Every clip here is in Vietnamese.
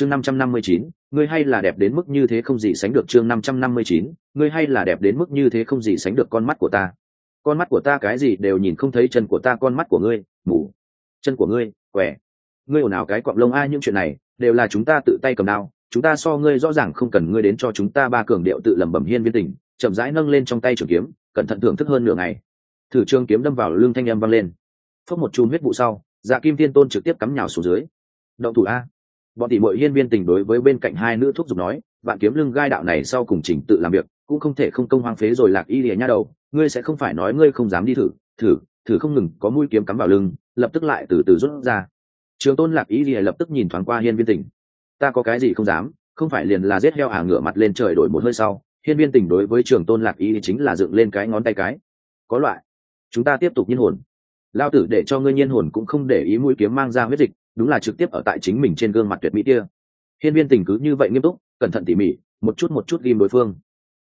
chương năm trăm năm mươi chín, ngươi hay là đẹp đến mức như thế không gì sánh được chương năm trăm năm mươi chín, ngươi hay là đẹp đến mức như thế không gì sánh được con mắt của ta. Con mắt của ta cái gì đều nhìn không thấy, chân của ta, con mắt của ngươi mù chân của ngươi quẻ ngươi ồn ào cái cọp lông ai những chuyện này, đều là chúng ta tự tay cầm đao, chúng ta so ngươi rõ ràng không cần ngươi đến cho chúng ta ba cường điệu tự lẩm bẩm hiên viên tình, chậm rãi nâng lên trong tay trường kiếm, cẩn thận thưởng thức hơn nửa ngày. Thử trường kiếm đâm vào lưng thanh em văng lên. Phốc một chùm huyết vụ sau dạ kim thiên tôn trực tiếp cắm nhào xuống dưới. Động thủ a bọn tỷ mội hiên viên tình đối với bên cạnh hai nữ thuốc giục nói bạn kiếm lưng gai đạo này sau cùng chỉnh tự làm việc, cũng không thể không công hoang phế rồi lạc y lìa nha đầu, ngươi sẽ không phải nói ngươi không dám đi thử thử thử không ngừng, có mũi kiếm cắm vào lưng, lập tức lại từ từ rút ra. Trường tôn lạc y lìa lập tức nhìn thoáng qua hiên viên tình. Ta có cái gì không dám, không phải liền là giết heo à ngửa mặt lên trời đổi một hơi sau, hiên viên tình đối với trường tôn lạc y chính là dựng lên cái ngón tay cái. Có loại, chúng ta tiếp tục nhiên hồn. Lao tử để cho ngươi nhiên hồn cũng không để ý mũi kiếm mang ra huyết dịch đúng là trực tiếp ở tại chính mình trên gương mặt tuyệt mỹ kia. Hiên viên tình cứ như vậy nghiêm túc, cẩn thận tỉ mỉ, một chút một chút ghim đối phương.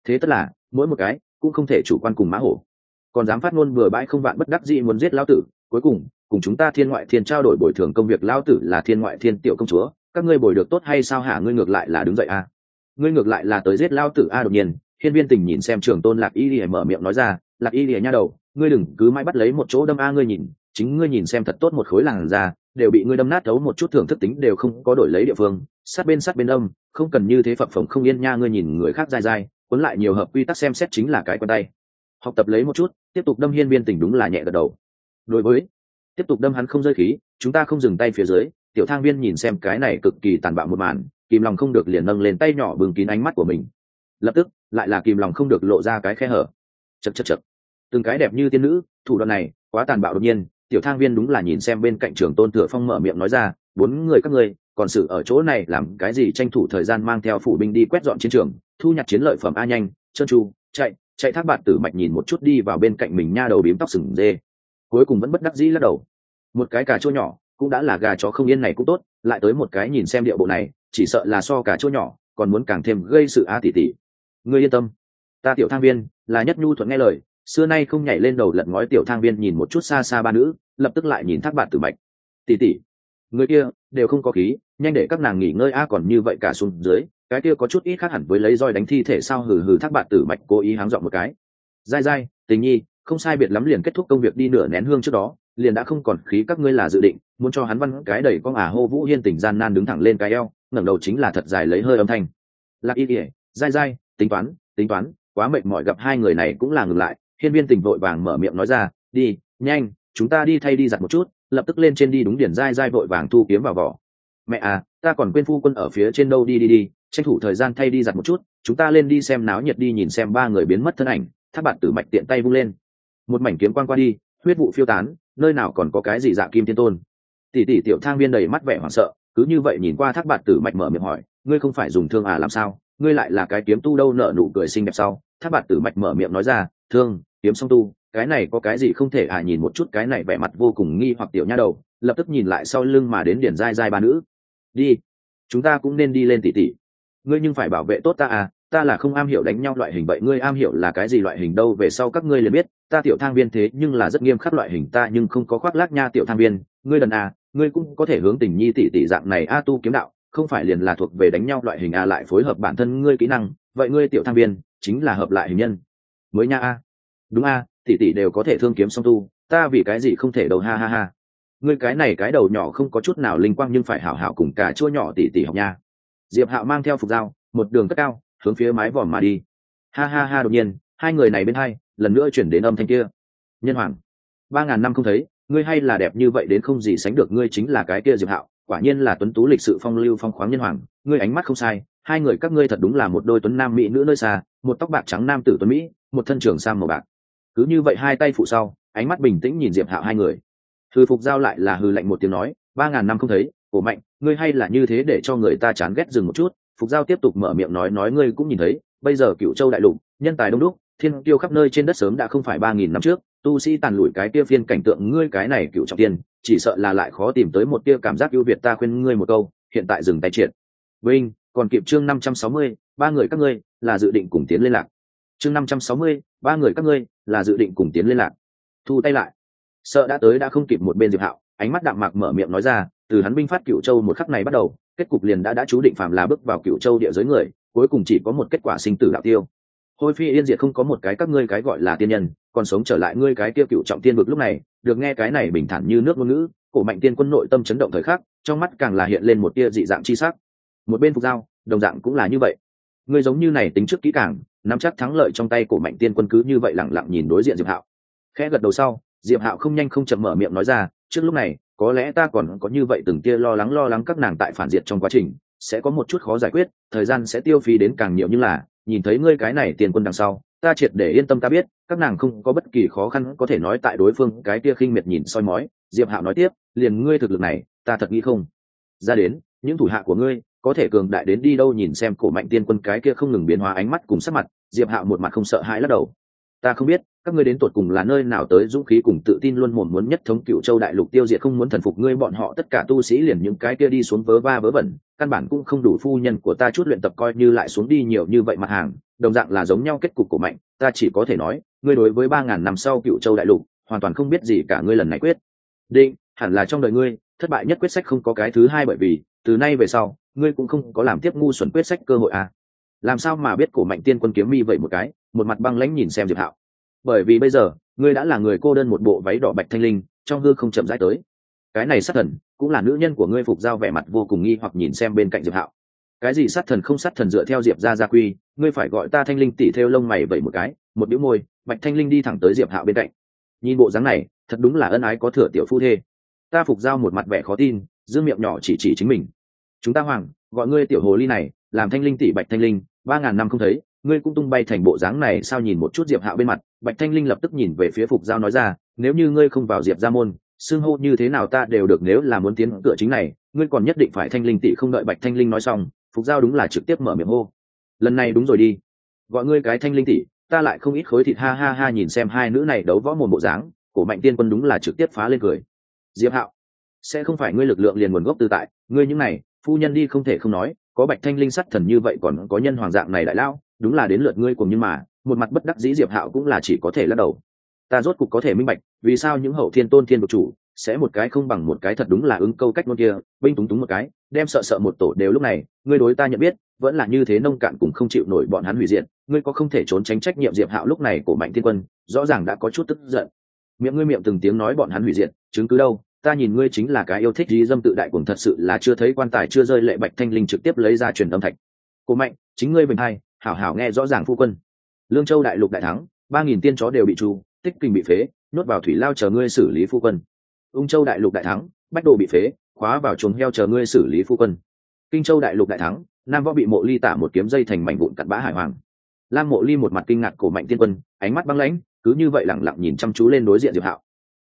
Thế tất là, mỗi một cái cũng không thể chủ quan cùng mã hổ. Còn dám phát ngôn vừa bãi không vạn bất đắc dĩ muốn giết Lão tử, cuối cùng cùng chúng ta thiên ngoại thiên trao đổi bồi thường công việc Lão tử là thiên ngoại thiên tiểu công chúa, các ngươi bồi được tốt hay sao hả, ngươi ngược lại là đứng dậy a à? ngươi ngược lại là tới giết Lão tử a à đột nhiên, hiên viên tình nhìn xem trường tôn lạc y lìa mở miệng nói ra, lạc y lìa nha đầu, ngươi đừng cứ mãi bắt lấy một chỗ đâm a, ngươi nhìn chính ngươi nhìn xem thật tốt một khối làng da đều bị ngươi đâm nát thấu một chút thưởng thức tính đều không có đổi lấy địa phương, sát bên sát bên âm không cần như thế phập phồng không yên nha ngươi nhìn người khác dai dai, cuốn lại nhiều hợp quy tắc xem xét chính là cái quen tay. Học tập lấy một chút, tiếp tục đâm hiên viên tình đúng là nhẹ gật đầu. Đối với, tiếp tục đâm hắn không rơi khí, chúng ta không dừng tay phía dưới, tiểu thang viên nhìn xem cái này cực kỳ tàn bạo một màn, kìm lòng không được liền nâng lên tay nhỏ bừng kín ánh mắt của mình. Lập tức, lại là kìm lòng không được lộ ra cái khe hở. Chật chật chật từng cái đẹp như tiên nữ, thủ đoạn này, quá tàn bạo đột nhiên tiểu thang viên đúng là nhìn xem bên cạnh trường tôn thừa phong mở miệng nói ra, bốn người các ngươi, còn sự ở chỗ này làm cái gì tranh thủ thời gian mang theo phủ binh đi quét dọn chiến trường, thu nhặt chiến lợi phẩm a nhanh trơn tru chạy chạy thác bạn tử mạch nhìn một chút đi vào bên cạnh mình nha đầu bím tóc sừng dê. Cuối cùng vẫn bất đắc dĩ lắc đầu. Một cái cà chua nhỏ, cũng đã là gà chó không yên này cũng tốt, lại tới một cái nhìn xem điệu bộ này, chỉ sợ là so cà chua nhỏ, còn muốn càng thêm gây sự a tỷ tỷ. Ngươi yên tâm, ta tiểu thang viên là nhất nhu thuận nghe lời xưa nay không nhảy lên đầu lật ngói tiểu thang viên nhìn một chút xa xa ba nữ, lập tức lại nhìn thác bạn tử mạch. Tỷ tỷ, người kia đều không có khí, nhanh để các nàng nghỉ ngơi a à, còn như vậy cả xuống dưới, cái kia có chút ít khác hẳn với lấy roi đánh thi thể sao? Hừ hừ, thác bạn tử mạch cố ý háng dọn một cái. Dai dai, tình nhi, không sai biệt lắm liền kết thúc công việc đi nửa nén hương trước đó, liền đã không còn khí các ngươi là dự định, muốn cho hắn văn cái đẩy con ả hô vũ hiên tỉnh gian nan đứng thẳng lên cái eo, ngẩng đầu chính là thật dài lấy hơi âm thanh. Lạc y kỉa dai dai, tính toán tính toán, quá mệt mỏi gặp hai người này cũng là ngừng lại hiên viên tình vội vàng mở miệng nói ra, đi, nhanh, chúng ta đi thay đi giặt một chút. Lập tức lên trên đi đúng điển dai dai vội vàng thu kiếm vào vỏ. Mẹ à ta còn quên phu quân ở phía trên đâu, đi đi đi, tranh thủ thời gian thay đi giặt một chút, chúng ta lên đi xem náo nhiệt đi, nhìn xem ba người biến mất thân ảnh. Tháp bạn tử mạch tiện tay vung lên. Một mảnh kiếm quang qua đi, huyết vụ phiêu tán, nơi nào còn có cái gì dạ kim thiên tôn. Tỷ tỷ tiểu thang viên đầy mắt vẻ hoảng sợ, cứ như vậy nhìn qua thác bạt tử mạch mở miệng hỏi, ngươi không phải dùng thương à làm sao? Ngươi lại là cái kiếm tu đâu, nợ nụ cười xinh đẹp sau. Thác bạt tử mạch mở miệng nói ra, thương kiếm song tu, cái này có cái gì không thể à nhìn một chút cái này vẻ mặt vô cùng nghi hoặc tiểu nha đầu, lập tức nhìn lại sau lưng mà đến điển dai dai ba nữ. Đi, chúng ta cũng nên đi lên tỷ tỷ. Ngươi nhưng phải bảo vệ tốt ta à ta là không am hiểu đánh nhau loại hình, vậy ngươi am hiểu là cái gì loại hình đâu, về sau các ngươi liền biết. Ta tiểu thang viên thế nhưng là rất nghiêm khắc loại hình, ta nhưng không có khoác lác nha tiểu thang viên. Ngươi đần à ngươi cũng có thể hướng tình nhi tỷ tỷ dạng này a tu kiếm đạo, không phải liền là thuộc về đánh nhau loại hình a lại phối hợp bản thân ngươi kỹ năng. Vậy ngươi tiểu thang viên chính là hợp lại hình nhân. Mới nha a đúng a, tỷ tỷ đều có thể thương kiếm song tu, ta vì cái gì không thể đầu ha ha ha. Ngươi cái này cái đầu nhỏ không có chút nào linh quang nhưng phải hảo hảo cùng cả chua nhỏ tỷ tỷ học nha. Diệp hạo mang theo phục dao, một đường cất cao, hướng phía mái vòm mà đi. Ha ha ha đột nhiên, hai người này bên hai, lần nữa chuyển đến âm thanh kia. Nhân hoàng, ba ngàn năm không thấy, ngươi hay là đẹp như vậy đến không gì sánh được ngươi chính là cái kia diệp hạo, quả nhiên là tuấn tú lịch sự phong lưu phong khoáng nhân hoàng, ngươi ánh mắt không sai, hai người các ngươi thật đúng là một đôi tuấn nam mỹ nữ nơi xa, một tóc bạc trắng nam tử tuấn mỹ, một thân trường sam màu bạc cứ như vậy hai tay phụ sau, ánh mắt bình tĩnh nhìn diệp hạo hai người. Hư phục giao lại là hư lạnh một tiếng nói, ba ngàn năm không thấy, cổ mạnh, ngươi hay là như thế để cho người ta chán ghét dừng một chút. Phục giao tiếp tục mở miệng nói nói ngươi cũng nhìn thấy, bây giờ cựu châu đại lục, nhân tài đông đúc, thiên tiêu khắp nơi trên đất sớm đã không phải ba nghìn năm trước, tu sĩ tàn lủi cái kia phiên cảnh tượng ngươi cái này cựu trọng tiên, chỉ sợ là lại khó tìm tới một tia cảm giác ưu việt ta khuyên ngươi một câu, hiện tại dừng tay triệt. Vinh, còn kịp chương năm trăm sáu mươi, ba người các ngươi, là dự định cùng tiến liên lạc chương năm trăm sáu mươi, ba người các ngươi, là dự định cùng tiến liên lạc. Thu tay lại. Sợ đã tới đã không kịp một bên diệp hạo, ánh mắt đạm mạc mở miệng nói ra, từ hắn binh phát cựu châu một khắc này bắt đầu, kết cục liền đã đã chú định phạm là bước vào cựu châu địa giới người, cuối cùng chỉ có một kết quả sinh tử đạo tiêu. Hôi phi yên diệt không có một cái các ngươi cái gọi là tiên nhân, còn sống trở lại ngươi cái tiêu cựu trọng tiên vực lúc này, được nghe cái này bình thản như nước ngôn ngữ, cổ mạnh tiên quân nội tâm chấn động thời khắc, trong mắt càng là hiện lên một tia dị dạng chi sắc. Một bên phục giao, đồng dạng cũng là như vậy. Ngươi giống như này tính trước kỹ càng nắm chắc thắng lợi trong tay của mạnh tiên quân cứ như vậy lẳng lặng nhìn đối diện diệp hạo. Khẽ gật đầu sau, diệp hạo không nhanh không chậm mở miệng nói ra, trước lúc này, có lẽ ta còn có như vậy từng tia lo lắng lo lắng các nàng tại phản diệt trong quá trình, sẽ có một chút khó giải quyết, thời gian sẽ tiêu phí đến càng nhiều nhưng là, nhìn thấy ngươi cái này tiền quân đằng sau, ta triệt để yên tâm ta biết, các nàng không có bất kỳ khó khăn có thể nói tại đối phương cái tia khinh miệt nhìn soi mói. Diệp hạo nói tiếp, liền ngươi thực lực này, ta thật nghĩ không. Ra đến, những thủ hạ của ngươi có thể cường đại đến đi đâu nhìn xem cổ mạnh tiên quân cái kia không ngừng biến hóa ánh mắt cùng sắc mặt, diệp hạo một mặt không sợ hãi lắc đầu. Ta không biết, các ngươi đến tột cùng là nơi nào tới dũng khí cùng tự tin luôn mồm muốn nhất thống cựu châu đại lục tiêu diệt không muốn thần phục ngươi bọn họ, tất cả tu sĩ liền những cái kia đi xuống vớ va vớ vẩn, căn bản cũng không đủ phu nhân của ta chút luyện tập coi như lại xuống đi nhiều như vậy mặt hàng, đồng dạng là giống nhau kết cục của mạnh, ta chỉ có thể nói, ngươi đối với ba ngàn năm sau cựu châu đại lục, hoàn toàn không biết gì cả ngươi lần này quyết. Định, hẳn là trong đời ngươi, thất bại nhất quyết sách không có cái thứ hai bởi vì, từ nay về sau ngươi cũng không có làm tiếp ngu xuẩn quyết sách cơ hội à. Làm sao mà biết cổ mạnh tiên quân kiếm mi vậy một cái, một mặt băng lãnh nhìn xem diệp hạo. Bởi vì bây giờ, ngươi đã là người cô đơn một bộ váy đỏ bạch thanh linh, trong hư không chậm rãi tới. Cái này sát thần, cũng là nữ nhân của ngươi phục giao vẻ mặt vô cùng nghi hoặc nhìn xem bên cạnh diệp hạo. Cái gì sát thần không sát thần dựa theo diệp ra gia quy, ngươi phải gọi ta thanh linh tỉ theo lông mày vậy một cái, một đĩu môi, bạch thanh linh đi thẳng tới diệp hạo bên cạnh. Nhìn bộ dáng này, thật đúng là ân ái có thừa tiểu phu thê. Ta phục giao một mặt vẻ khó tin, giữ miệng nhỏ chỉ chỉ chính mình chúng ta hoàng, gọi ngươi tiểu hồ ly này, làm thanh linh tỷ bạch thanh linh, ba ngàn năm không thấy, ngươi cũng tung bay thành bộ dáng này sao nhìn một chút diệp hạo bên mặt, bạch thanh linh lập tức nhìn về phía phục giao nói ra, nếu như ngươi không vào diệp gia môn, xưng hô như thế nào ta đều được nếu là muốn tiến cửa chính này, ngươi còn nhất định phải thanh linh tỷ không đợi bạch thanh linh nói xong, phục giao đúng là trực tiếp mở miệng hô. Lần này đúng rồi đi. Gọi ngươi cái thanh linh tỷ, ta lại không ít khối thịt ha ha ha nhìn xem hai nữ này đấu võ một bộ dáng, cổ mạnh tiên quân đúng là trực tiếp phá lên cười. Diệp hạo, sẽ không phải ngươi lực lượng liền nguồn gốc từ tại, ngươi những này phu nhân đi không thể không nói, có bạch thanh linh sắt thần như vậy còn có nhân hoàng dạng này đại lao đúng là đến lượt ngươi cùng nhưng mà, một mặt bất đắc dĩ diệp hạo cũng là chỉ có thể lắc đầu. Ta rốt cục có thể minh bạch, vì sao những hậu thiên tôn thiên độc chủ sẽ một cái không bằng một cái thật đúng là ứng câu cách ngôn kia, binh túng túng một cái, đem sợ sợ một tổ đều lúc này, ngươi đối ta nhận biết, vẫn là như thế nông cạn cũng không chịu nổi bọn hắn hủy diệt, ngươi có không thể trốn tránh trách nhiệm diệp hạo lúc này của mạnh thiên quân, rõ ràng đã có chút tức giận. Miệng ngươi miệng từng tiếng nói bọn hắn hủy diệt, chứng cứ đâu? Ta nhìn ngươi chính là cái yêu thích di dâm tự đại cùng thật sự là chưa thấy quan tài, chưa rơi lệ bạch thanh linh trực tiếp lấy ra truyền âm thạch. Cô mạnh, chính ngươi bình hai hảo hảo nghe rõ ràng phu quân. Lương châu đại lục đại thắng, ba nghìn tiên chó đều bị tru tích kinh bị phế, nhốt vào thủy lao chờ ngươi xử lý phu quân. Ung châu đại lục đại thắng, bách độ bị phế, khóa vào chuồng heo chờ ngươi xử lý phu quân. Kinh châu đại lục đại thắng, nam võ bị mộ ly tả một kiếm dây thành mảnh vụn cặn bã hải hoàng. Lam mộ ly một mặt kinh ngạc cổ mạnh tiên quân, ánh mắt băng lãnh, cứ như vậy lẳng lặng nhìn chăm chú lên đối diện diệp hạo.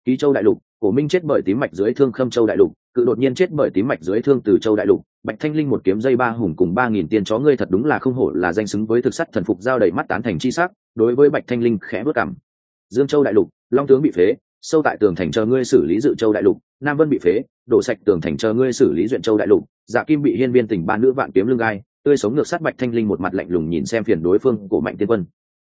Ký châu đại lục cổ minh chết bởi tím mạch dưới thương khâm châu đại lục, cự đột nhiên chết bởi tím mạch dưới thương từ châu đại lục. Bạch thanh linh một kiếm dây ba hùng cùng ba nghìn tiền chó ngươi thật đúng là không hổ là danh xứng với thực sắt thần phục giao đầy mắt tán thành chi sắc, đối với bạch thanh linh khẽ bước cảm dương châu đại lục, long tướng bị phế, sâu tại tường thành chờ ngươi xử lý dự châu đại lục, nam vân bị phế, đổ sạch tường thành chờ ngươi xử lý duyện châu đại lục dạ kim bị hiên viên tỉnh ba nữ vạn kiếm lương gai, tươi sống ngược sát bạch thanh linh một mặt lạnh lùng nhìn xem phiền đối phương của mạnh tiên quân.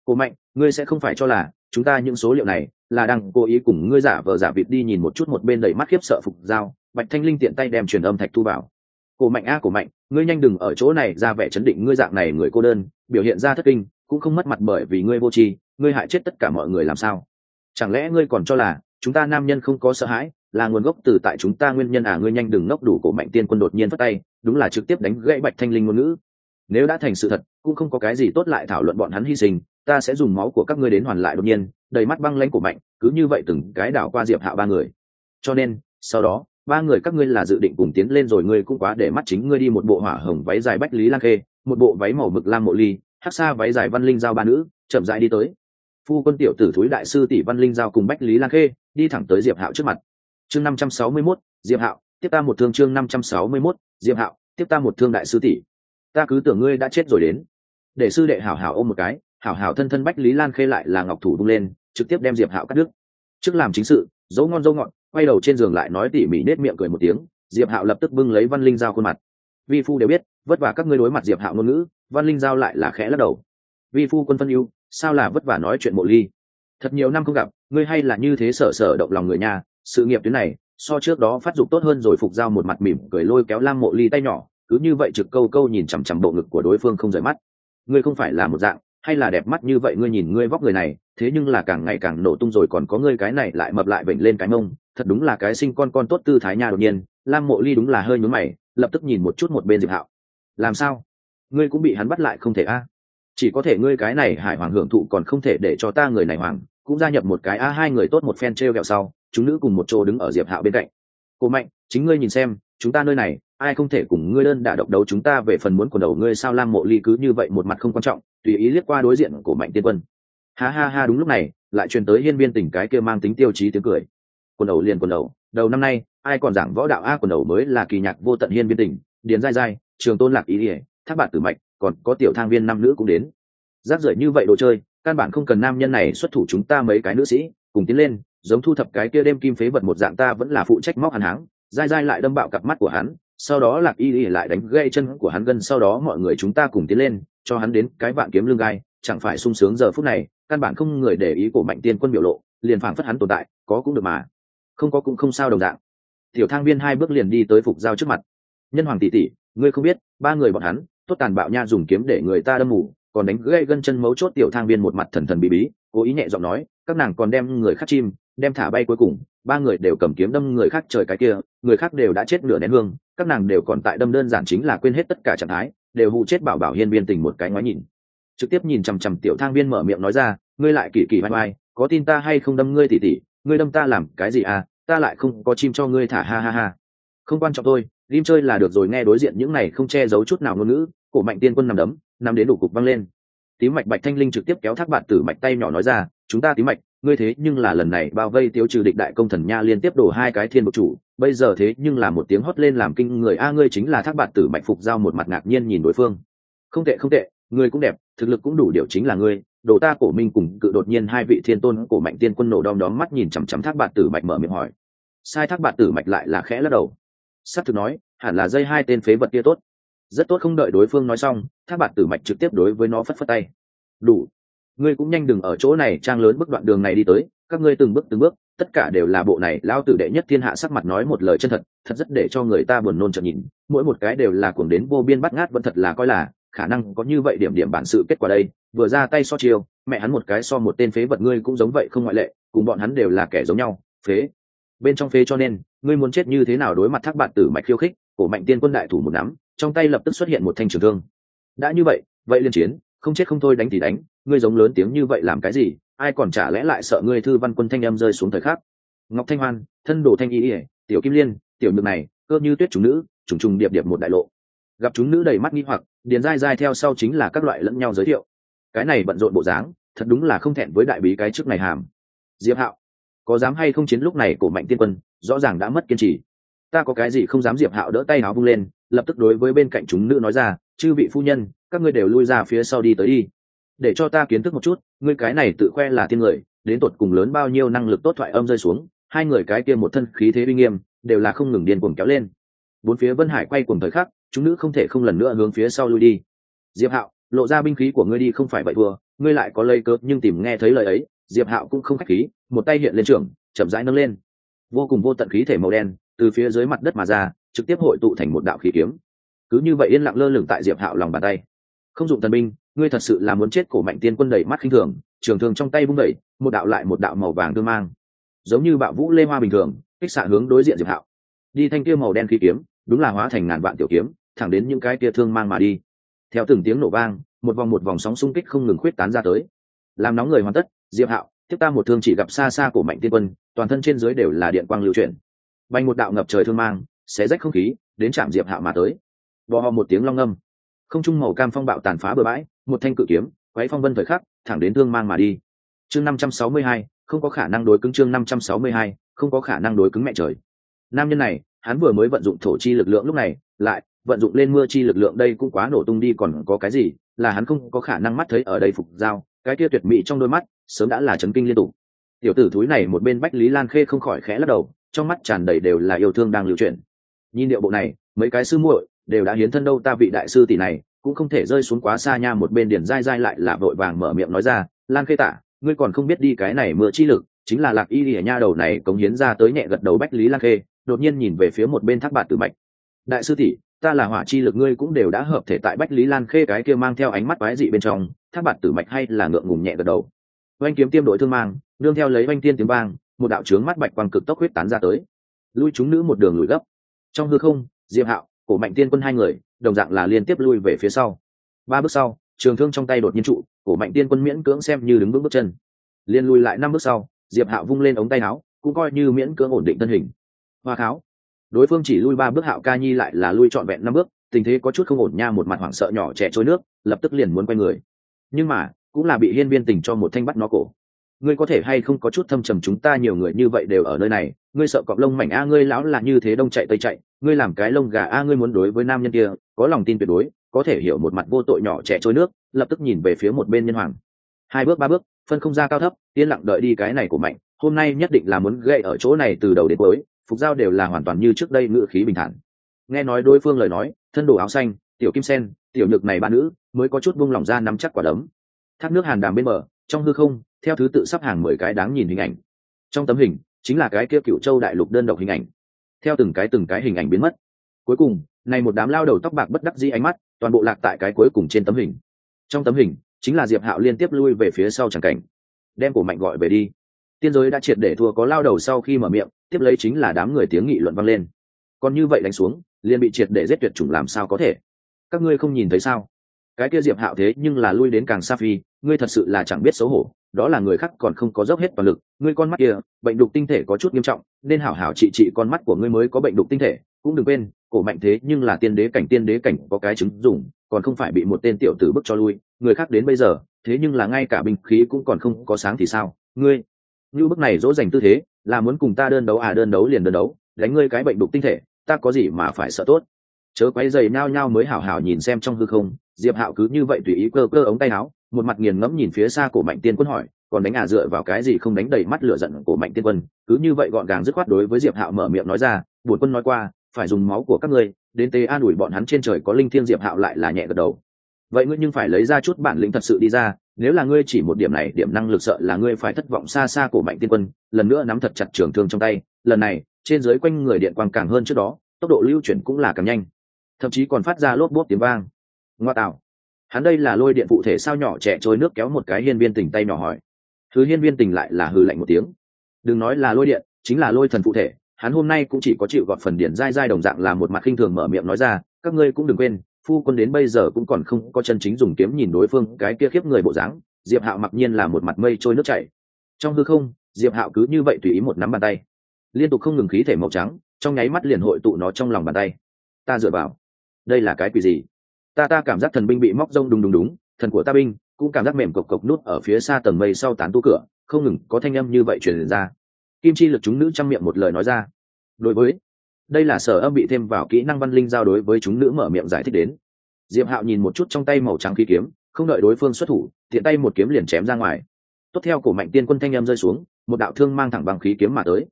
Cổ mạnh, ngươi sẽ không phải cho là chúng ta những số liệu này là đang cố ý cùng ngươi giả vờ giả vịt đi nhìn một chút một bên đầy mắt khiếp sợ phục giao bạch thanh linh tiện tay đem truyền âm thạch thu vào. Cổ mạnh a, cổ mạnh, ngươi nhanh đừng ở chỗ này, ra vẻ chấn định ngươi dạng này người cô đơn, biểu hiện ra thất kinh, cũng không mất mặt bởi vì ngươi vô tri, ngươi hại chết tất cả mọi người làm sao? Chẳng lẽ ngươi còn cho là chúng ta nam nhân không có sợ hãi, là nguồn gốc từ tại chúng ta nguyên nhân à? Ngươi nhanh đừng ngốc đủ cổ mạnh tiên quân đột nhiên phát tay, đúng là trực tiếp đánh gãy bạch thanh linh ngôn ngữ. Nếu đã thành sự thật, cũng không có cái gì tốt lại thảo luận bọn hắn hy sinh ta sẽ dùng máu của các ngươi đến hoàn lại đột nhiên đầy mắt băng lãnh của mạnh cứ như vậy từng cái đảo qua diệp hạo ba người. Cho nên sau đó ba người các ngươi là dự định cùng tiến lên rồi ngươi cũng quá để mắt chính ngươi đi một bộ hỏa hồng váy dài bách lý lan khê một bộ váy màu mực lam mộ ly hắc xa váy dài văn linh giao ba nữ chậm rãi đi tới. Phu quân tiểu tử thúi đại sư tỷ văn linh giao cùng bách lý lan khê đi thẳng tới diệp hạo trước mặt. Chương năm trăm sáu mươi 561, diệp hạo tiếp ta một thương chương năm trăm sáu mươi 561, diệp hạo tiếp ta một thương đại sư tỷ. Ta cứ tưởng ngươi đã chết rồi đến. Để sư đệ hảo hảo ôm một cái hảo hảo thân thân bách lý lan khê lại là ngọc thủ bung lên, trực tiếp đem diệp hạo cắt đứt. Trước làm chính sự dấu ngon dấu ngọn, quay đầu trên giường lại nói tỉ mỉ nết miệng cười một tiếng, diệp hạo lập tức bưng lấy văn linh giao khuôn mặt. Vi phu đều biết, vất vả các ngươi đối mặt diệp hạo ngôn ngữ, văn linh giao lại là khẽ lắc đầu. Vi phu quân phân yêu sao là vất vả nói chuyện mộ ly? Thật nhiều năm không gặp, ngươi hay là như thế sở sở động lòng người nhà sự nghiệp tuyến này, so trước đó phát dục tốt hơn rồi phục giao một mặt mỉm cười lôi kéo lam mộ ly tay nhỏ, cứ như vậy trực câu câu nhìn chằm chằm bộ ngực của đối phương không rời mắt. Ngươi không phải là một dạng hay là đẹp mắt như vậy ngươi nhìn ngươi vóc người này, thế nhưng là càng ngày càng nổ tung rồi còn có ngươi cái này lại mập lại vểnh lên cái mông, thật đúng là cái sinh con con tốt tư thái nha đột nhiên, lam mộ ly đúng là hơi nhún mày, lập tức nhìn một chút một bên diệp hạo. Làm sao? Ngươi cũng bị hắn bắt lại không thể a? Chỉ có thể ngươi cái này hải hoàng hưởng thụ còn không thể để cho ta người này hoàng, cũng gia nhập một cái a hai người tốt một phen t r e o kẹo sau, chúng nữ cùng một chỗ đứng ở diệp hạo bên cạnh. Cô mạnh, chính ngươi nhìn xem, chúng ta nơi này ai không thể cùng ngươi đơn đả độc đấu chúng ta về phần muốn quần đầu ngươi sao lam mộ ly cứ như vậy một mặt không quan trọng, tùy ý liếc qua đối diện của mạnh tiên quân. Ha ha ha, đúng lúc này, lại truyền tới hiên viên tình cái kia mang tính tiêu chí tiếng cười. Quần đầu liền quần đầu đầu năm nay, ai còn giảng võ đạo a quần đầu mới là kỳ nhạc vô tận hiên viên tình, điền dai dai, trường tôn lạc ý ỉa, thác bạn tử mạch, còn có tiểu thang viên nam nữ cũng đến. Rác rưởi như vậy đồ chơi, căn bản không cần nam nhân này xuất thủ chúng ta mấy cái nữ sĩ, cùng tiến lên, giống thu thập cái kia đêm kim phế vật một dạng ta vẫn là phụ trách móc hàn háng. Dai dai lại đâm bạo cặp mắt của hắn sau đó lạc y y lại đánh gây chân của hắn gân sau đó mọi người chúng ta cùng tiến lên, cho hắn đến cái vạn kiếm lưng gai, chẳng phải sung sướng giờ phút này, căn bản không người để ý của mạnh tiên quân biểu lộ, liền phảng phất hắn tồn tại, có cũng được mà. Không có cũng không sao đồng dạng. Tiểu thang viên hai bước liền đi tới phục giao trước mặt. Nhân hoàng tỷ tỷ, ngươi không biết, ba người bọn hắn, tốt tàn bạo nha dùng kiếm để người ta đâm mù, còn đánh gãy gân chân mấu chốt tiểu thang viên một mặt thần thần bí bí, cố ý nhẹ giọng nói, các nàng còn đem người khắc chim đem thả bay cuối cùng, ba người đều cầm kiếm đâm người khác trời cái kia, người khác đều đã chết nửa nén hương, các nàng đều còn tại đâm đơn giản chính là quên hết tất cả trạng thái, đều hụ chết bảo bảo hiên viên tình một cái ngoái nhìn. Trực tiếp nhìn chằm chằm tiểu thang viên mở miệng nói ra, ngươi lại kỳ kỳ vai vai có tin ta hay không đâm ngươi tỉ tỉ, ngươi đâm ta làm cái gì à ta lại không có chim cho ngươi thả, ha ha ha. Không quan trọng tôi lim chơi là được rồi, nghe đối diện những này không che giấu chút nào ngôn ngữ, cổ mạnh tiên quân nằm đấm, nằm đến đủ cục văng lên. Tím mạch bạch thanh linh trực tiếp kéo thác bạn tử mạch tay nhỏ nói ra, chúng ta tím mạch ngươi thế nhưng là lần này bao vây tiêu trừ địch đại công thần nha liên tiếp đổ hai cái thiên bộ chủ, bây giờ thế nhưng là một tiếng hót lên làm kinh người. A, ngươi chính là thác bạn tử mạnh phục giao một mặt ngạc nhiên nhìn đối phương. Không tệ không tệ, ngươi cũng đẹp, thực lực cũng đủ điều chính là ngươi. Đồ ta cổ minh cùng cự đột nhiên hai vị thiên tôn cổ mạnh tiên quân nổ đom đóm mắt nhìn chằm chằm thác bạn tử mạch mở miệng hỏi. Sai thác bạn tử mạch lại là khẽ lắc đầu. Sắp thực nói, hẳn là dây hai tên phế vật kia tốt. Rất tốt, không đợi đối phương nói xong, thác bạn tử mạch trực tiếp đối với nó phất phất tay. Đủ ngươi cũng nhanh đừng ở chỗ này trang lớn bước đoạn đường này đi tới các ngươi từng bước từng bước tất cả đều là bộ này lao tử đệ nhất thiên hạ sắc mặt nói một lời chân thật thật rất để cho người ta buồn nôn chợt nhìn mỗi một cái đều là cuồng đến vô biên bắt ngát vẫn thật là coi là khả năng có như vậy điểm điểm bản sự kết quả đây vừa ra tay so chiều, mẹ hắn một cái so một tên phế vật ngươi cũng giống vậy không ngoại lệ cùng bọn hắn đều là kẻ giống nhau phế. Bên trong phế cho nên ngươi muốn chết như thế nào đối mặt thác bạn tử mạch khiêu khích cổ mạnh tiên quân đại thủ một nắm trong tay lập tức xuất hiện một thanh trường thương. Đã như vậy vậy liên chiến không chết không thôi đánh thì đánh ngươi giống lớn tiếng như vậy làm cái gì? Ai còn chả lẽ lại sợ ngươi thư văn quân thanh em rơi xuống thời khắc? Ngọc thanh hoan, thân đồ thanh y ỉa tiểu kim liên, tiểu nhược này, cơ như tuyết chúng nữ, trùng trùng điệp điệp một đại lộ. Gặp chúng nữ đầy mắt nghi hoặc, điền dai dai theo sau chính là các loại lẫn nhau giới thiệu. Cái này bận rộn bộ dáng, thật đúng là không thẹn với đại bí cái trước này hàm. Diệp hạo, có dám hay không chiến lúc này của mạnh tiên quân, rõ ràng đã mất kiên trì. Ta có cái gì không dám diệp hạo đỡ tay áo vung lên, lập tức đối với bên cạnh chúng nữ nói ra, chư vị phu nhân, các ngươi đều lui ra phía sau đi tới đi để cho ta kiến thức một chút, ngươi cái này tự khoe là thiên người, đến tột cùng lớn bao nhiêu năng lực tốt thoại âm rơi xuống, hai người cái kia một thân khí thế uy nghiêm, đều là không ngừng điên cuồng kéo lên. Bốn phía vân hải quay cuồng thời khắc, chúng nữ không thể không lần nữa hướng phía sau lui đi. Diệp hạo, lộ ra binh khí của ngươi đi không phải vậy thua, ngươi lại có lây cớ, nhưng tìm nghe thấy lời ấy, diệp hạo cũng không khách khí, một tay hiện lên trường, chậm rãi nâng lên. Vô cùng vô tận khí thể màu đen, từ phía dưới mặt đất mà ra, trực tiếp hội tụ thành một đạo khí kiếm. Cứ như vậy yên lặng lơ lửng tại diệp hạo lòng bàn tay. Không dụng thần binh ngươi thật sự là muốn chết cổ mạnh tiên quân đẩy mắt khinh thường, trường thường trong tay vung đẩy, một đạo lại một đạo màu vàng tương mang. Giống như bạo vũ lê hoa bình thường, kích xạ hướng đối diện diệp hạo. Đi thanh kia màu đen khí kiếm, đúng là hóa thành ngàn vạn tiểu kiếm, thẳng đến những cái kia thương mang mà đi. Theo từng tiếng nổ vang, một vòng một vòng sóng xung kích không ngừng khuyết tán ra tới. Làm nóng người hoàn tất, diệp hạo, tiếp ta một thương chỉ gặp xa xa cổ mạnh tiên quân, toàn thân trên dưới đều là điện quang lưu chuyển. Bay một đạo ngập trời thương mang, xé rách không khí, đến chạm diệp hạo mà tới. Bò ho một tiếng long âm không trung màu cam phong bạo tàn phá bừa bãi, một thanh cự kiếm, quấy phong vân thời khắc, thẳng đến thương mang mà đi. Chương năm trăm sáu mươi hai, không có khả năng đối cứng chương năm trăm sáu mươi hai, không có khả năng đối cứng mẹ trời. Nam nhân này, hắn vừa mới vận dụng thổ chi lực lượng lúc này, lại vận dụng lên mưa chi lực lượng đây cũng quá nổ tung đi còn có cái gì, là hắn không có khả năng mắt thấy ở đây phục giao cái kia tuyệt mỹ trong đôi mắt, sớm đã là chấn kinh liên tục. Tiểu tử thúi này một bên bách lý lan khê không khỏi khẽ lắc đầu, trong mắt tràn đầy đều là yêu thương đang lưu chuyển nhìn điệu bộ này, mấy cái sư muội đều đã hiến thân đâu, ta vị đại sư tỷ này, cũng không thể rơi xuống quá xa nha, một bên điển dai dai lại là vội vàng mở miệng nói ra, lan khê tả ngươi còn không biết đi cái này mưa chi lực, chính là lạc y lìa nha đầu này cống hiến ra tới nhẹ gật đầu bách lý lan khê, đột nhiên nhìn về phía một bên thác bạt tử mạch. Đại sư tỷ, ta là hỏa chi lực, ngươi cũng đều đã hợp thể tại bách lý lan khê cái kia mang theo ánh mắt quái dị bên trong. Thác bạt tử mạch hay là ngượng ngùng nhẹ gật đầu. Oanh kiếm tiêm đội thương mang đương theo lấy oanh tiên tiếng vang, một đạo trướng mắt bạch quang cực tốc huyết tán ra tới. Lui chúng nữ một đường lùi gấp. Trong hư không, diệp hạo cổ mạnh tiên quân hai người, đồng dạng là liên tiếp lui về phía sau. Ba bước sau, trường thương trong tay đột nhiên trụ, cổ mạnh tiên quân miễn cưỡng xem như đứng bước bước chân. Liên lùi lại năm bước sau, diệp hạo vung lên ống tay áo, cũng coi như miễn cưỡng ổn định thân hình. Hoa kháo. Đối phương chỉ lui ba bước, hạo ca nhi lại là lui trọn vẹn năm bước, tình thế có chút không ổn nha, một mặt hoảng sợ nhỏ trẻ trôi nước, lập tức liền muốn quay người. Nhưng mà, cũng là bị hiên viên tình cho một thanh bắt nó cổ. Ngươi có thể hay không có chút thâm trầm chúng ta nhiều người như vậy đều ở nơi này ngươi sợ cọp lông mảnh a, ngươi lão là như thế đông chạy tây chạy, ngươi làm cái lông gà a, ngươi muốn đối với nam nhân kia, có lòng tin tuyệt đối, có thể hiểu một mặt vô tội nhỏ trẻ trôi nước, lập tức nhìn về phía một bên nhân hoàng. Hai bước ba bước, phân không ra cao thấp, yên lặng đợi đi cái này của mạnh, hôm nay nhất định là muốn gậy ở chỗ này từ đầu đến cuối, phục giao đều là hoàn toàn như trước đây ngự khí bình thản. Nghe nói đối phương lời nói, thân đồ áo xanh, tiểu kim sen, tiểu nhược này ba nữ, mới có chút buông lỏng ra nắm chắc quả đấm. Thác nước hàn đàm bên bờ, trong hư không, theo thứ tự sắp hàng mười cái đáng nhìn hình ảnh. Trong tấm hình chính là cái kia cựu châu đại lục đơn độc hình ảnh. Theo từng cái từng cái hình ảnh biến mất. Cuối cùng, này một đám lao đầu tóc bạc bất đắc dĩ ánh mắt, toàn bộ lạc tại cái cuối cùng trên tấm hình. Trong tấm hình, chính là diệp hạo liên tiếp lui về phía sau chẳng cảnh. Đem cổ mạnh gọi về đi. Tiên giới đã triệt để thua có lao đầu sau khi mở miệng, tiếp lấy chính là đám người tiếng nghị luận vang lên. Còn như vậy đánh xuống, liền bị triệt để giết tuyệt chủng làm sao có thể? Các ngươi không nhìn thấy sao? Cái kia diệp hạo thế nhưng là lui đến càng xa phi, ngươi thật sự là chẳng biết xấu hổ, đó là người khác còn không có dốc hết toàn lực, ngươi con mắt kia, bệnh đục tinh thể có chút nghiêm trọng, nên hảo hảo trị trị con mắt của ngươi mới có bệnh đục tinh thể, cũng đừng quên, cổ mạnh thế nhưng là tiên đế cảnh, tiên đế cảnh có cái chứng dùng còn không phải bị một tên tiểu tử bức cho lui, người khác đến bây giờ, thế nhưng là ngay cả binh khí cũng còn không có sáng thì sao, ngươi, như bức này dỗ dành tư thế, là muốn cùng ta đơn đấu à đơn đấu liền đơn đấu, đánh ngươi cái bệnh đục tinh thể, ta có gì mà phải sợ tốt. Chớ quấy dày nao nhao mới hảo hảo nhìn xem trong hư không diệp hạo cứ như vậy tùy ý cơ cơ ống tay áo, một mặt nghiền ngẫm nhìn phía xa cổ mạnh tiên quân hỏi, còn đánh à dựa vào cái gì không đánh đầy mắt lửa giận cổ mạnh tiên quân? Cứ như vậy gọn gàng dứt khoát đối với diệp hạo mở miệng nói ra, bổn quân nói qua, phải dùng máu của các ngươi, đến tế an ủi bọn hắn trên trời có linh thiêng. Diệp hạo lại là nhẹ gật đầu. Vậy ngươi nhưng phải lấy ra chút bản lĩnh thật sự đi ra, nếu là ngươi chỉ một điểm này, điểm năng lực sợ là ngươi phải thất vọng xa xa cổ mạnh tiên quân, lần nữa nắm thật chặt trường thương trong tay, lần này, trên dưới quanh người điện quang càng hơn trước đó, tốc độ lưu chuyển cũng là càng nhanh. Thậm chí còn phát ra lốp bốt tiếng vang ngoa tạo. Hắn đây là lôi điện phụ thể sao nhỏ trẻ trôi nước kéo một cái hiên viên tình tay nhỏ hỏi. Thứ hiên viên tình lại là hừ lạnh một tiếng. Đừng nói là lôi điện, chính là lôi thần phụ thể, hắn hôm nay cũng chỉ có chịu gọt phần điển dai dai đồng dạng là một mặt khinh thường mở miệng nói ra, các ngươi cũng đừng quên, phu quân đến bây giờ cũng còn không có chân chính dùng kiếm nhìn đối phương, cái kia khiếp người bộ dáng, diệp hạo mặc nhiên là một mặt mây trôi nước chảy. Trong hư không, diệp hạo cứ như vậy tùy ý một nắm bàn tay. Liên tục không ngừng khí thể màu trắng, trong nháy mắt liền hội tụ nó trong lòng bàn tay. Ta dựa vào. Đây là cái quỷ gì? Ta ta cảm giác thần binh bị móc rông đúng đúng đúng thần của ta binh cũng cảm giác mềm cộc cộc nút ở phía xa tầng mây sau tán tu cửa, không ngừng có thanh âm như vậy truyền ra. Kim chi lực chúng nữ trong miệng một lời nói ra. Đối với, đây là sở âm bị thêm vào kỹ năng văn linh giao đối với chúng nữ mở miệng giải thích đến. Diệp hạo nhìn một chút trong tay màu trắng khí kiếm, không đợi đối phương xuất thủ, tiện tay một kiếm liền chém ra ngoài. Tốt theo cổ mạnh tiên quân thanh âm rơi xuống, một đạo thương mang thẳng bằng khí kiếm mà tới.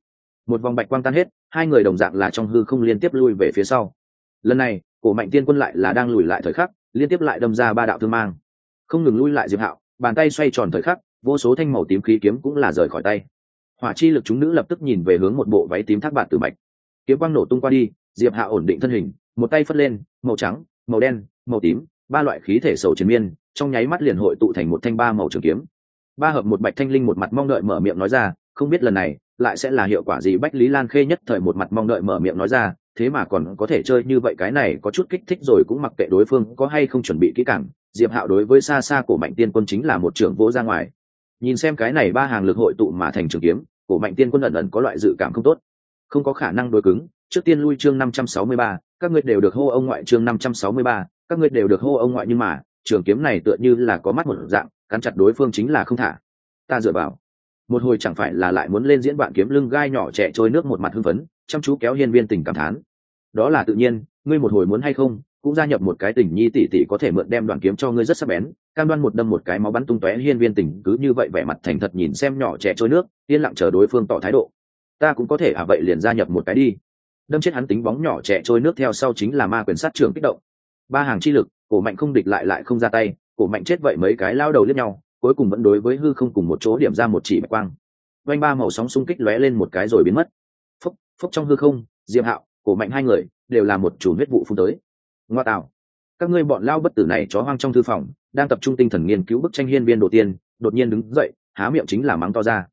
Một vòng bạch quang tan hết, hai người đồng dạng là trong hư không liên tiếp lui về phía sau. Lần này cổ mạnh tiên quân lại là đang lùi lại thời khắc, liên tiếp lại đâm ra ba đạo thương mang. Không ngừng lui lại diệp hạo, bàn tay xoay tròn thời khắc, vô số thanh màu tím khí kiếm cũng là rời khỏi tay. Hỏa chi lực chúng nữ lập tức nhìn về hướng một bộ váy tím thác bạt tử bạch kiếm quang nổ tung qua đi, diệp hạ ổn định thân hình, một tay phất lên, màu trắng, màu đen, màu tím, ba loại khí thể sầu chiến miên, trong nháy mắt liền hội tụ thành một thanh ba màu trường kiếm. Ba hợp một bạch thanh linh một mặt mong đợi mở miệng nói ra, không biết lần này, lại sẽ là hiệu quả gì bách lý lan khê nhất thời một mặt mong đợi mở miệng nói ra thế mà còn có thể chơi như vậy, cái này có chút kích thích rồi cũng mặc kệ đối phương có hay không chuẩn bị kỹ càng, diệp hạo đối với xa xa của mạnh tiên quân chính là một trưởng vỗ ra ngoài. Nhìn xem cái này ba hàng lực hội tụ mà thành trường kiếm của mạnh tiên quân ẩn ẩn có loại dự cảm không tốt. Không có khả năng đối cứng, trước tiên lui chương năm trăm sáu mươi ba, các ngươi đều được hô ông ngoại chương năm trăm sáu mươi ba, các ngươi đều được hô ông ngoại nhưng mà, trường kiếm này tựa như là có mắt một dạng, cắn chặt đối phương chính là không thả. Ta dựa vào. Một hồi chẳng phải là lại muốn lên diễn bạn kiếm lưng gai nhỏ trẻ trôi nước một mặt hưng phấn, chăm chú kéo hiên viên tình cảm thán đó là tự nhiên, ngươi một hồi muốn hay không, cũng gia nhập một cái tình nhi tỷ tỷ có thể mượn đem đoạn kiếm cho ngươi rất sắc bén, cam đoan một đâm một cái máu bắn tung tóe hiên viên tình cứ như vậy vẻ mặt thành thật nhìn xem nhỏ trẻ trôi nước, yên lặng chờ đối phương tỏ thái độ. Ta cũng có thể à vậy liền gia nhập một cái đi. Đâm chết hắn tính bóng nhỏ trẻ trôi nước theo sau chính là ma quyền sát trưởng kích động. Ba hàng chi lực, cổ mạnh không địch lại lại không ra tay, cổ mạnh chết vậy mấy cái lao đầu lướt nhau, cuối cùng vẫn đối với hư không cùng một chỗ điểm ra một chỉ bạch quang. Vanh ba màu sóng xung kích lóe lên một cái rồi biến mất. Phúc phúc trong hư không, diệp hạo cổ mạnh hai người, đều là một chủ huyết vụ phun tới. Ngoa tạo. Các ngươi bọn lao bất tử này chó hoang trong thư phòng, đang tập trung tinh thần nghiên cứu bức tranh hiên viên đầu tiên, đột nhiên đứng dậy, há miệng chính là mắng to ra.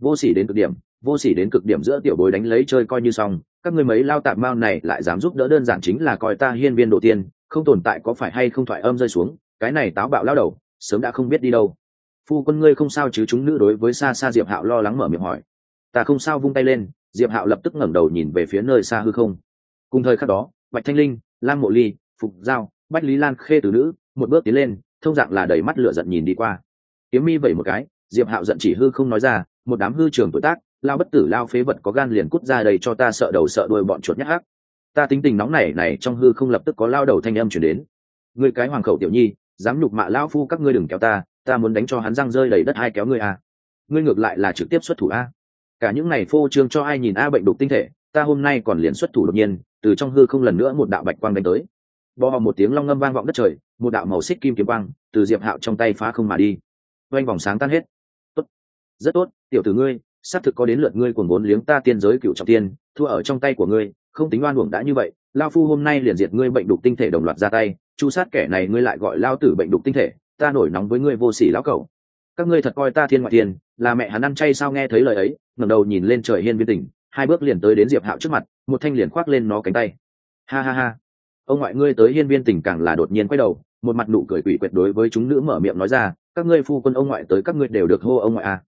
Vô sỉ đến cực điểm, vô sỉ đến cực điểm giữa tiểu bối đánh lấy chơi coi như xong, các ngươi mấy lao tạp mao này lại dám giúp đỡ đơn giản chính là coi ta hiên viên đầu tiên, không tồn tại có phải hay không thoại âm rơi xuống, cái này táo bạo lao đầu, sớm đã không biết đi đâu. Phu quân ngươi không sao chứ, chúng nữ đối với xa xa diệp hạo lo lắng mở miệng hỏi. Ta không sao vung tay lên diệp hạo lập tức ngẩng đầu nhìn về phía nơi xa hư không. Cùng thời khắc đó, bạch thanh linh, lam mộ ly, phục giao, bách lý lan, khê từ nữ, một bước tiến lên, thông dạng là đầy mắt lửa giận nhìn đi qua. Kiếm mi vẩy một cái, diệp hạo giận chỉ hư không nói ra, một đám hư trường tuổi tác, lao bất tử, lao phế vật có gan liền cút ra đây cho ta sợ đầu sợ đuôi bọn chuột nhát hắc. Ta tính tình nóng này này trong hư không lập tức có lao đầu thanh âm chuyển đến. Người cái hoàng khẩu tiểu nhi, dám nhục mạ lao phu các ngươi đừng kéo ta ta muốn đánh cho hắn răng rơi đầy đất hai kéo ngươi à? ngươi ngược lại là trực tiếp xuất thủ a cả những này phô trương cho ai nhìn a bệnh đục tinh thể, ta hôm nay còn liền xuất thủ đột nhiên, từ trong hư không lần nữa một đạo bạch quang đánh tới. Bò một tiếng long ngâm vang vọng đất trời, một đạo màu xích kim kiếm quang từ diệp hạo trong tay phá không mà đi. Quanh vòng sáng tan hết. Tốt. Rất tốt, tiểu tử ngươi, xác thực có đến lượt ngươi cuồng vốn liếng ta tiên giới cựu trọng tiên, thua ở trong tay của ngươi, không tính oan uổng đã như vậy, lao phu hôm nay liền diệt ngươi bệnh đục tinh thể đồng loạt ra tay, chu sát kẻ này ngươi lại gọi lao tử bệnh đục tinh thể, ta nổi nóng với ngươi vô sỉ lão cẩu. Các ngươi thật coi ta thiên ngoại tiền là mẹ hắn ăn chay sao nghe thấy lời ấy, ngẩng đầu nhìn lên trời hiên viên tỉnh, hai bước liền tới đến diệp hạo trước mặt, một thanh liền khoác lên nó cánh tay. Ha ha ha. Ông ngoại ngươi tới hiên viên tỉnh càng là đột nhiên quay đầu, một mặt nụ cười quỷ quyệt đối với chúng nữ mở miệng nói ra, các ngươi phu quân ông ngoại tới các ngươi đều được hô ông ngoại à.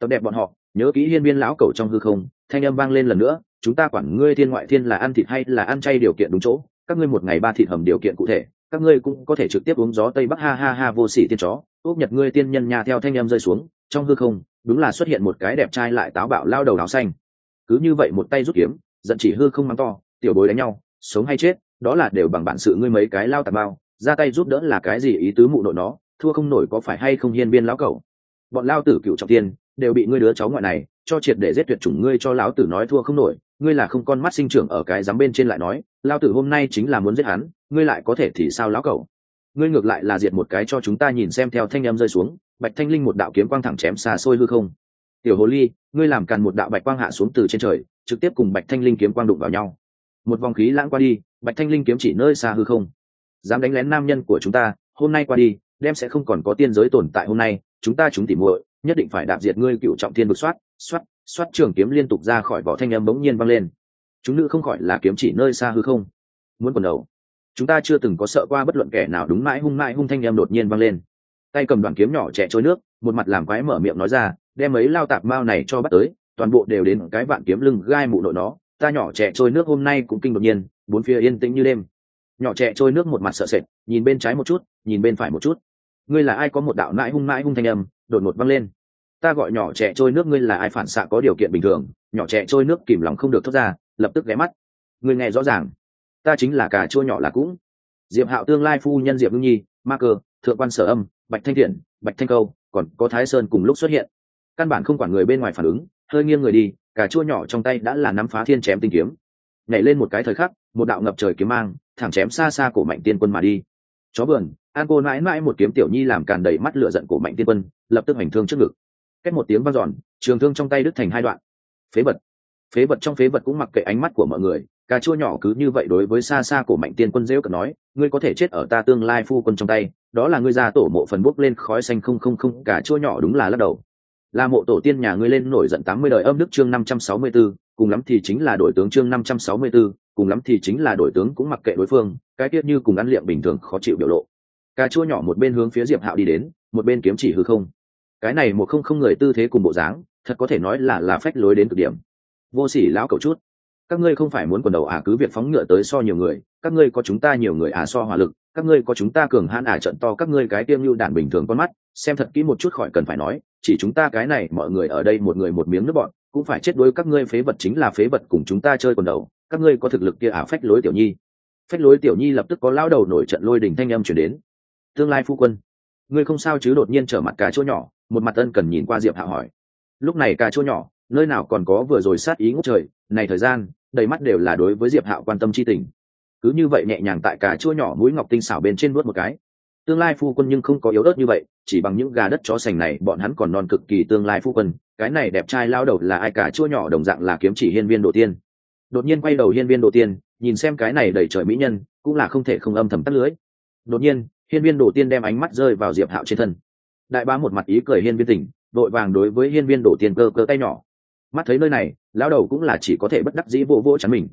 Tập đẹp bọn họ, nhớ kỹ hiên viên lão cẩu trong hư không, thanh âm vang lên lần nữa, chúng ta quản ngươi thiên ngoại thiên là ăn thịt hay là ăn chay điều kiện đúng chỗ, các ngươi một ngày ba thịt hầm điều kiện cụ thể, các ngươi cũng có thể trực tiếp uống gió tây bắc ha ha ha vô sỉ tiên chó ốc nhật ngươi tiên nhân nhà theo thanh em rơi xuống, trong hư không đúng là xuất hiện một cái đẹp trai lại táo bạo lao đầu áo xanh. Cứ như vậy một tay rút kiếm, giận chỉ hư không mắng to, tiểu bối đánh nhau, sống hay chết, đó là đều bằng bản sự ngươi mấy cái lao tà bao, ra tay giúp đỡ là cái gì ý tứ mụ nội nó, thua không nổi có phải hay không hiên biên lão cẩu. Bọn lao tử cựu trọng tiên, đều bị ngươi đứa cháu ngoại này, cho triệt để giết tuyệt chủng ngươi cho lão tử nói thua không nổi, ngươi là không con mắt sinh trưởng ở cái dám bên trên lại nói, lao tử hôm nay chính là muốn giết hắn, ngươi lại có thể thì sao lão cẩu? Ngươi ngược lại là diệt một cái cho chúng ta nhìn xem theo thanh em rơi xuống, bạch thanh linh một đạo kiếm quang thẳng chém xa xôi hư không. Tiểu hồ ly, ngươi làm càn một đạo bạch quang hạ xuống từ trên trời, trực tiếp cùng bạch thanh linh kiếm quang đụng vào nhau. Một vòng khí lãng qua đi, bạch thanh linh kiếm chỉ nơi xa hư không. Dám đánh lén nam nhân của chúng ta, hôm nay qua đi, đem sẽ không còn có tiên giới tồn tại hôm nay, chúng ta chúng tỉ muội, nhất định phải đạp diệt ngươi cựu trọng thiên đột soát soát soát trường kiếm liên tục ra khỏi vỏ thanh âm bỗng nhiên văng lên. Chúng nữ không khỏi là kiếm chỉ nơi xa hư không. Muốn quần đầu chúng ta chưa từng có sợ qua bất luận kẻ nào đúng mãi hung mãi hung thanh em đột nhiên vang lên. Tay cầm đoàn kiếm nhỏ trẻ trôi nước, một mặt làm quái mở miệng nói ra, đem mấy lao tạp mao này cho bắt tới, toàn bộ đều đến cái vạn kiếm lưng gai mụ nội nó. Ta nhỏ trẻ trôi nước hôm nay cũng kinh đột nhiên, bốn phía yên tĩnh như đêm. Nhỏ trẻ trôi nước một mặt sợ sệt, nhìn bên trái một chút, nhìn bên phải một chút. Ngươi là ai có một đạo mãi hung mãi hung thanh âm, đột ngột văng lên. Ta gọi nhỏ trẻ trôi nước ngươi là ai phản xạ có điều kiện bình thường. Nhỏ trẻ trôi nước kìm lòng không được thoát ra, lập tức ghé mắt. Ngươi nghe rõ ràng ta chính là cả chua nhỏ là cũng. Diệp hạo tương lai phu nhân diệp ngưng nhi, ma cơ, thượng quan sở âm, bạch thanh thiện, bạch thanh câu, còn có thái sơn cùng lúc xuất hiện. Căn bản không quản người bên ngoài phản ứng, hơi nghiêng người đi cả chua nhỏ trong tay đã là nắm phá thiên chém tinh kiếm. Nhảy lên một cái thời khắc, một đạo ngập trời kiếm mang, thẳng chém xa xa cổ mạnh tiên quân mà đi. Chó vườn an cô mãi mãi một kiếm tiểu nhi làm càn đầy mắt lửa giận cổ mạnh tiên quân, lập tức hành thương trước ngực. Cách một tiếng vang dọn, trường thương trong tay đứt thành hai đoạn. Phế vật. Phế vật trong phế vật cũng mặc kệ ánh mắt của mọi người cà chua nhỏ cứ như vậy đối với xa xa cổ mạnh tiên quân rêu cận nói ngươi có thể chết ở ta tương lai phu quân trong tay đó là ngươi ra tổ mộ phần bốc lên khói xanh không không không cà chua nhỏ đúng là lắc đầu. Là mộ tổ tiên nhà ngươi lên nổi giận tám mươi đời âm đức chương năm trăm sáu mươi 564, cùng lắm thì chính là đổi tướng chương năm trăm sáu mươi 564, cùng lắm thì chính là đổi tướng cũng mặc kệ đối phương cái tiết như cùng ăn liệm bình thường khó chịu biểu lộ. Cà chua nhỏ một bên hướng phía diệp hạo đi đến một bên kiếm chỉ hư không. Cái này một không không người tư thế cùng bộ dáng thật có thể nói là là phách lối đến cực điểm. Vô sỉ lão cầu chút các ngươi không phải muốn quần đầu à cứ việc phóng ngựa tới so nhiều người, các ngươi có chúng ta nhiều người à so hỏa lực, các ngươi có chúng ta cường hãn à trận to các ngươi cái tiêm lưu đản bình thường con mắt, xem thật kỹ một chút khỏi cần phải nói, chỉ chúng ta cái này, mọi người ở đây một người một miếng nước bọn, cũng phải chết đuối các ngươi phế vật chính là phế vật cùng chúng ta chơi quần đầu, các ngươi có thực lực kia à phách lối tiểu nhi. Phách lối tiểu nhi lập tức có lao đầu nổi trận lôi đình thanh âm chuyển đến. Tương lai phu quân, ngươi không sao chứ đột nhiên trở mặt cà chỗ nhỏ, một mặt ân cần nhìn qua diệp hạ hỏi. Lúc này cà chỗ nhỏ, nơi nào còn có vừa rồi sát ý ngốc trời, này thời gian đầy mắt đều là đối với diệp hạo quan tâm c h i tình. Cứ như vậy nhẹ nhàng tại cả chua nhỏ mũi ngọc tinh xảo bên trên nuốt một cái. Tương lai phu quân nhưng không có yếu ớt như vậy, chỉ bằng những gà đất chó sành này, bọn hắn còn non cực kỳ tương lai phu quân, cái này đẹp trai lao đầu là ai cả chua nhỏ đồng dạng là kiếm chỉ hiên viên đầu tiên. Đột nhiên quay đầu hiên viên đồ tiên, nhìn xem cái này đầy trời mỹ nhân, cũng là không thể không âm thầm tắt lưới. Đột nhiên, hiên viên đồ tiên đem ánh mắt rơi vào diệp hạo trên thân. Đại bá một mặt ý cười hiên viên tỉnh vội vàng đối với hiên viên đổ tiên cơ cơ tay nhỏ. Mắt thấy nơi này lão đầu cũng là chỉ có thể bất đắc dĩ vô vô chắn mình.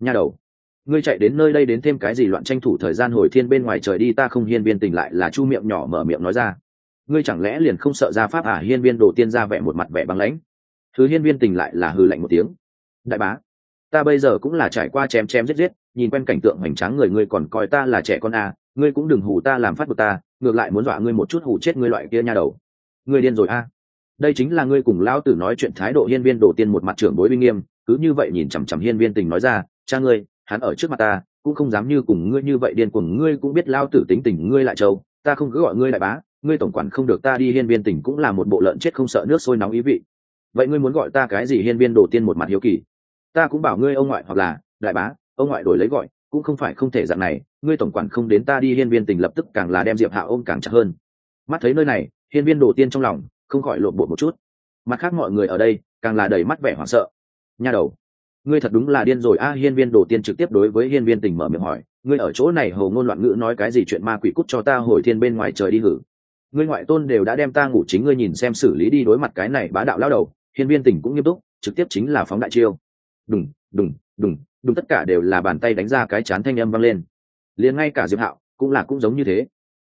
Nha đầu ngươi chạy đến nơi đây đến thêm cái gì loạn tranh thủ thời gian hồi thiên bên ngoài trời đi ta không hiên viên tỉnh lại là chu miệng nhỏ mở miệng nói ra. Ngươi chẳng lẽ liền không sợ ra pháp à? Hiên viên đồ tiên ra vẻ một mặt vẻ băng lãnh. Thứ hiên viên tình lại là hừ lạnh một tiếng. Đại bá ta bây giờ cũng là trải qua chém chém giết giết nhìn quen cảnh tượng hoành tráng người ngươi còn coi ta là trẻ con à, ngươi cũng đừng hù ta làm phát của ta ngược lại muốn dọa ngươi một chút hù chết ngươi loại kia nha đầu. Ngươi điên rồi à đây chính là ngươi cùng lão tử nói chuyện thái độ hiên viên đồ tiên một mặt trưởng bối uy nghiêm cứ như vậy nhìn chằm chằm hiên viên tình nói ra cha ngươi hắn ở trước mặt ta cũng không dám như cùng ngươi như vậy điên cuồng ngươi cũng biết lao tử tính tình ngươi lại trâu, ta không cứ gọi ngươi đại bá ngươi tổng quản không được ta đi hiên viên tỉnh cũng là một bộ lợn chết không sợ nước sôi nóng ý vị. Vậy ngươi muốn gọi ta cái gì? Hiên viên đồ tiên một mặt hiếu kỳ. Ta cũng bảo ngươi ông ngoại hoặc là đại bá ông ngoại đổi lấy gọi cũng không phải không thể dạng này ngươi tổng quản không đến ta đi hiên viên tỉnh lập tức càng là đem diệp hạ ôm càng chặt hơn. Mắt thấy nơi này hiên viên đồ tiên trong lòng không khỏi lộn bột một chút. Mặt khác mọi người ở đây, càng là đầy mắt vẻ hoảng sợ. Nha đầu, ngươi thật đúng là điên rồi. A, hiên viên đồ tiên trực tiếp đối với hiên viên Tình mở miệng hỏi, ngươi ở chỗ này hầu ngôn loạn ngữ nói cái gì chuyện ma quỷ cút cho ta hồi thiên bên ngoài trời đi hử. Ngươi ngoại tôn đều đã đem ta ngủ chính ngươi nhìn xem xử lý đi đối mặt cái này bá đạo lao đầu. Hiên viên Tình cũng nghiêm túc, trực tiếp chính là phóng đại chiêu. Đùng đùng đùng đùng, tất cả đều là bàn tay đánh ra cái chán thanh âm vang lên. Liền ngay cả diệp hạo cũng là cũng giống như thế.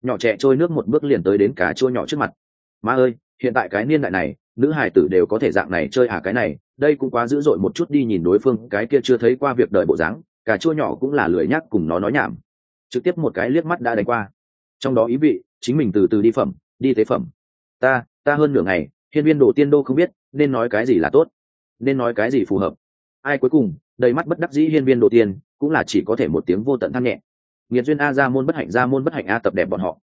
Nhỏ trẻ trôi nước một bước liền tới đến cả chua nhỏ trước mặt ma ơi, hiện tại cái niên đại này, nữ hải tử đều có thể dạng này chơi à cái này, đây cũng quá dữ dội một chút đi nhìn đối phương, cái kia chưa thấy qua việc đời bộ dáng cả chua nhỏ cũng là lười nhắc cùng nó nói nhảm. Trực tiếp một cái liếc mắt đã đánh qua. Trong đó ý vị, chính mình từ từ đi phẩm, đi tế phẩm. Ta ta hơn nửa ngày, hiên viên đồ tiên đô không biết, nên nói cái gì là tốt, nên nói cái gì phù hợp. Ai cuối cùng, đầy mắt bất đắc dĩ hiên viên đồ tiên, cũng là chỉ có thể một tiếng vô tận than nhẹ. Nghiệt duyên a ra môn bất hạnh ra môn bất hạnh a tập đẹp bọn họ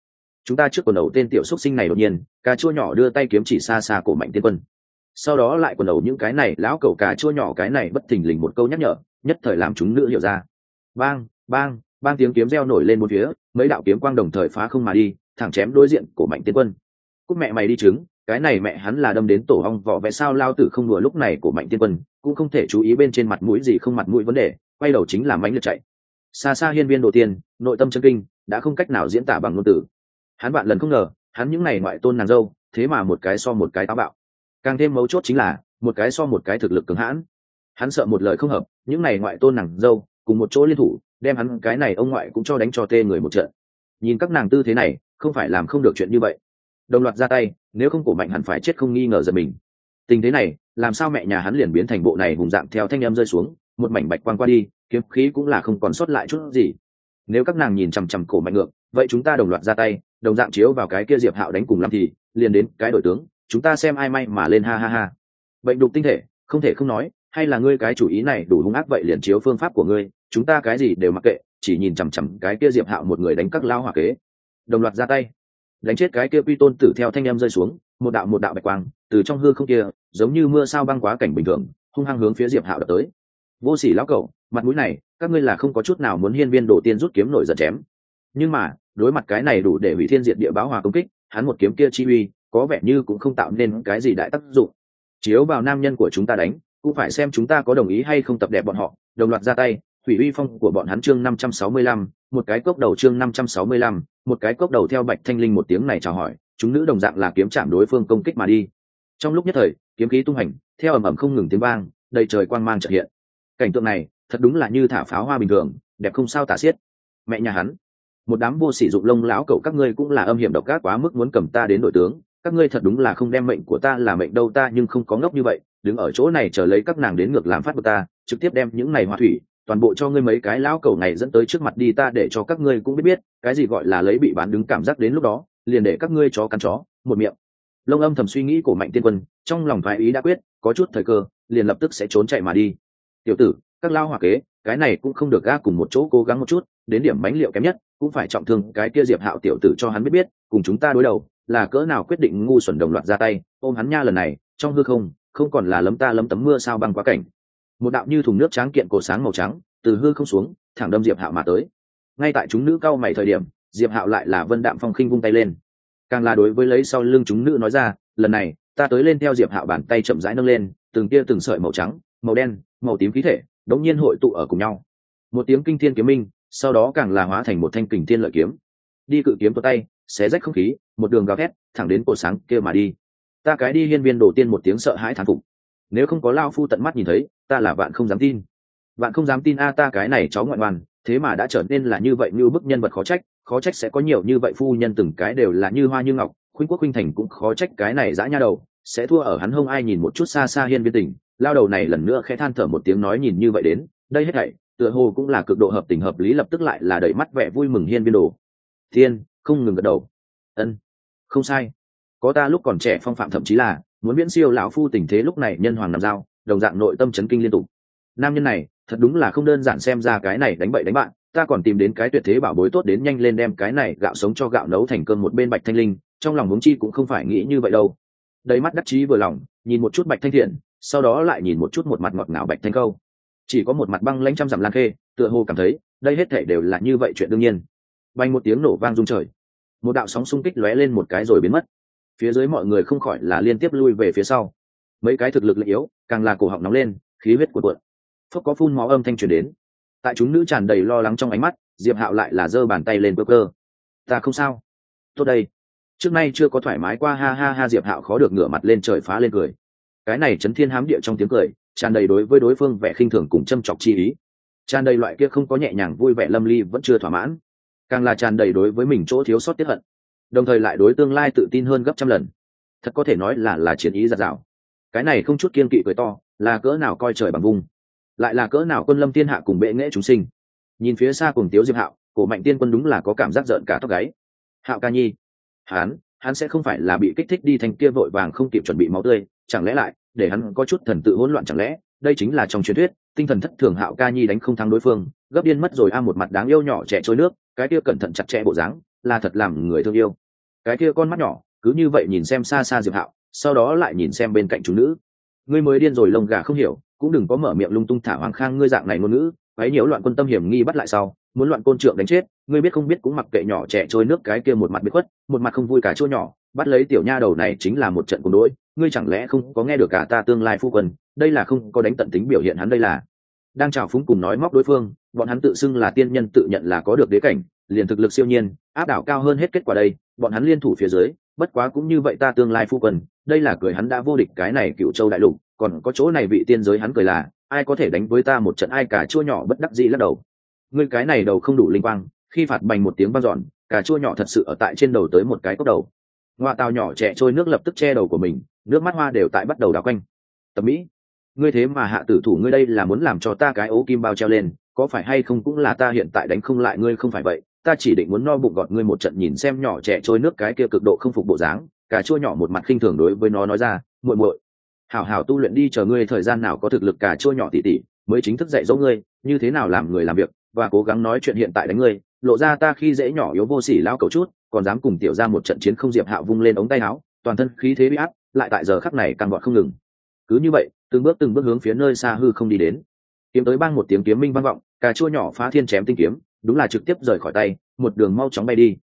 chúng ta trước quần đầu tên tiểu xuất sinh này đột nhiên, cà chua nhỏ đưa tay kiếm chỉ xa xa cổ mạnh tiên quân. Sau đó lại quần đầu những cái này, lão cầu cà chua nhỏ cái này bất thình lình một câu nhắc nhở, nhất thời làm chúng nữ hiểu ra. Bang bang bang tiếng kiếm reo nổi lên một phía, mấy đạo kiếm quang đồng thời phá không mà đi, thẳng chém đối diện của mạnh tiên quân. Cúc mẹ mày đi chứng cái này mẹ hắn là đâm đến tổ hong vỏ vẽ sao lao tử không đùa lúc này của mạnh tiên quân, cũng không thể chú ý bên trên mặt mũi gì không mặt mũi vấn đề, quay đầu chính là mánh liệt chạy. Xa xa hiên viên đồ tiên, nội tâm chân kinh, đã không cách nào diễn tả bằng ngôn từ hắn bạn lần không ngờ, hắn những ngày ngoại tôn nàng dâu, thế mà một cái so một cái táo bạo. Càng thêm mấu chốt chính là, một cái so một cái thực lực cứng hãn. Hắn sợ một lời không hợp, những ngày ngoại tôn nàng dâu, cùng một chỗ liên thủ, đem hắn cái này ông ngoại cũng cho đánh cho tê người một trận. Nhìn các nàng tư thế này, không phải làm không được chuyện như vậy. Đồng loạt ra tay, nếu không cổ mạnh hẳn phải chết không nghi ngờ giật mình. Tình thế này, làm sao mẹ nhà hắn liền biến thành bộ này hùng dạng theo thanh em rơi xuống, một mảnh bạch quang qua đi, kiếm khí cũng là không còn sót lại chút gì. Nếu các nàng nhìn chằm chằm cổ mạnh ngược, vậy chúng ta đồng loạt ra tay đồng dạng chiếu vào cái kia diệp hạo đánh cùng lắm thì, liền đến, cái đội tướng, chúng ta xem ai may mà lên, ha ha ha. Bệnh đục tinh thể, không thể không nói, hay là ngươi cái chủ ý này đủ hung ác vậy liền chiếu phương pháp của ngươi, chúng ta cái gì đều mặc kệ, chỉ nhìn chằm chằm cái kia diệp hạo một người đánh các lao hỏa kế. Đồng loạt ra tay. Đánh chết cái kia quy tôn tử theo thanh em rơi xuống, một đạo một đạo bạch quang, từ trong hư không kia, giống như mưa sao băng quá cảnh bình thường, hung hăng hướng phía diệp hạo đập tới. Vô sỉ lão cẩu, mặt mũi này, các ngươi là không có chút nào muốn hiên viên đổ tiên rút kiếm nổi giật chém. Nhưng mà đối mặt cái này đủ để hủy thiên diệt địa báo hòa công kích, hắn một kiếm kia chi uy, có vẻ như cũng không tạo nên cái gì đại tác dụng. Chiếu vào nam nhân của chúng ta đánh, cũng phải xem chúng ta có đồng ý hay không tập đẹp bọn họ. Đồng loạt ra tay, hủy uy phong của bọn hắn chương năm trăm sáu mươi lăm, một cái cốc đầu chương năm trăm sáu mươi lăm, một cái cốc đầu theo bạch thanh linh một tiếng này chào hỏi, chúng nữ đồng dạng là kiếm chạm đối phương công kích mà đi. Trong lúc nhất thời, kiếm khí tung hành, theo ầm ầm không ngừng tiếng vang, đầy trời quang mang trợ hiện. Cảnh tượng này, thật đúng là như thả pháo hoa bình thường, đẹp không sao tả xiết. Mẹ nhà hắn một đám vô sỉ dụng lông lão cậu các ngươi cũng là âm hiểm độc ác quá mức muốn cầm ta đến đội tướng. Các ngươi thật đúng là không đem mệnh của ta là mệnh đâu ta nhưng không có ngốc như vậy. Đứng ở chỗ này chờ lấy các nàng đến ngược làm phát của ta, trực tiếp đem những này hoa thủy, toàn bộ cho ngươi mấy cái lão cầu này dẫn tới trước mặt đi ta để cho các ngươi cũng biết biết, cái gì gọi là lấy bị bán đứng cảm giác đến lúc đó, liền để các ngươi chó cắn chó, một miệng. Lông âm thầm suy nghĩ của mạnh tiên quân, trong lòng thoái ý đã quyết, có chút thời cơ, liền lập tức sẽ trốn chạy mà đi. Tiểu tử, các lao hòa kế cái này cũng không được ga cùng một chỗ cố gắng một chút, đến điểm bánh liệu kém nhất, cũng phải trọng thương cái kia diệp hạo tiểu tử cho hắn biết biết, cùng chúng ta đối đầu, là cỡ nào quyết định ngu xuẩn đồng loạt ra tay, ôm hắn nha lần này, trong hư không không còn là lấm ta lấm tấm mưa sao băng quá cảnh. Một đạo như thùng nước tráng kiện cổ sáng màu trắng, từ hư không xuống, thẳng đâm diệp hạo mà tới. Ngay tại chúng nữ cao mày thời điểm, diệp hạo lại là vân đạm phong khinh vung tay lên. Càng là đối với lấy sau lưng chúng nữ nói ra, lần này, ta tới lên theo diệp hạo bàn tay chậm rãi nâng lên, từng tia từng sợi màu trắng, màu đen, màu tím khí thể đống nhiên hội tụ ở cùng nhau. Một tiếng kinh thiên kiếm minh, sau đó càng là hóa thành một thanh kình thiên lợi kiếm. Đi cự kiếm vào tay, xé rách không khí, một đường gào thét, thẳng đến cổ sáng kia mà đi. Ta cái đi hiên viên đầu tiên một tiếng sợ hãi thán phục. Nếu không có lao phu tận mắt nhìn thấy, ta là bạn không dám tin. Bạn không dám tin a, ta cái này cháu ngoại ngoan thế mà đã trở nên là như vậy như bức nhân vật khó trách khó trách sẽ có nhiều như vậy phu nhân từng cái đều là như hoa như ngọc, khuynh quốc khuynh thành cũng khó trách cái này dã nha đầu, sẽ thua ở hắn hông ai nhìn một chút xa xa hiên viên tình lao đầu này lần nữa khẽ than thở một tiếng nói nhìn như vậy đến, đây hết thảy, tựa hồ cũng là cực độ hợp tình hợp lý lập tức lại là đẩy mắt vẻ vui mừng hiên biên đồ. Thiên, không ngừng gật đầu. Ân, không sai. Có ta lúc còn trẻ phong phạm thậm chí là, muốn viễn siêu lão phu tình thế lúc này nhân hoàng nằm dao đồng dạng nội tâm chấn kinh liên tục. Nam nhân này, thật đúng là không đơn giản xem ra cái này đánh bậy đánh bạn, ta còn tìm đến cái tuyệt thế bảo bối tốt đến nhanh lên đem cái này gạo sống cho gạo nấu thành cơm một bên bạch thanh linh, trong lòng huống chi cũng không phải nghĩ như vậy đâu. Đầy mắt đắc chí vừa lòng, nhìn một chút bạch thanh thiện sau đó lại nhìn một chút một mặt ngọt ngào bạch thanh câu. Chỉ có một mặt băng lãnh trăm dặm lan khê, tựa hồ cảm thấy, đây hết thể đều là như vậy chuyện đương nhiên. Bay một tiếng nổ vang rung trời. Một đạo sóng xung kích lóe lên một cái rồi biến mất. Phía dưới mọi người không khỏi là liên tiếp lui về phía sau. Mấy cái thực lực lợi yếu, càng là cổ họng nóng lên, khí huyết cuộn cuộn. Phước có phun máu âm thanh truyền đến. Tại chúng nữ tràn đầy lo lắng trong ánh mắt, diệp hạo lại là giơ bàn tay lên cơ cơ ta không sao. Tốt đây. Trước nay chưa có thoải mái qua, ha ha ha, diệp hạo khó được ngửa mặt lên trời phá lên cười cái này chấn thiên hám địa trong tiếng cười, tràn đầy đối với đối phương vẻ khinh thường cùng châm chọc chi ý. Tràn đầy loại kia không có nhẹ nhàng vui vẻ lâm ly vẫn chưa thỏa mãn. Càng là tràn đầy đối với mình chỗ thiếu sót tiếp hận. Đồng thời lại đối tương lai tự tin hơn gấp trăm lần. Thật có thể nói là là chiến ý giạt rào. Cái này không chút kiên kỵ cười to, là cỡ nào coi trời bằng vung. Lại là cỡ nào quân lâm thiên hạ cùng bệ nghệ chúng sinh. Nhìn phía xa cùng tiếu diệp hạo, cổ mạnh tiên quân đúng là có cảm giác giận cả tóc gáy. Hạo ca nhi. Hắn hắn sẽ không phải là bị kích thích đi thành kia vội vàng không kịp chuẩn bị máu tươi, chẳng lẽ lại, để hắn có chút thần tự hỗn loạn chẳng lẽ, đây chính là trong truyền thuyết, tinh thần thất thường hạo ca nhi đánh không thắng đối phương, gấp điên mất rồi a một mặt đáng yêu nhỏ trẻ trôi nước, cái kia cẩn thận chặt chẽ bộ dáng, là thật làm người thương yêu. Cái kia con mắt nhỏ, cứ như vậy nhìn xem xa xa diệp hạo, sau đó lại nhìn xem bên cạnh chú nữ. Ngươi mới điên rồi lông gà không hiểu, cũng đừng có mở miệng lung tung thả hoàng khang ngươi dạng này ngôn ngữ ấy nhiễu loạn quân tâm hiểm nghi bắt lại sau, muốn loạn côn trượng đánh chết ngươi biết không biết cũng mặc kệ nhỏ trẻ trôi nước cái kia một mặt biết khuất, một mặt không vui cả chua nhỏ, bắt lấy tiểu nha đầu này chính là một trận cùng đỗi, ngươi chẳng lẽ không có nghe được cả ta tương lai phu quân, đây là không có đánh tận tính biểu hiện hắn đây là. Đang chào phúng cùng nói móc đối phương, bọn hắn tự xưng là tiên nhân tự nhận là có được đế cảnh, liền thực lực siêu nhiên, áp đảo cao hơn hết kết quả đây, bọn hắn liên thủ phía dưới, bất quá cũng như vậy ta tương lai phu quân, đây là cười hắn đã vô địch cái này cựu châu đại lục, còn có chỗ này vị tiên giới hắn cười là, ai có thể đánh với ta một trận, ai cả chua nhỏ bất đắc dĩ lắc đầu. Ngươi cái này đầu không đủ linh quang khi phạt bành một tiếng vang dọn cả chua nhỏ thật sự ở tại trên đầu tới một cái cốc đầu. Ngoa tàu nhỏ trẻ trôi nước lập tức che đầu của mình, nước mắt hoa đều tại bắt đầu đào quanh. Tập mỹ, ngươi thế mà hạ tử thủ ngươi đây là muốn làm cho ta cái ố kim bao treo lên, có phải hay không cũng là ta hiện tại đánh không lại ngươi không phải vậy, ta chỉ định muốn no bụng gọt ngươi một trận nhìn xem nhỏ trẻ trôi nước cái kia cực độ không phục bộ dáng cả chua nhỏ một mặt khinh thường đối với nó nói ra, muội muội, hảo hảo tu luyện đi chờ ngươi thời gian nào có thực lực cả chua nhỏ tỉ tỉ, mới chính thức dạy dỗ ngươi, như thế nào làm người làm việc, và cố gắng nói chuyện hiện tại đánh ngươi lộ ra ta khi dễ nhỏ yếu vô sỉ lao cầu chút, còn dám cùng tiểu ra một trận chiến không diệp hạo vung lên ống tay áo, toàn thân khí thế bị áp, lại tại giờ khắc này càng gọn không ngừng. Cứ như vậy, từng bước từng bước hướng phía nơi xa hư không đi đến. Kiếm tới bang một tiếng kiếm minh vang vọng, cà chua nhỏ phá thiên chém tinh kiếm, đúng là trực tiếp rời khỏi tay, một đường mau chóng bay đi.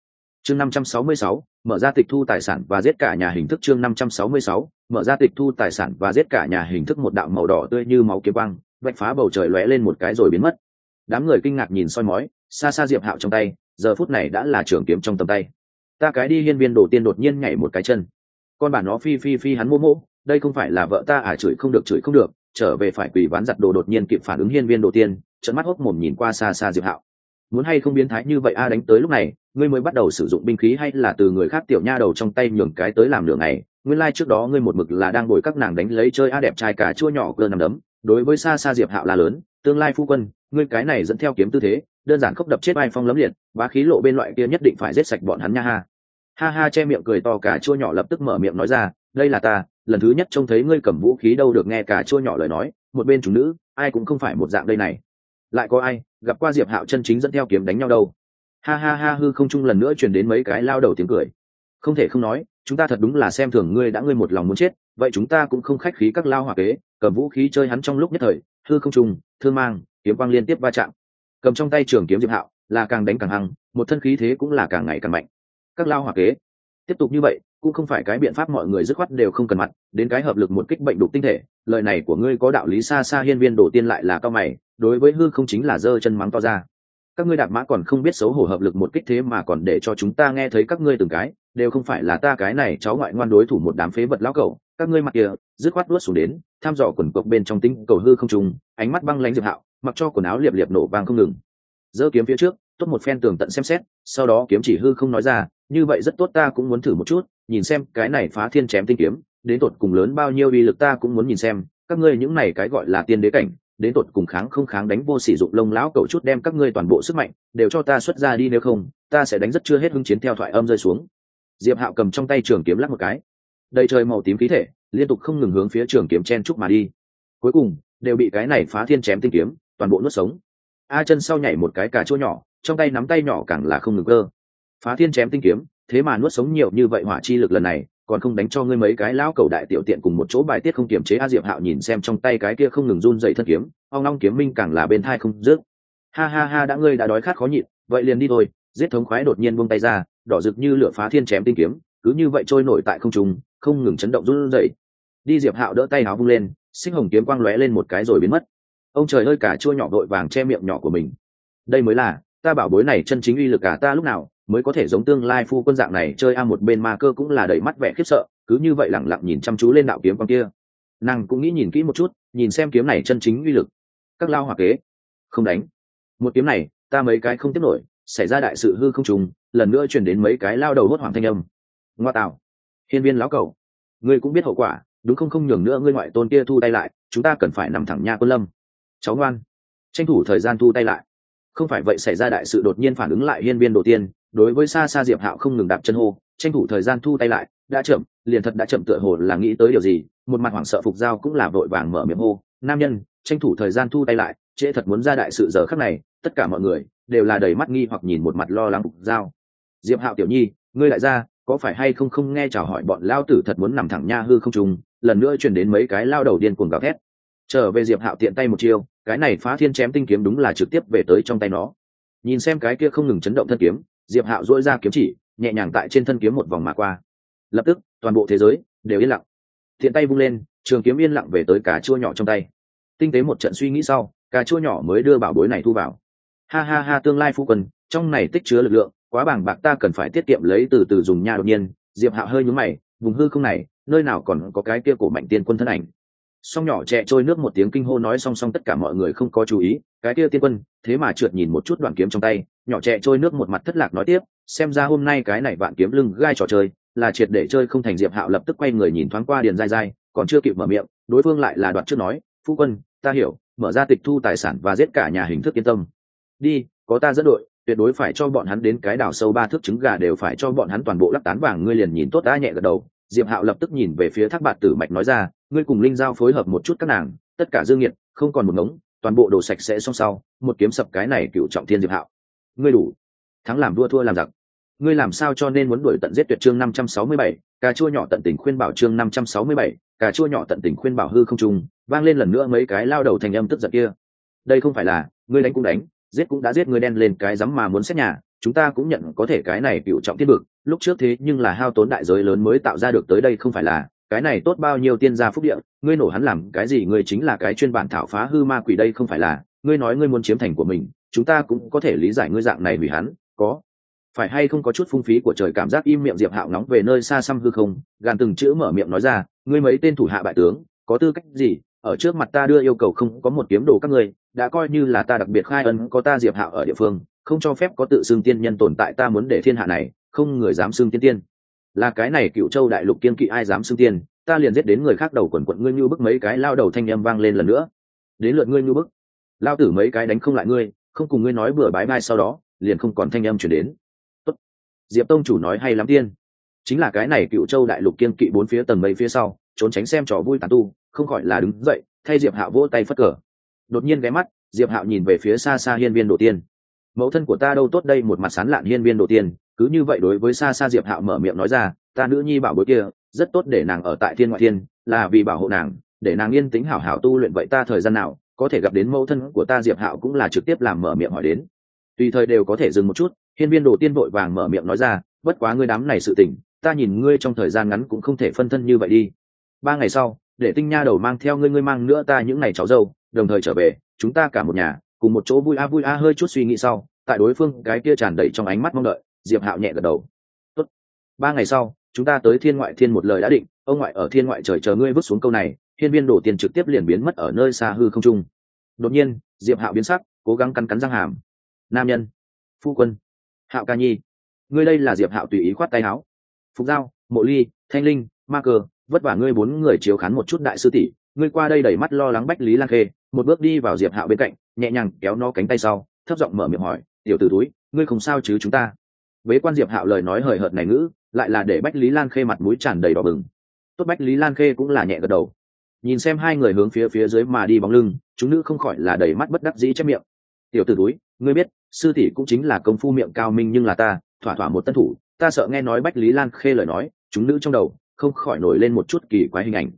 Chương năm trăm sáu mươi sáu, mở ra tịch thu tài sản và giết cả nhà hình thức chương năm trăm sáu mươi sáu, mở ra tịch thu tài sản và giết cả nhà hình thức một đạo màu đỏ tươi như máu kiếm băng vạch phá bầu trời lóe lên một cái rồi biến mất đám người kinh ngạc nhìn soi mói, xa xa diệp hạo trong tay, giờ phút này đã là trường kiếm trong tầm tay. Ta cái đi hiên viên đồ tiên đột nhiên nhảy một cái chân. Con bản nó phi phi phi hắn mô mô, đây không phải là vợ ta à chửi không được, chửi không được, trở về phải quỳ ván giặt đồ đột nhiên kịp phản ứng hiên viên đồ tiên trận mắt hốc mồm nhìn qua xa xa diệp hạo. Muốn hay không biến thái như vậy a, đánh tới lúc này, ngươi mới bắt đầu sử dụng binh khí hay là từ người khác tiểu nha đầu trong tay nhường cái tới làm đường này? Nguyên lai、like、trước đó ngươi một mực là đang ngồi các nàng đánh lấy chơi a đẹp trai cả chua nhỏ cơ nằm đấm, đối với xa xa diệp hạo là lớn, tương lai phu quân ngươi cái này dẫn theo kiếm tư thế, đơn giản khốc đập chết ai phong lấm liệt, bá khí lộ bên loại kia nhất định phải giết sạch bọn hắn nha ha. Ha ha, che miệng cười to cả chua nhỏ lập tức mở miệng nói ra, đây là ta, lần thứ nhất trông thấy ngươi cầm vũ khí đâu được nghe cả chua nhỏ lời nói, một bên chủ nữ, ai cũng không phải một dạng đây này. Lại có ai, gặp qua diệp hạo chân chính dẫn theo kiếm đánh nhau đâu. Ha ha ha, hư không chung lần nữa truyền đến mấy cái lao đầu tiếng cười. Không thể không nói, chúng ta thật đúng là xem thường ngươi đã ngươi một lòng muốn chết vậy chúng ta cũng không khách khí các lao hỏa kế cầm vũ khí chơi hắn trong lúc nhất thời thư không trùng, thương mang kiếm quang liên tiếp va chạm. Cầm trong tay trường kiếm diệp hạo là càng đánh càng hăng một thân khí thế cũng là càng ngày càng mạnh. Các lao hỏa kế tiếp tục như vậy cũng không phải cái biện pháp mọi người dứt khoát đều không cần mặt đến cái hợp lực một kích bệnh đục tinh thể lời này của ngươi có đạo lý xa xa hiên viên đổ tiên lại là cao mày đối với hư không chính là dơ chân mắng to ra các ngươi đạp mã còn không biết xấu hổ hợp lực một kích thế mà còn để cho chúng ta nghe thấy các ngươi từng cái, đều không phải là ta cái này cháu ngoại ngoan đối thủ một đám phế vật lão cẩu. Các ngươi mặt kia, dứt khoát nuốt xuống đến, tham dò quần cộc bên trong tinh cầu hư không trùng ánh mắt băng lãnh diệp hạo, mặc cho quần áo liệp liệp nổ vang không ngừng. Giơ kiếm phía trước, tốt một phen tường tận xem xét, sau đó kiếm chỉ hư không nói ra, như vậy rất tốt, ta cũng muốn thử một chút, nhìn xem cái này phá thiên chém tinh kiếm, đến tột cùng lớn bao nhiêu uy lực ta cũng muốn nhìn xem. Các ngươi những này cái gọi là tiên đế cảnh đến tột cùng kháng không kháng đánh vô sử dụng lông lão cậu chút đem các ngươi toàn bộ sức mạnh đều cho ta xuất ra đi, nếu không, ta sẽ đánh rất chưa hết hưng chiến theo thoại âm rơi xuống. Diệp hạo cầm trong tay trường kiếm lắc một cái. Đầy trời màu tím khí thể, liên tục không ngừng hướng phía trường kiếm chen trúc mà đi. Cuối cùng, đều bị cái này phá thiên chém tinh kiếm, toàn bộ nuốt sống. A chân sau nhảy một cái cà chua nhỏ, trong tay nắm tay nhỏ càng là không ngừng cơ. Phá thiên chém tinh kiếm, thế mà nuốt sống nhiều như vậy hỏa chi lực lần này còn không đánh cho ngươi mấy cái lão cầu đại tiểu tiện cùng một chỗ bài tiết không kiềm chế a diệp hạo nhìn xem trong tay cái kia không ngừng run dậy thân kiếm ông long kiếm minh càng là bên thai không dứt. Ha ha ha, đã ngươi đã đói khát khó nhịn, vậy liền đi thôi. Giết thống khoái đột nhiên buông tay ra, đỏ rực như lửa phá thiên chém tinh kiếm, cứ như vậy trôi nổi tại không trung, không ngừng chấn động run dậy đi diệp hạo đỡ tay áo vung lên sinh hồng kiếm quang lóe lên một cái rồi biến mất. Ông trời ơi, cả chua nhỏ đội vàng che miệng nhỏ của mình. Đây mới là ta bảo bối này chân chính uy lực cả ta lúc nào mới có thể giống tương lai phu quân dạng này chơi a một bên ma cơ cũng là đầy mắt vẻ khiếp sợ, cứ như vậy lẳng lặng nhìn chăm chú lên đạo kiếm con kia. Nàng cũng nghĩ nhìn kỹ một chút, nhìn xem kiếm này chân chính uy lực. Các lao hòa kế, không đánh. Một kiếm này, ta mấy cái không tiếp nổi, xảy ra đại sự hư không trùng, lần nữa chuyển đến mấy cái lao đầu hốt hoảng thanh âm. Ngoa tạo. Hiên viên lão cầu ngươi cũng biết hậu quả, đúng không? Không nhường nữa ngươi ngoại tôn kia thu tay lại, chúng ta cần phải nằm thẳng nha quân lâm. Cháu ngoan. Tranh thủ thời gian thu tay lại không phải vậy xảy ra đại sự đột nhiên phản ứng lại hiên viên đầu tiên, đối với xa xa diệp hạo không ngừng đạp chân hô, tranh thủ thời gian thu tay lại, đã chậm, liền thật đã chậm tựa hồ là nghĩ tới điều gì, một mặt hoảng sợ phục giao cũng là vội vàng mở miệng hô, nam nhân, tranh thủ thời gian thu tay lại, trễ thật muốn ra đại sự giờ khắc này, tất cả mọi người đều là đầy mắt nghi hoặc nhìn một mặt lo lắng phục giao diệp hạo tiểu nhi, ngươi lại ra, có phải hay không không nghe chào hỏi bọn lao tử thật muốn nằm thẳng nha hư không trùng, lần nữa truyền đến mấy cái lao đầu điên cuồng gào thét trở về diệp hạo tiện tay một chiêu, cái này phá thiên chém tinh kiếm đúng là trực tiếp về tới trong tay nó. Nhìn xem cái kia không ngừng chấn động thân kiếm, diệp hạo dỗi ra kiếm chỉ, nhẹ nhàng tại trên thân kiếm một vòng mà qua. Lập tức, toàn bộ thế giới đều yên lặng. Thiện tay vung lên, trường kiếm yên lặng về tới cà chua nhỏ trong tay. Tinh tế một trận suy nghĩ sau, cà chua nhỏ mới đưa bảo bối này thu vào. Ha ha ha, tương lai phu quân, trong này tích chứa lực lượng, quá bảng bạc ta cần phải tiết kiệm lấy từ từ dùng nha đột nhiên. Diệp hạo hơi nhúng mày, vùng hư không này, nơi nào còn có cái kia cổ mạnh tiên quân thân ảnh? Song nhỏ trẻ trôi nước một tiếng kinh hô nói song song tất cả mọi người không có chú ý, cái kia tiên quân, thế mà trượt nhìn một chút đoạn kiếm trong tay, nhỏ trẻ trôi nước một mặt thất lạc nói tiếp, xem ra hôm nay cái này vạn kiếm lưng gai trò chơi, là triệt để chơi không thành diệp hạo lập tức quay người nhìn thoáng qua điền dai dai, còn chưa kịp mở miệng, đối phương lại là đoạn trước nói, phu quân, ta hiểu, mở ra tịch thu tài sản và giết cả nhà hình thức yên tâm. Đi, có ta dẫn đội, tuyệt đối phải cho bọn hắn đến cái đảo sâu ba thước trứng gà đều phải cho bọn hắn toàn bộ lắc tán vàng, ngươi liền nhìn tốt đã nhẹ gật đầu diệp hạo lập tức nhìn về phía thác bạt tử mạch nói ra, ngươi cùng linh giao phối hợp một chút các nàng, tất cả dương nhiệt không còn một ngống, toàn bộ đồ sạch sẽ xong sau, một kiếm sập cái này cựu trọng thiên diệp hạo. Ngươi đủ. Thắng làm đua thua làm giặc. Ngươi làm sao cho nên muốn đuổi tận giết tuyệt chương năm trăm sáu mươi bảy? Cà chua nhỏ tận tình khuyên bảo chương năm trăm sáu mươi bảy, cà chua nhỏ tận tình khuyên bảo hư không trung, vang lên lần nữa mấy cái lao đầu thành âm tức giận kia. Đây không phải là, ngươi đánh cũng đánh, giết cũng đã giết ngươi đen lên cái dám mà muốn xét nhà, chúng ta cũng nhận có thể cái này cựu trọng thiên bực lúc trước thế nhưng là hao tốn đại giới lớn mới tạo ra được tới đây không phải là, cái này tốt bao nhiêu tiên gia phúc địa, ngươi nổ hắn làm cái gì, ngươi chính là cái chuyên bản thảo phá hư ma quỷ đây không phải là, ngươi nói ngươi muốn chiếm thành của mình, chúng ta cũng có thể lý giải ngươi dạng này vì hắn, có. Phải hay không có chút phung phí của trời cảm giác im miệng diệp hạo nóng về nơi xa xăm hư không, gàn từng chữ mở miệng nói ra, ngươi mấy tên thủ hạ bại tướng, có tư cách gì, ở trước mặt ta đưa yêu cầu không có một kiếm đồ các ngươi, đã coi như là ta đặc biệt khai ân có ta diệp hạo ở địa phương, không cho phép có tự xưng tiên nhân tồn tại ta muốn để thiên hạ này không người dám xưng tiên tiên. Là cái này cựu châu đại lục kiên kỵ ai dám xưng tiên, ta liền giết đến người khác đầu quần quận ngươi như bức mấy cái lao đầu thanh â vang lên lần nữa. Đến lượt ngươi như bức. Lao tử mấy cái đánh không lại ngươi, không cùng ngươi nói bừa bái mai sau đó, liền không còn thanh âm chuyển đến. Tốt. diệp tông chủ nói hay lắm tiên. Chính là cái này cựu châu đại lục kiên kỵ bốn phía tầng mây phía sau, trốn tránh xem trò vui tàn tu, không khỏi là đứng dậy, thay diệp hạo vỗ tay phất cờ. Đột nhiên ghé mắt, diệp hạo nhìn về phía xa xa hiên viên đồ tiên. Mẫu thân của ta đâu tốt đây, một mặt sán lạn hiên viên đồ tiên cứ như vậy đối với xa xa diệp hạo mở miệng nói ra, ta nữ nhi bảo bối kia, rất tốt để nàng ở tại thiên ngoại thiên, là vì bảo hộ nàng, để nàng yên tĩnh hảo hảo tu luyện vậy ta thời gian nào, có thể gặp đến mẫu thân của ta. Diệp hạo cũng là trực tiếp làm mở miệng hỏi đến. Tùy thời đều có thể dừng một chút, hiên viên đồ tiên vội vàng mở miệng nói ra, bất quá ngươi đám này sự tình, ta nhìn ngươi trong thời gian ngắn cũng không thể phân thân như vậy đi. Ba ngày sau, để tinh nha đầu mang theo ngươi ngươi mang nữa ta những ngày cháu dâu, đồng thời trở về, chúng ta cả một nhà, cùng một chỗ vui a vui a hơi chút suy nghĩ sau, tại đối phương cái kia tràn đầy trong ánh mắt mong đợi diệp hạo nhẹ gật đầu. Tốt. ba ngày sau, chúng ta tới thiên ngoại thiên một lời đã định, ông ngoại ở thiên ngoại trời chờ ngươi vứt xuống câu này Thiên viên đổ tiền trực tiếp liền biến mất ở nơi xa hư không trung. Đột nhiên, diệp hạo biến sắc, cố gắng cắn cắn răng hàm. Nam nhân, phu quân, hạo ca nhi, ngươi đây là diệp hạo tùy ý khoát tay áo. Phục giao, mộ ly, thanh linh, ma cơ, vất vả ngươi bốn người chiếu khán một chút đại sư tỷ, ngươi qua đây đẩy mắt lo lắng bách lý lan khê, một bước đi vào diệp hạo bên cạnh, nhẹ nhàng kéo nó cánh tay sau, thấp giọng mở miệng hỏi, tiểu t ử túi ngươi không sao chứ chúng ta? Bế quan diệp hạo lời nói hời hợt này ngữ, lại là để bách lý lan khê mặt mũi tràn đầy đỏ bừng. Tốt bách lý lan khê cũng là nhẹ gật đầu. Nhìn xem hai người hướng phía phía dưới mà đi bóng lưng, chúng nữ không khỏi là đầy mắt bất đắc dĩ chép miệng. Tiểu tử túi, ngươi biết, sư tỷ cũng chính là công phu miệng cao minh nhưng là ta, thỏa thỏa một tân thủ, ta sợ nghe nói bách lý lan khê lời nói, chúng nữ trong đầu không khỏi nổi lên một chút kỳ quái hình ảnh.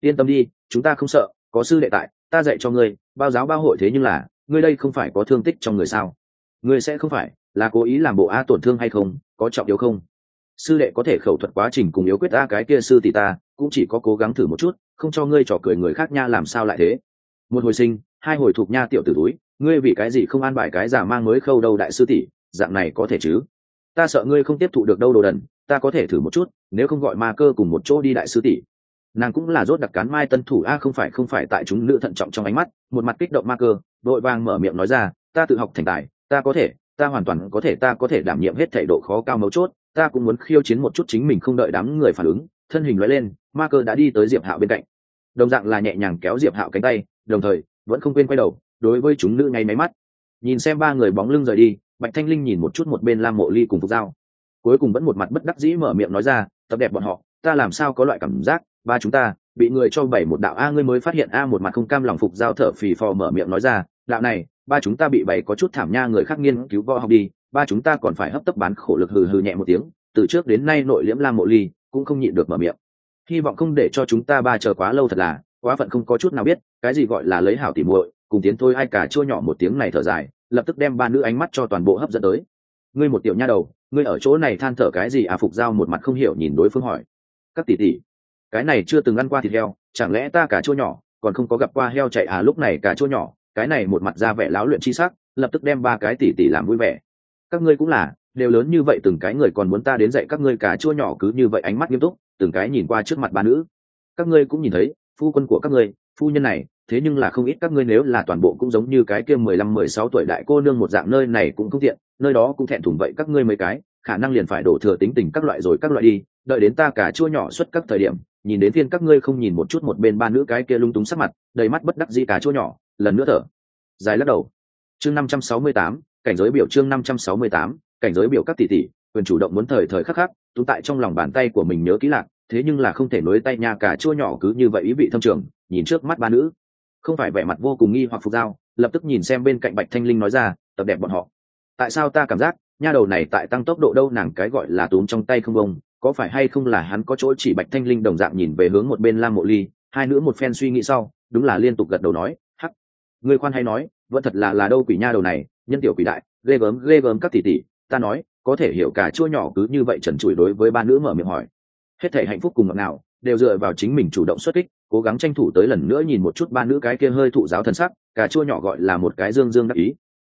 Yên tâm đi, chúng ta không sợ, có sư đệ tại, ta dạy cho ngươi, bao giáo bao hội thế nhưng là, ngươi đây không phải có thương tích trong người sao? Ngươi sẽ không phải là cố ý làm bộ a tổn thương hay không, có trọng yếu không? Sư đệ có thể khẩu thuật quá trình cùng yếu quyết a cái kia sư tỷ ta, cũng chỉ có cố gắng thử một chút, không cho ngươi trò cười người khác nha làm sao lại thế? Một hồi sinh, hai hồi thuộc nha tiểu tử túi, ngươi vì cái gì không an bài cái giả mang mới khâu đâu đại sư tỷ, dạng này có thể chứ? Ta sợ ngươi không tiếp thụ được đâu đồ đần, ta có thể thử một chút, nếu không gọi ma cơ cùng một chỗ đi đại sư tỷ. Nàng cũng là rốt đặc cán mai tân thủ a không phải không phải tại chúng nữ thận trọng trong ánh mắt, một mặt kích động ma cơ, đội vàng mở miệng nói ra, ta tự học thành tài, ta có thể ta hoàn toàn có thể, ta có thể đảm nhiệm hết thảy độ khó cao mấu chốt, ta cũng muốn khiêu chiến một chút chính mình không đợi đám người phản ứng, thân hình nói lên ma cơ đã đi tới diệp hạo bên cạnh. Đồng dạng là nhẹ nhàng kéo diệp hạo cánh tay, đồng thời, vẫn không quên quay đầu, đối với chúng nữ ngay máy mắt. Nhìn xem ba người bóng lưng rời đi, bạch thanh linh nhìn một chút một bên lam mộ ly cùng phục dao cuối cùng vẫn một mặt bất đắc dĩ mở miệng nói ra, tập đẹp bọn họ, ta làm sao có loại cảm giác, ba chúng ta, bị người cho bảy một đạo a, ngươi mới phát hiện a một mặt không cam lòng. Phục giao thở phì phò mở miệng nói ra, đạo này ba chúng ta bị bảy có chút thảm nha người khác nghiên cứu võ học đi, ba chúng ta còn phải hấp tấp bán khổ lực hừ hừ nhẹ một tiếng, từ trước đến nay nội liễm lam mộ ly cũng không nhịn được mở miệng. Hy vọng không để cho chúng ta ba chờ quá lâu thật là, quá phận không có chút nào biết, cái gì gọi là lấy hảo tỉ muội, cùng tiến thôi ai cả chua nhỏ một tiếng này thở dài, lập tức đem ba nữ ánh mắt cho toàn bộ hấp dẫn tới. Ngươi một tiểu nha đầu, ngươi ở chỗ này than thở cái gì à? Phục giao một mặt không hiểu nhìn đối phương hỏi. Các tỷ tỷ, cái này chưa từng ăn qua thịt heo, chẳng lẽ ta cả chua nhỏ, còn không có gặp qua heo chạy à? Lúc này cả chua nhỏ cái này một mặt ra vẻ láo luyện chi sắc, lập tức đem ba cái tỷ tỷ làm vui vẻ. Các ngươi cũng là, đều lớn như vậy từng cái người còn muốn ta đến dạy các ngươi cả chua nhỏ cứ như vậy ánh mắt nghiêm túc, từng cái nhìn qua trước mặt ba nữ. Các ngươi cũng nhìn thấy, phu quân của các ngươi, phu nhân này, thế nhưng là không ít các ngươi nếu là toàn bộ cũng giống như cái kia mười lăm, mười sáu tuổi đại cô nương một dạng nơi này cũng không tiện, nơi đó cũng thẹn thùng vậy các ngươi mấy cái, khả năng liền phải đổ thừa tính tình các loại rồi các loại đi, đợi đến ta cả chua nhỏ xuất các thời điểm nhìn đến phiên các ngươi không nhìn một chút một bên ba nữ cái kia lung túng sắc mặt, đầy mắt bất đắc dĩ cả chua nhỏ, lần nữa thở. Dài lắc đầu. Chương năm trăm sáu mươi tám, cảnh giới biểu chương năm trăm sáu mươi tám, cảnh giới biểu các tỷ tỷ, quyền chủ động muốn thời thời khắc khắc, tú tại trong lòng bàn tay của mình nhớ kỹ lạc, thế nhưng là không thể nối tay nha cả chua nhỏ cứ như vậy ý vị thâm trường, nhìn trước mắt ba nữ. Không phải vẻ mặt vô cùng nghi hoặc phục giao lập tức nhìn xem bên cạnh bạch thanh linh nói ra, tập đẹp bọn họ. Tại sao ta cảm giác, nha đầu này tại tăng tốc độ đâu nàng cái gọi là túm trong tay không bông có phải hay không là hắn có chỗ chỉ bạch thanh linh đồng dạng nhìn về hướng một bên lam mộ ly, hai nữ một phen suy nghĩ sau, đúng là liên tục gật đầu nói, hắc, người khoan hay nói, vẫn thật là là đâu quỷ nha đầu này, nhân tiểu quỷ đại, ghê gớm ghê gớm các tỷ tỷ, ta nói, có thể hiểu cả chua nhỏ cứ như vậy trần trụi đối với ba nữ mở miệng hỏi. Hết thể hạnh phúc cùng ngọt nào đều dựa vào chính mình chủ động xuất kích, cố gắng tranh thủ tới lần nữa nhìn một chút ba nữ cái kia hơi thụ giáo thần sắc, cả chua nhỏ gọi là một cái dương dương đắc ý.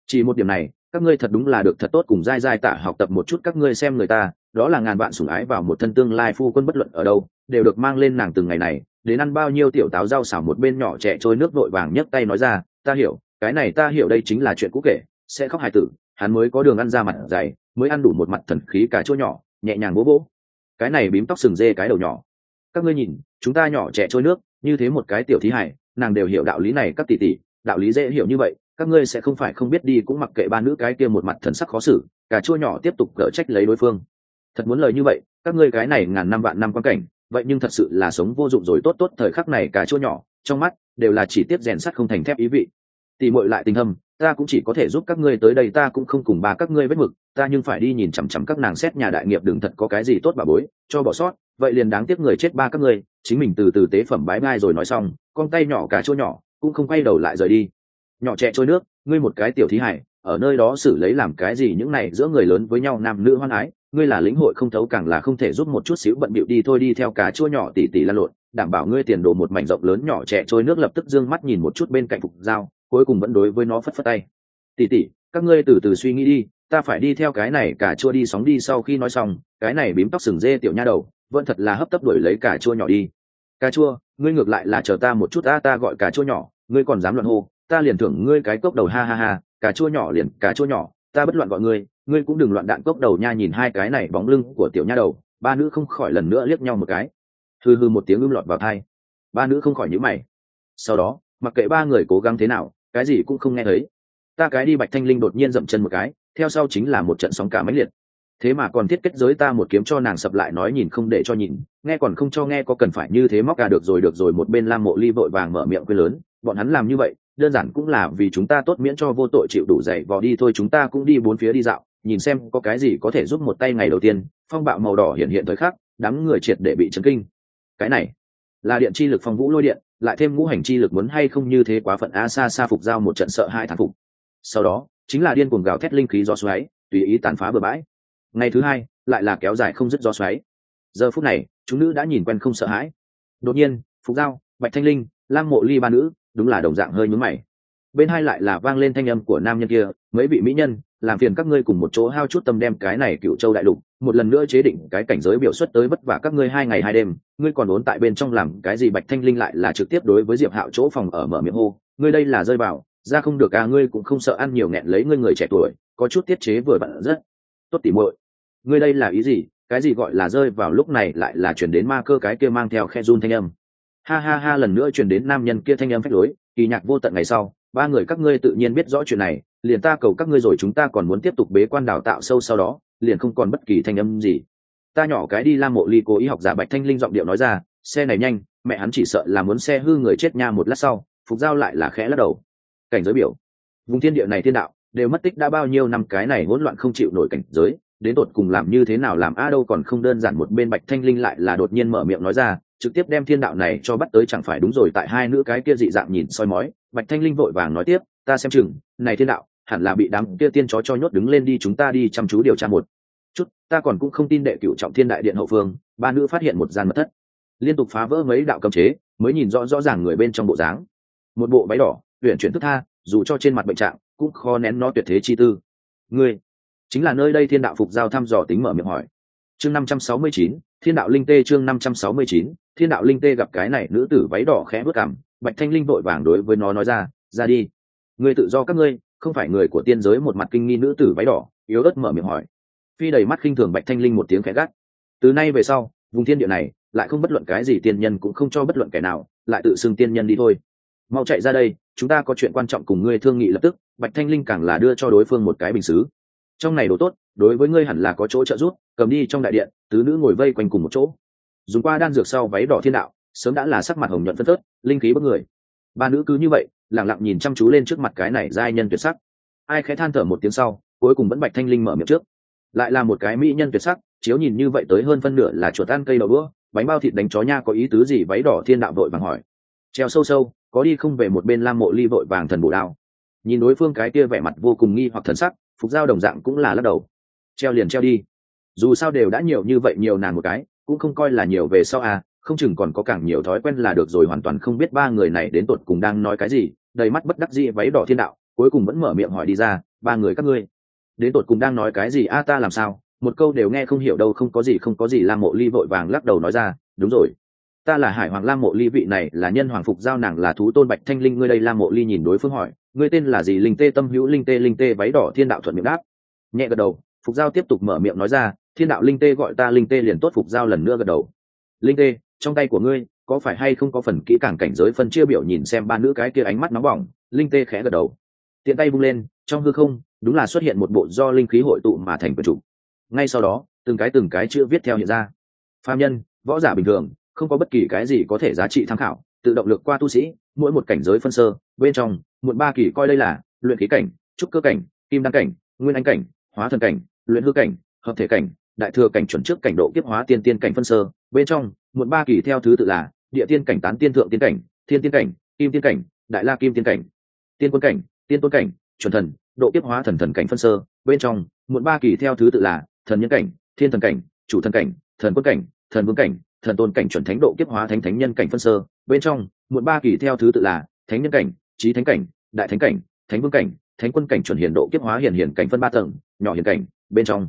Chỉ một điểm này các ngươi thật đúng là được thật tốt cùng dai dai tả học tập một chút các ngươi xem người ta, đó là ngàn vạn sủng ái vào một thân tương lai phu quân bất luận ở đâu, đều được mang lên nàng từng ngày này, đến ăn bao nhiêu tiểu táo rau xảo một bên nhỏ trẻ trôi nước vội vàng nhấc tay nói ra, ta hiểu, cái này ta hiểu đây chính là chuyện cũ kể, sẽ khóc hài tử, hắn mới có đường ăn ra mặt dày, mới ăn đủ một mặt thần khí cả chỗ nhỏ, nhẹ nhàng bố bố. Cái này bím tóc sừng dê cái đầu nhỏ. Các ngươi nhìn, chúng ta nhỏ trẻ trôi nước, như thế một cái tiểu thí hải nàng đều hiểu đạo lý này, các tỷ tỷ, đạo lý dễ hiểu như vậy các ngươi sẽ không phải không biết đi, cũng mặc kệ ba nữ cái kia một mặt thần sắc khó xử cả chua nhỏ tiếp tục gỡ trách lấy đối phương. Thật muốn lời như vậy, các ngươi cái này ngàn năm vạn năm quan cảnh, vậy nhưng thật sự là sống vô dụng rồi, tốt tốt, thời khắc này cả chua nhỏ, trong mắt đều là chỉ tiếp rèn sắt không thành thép ý vị. Tỉ mội lại tình hâm ta cũng chỉ có thể giúp các ngươi tới đây, ta cũng không cùng ba các ngươi vết mực, ta nhưng phải đi nhìn chằm chằm các nàng xét nhà đại nghiệp đừng thật có cái gì tốt bà bối, cho bỏ sót, vậy liền đáng tiếc người chết ba các ngươi, chính mình từ từ tế phẩm bái ngai rồi nói xong, con tay nhỏ cả chỗ nhỏ, cũng không quay đầu lại rời đi nhỏ trẻ trôi nước, ngươi một cái tiểu thí hải, ở nơi đó xử lấy làm cái gì những này giữa người lớn với nhau nam nữ hoan ái, ngươi là lĩnh hội không thấu càng là không thể giúp một chút xíu bận bịu đi thôi đi theo cả chua nhỏ tỉ tỉ lan lộn, đảm bảo ngươi tiền đồ một mảnh rộng lớn nhỏ trẻ trôi nước lập tức dương mắt nhìn một chút bên cạnh phục dao cuối cùng vẫn đối với nó phất phất tay. Tỉ tỉ, các ngươi từ từ suy nghĩ đi, ta phải đi theo cái này cả chua đi sóng đi sau khi nói xong, cái này bím tóc sừng dê tiểu nha đầu, vẫn thật là hấp tấp đuổi lấy cả chua nhỏ đi. Cà chua, ngươi ngược lại là chờ ta một chút, ta ta gọi cà chua nhỏ, ngươi còn dám luận hô ta liền thưởng ngươi cái cốc đầu, ha ha ha, cà chua nhỏ liền cà chua nhỏ, ta bất loạn gọi ngươi ngươi cũng đừng loạn đạn cốc đầu nha, nhìn hai cái này bóng lưng của tiểu nha đầu, ba nữ không khỏi lần nữa liếc nhau một cái. Hư hư một tiếng ưm lọt vào thai ba nữ không khỏi nhíu mày. Sau đó, mặc kệ ba người cố gắng thế nào, cái gì cũng không nghe thấy. Ta cái đi bạch thanh linh đột nhiên dậm chân một cái, theo sau chính là một trận sóng cả máy liệt. Thế mà còn thiết kết giới ta một kiếm cho nàng sập lại nói nhìn không để cho nhìn, nghe còn không cho nghe có cần phải như thế móc cả được rồi được rồi, một bên lam mộ ly vội vàng mở miệng quê lớn, bọn hắn làm như vậy đơn giản cũng là vì chúng ta tốt miễn cho vô tội chịu đủ dày vò đi thôi, chúng ta cũng đi bốn phía đi dạo, nhìn xem có cái gì có thể giúp một tay ngày đầu tiên. Phong bạo màu đỏ hiện hiện thời khắc, đám người triệt để bị chấn kinh. Cái này là điện chi lực phong vũ lôi điện, lại thêm ngũ hành chi lực muốn hay không như thế quá phận a, xa xa phục giao một trận sợ hai thán phục. Sau đó, chính là điên cuồng gào thét linh khí do xoáy, tùy ý tàn phá bừa bãi. Ngày thứ hai, lại là kéo dài không dứt do xoáy. Giờ phút này, chúng nữ đã nhìn quen không sợ hãi. Đột nhiên, phục giao, bạch thanh linh, lam mộ ly ba nữ đúng là đồng dạng hơi nhướng mày. Bên hai lại là vang lên thanh âm của nam nhân kia, mấy vị mỹ nhân, làm phiền các ngươi cùng một chỗ hao chút tâm đem cái này cựu châu đại lục, một lần nữa chế định cái cảnh giới biểu xuất tới vất vả các ngươi hai ngày hai đêm, ngươi còn ốn tại bên trong làm cái gì? Bạch thanh linh lại là trực tiếp đối với diệp hạo chỗ phòng ở mở miệng hô, ngươi đây là rơi vào, ra không được à ngươi cũng không sợ ăn nhiều nghẹn lấy ngươi người trẻ tuổi, có chút tiết chế vừa vặn rất tốt tỉ muội. Ngươi đây là ý gì? Cái gì gọi là rơi vào lúc này lại là chuyển đến ma cơ cái kia mang theo khe run thanh âm? Ha ha ha, lần nữa truyền đến nam nhân kia thanh âm phách lối, kỳ nhạc vô tận ngày sau, ba người các ngươi tự nhiên biết rõ chuyện này, liền ta cầu các ngươi rồi chúng ta còn muốn tiếp tục bế quan đào tạo sâu sau đó, liền không còn bất kỳ thanh âm gì. Ta nhỏ cái đi la mộ ly cố ý học giả bạch thanh linh giọng điệu nói ra, xe này nhanh, mẹ hắn chỉ sợ là muốn xe hư người chết nha. Một lát sau, phục giao lại là khẽ lắc đầu. Cảnh giới biểu. Vùng thiên địa này thiên đạo, đều mất tích đã bao nhiêu năm, cái này hỗn loạn không chịu nổi cảnh giới, đến tột cùng làm như thế nào, làm a đâu còn không đơn giản, một bên bạch thanh linh lại là đột nhiên mở miệng nói ra trực tiếp đem thiên đạo này cho bắt tới chẳng phải đúng rồi, tại hai nữ cái kia dị dạng nhìn soi mói, bạch thanh linh vội vàng nói tiếp, ta xem chừng, này thiên đạo, hẳn là bị đám kia tiên chó cho nhốt đứng lên đi, chúng ta đi chăm chú điều tra một chút. Ta còn cũng không tin đệ cựu trọng thiên đại điện hậu phương, ba nữ phát hiện một gian mật thất. Liên tục phá vỡ mấy đạo cấm chế, mới nhìn rõ rõ ràng người bên trong bộ dáng. Một bộ váy đỏ huyện chuyển thức tha, dù cho trên mặt bệnh trạng, cũng khó nén nó tuyệt thế chi tư. Ngươi, chính là nơi đây thiên đạo phục giao thăm dò tính mở miệng hỏi. Chương năm trăm sáu mươi chín, thiên đạo linh tê chương năm trăm sáu mươi chín thiên đạo linh tê gặp cái này nữ tử váy đỏ khẽ bước cảm bạch thanh linh vội vàng đối với nó nói ra ra đi. Người tự do các ngươi, không phải người của tiên giới một mặt kinh nghi nữ tử váy đỏ. Yếu ớt mở miệng hỏi. Phi đầy mắt khinh thường bạch thanh linh một tiếng khẽ gắt. Từ nay về sau, vùng thiên địa này, lại không bất luận cái gì tiên nhân cũng không cho bất luận kẻ nào, lại tự xưng tiên nhân đi thôi. Mau chạy ra đây, chúng ta có chuyện quan trọng cùng ngươi thương nghị lập tức. Bạch thanh linh càng là đưa cho đối phương một cái bình xứ. Trong này đồ tốt, đối với ngươi hẳn là có chỗ trợ giúp, cầm đi trong đại điện, tứ nữ ngồi vây quanh cùng một chỗ dùng qua đan dược sau váy đỏ thiên đạo sớm đã là sắc mặt hồng nhuận phân tớt, linh khí bất người. Ba nữ cứ như vậy lẳng lặng nhìn chăm chú lên trước mặt cái này giai nhân tuyệt sắc. Ai khẽ than thở một tiếng sau cuối cùng vẫn bạch thanh linh mở miệng trước. Lại là một cái mỹ nhân tuyệt sắc chiếu nhìn như vậy tới hơn phân nửa là chuột ăn cây đậu đũa bánh bao thịt đánh chó nha có ý tứ gì váy đỏ thiên đạo vội vàng hỏi. Treo sâu sâu có đi không về một bên lam mộ ly vội vàng thần bổ đao. Nhìn đối phương cái kia vẻ mặt vô cùng nghi hoặc thần sắc phục giao đồng dạng cũng là lắc đầu. Treo liền treo đi. Dù sao đều đã nhiều như vậy nhiều nàn một cái cũng không coi là nhiều về sau à không chừng còn có càng nhiều thói quen là được rồi hoàn toàn không biết ba người này đến tột cùng đang nói cái gì, đầy mắt bất đắc dĩ váy đỏ thiên đạo, cuối cùng vẫn mở miệng hỏi đi ra, ba người các ngươi, đến tột cùng đang nói cái gì a, ta làm sao? Một câu đều nghe không hiểu đâu, không có gì, không có gì, lam mộ ly vội vàng lắc đầu nói ra, đúng rồi. Ta là hải hoàng lam mộ ly, vị này là nhân hoàng phục giao nàng là thú tôn bạch thanh linh, ngươi đây lam mộ ly nhìn đối phương hỏi, ngươi tên là gì? Linh tê tâm hữu linh tê linh tê, váy đỏ thiên đạo thuận miệng đáp. Nhẹ gật đầu, phục giao tiếp tục mở miệng nói ra thiên đạo linh tê gọi ta linh tê liền tốt phục giao lần nữa gật đầu. Linh tê, trong tay của ngươi, có phải hay không có phần kỹ càng cảnh giới phân chia biểu nhìn xem ba nữ cái kia ánh mắt nóng bỏng, linh tê khẽ gật đầu. Tiện tay vung lên, trong hư không, đúng là xuất hiện một bộ do linh khí hội tụ mà thành quần chủ ngay sau đó, từng cái từng cái chữ viết theo hiện ra. Phạm nhân, võ giả bình thường, không có bất kỳ cái gì có thể giá trị tham khảo, tự động lược qua tu sĩ, mỗi một cảnh giới phân sơ, bên trong, một ba kỳ coi đây là luyện khí cảnh, trúc cơ cảnh, kim đăng cảnh, nguyên anh cảnh, hóa thần cảnh, luyện hư cảnh, hợp thể cảnh đại thừa cảnh chuẩn trước cảnh độ kiếp hóa tiên tiên cảnh phân sơ, bên trong một ba kỳ theo thứ tự là, địa tiên cảnh, tán tiên thượng tiên cảnh, thiên tiên cảnh, kim tiên cảnh, đại la kim tiên cảnh. Tiên quân cảnh, tiên tôn cảnh, chuẩn thần, độ kiếp hóa thần thần cảnh phân sơ, bên trong một ba kỳ theo thứ tự là, thần nhân cảnh, thiên thần cảnh, chủ thần cảnh, thần quân cảnh, thần vương cảnh, thần tôn cảnh chuẩn thánh độ kiếp hóa thánh thánh nhân cảnh phân sơ, bên trong một ba kỳ theo thứ tự là, thánh nhân cảnh trí thánh cảnh, đại thánh cảnh, thánh vương cảnh, thánh quân cảnh chuẩn hiền độ kiếp hóa hiền hiền cảnh phân ba tầng, nhỏ hiền cảnh, bên trong.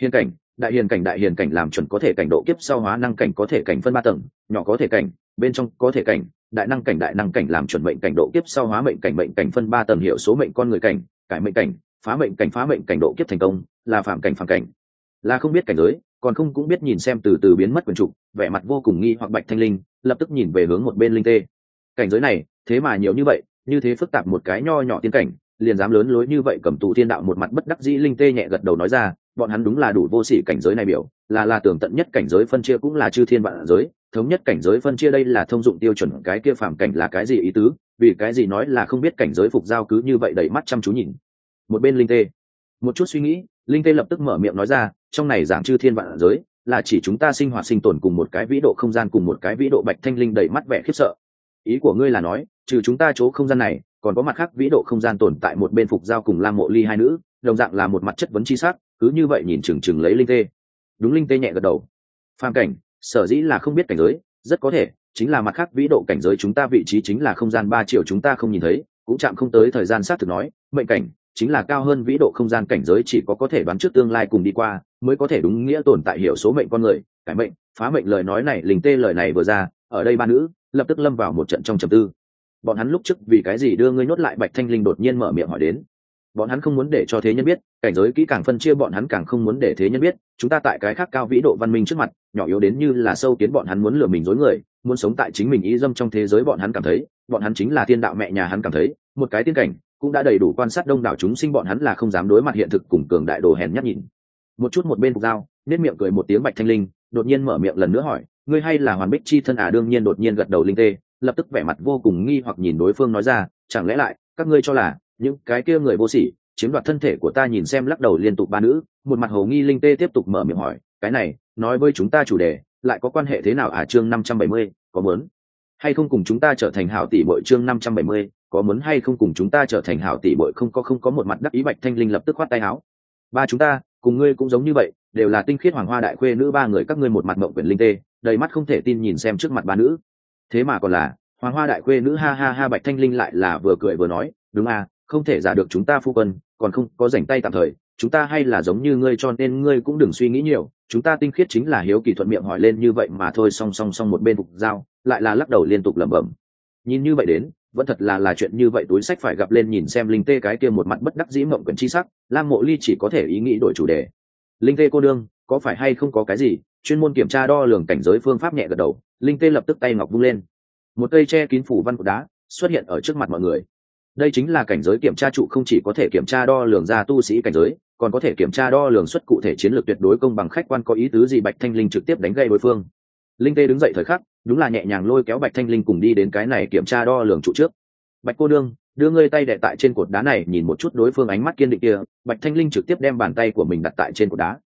Hiền cảnh đại hiền cảnh đại hiền cảnh làm chuẩn có thể cảnh độ kiếp sau hóa năng cảnh có thể cảnh phân ba tầng, nhỏ có thể cảnh, bên trong có thể cảnh, đại năng cảnh đại năng cảnh làm chuẩn mệnh cảnh độ kiếp sau hóa mệnh cảnh mệnh cảnh phân ba tầng hiệu số mệnh con người cảnh, cải mệnh cảnh, phá mệnh cảnh, phá mệnh cảnh độ kiếp thành công, là phạm cảnh phạm cảnh. Là không biết cảnh giới, còn không cũng biết nhìn xem từ từ biến mất quần trục, vẻ mặt vô cùng nghi hoặc bạch thanh linh, lập tức nhìn về hướng một bên linh tê. Cảnh giới này, thế mà nhiều như vậy, như thế phức tạp một cái nho nhỏ tiên cảnh, liền dám lớn lối như vậy cầm tù thiên đạo một mặt bất đắc dĩ linh tê nhẹ gật đầu nói ra bọn hắn đúng là đủ vô sỉ cảnh giới này biểu, là là tưởng tận nhất cảnh giới phân chia cũng là chư thiên vạn giới, thống nhất cảnh giới phân chia đây là thông dụng tiêu chuẩn, cái kia phạm cảnh là cái gì ý tứ, vì cái gì nói là không biết cảnh giới phục giao cứ như vậy đẩy mắt chăm chú nhìn. Một bên linh tê, một chút suy nghĩ, linh tê lập tức mở miệng nói ra, trong này giảng chư thiên vạn giới, là chỉ chúng ta sinh hoạt sinh tồn cùng một cái vĩ độ không gian cùng một cái vĩ độ bạch thanh linh đầy mắt vẻ khiếp sợ. Ý của ngươi là nói, trừ chúng ta chỗ không gian này, còn có mặt khác vĩ độ không gian tồn tại một bên phục giao cùng lam mộ ly hai nữ, đồng dạng là một mặt chất vấn chi sắc cứ như vậy nhìn chừng chừng lấy linh tê. Đúng linh tê nhẹ gật đầu. Phàm cảnh, sở dĩ là không biết cảnh giới, rất có thể, chính là mặt khác vĩ độ cảnh giới chúng ta vị trí chính là không gian ba triệu chúng ta không nhìn thấy, cũng chạm không tới thời gian xác thực nói, mệnh cảnh, chính là cao hơn vĩ độ không gian cảnh giới chỉ có có thể đoán trước tương lai cùng đi qua, mới có thể đúng nghĩa tồn tại hiểu số mệnh con người, cải mệnh, phá mệnh lời nói này, linh tê lời này vừa ra, ở đây ba nữ, lập tức lâm vào một trận trong trầm tư. Bọn hắn lúc trước vì cái gì đưa ngươi nhốt lại bạch thanh linh đột nhiên mở miệng hỏi đến? Bọn hắn không muốn để cho thế nhân biết, cảnh giới kỹ càng phân chia bọn hắn càng không muốn để thế nhân biết. Chúng ta tại cái khác cao vĩ độ văn minh trước mặt, nhỏ yếu đến như là sâu kiến bọn hắn muốn lừa mình dối người, muốn sống tại chính mình ý dâm trong thế giới bọn hắn cảm thấy, bọn hắn chính là thiên đạo mẹ nhà hắn cảm thấy. Một cái tiên cảnh cũng đã đầy đủ quan sát đông đảo chúng sinh bọn hắn là không dám đối mặt hiện thực cùng cường đại đồ hèn nhắc nhìn. Một chút một bên phục dao nết miệng cười một tiếng bạch thanh linh, đột nhiên mở miệng lần nữa hỏi, ngươi hay là hoàn bích chi thân à? Đương nhiên đột nhiên gật đầu linh tê, lập tức vẻ mặt vô cùng nghi hoặc nhìn đối phương nói ra, chẳng lẽ lại, các ngươi cho là những cái kia người vô sỉ, chiếm đoạt thân thể của ta nhìn xem lắc đầu liên tục ba nữ, một mặt hồ nghi linh tê tiếp tục mở miệng hỏi, cái này, nói với chúng ta chủ đề, lại có quan hệ thế nào à? Chương năm trăm bảy mươi, có muốn hay không cùng chúng ta trở thành hảo tỷ bội? Chương năm trăm bảy mươi, có muốn hay không cùng chúng ta trở thành hảo tỷ bội? Không có không có một mặt đắc ý bạch thanh linh lập tức khoát tay áo. Ba chúng ta, cùng ngươi cũng giống như vậy, đều là tinh khiết hoàng hoa đại khuê nữ, ba người các ngươi một mặt mộng quyển linh tê, đầy mắt không thể tin nhìn xem trước mặt ba nữ. Thế mà còn là, hoàng hoa đại khuê nữ, ha ha ha, bạch thanh linh lại là vừa cười vừa nói, đúng à không thể giả được chúng ta phu quân, còn không có rảnh tay tạm thời, chúng ta hay là giống như ngươi cho nên ngươi cũng đừng suy nghĩ nhiều, chúng ta tinh khiết chính là hiếu kỳ thuận miệng hỏi lên như vậy mà thôi, song song song một bên phục dao lại là lắc đầu liên tục lẩm bẩm. Nhìn như vậy đến, vẫn thật là là chuyện như vậy, túi sách phải gặp lên nhìn xem linh tê cái kia một mặt bất đắc dĩ mộng quyển chi sắc, lam mộ ly chỉ có thể ý nghĩ đổi chủ đề. Linh tê cô đương có phải hay không có cái gì? Chuyên môn kiểm tra đo lường cảnh giới phương pháp nhẹ gật đầu, linh tê lập tức tay ngọc vung lên. Một cây che kín phủ văn cột đá xuất hiện ở trước mặt mọi người đây chính là cảnh giới kiểm tra trụ không chỉ có thể kiểm tra đo lường ra tu sĩ cảnh giới, còn có thể kiểm tra đo lường xuất cụ thể chiến lược tuyệt đối công bằng khách quan có ý tứ gì bạch thanh linh trực tiếp đánh gây đối phương. Linh tê đứng dậy thời khắc, đúng là nhẹ nhàng lôi kéo bạch thanh linh cùng đi đến cái này kiểm tra đo lường trụ trước. Bạch cô đương đưa ngươi tay đệ tại trên cột đá này, nhìn một chút đối phương ánh mắt kiên định kia. Bạch thanh linh trực tiếp đem bàn tay của mình đặt tại trên cột đá.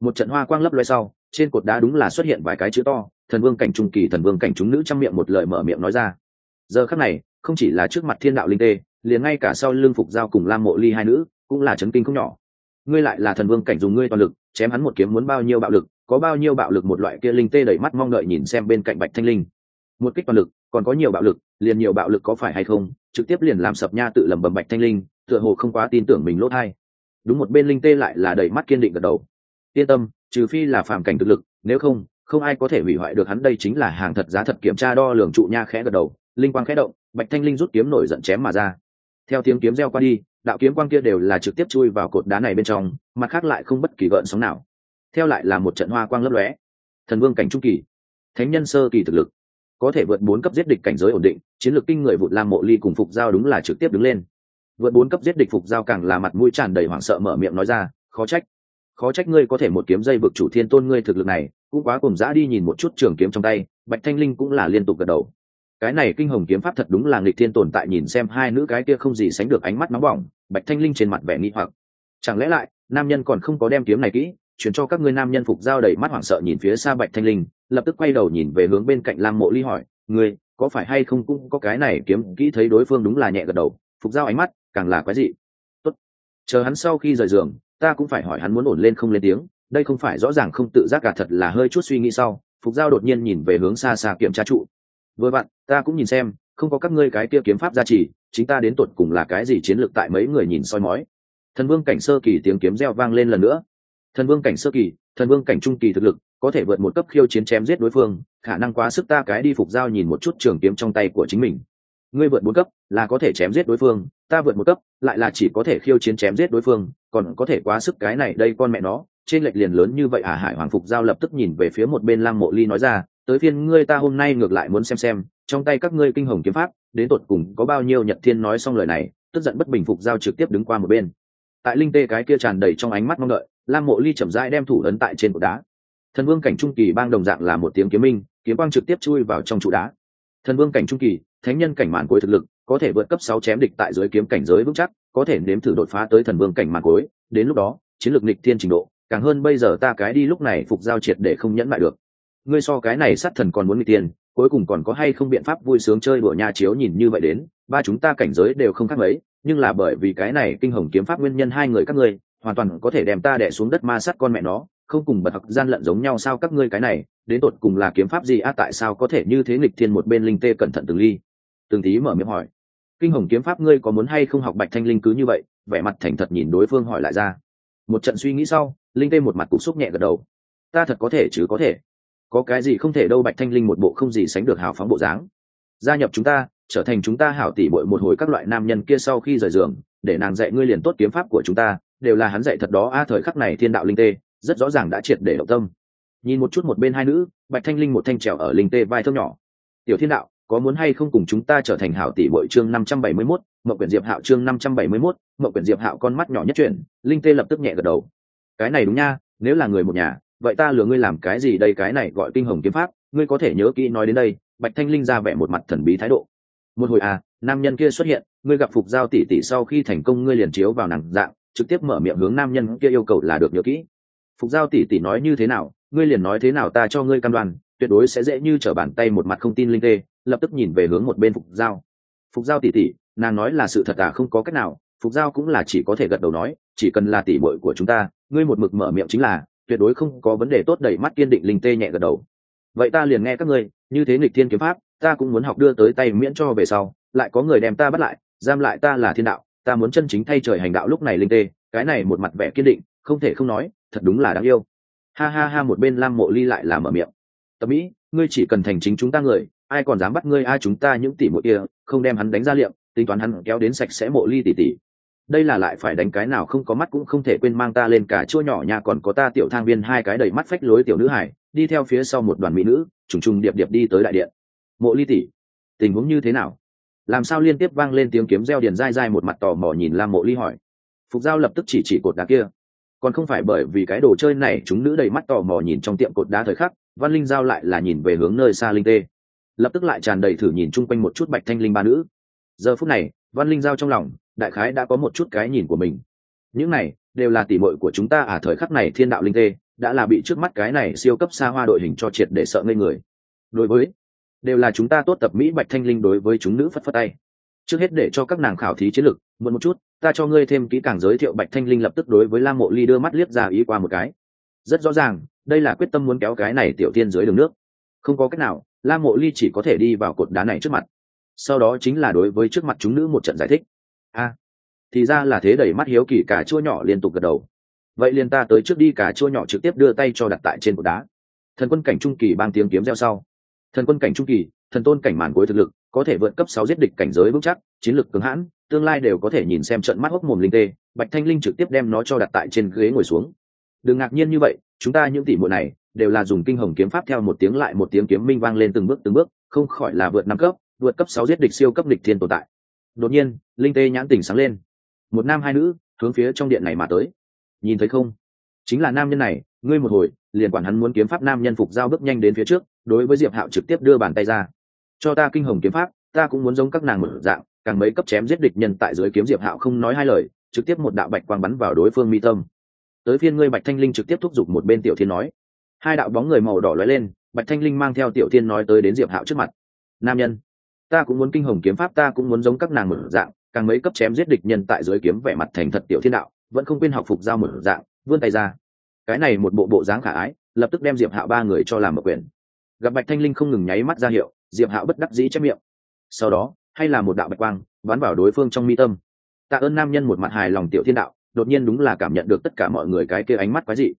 Một trận hoa quang lấp loay sau, trên cột đá đúng là xuất hiện vài cái chữ to, thần vương cảnh trung kỳ, thần vương cảnh chúng nữ trong miệng một lời mở miệng nói ra. Giờ khắc này, không chỉ là trước mặt thiên đạo linh tê liền ngay cả sau lưng phục giao cùng lam mộ ly hai nữ, cũng là chấn kinh không nhỏ. Ngươi lại là thần vương cảnh dùng ngươi toàn lực, chém hắn một kiếm muốn bao nhiêu bạo lực, có bao nhiêu bạo lực một loại kia linh tê đẩy mắt mong đợi nhìn xem bên cạnh bạch thanh linh. Một kích toàn lực, còn có nhiều bạo lực, liền nhiều bạo lực có phải hay không, trực tiếp liền làm sập nha tự lầm bầm bạch thanh linh, tựa hồ không quá tin tưởng mình lốt hai đúng một bên linh tê lại là đẩy mắt kiên định gật đầu. Yên tâm, trừ phi là phàm cảnh thực lực, nếu không không ai có thể hủy hoại được hắn, đây chính là hàng thật giá thật kiểm tra đo lường trụ nha khẽ gật đầu, linh quang khẽ động, bạch thanh linh rút kiếm nổi giận chém mà ra theo tiếng kiếm reo qua đi, đạo kiếm quang kia đều là trực tiếp chui vào cột đá này bên trong, mặt khác lại không bất kỳ gợn sóng nào. Theo lại là một trận hoa quang lấp lóe. Thần vương cảnh trung kỳ, thánh nhân sơ kỳ thực lực, có thể vượt bốn cấp giết địch cảnh giới ổn định, chiến lược kinh người vụt lam mộ ly cùng phục giao đúng là trực tiếp đứng lên. Vượt bốn cấp giết địch phục giao càng là mặt mũi tràn đầy hoảng sợ mở miệng nói ra, khó trách khó trách ngươi có thể một kiếm dây vực chủ thiên tôn ngươi thực lực này, cũng quá cùng dã đi nhìn một chút trường kiếm trong tay. Bạch thanh linh cũng là liên tục gật đầu cái này kinh hồng kiếm pháp thật đúng là nghịch thiên tồn tại, nhìn xem hai nữ cái kia không gì sánh được ánh mắt nóng bỏng, bạch thanh linh trên mặt vẻ nghi hoặc. Chẳng lẽ lại, nam nhân còn không có đem kiếm này kỹ, chuyển cho các ngươi nam nhân phục giao đầy mắt hoảng sợ nhìn phía xa bạch thanh linh, lập tức quay đầu nhìn về hướng bên cạnh lam mộ ly hỏi, ngươi, có phải hay không cũng có cái này kiếm kỹ thấy đối phương đúng là nhẹ gật đầu, phục giao ánh mắt, càng là quái dị. Tốt. chờ hắn sau khi rời giường, ta cũng phải hỏi hắn muốn ổn lên không lên tiếng, đây không phải rõ ràng không tự giác cả thật là hơi chút suy nghĩ sau, phục giao đột nhiên nhìn về hướng xa xa kiểm tra trụ vừa bạn ta cũng nhìn xem, không có các ngươi cái kia kiếm pháp gia trì, chính ta đến tột cùng là cái gì chiến lược tại mấy người nhìn soi mói. Thần vương cảnh sơ kỳ tiếng kiếm reo vang lên lần nữa. Thần vương cảnh sơ kỳ, thần vương cảnh trung kỳ thực lực, có thể vượt một cấp khiêu chiến chém giết đối phương, khả năng quá sức ta cái đi phục giao nhìn một chút trường kiếm trong tay của chính mình. Ngươi vượt bốn cấp, là có thể chém giết đối phương, ta vượt một cấp, lại là chỉ có thể khiêu chiến chém giết đối phương, còn có thể quá sức cái này đây con mẹ nó, trên lệch liền lớn như vậy à hải hoàng phục giao lập tức nhìn về phía một bên lăng mộ ly nói ra tới phiên ngươi ta hôm nay ngược lại muốn xem xem, trong tay các ngươi kinh hồng kiếm pháp, đến tột cùng có bao nhiêu nhật thiên nói xong lời này, tức giận bất bình phục giao trực tiếp đứng qua một bên. Tại linh tê cái kia tràn đầy trong ánh mắt mong đợi, lam mộ ly chậm rãi đem thủ ấn tại trên cột đá. Thần vương cảnh trung kỳ bang đồng dạng là một tiếng kiếm minh, kiếm quang trực tiếp chui vào trong trụ đá. Thần vương cảnh trung kỳ, thánh nhân cảnh màn cuối thực lực, có thể vượt cấp sáu chém địch tại dưới kiếm cảnh giới vững chắc, có thể nếm thử đột phá tới thần vương cảnh màn cuối. Đến lúc đó, chiến lược nịch thiên trình độ, càng hơn bây giờ ta cái đi lúc này phục giao triệt để không nhẫn lại được ngươi so cái này sát thần còn muốn nghịch tiền, cuối cùng còn có hay không biện pháp vui sướng chơi đùa nha chiếu nhìn như vậy đến, ba chúng ta cảnh giới đều không khác mấy, nhưng là bởi vì cái này kinh hồng kiếm pháp nguyên nhân hai người các ngươi, hoàn toàn có thể đem ta đẻ xuống đất ma sát con mẹ nó, không cùng bật học gian lận giống nhau sao các ngươi cái này, đến tột cùng là kiếm pháp gì á, tại sao có thể như thế nghịch thiên một bên linh tê cẩn thận từng ly? Từng tí mở miệng hỏi. Kinh hồng kiếm pháp ngươi có muốn hay không học bạch thanh linh cứ như vậy? Vẻ mặt thành thật nhìn đối phương hỏi lại ra. Một trận suy nghĩ sau, linh tê một mặt cục xúc nhẹ gật đầu. Ta thật có thể chứ có thể có cái gì không thể đâu bạch thanh linh một bộ không gì sánh được hào phóng bộ dáng. Gia nhập chúng ta trở thành chúng ta hảo tỉ bội một hồi các loại nam nhân kia sau khi rời giường để nàng dạy ngươi liền tốt kiếm pháp của chúng ta đều là hắn dạy thật đó. A thời khắc này thiên đạo linh tê rất rõ ràng đã triệt để động tâm. Nhìn một chút một bên hai nữ bạch thanh linh một thanh trèo ở linh tê vai thơm nhỏ. Tiểu thiên đạo có muốn hay không cùng chúng ta trở thành hảo tỷ bội chương năm trăm bảy mươi 571, Mộng Quyển Diệp Hạo chương năm trăm bảy mươi 571, Mộng Quyển Diệp Hạo con mắt nhỏ nhất chuyển, Linh Tê lập tức nhẹ gật đầu. Cái này đúng nha, nếu là người một nhà, vậy ta lừa ngươi làm cái gì đây cái này gọi kinh hồng kiếm pháp, ngươi có thể nhớ kỹ nói đến đây, Bạch Thanh Linh ra vẻ một mặt thần bí thái độ. Một hồi à, nam nhân kia xuất hiện, ngươi gặp phục giao tỷ tỷ sau khi thành công ngươi liền chiếu vào nàng dạng, trực tiếp mở miệng hướng nam nhân kia yêu cầu là được nhớ kỹ. Phục giao tỷ tỷ nói như thế nào, ngươi liền nói thế nào ta cho ngươi căn đoan, tuyệt đối sẽ dễ như trở bàn tay một mặt không tin linh tê, lập tức nhìn về hướng một bên phục giao phục giao tỷ tỷ nàng nói là sự thật à không có cách nào phục giao cũng là chỉ có thể gật đầu nói chỉ cần là tỷ bội của chúng ta ngươi một mực mở miệng chính là tuyệt đối không có vấn đề tốt đẩy mắt kiên định linh tê nhẹ gật đầu. Vậy ta liền nghe các ngươi, như thế nghịch thiên kiếm pháp, ta cũng muốn học đưa tới tay miễn cho về sau, lại có người đem ta bắt lại, giam lại ta là thiên đạo, ta muốn chân chính thay trời hành đạo lúc này linh tê, cái này một mặt vẻ kiên định, không thể không nói, thật đúng là đáng yêu. Ha ha ha, một bên lam mộ ly lại là mở miệng. Tập mỹ, ngươi chỉ cần thành chính chúng ta người, ai còn dám bắt ngươi, ai chúng ta những tỷ muội kia, không đem hắn đánh ra liệm tính toán hắn kéo đến sạch sẽ mộ ly tỷ tỷ đây là lại phải đánh cái nào không có mắt cũng không thể quên mang ta lên cả chua nhỏ nhà còn có ta tiểu thang viên hai cái đầy mắt phách lối tiểu nữ hải, đi theo phía sau một đoàn mỹ nữ, trùng trùng điệp điệp đi tới đại điện. Mộ ly tỷ, tình huống như thế nào? Làm sao liên tiếp vang lên tiếng kiếm reo điền dai dai một mặt tò mò nhìn lam mộ ly hỏi. Phục giao lập tức chỉ chỉ cột đá kia. Còn không phải bởi vì cái đồ chơi này chúng nữ đầy mắt tò mò nhìn trong tiệm cột đá thời khắc, văn linh giao lại là nhìn về hướng nơi xa linh tê. Lập tức lại tràn đầy thử nhìn chung quanh một chút bạch thanh linh ba nữ. Giờ phút này, văn linh giao trong lòng đại khái đã có một chút cái nhìn của mình. Những này, đều là tỉ mội của chúng ta à thời khắc này thiên đạo linh tê, đã là bị trước mắt cái này siêu cấp xa hoa đội hình cho triệt để sợ ngây người. Đối với, đều là chúng ta tốt tập mỹ bạch thanh linh đối với chúng nữ phất phất tay. Trước hết để cho các nàng khảo thí chiến lược, muộn một chút, ta cho ngươi thêm kỹ càng giới thiệu bạch thanh linh lập tức đối với lam mộ ly đưa mắt liếc ra ý qua một cái. Rất rõ ràng, đây là quyết tâm muốn kéo cái này tiểu tiên dưới đường nước. Không có cách nào la mộ ly chỉ có thể đi vào cột đá này trước mặt. Sau đó chính là đối với trước mặt chúng nữ một trận giải thích thì ra là thế đẩy mắt hiếu kỳ cả chua nhỏ liên tục gật đầu. Vậy liền ta tới trước đi cả chua nhỏ trực tiếp đưa tay cho đặt tại trên cột đá. Thần quân cảnh trung kỳ bang tiếng kiếm gieo sau. Thần quân cảnh trung kỳ, thần tôn cảnh màn cuối thực lực, có thể vượt cấp sáu giết địch cảnh giới vững chắc, chiến lược cứng hãn, tương lai đều có thể nhìn xem trận mắt hốc mồm linh tê, bạch thanh linh trực tiếp đem nó cho đặt tại trên ghế ngồi xuống. Đừng ngạc nhiên như vậy, chúng ta những tỷ muội này đều là dùng kinh hồng kiếm pháp theo một tiếng lại một tiếng kiếm minh vang lên từng bước từng bước, không khỏi là vượt năm cấp, vượt cấp sáu giết địch siêu cấp địch thiên tồn tại. Đột nhiên, linh tê nhãn tỉnh sáng lên một nam hai nữ hướng phía trong điện này mà tới. Nhìn thấy không? Chính là nam nhân này, ngươi một hồi, liền quản hắn muốn kiếm pháp nam nhân phục giao bước nhanh đến phía trước, đối với diệp hạo trực tiếp đưa bàn tay ra. Cho ta kinh hồng kiếm pháp, ta cũng muốn giống các nàng một dạng, càng mấy cấp chém giết địch nhân tại dưới kiếm diệp hạo không nói hai lời, trực tiếp một đạo bạch quang bắn vào đối phương mi tâm. Tới phiên ngươi bạch thanh linh trực tiếp thúc giục một bên tiểu thiên nói. Hai đạo bóng người màu đỏ lóe lên, bạch thanh linh mang theo tiểu thiên nói tới đến diệp hạo trước mặt. Nam nhân, ta cũng muốn kinh hồng kiếm pháp, ta cũng muốn giống các nàng một dạng càng mấy cấp chém giết địch nhân tại dưới kiếm vẻ mặt thành thật tiểu thiên đạo, vẫn không quên học phục giao một dạng, vươn tay ra. Cái này một bộ bộ dáng khả ái, lập tức đem diệp hạo ba người cho làm một quyền gặp bạch thanh linh không ngừng nháy mắt ra hiệu, diệp hạo bất đắc dĩ chép miệng. Sau đó, hay là một đạo bạch quang, bắn vào đối phương trong mi tâm. Tạ ơn nam nhân một mặt hài lòng tiểu thiên đạo, đột nhiên đúng là cảm nhận được tất cả mọi người cái kia ánh mắt quái dị.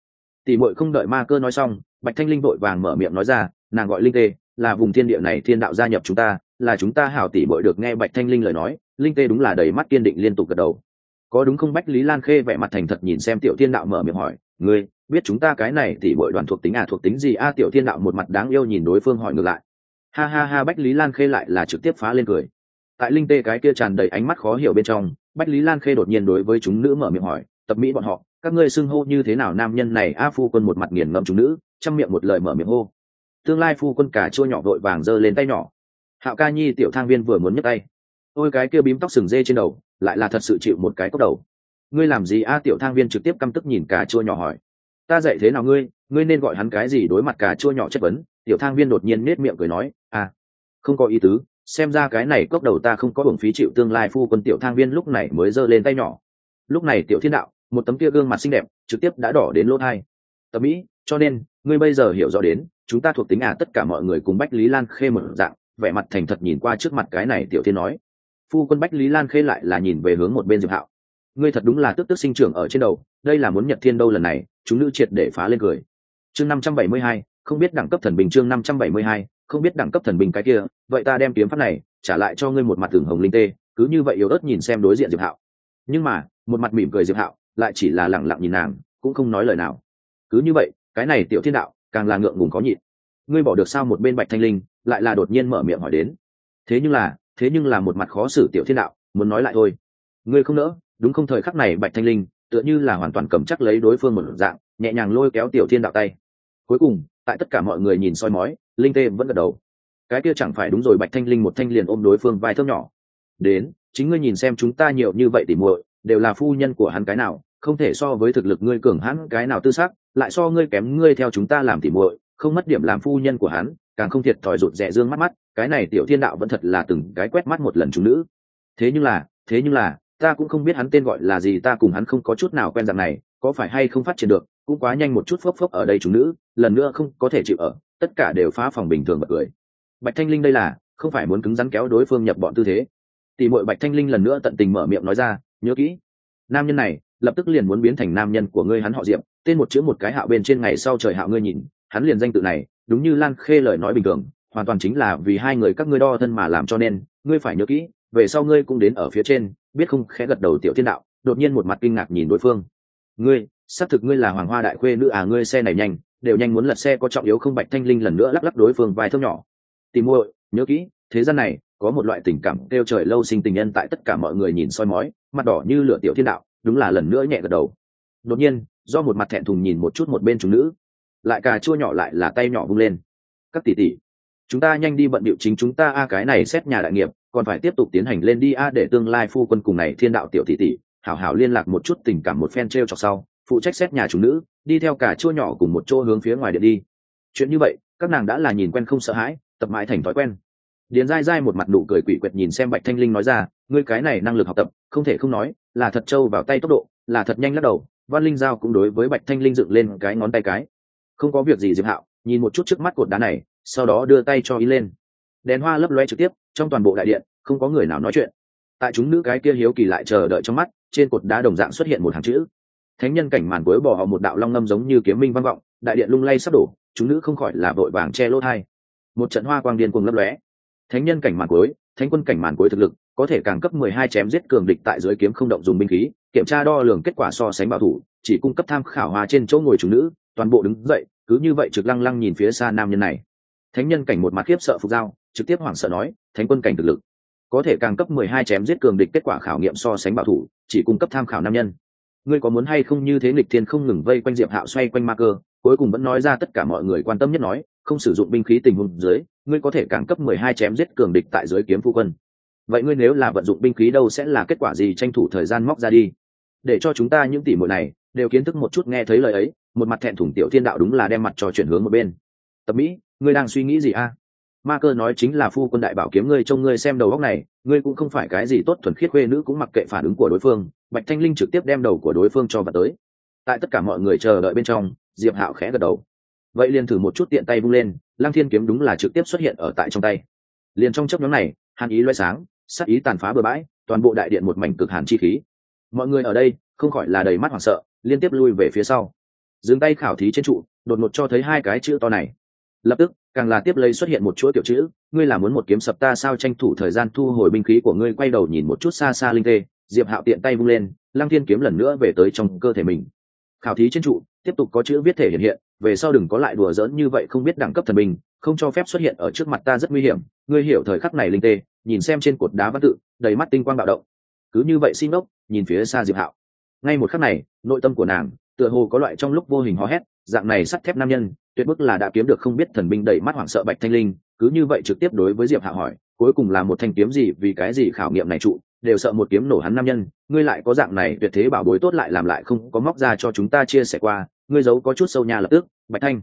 Tỷ muội không đợi ma cơ nói xong, bạch thanh linh vội vàng mở miệng nói ra, nàng gọi linh tê, là vùng thiên địa này thiên đạo gia nhập chúng ta là chúng ta hảo tỷ bội được nghe bạch thanh linh lời nói, linh tê đúng là đầy mắt kiên định liên tục gật đầu. Có đúng không bách lý lan khê vẻ mặt thành thật nhìn xem tiểu thiên đạo mở miệng hỏi, ngươi, biết chúng ta cái này thì bội đoàn thuộc tính à thuộc tính gì? A, tiểu thiên đạo một mặt đáng yêu nhìn đối phương hỏi ngược lại. Ha ha ha, bách lý lan khê lại là trực tiếp phá lên cười. Tại linh tê cái kia tràn đầy ánh mắt khó hiểu bên trong, bách lý lan khê đột nhiên đối với chúng nữ mở miệng hỏi, tập mỹ bọn họ, các ngươi xưng hô như thế nào nam nhân này? A, phu quân một mặt nghiền ngẫm chúng nữ chăm miệng một lời mở miệng hô. Tương lai phu quân cả chua nhỏ vội vàng giơ lên tay nhỏ hạo ca nhi tiểu thang viên vừa muốn nhấc tay. Ôi, cái kia bím tóc sừng dê trên đầu, lại là thật sự chịu một cái cốc đầu. Ngươi làm gì a? Tiểu thang viên trực tiếp căm tức nhìn cà chua nhỏ hỏi. Ta dạy thế nào ngươi? Ngươi nên gọi hắn cái gì đối mặt cả chua nhỏ chất vấn? Tiểu thang viên đột nhiên nết miệng cười nói à không có ý tứ. Xem ra cái này cốc đầu ta không có hưởng phí chịu tương lai phu quân tiểu thang viên lúc này mới giơ lên tay nhỏ. Lúc này tiểu thiên đạo, một tấm kia gương mặt xinh đẹp, trực tiếp đã đỏ đến lỗ thai. Tấm mỹ, cho nên, ngươi bây giờ hiểu rõ đến, chúng ta thuộc tính à tất cả mọi người cùng bách lý lan khê một dạng vẻ mặt thành thật nhìn qua trước mặt cái này tiểu thiên nói. Phu quân bách lý lan khê lại là nhìn về hướng một bên diệp hạo. Ngươi thật đúng là tức tức sinh trưởng ở trên đầu, đây là muốn nhật thiên đâu lần này, chúng nữ triệt để phá lên cười. Chương năm trăm bảy mươi hai, không biết đẳng cấp thần bình chương năm trăm bảy mươi hai, không biết đẳng cấp thần bình cái kia, vậy ta đem kiếm pháp này trả lại cho ngươi một mặt tường hồng linh tê, cứ như vậy yếu ớt nhìn xem đối diện diệp hạo. Nhưng mà, một mặt mỉm cười diệp hạo, lại chỉ là lẳng lặng nhìn nàng, cũng không nói lời nào. Cứ như vậy, cái này tiểu thiên đạo, càng là ngượng ngùng có nhịn. Ngươi bỏ được sao một bên bạch thanh linh lại là đột nhiên mở miệng hỏi đến. Thế nhưng là, thế nhưng là một mặt khó xử tiểu thiên đạo, muốn nói lại thôi. Ngươi không nỡ, đúng không thời khắc này bạch thanh linh, tựa như là hoàn toàn cầm chắc lấy đối phương một dạng, nhẹ nhàng lôi kéo tiểu thiên đạo tay. Cuối cùng, tại tất cả mọi người nhìn soi mói, linh tê vẫn gật đầu. Cái kia chẳng phải đúng rồi, bạch thanh linh một thanh liền ôm đối phương vai thơm nhỏ. Đến, chính ngươi nhìn xem chúng ta nhiều như vậy tỉ muội, đều là phu nhân của hắn cái nào, không thể so với thực lực ngươi cường hãn cái nào tư sắc, lại so ngươi kém ngươi theo chúng ta làm tỉ muội, không mất điểm làm phu nhân của hắn càng không thiệt thòi rụt rẻ dương mắt mắt, cái này tiểu thiên đạo vẫn thật là từng cái quét mắt một lần chúng nữ. Thế nhưng là, thế nhưng là, ta cũng không biết hắn tên gọi là gì, ta cùng hắn không có chút nào quen dạng này, có phải hay không phát triển được, cũng quá nhanh một chút phốc phốc ở đây chúng nữ, lần nữa không có thể chịu ở, tất cả đều phá phòng bình thường bật cười. Bạch thanh linh đây là, không phải muốn cứng rắn kéo đối phương nhập bọn tư thế. Tỷ mội bạch thanh linh lần nữa tận tình mở miệng nói ra, nhớ kỹ, nam nhân này, lập tức liền muốn biến thành nam nhân của ngươi hắn họ diệm tên một chữ một cái hạo bên trên ngày sau trời hạo ngươi nhìn, hắn liền danh tự này đúng như lan khê lời nói bình thường, hoàn toàn chính là vì hai người các ngươi đo thân mà làm cho nên, ngươi phải nhớ kỹ, về sau ngươi cũng đến ở phía trên, biết không khẽ gật đầu tiểu thiên đạo, đột nhiên một mặt kinh ngạc nhìn đối phương. Ngươi, xác thực ngươi là hoàng hoa đại khuê nữ à ngươi xe này nhanh, đều nhanh muốn lật xe, có trọng yếu không bạch thanh linh lần nữa lắc lắc đối phương vài thơm nhỏ. Tìm muội, nhớ kỹ, thế gian này, có một loại tình cảm kêu trời lâu sinh tình nhân tại tất cả mọi người nhìn soi mói, mặt đỏ như lửa tiểu thiên đạo, đúng là lần nữa nhẹ gật đầu. Đột nhiên, do một mặt thẹn thùng nhìn một chút một bên chúng nữ lại cà chua nhỏ lại là tay nhỏ vung lên. Các tỷ tỷ, chúng ta nhanh đi bận điệu chính chúng ta a, cái này xét nhà đại nghiệp, còn phải tiếp tục tiến hành lên đi a để tương lai phu quân cùng này thiên đạo tiểu tỷ tỷ, hảo hảo liên lạc một chút tình cảm một phen t r e o chọc sau, phụ trách xét nhà chúng nữ, đi theo cả chua nhỏ cùng một chỗ hướng phía ngoài điện đi. Chuyện như vậy, các nàng đã là nhìn quen không sợ hãi, tập mãi thành thói quen. Điền dai dai một mặt nụ cười quỷ quyệt nhìn xem bạch thanh linh nói ra, ngươi cái này năng lực học tập, không thể không nói, là thật trâu vào tay tốc độ, là thật nhanh lắc đầu. Văn linh giao cũng đối với bạch thanh linh dựng lên cái ngón tay cái không có việc gì diệp hạo, nhìn một chút trước mắt cột đá này, sau đó đưa tay cho y lên. Đèn hoa lấp loe trực tiếp, trong toàn bộ đại điện, không có người nào nói chuyện. Tại chúng nữ cái kia hiếu kỳ lại chờ đợi trong mắt, trên cột đá đồng dạng xuất hiện một hàng chữ. Thánh nhân cảnh màn cuối bỏ họ một đạo long ngâm giống như kiếm minh vang vọng, đại điện lung lay sắp đổ, chúng nữ không khỏi là vội vàng che lỗ thai. Một trận hoa quang điên cuồng lấp lóe. Thánh nhân cảnh màn cuối, thánh quân cảnh màn cuối thực lực, có thể càng cấp mười hai chém giết cường địch tại dưới kiếm không động dùng binh khí, kiểm tra đo lường kết quả so sánh bảo thủ, chỉ cung cấp tham khảo hoa trên chỗ ngồi chúng nữ toàn bộ đứng dậy, cứ như vậy trực lăng lăng nhìn phía xa nam nhân này. Thánh nhân cảnh một mặt khiếp sợ phục giao trực tiếp hoảng sợ nói, thánh quân cảnh thực lực, có thể càng cấp mười hai chém giết cường địch kết quả khảo nghiệm so sánh bảo thủ, chỉ cung cấp tham khảo nam nhân. Ngươi có muốn hay không như thế nghịch thiên không ngừng vây quanh diệp hạo xoay quanh ma cơ, cuối cùng vẫn nói ra tất cả mọi người quan tâm nhất nói, không sử dụng binh khí tình huống dưới, ngươi có thể càng cấp mười hai chém giết cường địch tại dưới kiếm phu quân. Vậy ngươi nếu là vận dụng binh khí đâu sẽ là kết quả gì tranh thủ thời gian móc ra đi? Để cho chúng ta những tỷ muội này đều kiến thức một chút nghe thấy lời ấy, một mặt thẹn thùng tiểu thiên đạo đúng là đem mặt trò chuyển hướng một bên. Tập mỹ, ngươi đang suy nghĩ gì a? Ma cơ nói chính là phu quân đại bảo kiếm ngươi, trông ngươi xem đầu góc này, ngươi cũng không phải cái gì tốt thuần khiết khuê nữ cũng mặc kệ phản ứng của đối phương, bạch thanh linh trực tiếp đem đầu của đối phương cho vào tới. Tại tất cả mọi người chờ đợi bên trong, diệp hạo khẽ gật đầu. Vậy liền thử một chút tiện tay vung lên, lăng thiên kiếm đúng là trực tiếp xuất hiện ở tại trong tay. Liền trong chấp nhóm này, hàn ý loay sáng sắc ý tàn phá bừa bãi, toàn bộ đại điện một mảnh cực hàn chi khí. Mọi người ở đây, không khỏi là đầy mắt hoảng sợ liên tiếp lui về phía sau. Dừng tay khảo thí trên trụ, đột ngột cho thấy hai cái chữ to này. Lập tức, càng là tiếp lấy xuất hiện một chuỗi tiểu chữ, ngươi là muốn một kiếm sập ta sao tranh thủ thời gian thu hồi binh khí của ngươi, quay đầu nhìn một chút xa xa linh tê, diệp hạo tiện tay vung lên, lăng thiên kiếm lần nữa về tới trong cơ thể mình. Khảo thí trên trụ, tiếp tục có chữ viết thể hiện hiện, về sau đừng có lại đùa giỡn như vậy, không biết đẳng cấp thần bình không cho phép xuất hiện ở trước mặt ta rất nguy hiểm. Ngươi hiểu thời khắc này linh tê, nhìn xem trên cột đá văn tự, đầy mắt tinh quang bạo động. Cứ như vậy xin ốc nhìn phía xa diệp hạo ngay một khắc này, nội tâm của nàng, tựa hồ có loại trong lúc vô hình hò hét, dạng này sắt thép nam nhân, tuyệt bức là đã kiếm được không biết thần binh đầy mắt hoảng sợ bạch thanh linh, cứ như vậy trực tiếp đối với diệp hạ hỏi, cuối cùng là một thanh kiếm gì, vì cái gì khảo nghiệm này trụ, đều sợ một kiếm nổ hắn nam nhân, ngươi lại có dạng này tuyệt thế bảo bối tốt lại làm lại không có móc ra cho chúng ta chia sẻ qua, ngươi giấu có chút sâu nhà lập tức, bạch thanh.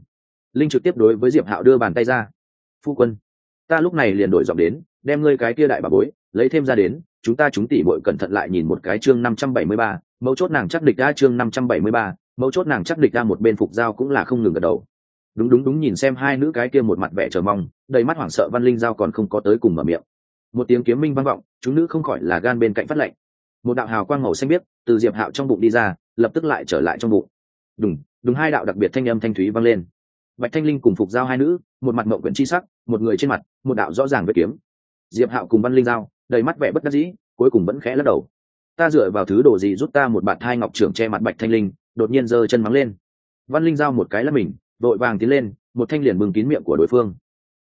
Linh trực tiếp đối với diệp hạo đưa bàn tay ra. Phu quân, ta lúc này liền đổi giọng đến, đem ngươi cái kia đại bảo bối, lấy thêm ra đến, chúng ta chúng tỉ bội cẩn thận lại nhìn một cái chương năm trăm bảy mươi ba mấu chốt nàng chắc địch đa chương năm trăm bảy mươi ba, mấu chốt nàng chắc địch đa một bên phục giao cũng là không ngừng gật đầu. Đúng đúng đúng, nhìn xem hai nữ cái kia một mặt vẻ chờ mong, đầy mắt hoảng sợ văn linh giao còn không có tới cùng mở miệng. Một tiếng kiếm minh vang vọng, chúng nữ không khỏi là gan bên cạnh phát lệnh. Một đạo hào quang màu xanh biếc từ diệp hạo trong bụng đi ra, lập tức lại trở lại trong bụng. Đúng đúng, hai đạo đặc biệt thanh âm thanh thúy vang lên. Bạch thanh linh cùng phục giao hai nữ, một mặt mộng quyển chi sắc, một người trên mặt, một đạo rõ ràng với kiếm. Diệp hạo cùng văn linh giao, đầy mắt vẻ bất đắc dĩ, cuối cùng vẫn khẽ lắc đầu ta dựa vào thứ đồ gì giúp ta một bạt thai ngọc trưởng che mặt bạch thanh linh, đột nhiên giơ chân mắng lên. Văn linh giao một cái là mình, vội vàng tiến lên, một thanh liền bưng kín miệng của đối phương.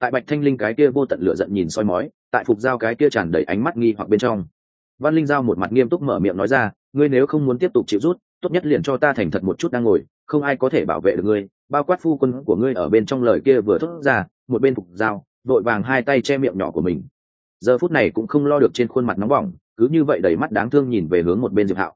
Tại bạch thanh linh cái kia vô tận lửa giận nhìn soi mói, tại phục giao cái kia tràn đầy ánh mắt nghi hoặc bên trong. Văn linh giao một mặt nghiêm túc mở miệng nói ra, ngươi nếu không muốn tiếp tục chịu rút, tốt nhất liền cho ta thành thật một chút đang ngồi, không ai có thể bảo vệ được ngươi. Bao quát phu quân của ngươi ở bên trong lời kia vừa thốt ra, một bên phục giao vội vàng hai tay che miệng nhỏ của mình. Giờ phút này cũng không lo được trên khuôn mặt nóng bỏng cứ như vậy đầy mắt đáng thương nhìn về hướng một bên diệp hạo.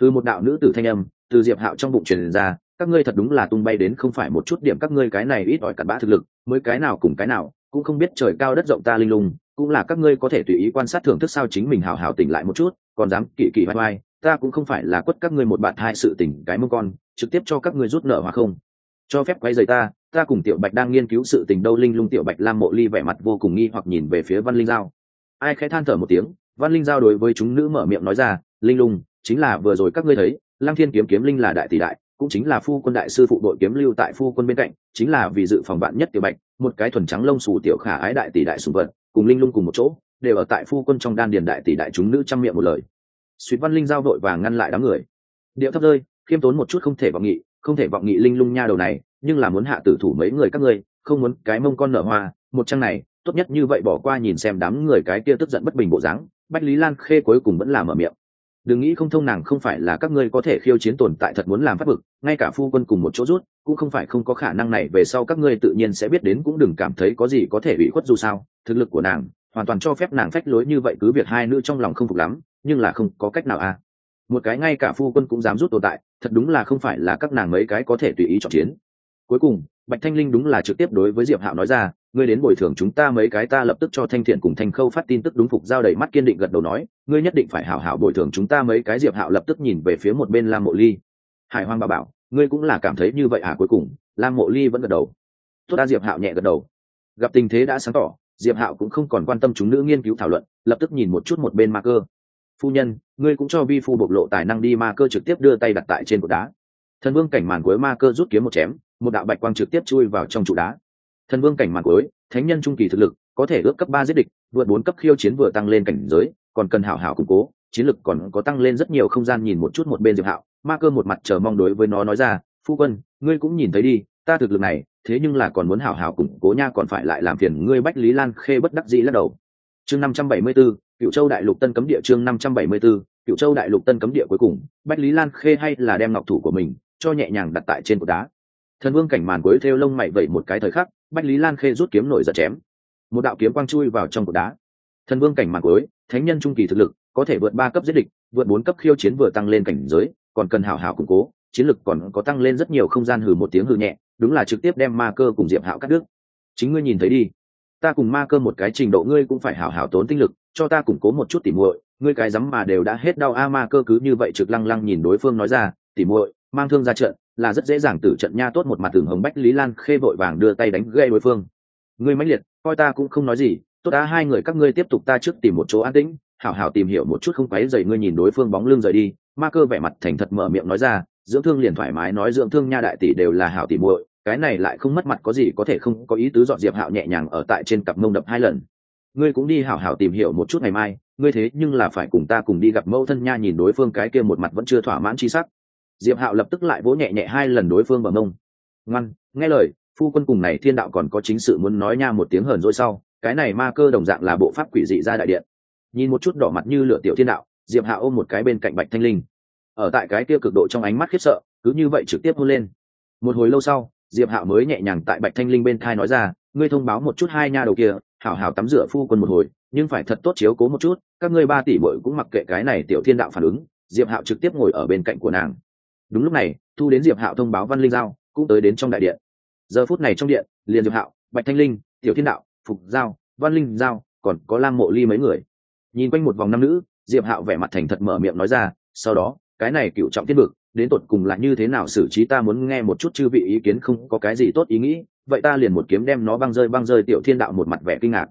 Thư một đạo nữ tử thanh âm, từ diệp hạo trong bụng truyền ra, các ngươi thật đúng là tung bay đến không phải một chút điểm các ngươi cái này ít ỏi cặn bã thực lực, mới cái nào cùng cái nào, cũng không biết trời cao đất rộng ta linh lung, cũng là các ngươi có thể tùy ý quan sát thưởng thức sao chính mình hào hào tỉnh lại một chút, còn dám kỳ kỳ vai vai ta cũng không phải là quất các ngươi một bạn hai sự tỉnh cái mông con, trực tiếp cho các ngươi rút nợ hoặc không. Cho phép quay rời ta ta cùng tiểu bạch đang nghiên cứu sự tình đâu linh lung tiểu bạch lam mộ ly vẻ mặt vô cùng nghi hoặc nhìn về phía văn linh giao. Ai khẽ than thở một tiếng văn linh giao đối với chúng nữ mở miệng nói ra, linh lung, chính là vừa rồi các ngươi thấy, lăng thiên kiếm kiếm linh là đại tỷ đại, cũng chính là phu quân đại sư phụ đội kiếm lưu tại phu quân bên cạnh, chính là vì dự phòng bạn nhất tiểu bạch, một cái thuần trắng lông xù tiểu khả ái đại tỷ đại sùng vật, cùng linh lung cùng một chỗ, đều ở tại phu quân trong đan điền đại tỷ đại chúng nữ trăm miệng một lời. Suýt văn linh giao đội và ngăn lại đám người. Điệu thấp rơi, khiêm tốn một chút không thể vọng nghị, không thể vọng nghị linh lung nha đầu này, nhưng là muốn hạ tử thủ mấy người các ngươi, không muốn cái mông con nở hoa, một trang này, tốt nhất như vậy bỏ qua nhìn xem đám người cái kia tức giận bất bình bộ dáng bách lý lan khê cuối cùng vẫn làm mở miệng. Đừng nghĩ không thông nàng không phải là các ngươi có thể khiêu chiến tồn tại thật muốn làm pháp vực, ngay cả phu quân cùng một chỗ rút, cũng không phải không có khả năng này, về sau các ngươi tự nhiên sẽ biết đến cũng đừng cảm thấy có gì có thể bị khuất dù sao, thực lực của nàng, hoàn toàn cho phép nàng phách lối như vậy cứ việc hai nữ trong lòng không phục lắm, nhưng là không có cách nào à. Một cái ngay cả phu quân cũng dám rút tồn tại, thật đúng là không phải là các nàng mấy cái có thể tùy ý chọn chiến. Cuối cùng bạch thanh linh đúng là trực tiếp đối với diệp hạo nói ra, ngươi đến bồi thường chúng ta mấy cái ta lập tức cho thanh thiện cùng thanh khâu phát tin tức đúng phục giao đầy mắt kiên định gật đầu nói, ngươi nhất định phải hảo hảo bồi thường chúng ta mấy cái. Diệp hạo lập tức nhìn về phía một bên lam mộ ly. Hải hoang bà bảo, ngươi cũng là cảm thấy như vậy à? Cuối cùng, lam mộ ly vẫn gật đầu. Tốt đa diệp hạo nhẹ gật đầu. Gặp tình thế đã sáng tỏ, diệp hạo cũng không còn quan tâm chúng nữ nghiên cứu thảo luận, lập tức nhìn một chút một bên ma cơ. Phu nhân, ngươi cũng cho vi phu bộc lộ tài năng đi, ma cơ trực tiếp đưa tay đặt tại trên cột đá. Thần vương cảnh màn cuối ma cơ rút kiếm một chém một đạo bạch quang trực tiếp chui vào trong trụ đá. Thần vương cảnh màn cuối thánh nhân trung kỳ thực lực có thể ước cấp ba giết địch vượt bốn cấp khiêu chiến vừa tăng lên cảnh giới còn cần hảo hảo củng cố chiến lực còn có tăng lên rất nhiều không gian nhìn một chút một bên diệp hạo ma cơ một mặt chờ mong đối với nó nói ra phu quân ngươi cũng nhìn thấy đi ta thực lực này thế nhưng là còn muốn hảo hảo củng cố nha còn phải lại làm phiền ngươi bách lý lan khê bất đắc dĩ lắc đầu. Chương năm trăm bảy mươi 574, cựu châu đại lục tân cấm địa chương năm trăm bảy mươi 574, cựu châu đại lục tân cấm địa cuối cùng bách lý lan khê hay là đem ngọc thủ của mình cho nhẹ nhàng đặt tại trên cột đá thần vương cảnh màn cuối theo lông mày vẩy một cái thời khắc, bách lý lan khê rút kiếm nổi giật chém. Một đạo kiếm quang chui vào trong cột đá. Thần vương cảnh màn cuối, thánh nhân trung kỳ thực lực, có thể vượt ba cấp giết địch, vượt bốn cấp khiêu chiến vừa tăng lên cảnh giới, còn cần hảo hảo củng cố, chiến lực còn có tăng lên rất nhiều không gian hừ một tiếng hừ nhẹ, đúng là trực tiếp đem ma cơ cùng diệp hạo cắt đứt. Chính ngươi nhìn thấy đi. Ta cùng ma cơ một cái trình độ ngươi cũng phải hảo hảo tốn tinh lực, cho ta củng cố một chút tỉ muội, ngươi cái rắm mà đều đã hết đau a, ma cơ cứ như vậy trực lăng lăng nhìn đối phương nói ra, tỉ muội, mang thương ra trận là rất dễ dàng tử trận nha tốt một mặt tường hồng bách lý lan khê vội vàng đưa tay đánh gây đối phương. Ngươi mãnh liệt, coi ta cũng không nói gì, tốt đã hai người các ngươi tiếp tục ta trước tìm một chỗ an tĩnh, hảo hảo tìm hiểu một chút không quấy dậy ngươi nhìn đối phương bóng lưng rời đi. Ma cơ vẻ mặt thành thật mở miệng nói ra, dưỡng thương liền thoải mái nói dưỡng thương nha đại tỷ đều là hảo tỷ muội, cái này lại không mất mặt có gì có thể không, có ý tứ dọn diệp hạo nhẹ nhàng ở tại trên cặp mông đập hai lần. Ngươi cũng đi hảo hảo tìm hiểu một chút ngày mai, ngươi thế nhưng là phải cùng ta cùng đi gặp mẫu thân nha nhìn đối phương cái kia một mặt vẫn chưa thỏa mãn chi sắc diệp hạo lập tức lại vỗ nhẹ nhẹ hai lần đối phương bằng mông ngoan, nghe lời, phu quân cùng này thiên đạo còn có chính sự muốn nói nha một tiếng hờn rồi sau, cái này ma cơ đồng dạng là bộ pháp quỷ dị ra đại điện. Nhìn một chút đỏ mặt như lửa tiểu thiên đạo, diệp Hạo ôm một cái bên cạnh bạch thanh linh. Ở tại cái kia cực độ trong ánh mắt khiếp sợ, cứ như vậy trực tiếp hôn lên. Một hồi lâu sau, diệp hạo mới nhẹ nhàng tại bạch thanh linh bên thai nói ra, ngươi thông báo một chút hai nha đầu kia, hảo hảo tắm rửa phu quân một hồi, nhưng phải thật tốt chiếu cố một chút, các ngươi ba tỷ bội cũng mặc kệ cái này tiểu thiên đạo phản ứng. Diệp hạo trực tiếp ngồi ở bên cạnh của nàng đúng lúc này, thu đến diệp hạo thông báo văn linh giao, cũng tới đến trong đại điện. Giờ phút này trong điện, liền diệp hạo, bạch thanh linh, tiểu thiên đạo, phục giao, văn linh giao, còn có Lang mộ ly mấy người. Nhìn quanh một vòng nam nữ, diệp hạo vẻ mặt thành thật mở miệng nói ra, sau đó, cái này cựu trọng thiên vực, đến tột cùng là như thế nào xử trí ta muốn nghe một chút chư vị ý kiến không có cái gì tốt ý nghĩ, vậy ta liền một kiếm đem nó băng rơi băng rơi. Tiểu thiên đạo một mặt vẻ kinh ngạc.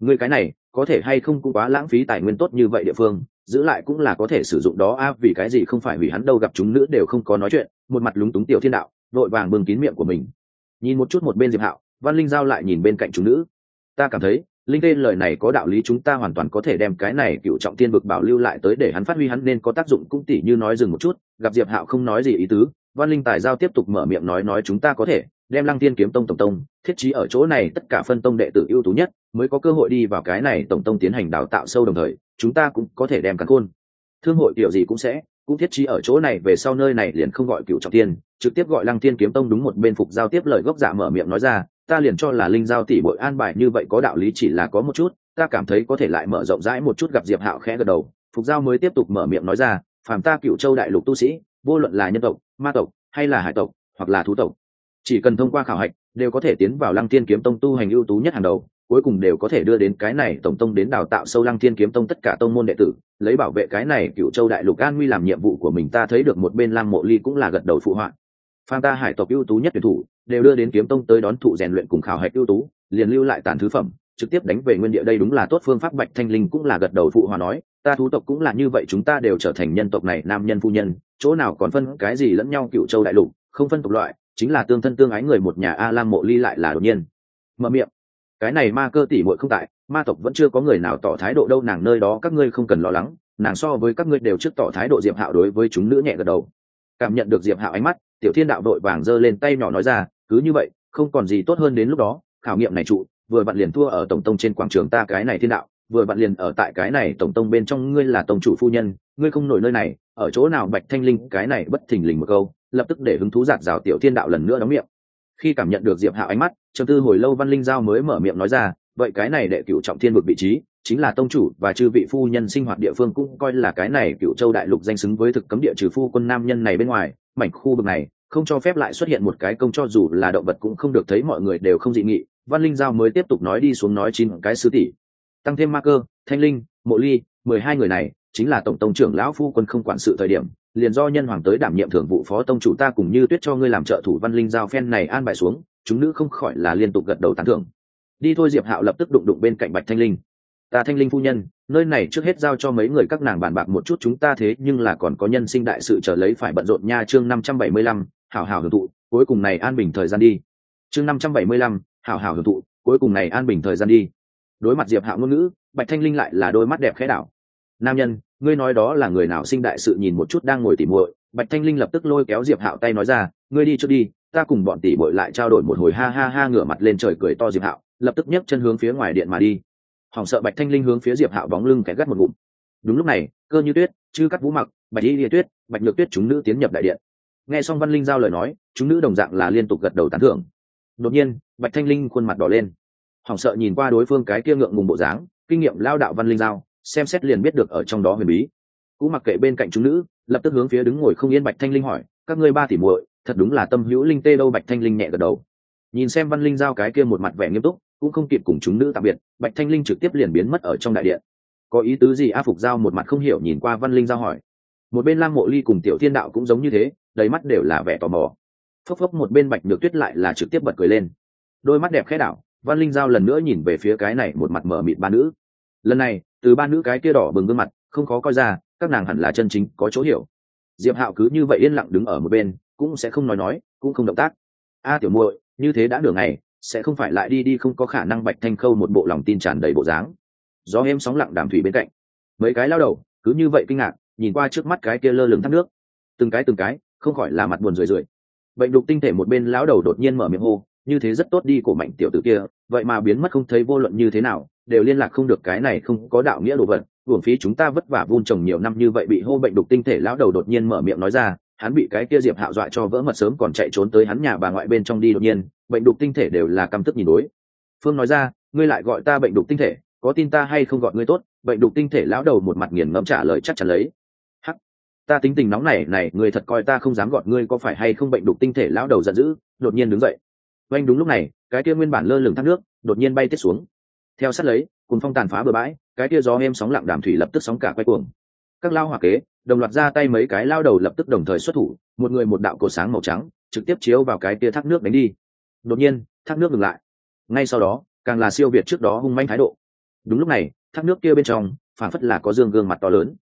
Ngươi cái này, có thể hay không cũng quá lãng phí tài nguyên tốt như vậy địa phương giữ lại cũng là có thể sử dụng đó. A, vì cái gì không phải hủy hắn đâu gặp chúng nữ đều không có nói chuyện, một mặt lúng túng tiểu thiên đạo, vội vàng bưng kín miệng của mình. Nhìn một chút một bên diệp hạo, văn linh giao lại nhìn bên cạnh chúng nữ. Ta cảm thấy, linh tê lời này có đạo lý chúng ta hoàn toàn có thể đem cái này cựu trọng tiên vực bảo lưu lại tới để hắn phát huy hắn nên có tác dụng cũng tỉ như nói dừng một chút, gặp diệp hạo không nói gì ý tứ, văn linh tài giao tiếp tục mở miệng nói nói chúng ta có thể đem lăng tiên kiếm tông tổng tông thiết trí ở chỗ này, tất cả phân tông đệ tử ưu tú nhất mới có cơ hội đi vào cái này tổng tông tiến hành đào tạo sâu đồng thời chúng ta cũng có thể đem cắn khôn. Thương hội kiểu gì cũng sẽ, cũng thiết trí ở chỗ này, về sau nơi này liền không gọi cựu trọng tiên, trực tiếp gọi lăng tiên kiếm tông đúng một bên phục giao tiếp lời gốc giả mở miệng nói ra, ta liền cho là linh giao tỷ bội an bài như vậy có đạo lý chỉ là có một chút, ta cảm thấy có thể lại mở rộng rãi một chút gặp diệp hạo khẽ gật đầu, phục giao mới tiếp tục mở miệng nói ra, phàm ta cựu châu đại lục tu sĩ, vô luận là nhân tộc, ma tộc, hay là hải tộc, hoặc là thú tộc, chỉ cần thông qua khảo hạch, đều có thể tiến vào lăng thiên kiếm tông tu hành ưu tú nhất hàng đầu cuối cùng đều có thể đưa đến cái này tổng tông đến đào tạo sâu lăng thiên kiếm tông tất cả tông môn đệ tử, lấy bảo vệ cái này cựu châu đại lục an nguy làm nhiệm vụ của mình ta thấy được một bên lam mộ ly cũng là gật đầu phụ họa. Phan ta hải tộc ưu tú nhất tuyển thủ, đều đưa đến kiếm tông tới đón thụ rèn luyện cùng khảo hạch ưu tú, liền lưu lại tàn thứ phẩm, trực tiếp đánh về nguyên địa đây đúng là tốt phương pháp bạch thanh linh cũng là gật đầu phụ hòa nói, ta thú tộc cũng là như vậy chúng ta đều trở thành nhân tộc này nam nhân phu nhân, chỗ nào còn phân cái gì lẫn nhau cựu châu đại lục, không phân tộc loại, chính là tương thân tương ái người một nhà a lam mộ ly lại là đột nhiên. Mở miệng cái này ma cơ tỷ muội không tại, ma tộc vẫn chưa có người nào tỏ thái độ đâu, nàng nơi đó các ngươi không cần lo lắng, nàng so với các ngươi đều trước tỏ thái độ diệp hạo đối với chúng nữ nhẹ gật đầu. Cảm nhận được diệp hạo ánh mắt, tiểu thiên đạo đội vàng giơ lên tay nhỏ nói ra, cứ như vậy, không còn gì tốt hơn đến lúc đó, khảo nghiệm này trụ, vừa bạn liền thua ở tổng tông trên quảng trường ta cái này thiên đạo, vừa bạn liền ở tại cái này tổng tông bên trong ngươi là tổng chủ phu nhân, ngươi không nổi nơi này, ở chỗ nào bạch thanh linh cái này bất thình lình một câu, lập tức để hứng thú giạt rào tiểu thiên đạo lần nữa đóng miệng khi cảm nhận được diệp hạo ánh mắt, trầm tư hồi lâu văn linh giao mới mở miệng nói ra, vậy cái này đệ cựu trọng thiên vực vị trí, chính là tông chủ và chư vị phu nhân sinh hoạt địa phương cũng coi là cái này cựu châu đại lục danh xứng với thực cấm địa trừ phu quân nam nhân này bên ngoài, mảnh khu vực này không cho phép lại xuất hiện một cái công cho dù là động vật cũng không được thấy mọi người đều không dị nghị. Văn linh giao mới tiếp tục nói đi xuống nói chín cái sứ tỷ. Tăng thêm ma cơ, thanh linh, mộ ly, mười hai người này, chính là tổng tông trưởng lão phu quân không quản sự thời điểm liền do nhân hoàng tới đảm nhiệm thường vụ phó tông chủ ta cùng như tuyết cho ngươi làm trợ thủ văn linh giao phen này an bài xuống, chúng nữ không khỏi là liên tục gật đầu tán thưởng. Đi thôi diệp hạo lập tức đụng đụng bên cạnh bạch thanh linh. Ta thanh linh phu nhân, nơi này trước hết giao cho mấy người các nàng bàn bạc một chút chúng ta thế, nhưng là còn có nhân sinh đại sự trở lấy phải bận rộn nha, chương năm trăm bảy mươi lăm, hảo hảo hưởng thụ, cuối cùng này an bình thời gian đi. Chương năm trăm bảy mươi lăm, hảo hảo hưởng thụ, cuối cùng này an bình thời gian đi. Đối mặt diệp hạo ngôn ngữ, bạch thanh linh lại là đôi mắt đẹp khẽ đảo nam nhân, ngươi nói đó là người nào sinh đại sự nhìn một chút đang ngồi tỉ muội? Bạch thanh linh lập tức lôi kéo diệp hạo tay nói ra, ngươi đi cho đi, ta cùng bọn tỉ muội lại trao đổi một hồi ha ha ha ngửa mặt lên trời cười to diệp hạo, lập tức nhấc chân hướng phía ngoài điện mà đi. Hỏng sợ bạch thanh linh hướng phía diệp hạo bóng lưng kẹt gắt một ngụm. Đúng lúc này, cơ như tuyết, chư cắt vũ mặc, bạch y địa tuyết, bạch nhược tuyết chúng nữ tiến nhập đại điện. Nghe xong văn linh giao lời nói, chúng nữ đồng dạng là liên tục gật đầu tán thưởng. Đột nhiên, bạch thanh linh khuôn mặt đỏ lên. Hỏng sợ nhìn qua đối phương cái kia ngượng ngùng bộ dáng, kinh nghiệm lao đạo văn linh giao xem xét liền biết được ở trong đó huyền bí. Cũng mặc kệ bên cạnh chúng nữ, lập tức hướng phía đứng ngồi không yên bạch thanh linh hỏi, các ngươi ba tỷ muội, thật đúng là tâm hữu linh tê đâu? Bạch thanh linh nhẹ gật đầu. Nhìn xem văn linh giao cái kia một mặt vẻ nghiêm túc, cũng không kịp cùng chúng nữ tạm biệt, bạch thanh linh trực tiếp liền biến mất ở trong đại điện. Có ý tứ gì a phục giao một mặt không hiểu nhìn qua văn linh giao hỏi. Một bên lam mộ ly cùng tiểu thiên đạo cũng giống như thế, đầy mắt đều là vẻ tò mò. Phốc phốc một bên bạch được tuyết lại là trực tiếp bật cười lên. Đôi mắt đẹp khẽ đảo, văn linh giao lần nữa nhìn về phía cái này một mặt mở mịt ba nữ. Lần này từ ba nữ cái kia đỏ bừng gương mặt, không khó coi ra, các nàng hẳn là chân chính có chỗ hiểu. Diệp hạo cứ như vậy yên lặng đứng ở một bên, cũng sẽ không nói nói, cũng không động tác. A tiểu muội, như thế đã nửa ngày, sẽ không phải lại đi đi không có khả năng bạch thanh khâu một bộ lòng tin tràn đầy bộ dáng. Gió em sóng lặng đàm thủy bên cạnh. Mấy cái lao đầu, cứ như vậy kinh ngạc, nhìn qua trước mắt cái kia lơ lửng thác nước. Từng cái từng cái, không khỏi là mặt buồn rười rượi. Bệnh đục tinh thể một bên lão đầu đột nhiên mở miệng hô như thế rất tốt đi của mạnh tiểu tử kia, vậy mà biến mất không thấy vô luận như thế nào, đều liên lạc không được cái này không có đạo nghĩa đồ vật. Uổng phí chúng ta vất vả vun trồng nhiều năm như vậy bị hô bệnh đục tinh thể lão đầu đột nhiên mở miệng nói ra, hắn bị cái kia diệp hạo dọa cho vỡ mật sớm còn chạy trốn tới hắn nhà bà ngoại bên trong đi đột nhiên, bệnh đục tinh thể đều là căm tức nhìn đối. Phương nói ra, ngươi lại gọi ta bệnh đục tinh thể, có tin ta hay không gọi ngươi tốt? Bệnh đục tinh thể lão đầu một mặt nghiền ngẫm trả lời chắc chắn lấy. Hắc, ta tính tình nóng này này, người thật coi ta không dám gọi ngươi có phải hay không bệnh đục tinh thể lão đầu giận dữ, đột nhiên đứng dậy oanh đúng lúc này, cái kia nguyên bản lơ lửng thác nước, đột nhiên bay tiết xuống. Theo sát lấy, cùng phong tàn phá bờ bãi, cái kia gió êm sóng lặng đàm thủy lập tức sóng cả quay cuồng. Các lao hỏa kế, đồng loạt ra tay mấy cái lao đầu lập tức đồng thời xuất thủ, một người một đạo cổ sáng màu trắng, trực tiếp chiếu vào cái kia thác nước đánh đi. Đột nhiên, thác nước ngừng lại. Ngay sau đó, càng là siêu việt trước đó hung manh thái độ. Đúng lúc này, thác nước kia bên trong phản phất là có dương gương mặt to lớn.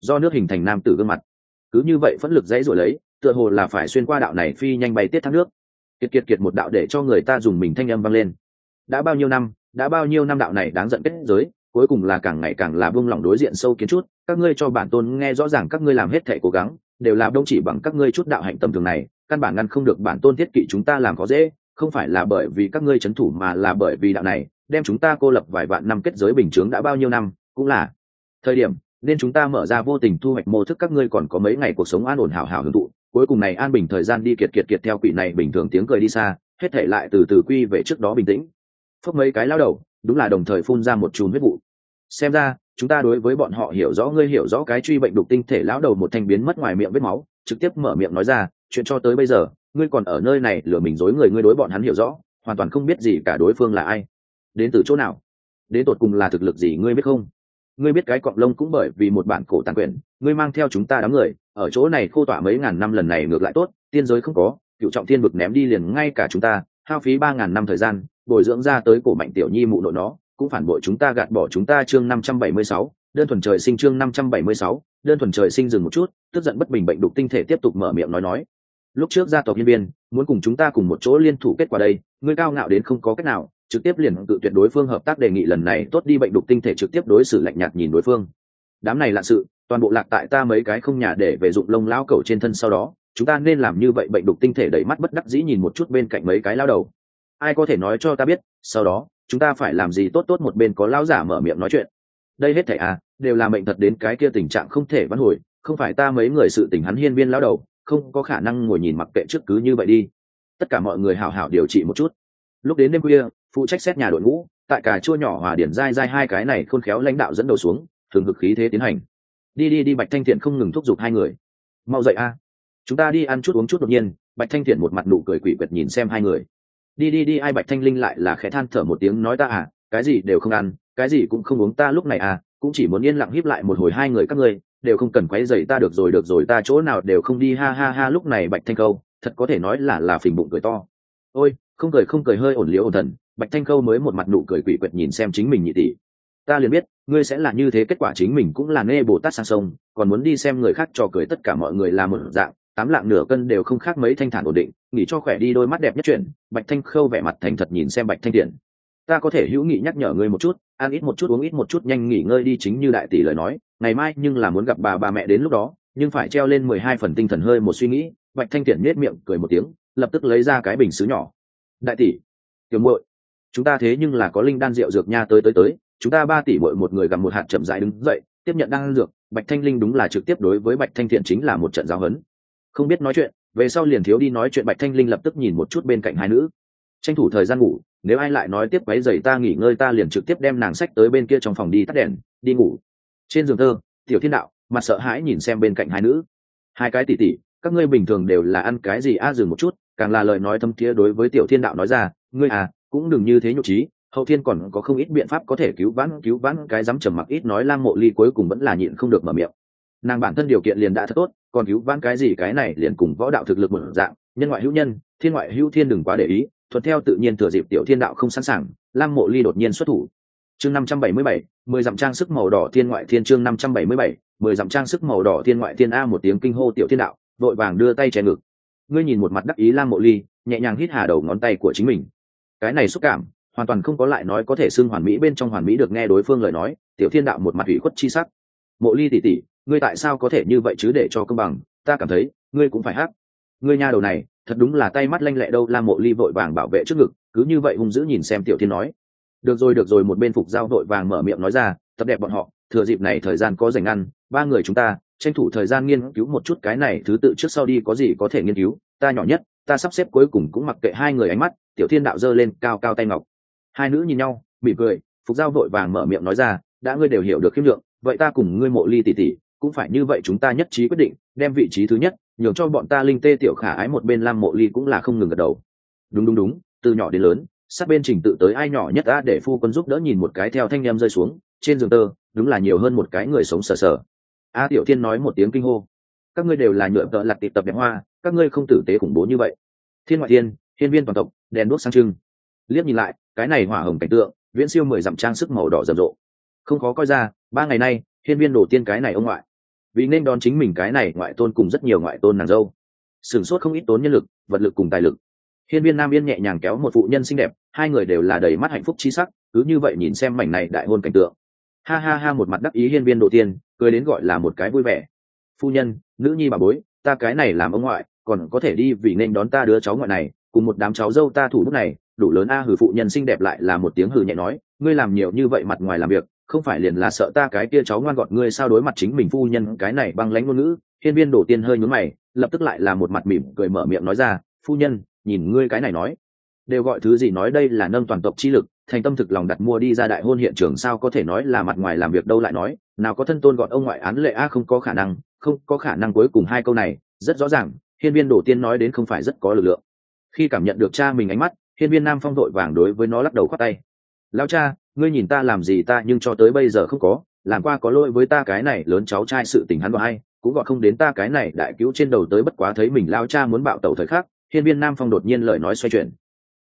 Do nước hình thành nam tử gương mặt. Cứ như vậy phẫn lực dãy rồi lấy, tựa hồ là phải xuyên qua đạo này phi nhanh bay tiết thác nước kiệt kiệt kiệt một đạo để cho người ta dùng mình thanh âm vang lên. Đã bao nhiêu năm, đã bao nhiêu năm đạo này đáng giận kết giới, cuối cùng là càng ngày càng là buông lỏng đối diện sâu kiến chút, các ngươi cho bản tôn nghe rõ ràng các ngươi làm hết thể cố gắng, đều là đông chỉ bằng các ngươi chút đạo hạnh tầm thường này, căn bản ngăn không được bản tôn thiết kỵ chúng ta làm có dễ, không phải là bởi vì các ngươi c thủ mà là bởi vì đạo này, đem chúng ta cô lập vài vạn năm kết giới bình chướng đã bao nhiêu năm, cũng là thời điểm, nên chúng ta mở ra vô tình thu hoạch mô thức các ngươi còn có mấy ngày cuộc sống an ổn hảo hảo hưởng thụ cuối cùng này an bình thời gian đi kiệt kiệt kiệt theo quỷ này bình thường tiếng cười đi xa, hết thể lại từ từ quy về trước đó bình tĩnh. Phước mấy cái lao đầu, đúng là đồng thời phun ra một chùm huyết vụ. Xem ra, chúng ta đối với bọn họ hiểu rõ, ngươi hiểu rõ cái truy bệnh đục tinh thể lão đầu một thanh biến mất ngoài miệng vết máu, trực tiếp mở miệng nói ra, chuyện cho tới bây giờ, ngươi còn ở nơi này lừa mình dối người, ngươi đối bọn hắn hiểu rõ, hoàn toàn không biết gì cả đối phương là ai. Đến từ chỗ nào? Đến tột cùng là thực lực gì, ngươi biết không? Ngươi biết cái cọng lông cũng bởi vì một bản cổ tàn quyển, ngươi mang theo chúng ta đám người ở chỗ này khô tỏa mấy ngàn năm lần này ngược lại tốt, tiên giới không có, cựu trọng thiên vực ném đi liền ngay cả chúng ta, hao phí ba ngàn năm thời gian, bồi dưỡng ra tới cổ mạnh tiểu nhi mụ nội nó, cũng phản bội chúng ta gạt bỏ chúng ta chương năm trăm bảy mươi sáu, đơn thuần trời sinh chương năm trăm bảy mươi sáu, đơn thuần trời sinh dừng một chút, tức giận bất bình bệnh đục tinh thể tiếp tục mở miệng nói nói. Lúc trước gia tộc nhân viên, muốn cùng chúng ta cùng một chỗ liên thủ kết quả đây, ngươi cao ngạo đến không có cách nào, trực tiếp liền tự tuyệt đối phương hợp tác đề nghị lần này tốt đi bệnh đục tinh thể trực tiếp đối xử lạnh nhạt nhìn đối phương. Đám này là sự toàn bộ lạc tại ta mấy cái không nhà để về dụng lông lao cẩu trên thân sau đó, chúng ta nên làm như vậy, bệnh đục tinh thể đẩy mắt bất đắc dĩ nhìn một chút bên cạnh mấy cái lao đầu. Ai có thể nói cho ta biết, sau đó, chúng ta phải làm gì tốt tốt một bên có lao giả mở miệng nói chuyện. Đây hết thể à đều là mệnh thật đến cái kia tình trạng không thể vãn hồi, không phải ta mấy người sự tình hắn hiên viên lao đầu, không có khả năng ngồi nhìn mặc kệ trước cứ như vậy đi. Tất cả mọi người hào hào điều trị một chút. Lúc đến đêm khuya, phụ trách xét nhà đội ngũ, tại cả chua nhỏ hòa điển dai dai hai cái này khôn khéo lãnh đạo dẫn đầu xuống, thường hực khí thế tiến hành đi đi đi, bạch thanh thiện không ngừng thúc giục hai người. Mau dậy a. Chúng ta đi ăn chút uống chút đột nhiên, bạch thanh thiện một mặt nụ cười quỷ quyệt nhìn xem hai người. Đi đi đi, ai bạch thanh linh lại là khẽ than thở một tiếng nói ta à cái gì đều không ăn, cái gì cũng không uống ta lúc này à cũng chỉ muốn yên lặng hiếp lại một hồi hai người các ngươi, đều không cần quấy dậy ta được rồi được rồi, ta chỗ nào đều không đi, ha ha ha, lúc này bạch thanh câu thật có thể nói là là phình bụng cười to. Ôi, không cười không cười, hơi ổn liễu ổn thần. Bạch thanh câu mới một mặt nụ cười quỷ quyệt nhìn xem chính mình nhị tỷ ta liền biết, ngươi sẽ là như thế, kết quả chính mình cũng là nê bồ tát sang sông, còn muốn đi xem người khác cho cười, tất cả mọi người là một dạng, tám lạng nửa cân đều không khác mấy thanh thản ổn định, nghỉ cho khỏe đi, đôi mắt đẹp nhất chuyện bạch thanh khâu vẻ mặt thành thật nhìn xem bạch thanh tiền ta có thể hữu nghị nhắc nhở ngươi một chút, ăn ít một chút, uống ít một chút, nhanh nghỉ ngơi đi, chính như đại tỷ lời nói, ngày mai nhưng là muốn gặp bà bà mẹ đến lúc đó, nhưng phải treo lên mười hai phần tinh thần hơi một suy nghĩ, bạch thanh thiện nết miệng cười một tiếng, lập tức lấy ra cái bình xứ nhỏ. Đại tỷ, tiểu muội, chúng ta thế nhưng là có linh đan rượu dược nha, tới tới tới chúng ta ba tỷ muội một người gặp một hạt chậm rãi đứng dậy, tiếp nhận đan dược, bạch thanh linh đúng là trực tiếp đối với bạch thanh thiện chính là một trận giáo huấn. Không biết nói chuyện, về sau liền thiếu đi nói chuyện, bạch thanh linh lập tức nhìn một chút bên cạnh hai nữ. Tranh thủ thời gian ngủ, nếu ai lại nói tiếp quấy giày ta nghỉ ngơi ta liền trực tiếp đem nàng sách tới bên kia trong phòng đi tắt đèn, đi ngủ. Trên giường thơ, tiểu thiên đạo, mặt sợ hãi nhìn xem bên cạnh hai nữ. Hai cái tỉ tỉ các ngươi bình thường đều là ăn cái gì? A à dừng một chút, càng là lời nói thâm thiế đối với tiểu thiên đạo nói ra, ngươi à cũng đừng như thế nhục trí hậu thiên còn có không ít biện pháp có thể cứu vãn cứu vãn cái dám trầm mặc ít nói lam mộ ly cuối cùng vẫn là nhịn không được mở miệng. Nàng bản thân điều kiện liền đã thật tốt, còn cứu vãn cái gì cái này liền cùng võ đạo thực lực một dạng, nhân ngoại hữu nhân, thiên ngoại hữu thiên đừng quá để ý, thuận theo tự nhiên thừa dịp tiểu thiên đạo không sẵn sàng, lam mộ ly đột nhiên xuất thủ. Chương năm trăm bảy mươi bảy, mười dặm trang sức màu đỏ thiên ngoại thiên chương năm trăm bảy mươi bảy, mười dặm trang sức màu đỏ thiên ngoại thiên a một tiếng kinh hô tiểu thiên đạo, vội vàng đưa tay che ngực. Ngươi nhìn một mặt đắc ý lam mộ ly, nhẹ nhàng hít hà đầu ngón tay của chính mình. Cái này xúc cảm hoàn toàn không có lại nói có thể xưng hoàn mỹ bên trong hoàn mỹ được nghe đối phương lời nói, tiểu thiên đạo một mặt ủy khuất chi sắc. Mộ ly tỉ tỉ ngươi tại sao có thể như vậy chứ để cho công bằng, ta cảm thấy, ngươi cũng phải hát. Ngươi nha đầu này, thật đúng là tay mắt lanh lẹ đâu, lam mộ ly vội vàng bảo vệ trước ngực, cứ như vậy hung dữ nhìn xem tiểu thiên nói. Được rồi được rồi, một bên phục giao vội vàng mở miệng nói ra, tập đẹp bọn họ, thừa dịp này thời gian có dành ăn, ba người chúng ta, tranh thủ thời gian nghiên cứu một chút cái này, thứ tự trước sau đi, có gì có thể nghiên cứu, ta nhỏ nhất, ta sắp xếp cuối cùng cũng mặc kệ hai người ánh mắt, tiểu thiên đạo giơ lên cao cao tay ngọc hai nữ nhìn nhau, mỉm cười, phục giao vội vàng mở miệng nói ra, đã ngươi đều hiểu được khiêm lượng, vậy ta cùng ngươi mộ ly tỉ tỉ cũng phải như vậy chúng ta nhất trí quyết định, đem vị trí thứ nhất, nhường cho bọn ta linh tê tiểu khả ái một bên lam mộ ly cũng là không ngừng gật đầu. Đúng đúng đúng, từ nhỏ đến lớn, sát bên trình tự tới ai nhỏ nhất đã để phu quân giúp đỡ nhìn một cái theo thanh em rơi xuống, trên giường tơ, đúng là nhiều hơn một cái người sống sờ sờ. A tiểu thiên nói một tiếng kinh hô. Các ngươi đều là nhựa tợ lặt tịp tập đẹp hoa, các ngươi không tử tế khủng bố như vậy. Thiên ngoại thiên, hiên viên toàn tộc, đèn đuốc sang trưng. Liếc nhìn lại cái này hỏa hồng cảnh tượng, viễn siêu mười dặm trang sức màu đỏ rầm rộ. Không khó coi ra, ba ngày nay, hiên viên đổ tiên cái này ông ngoại. Vì nên đón chính mình cái này ngoại tôn cùng rất nhiều ngoại tôn nàng dâu. Sửng sốt không ít tốn nhân lực, vật lực cùng tài lực. Hiên viên nam yên nhẹ nhàng kéo một phụ nhân xinh đẹp, hai người đều là đầy mắt hạnh phúc chi sắc, cứ như vậy nhìn xem mảnh này đại hôn cảnh tượng. Ha ha ha một mặt đắc ý hiên viên đồ tiên, cười đến gọi là một cái vui vẻ. Phu nhân, nữ nhi bà bối, ta cái này làm ông ngoại, còn có thể đi vì nên đón ta đứa cháu ngoại này, cùng một đám cháu dâu ta thủ lúc này đủ lớn a, hử phụ nhân xinh đẹp lại là một tiếng hử nhẹ nói, ngươi làm nhiều như vậy mặt ngoài làm việc, không phải liền là sợ ta cái kia cháu ngoan gọt ngươi sao đối mặt chính mình phu nhân cái này băng lãnh ngôn ngữ? Hiên viên đổ tiên hơi nhún mày, lập tức lại là một mặt mỉm cười mở miệng nói ra, phu nhân, nhìn ngươi cái này nói. Đều gọi thứ gì nói đây là nâng toàn tộc chi lực, thành tâm thực lòng đặt mua đi ra đại hôn hiện trường sao có thể nói là mặt ngoài làm việc đâu lại nói, nào có thân tôn gọn ông ngoại án lệ a, không có khả năng, không có khả năng cuối cùng hai câu này, rất rõ ràng, hiên viên đổ tiên nói đến không phải rất có lực lượng. Khi cảm nhận được cha mình ánh mắt hiên viên nam phong đội vàng đối với nó lắc đầu khoát tay. Lao cha, ngươi nhìn ta làm gì ta nhưng cho tới bây giờ không có, làm qua có lỗi với ta cái này lớn cháu trai sự tình hắn và hay, cũng gọi không đến ta cái này đại cứu trên đầu tới bất quá thấy mình lao cha muốn bạo tẩu thời khắc. Hiên viên nam phong đột nhiên lời nói xoay chuyển.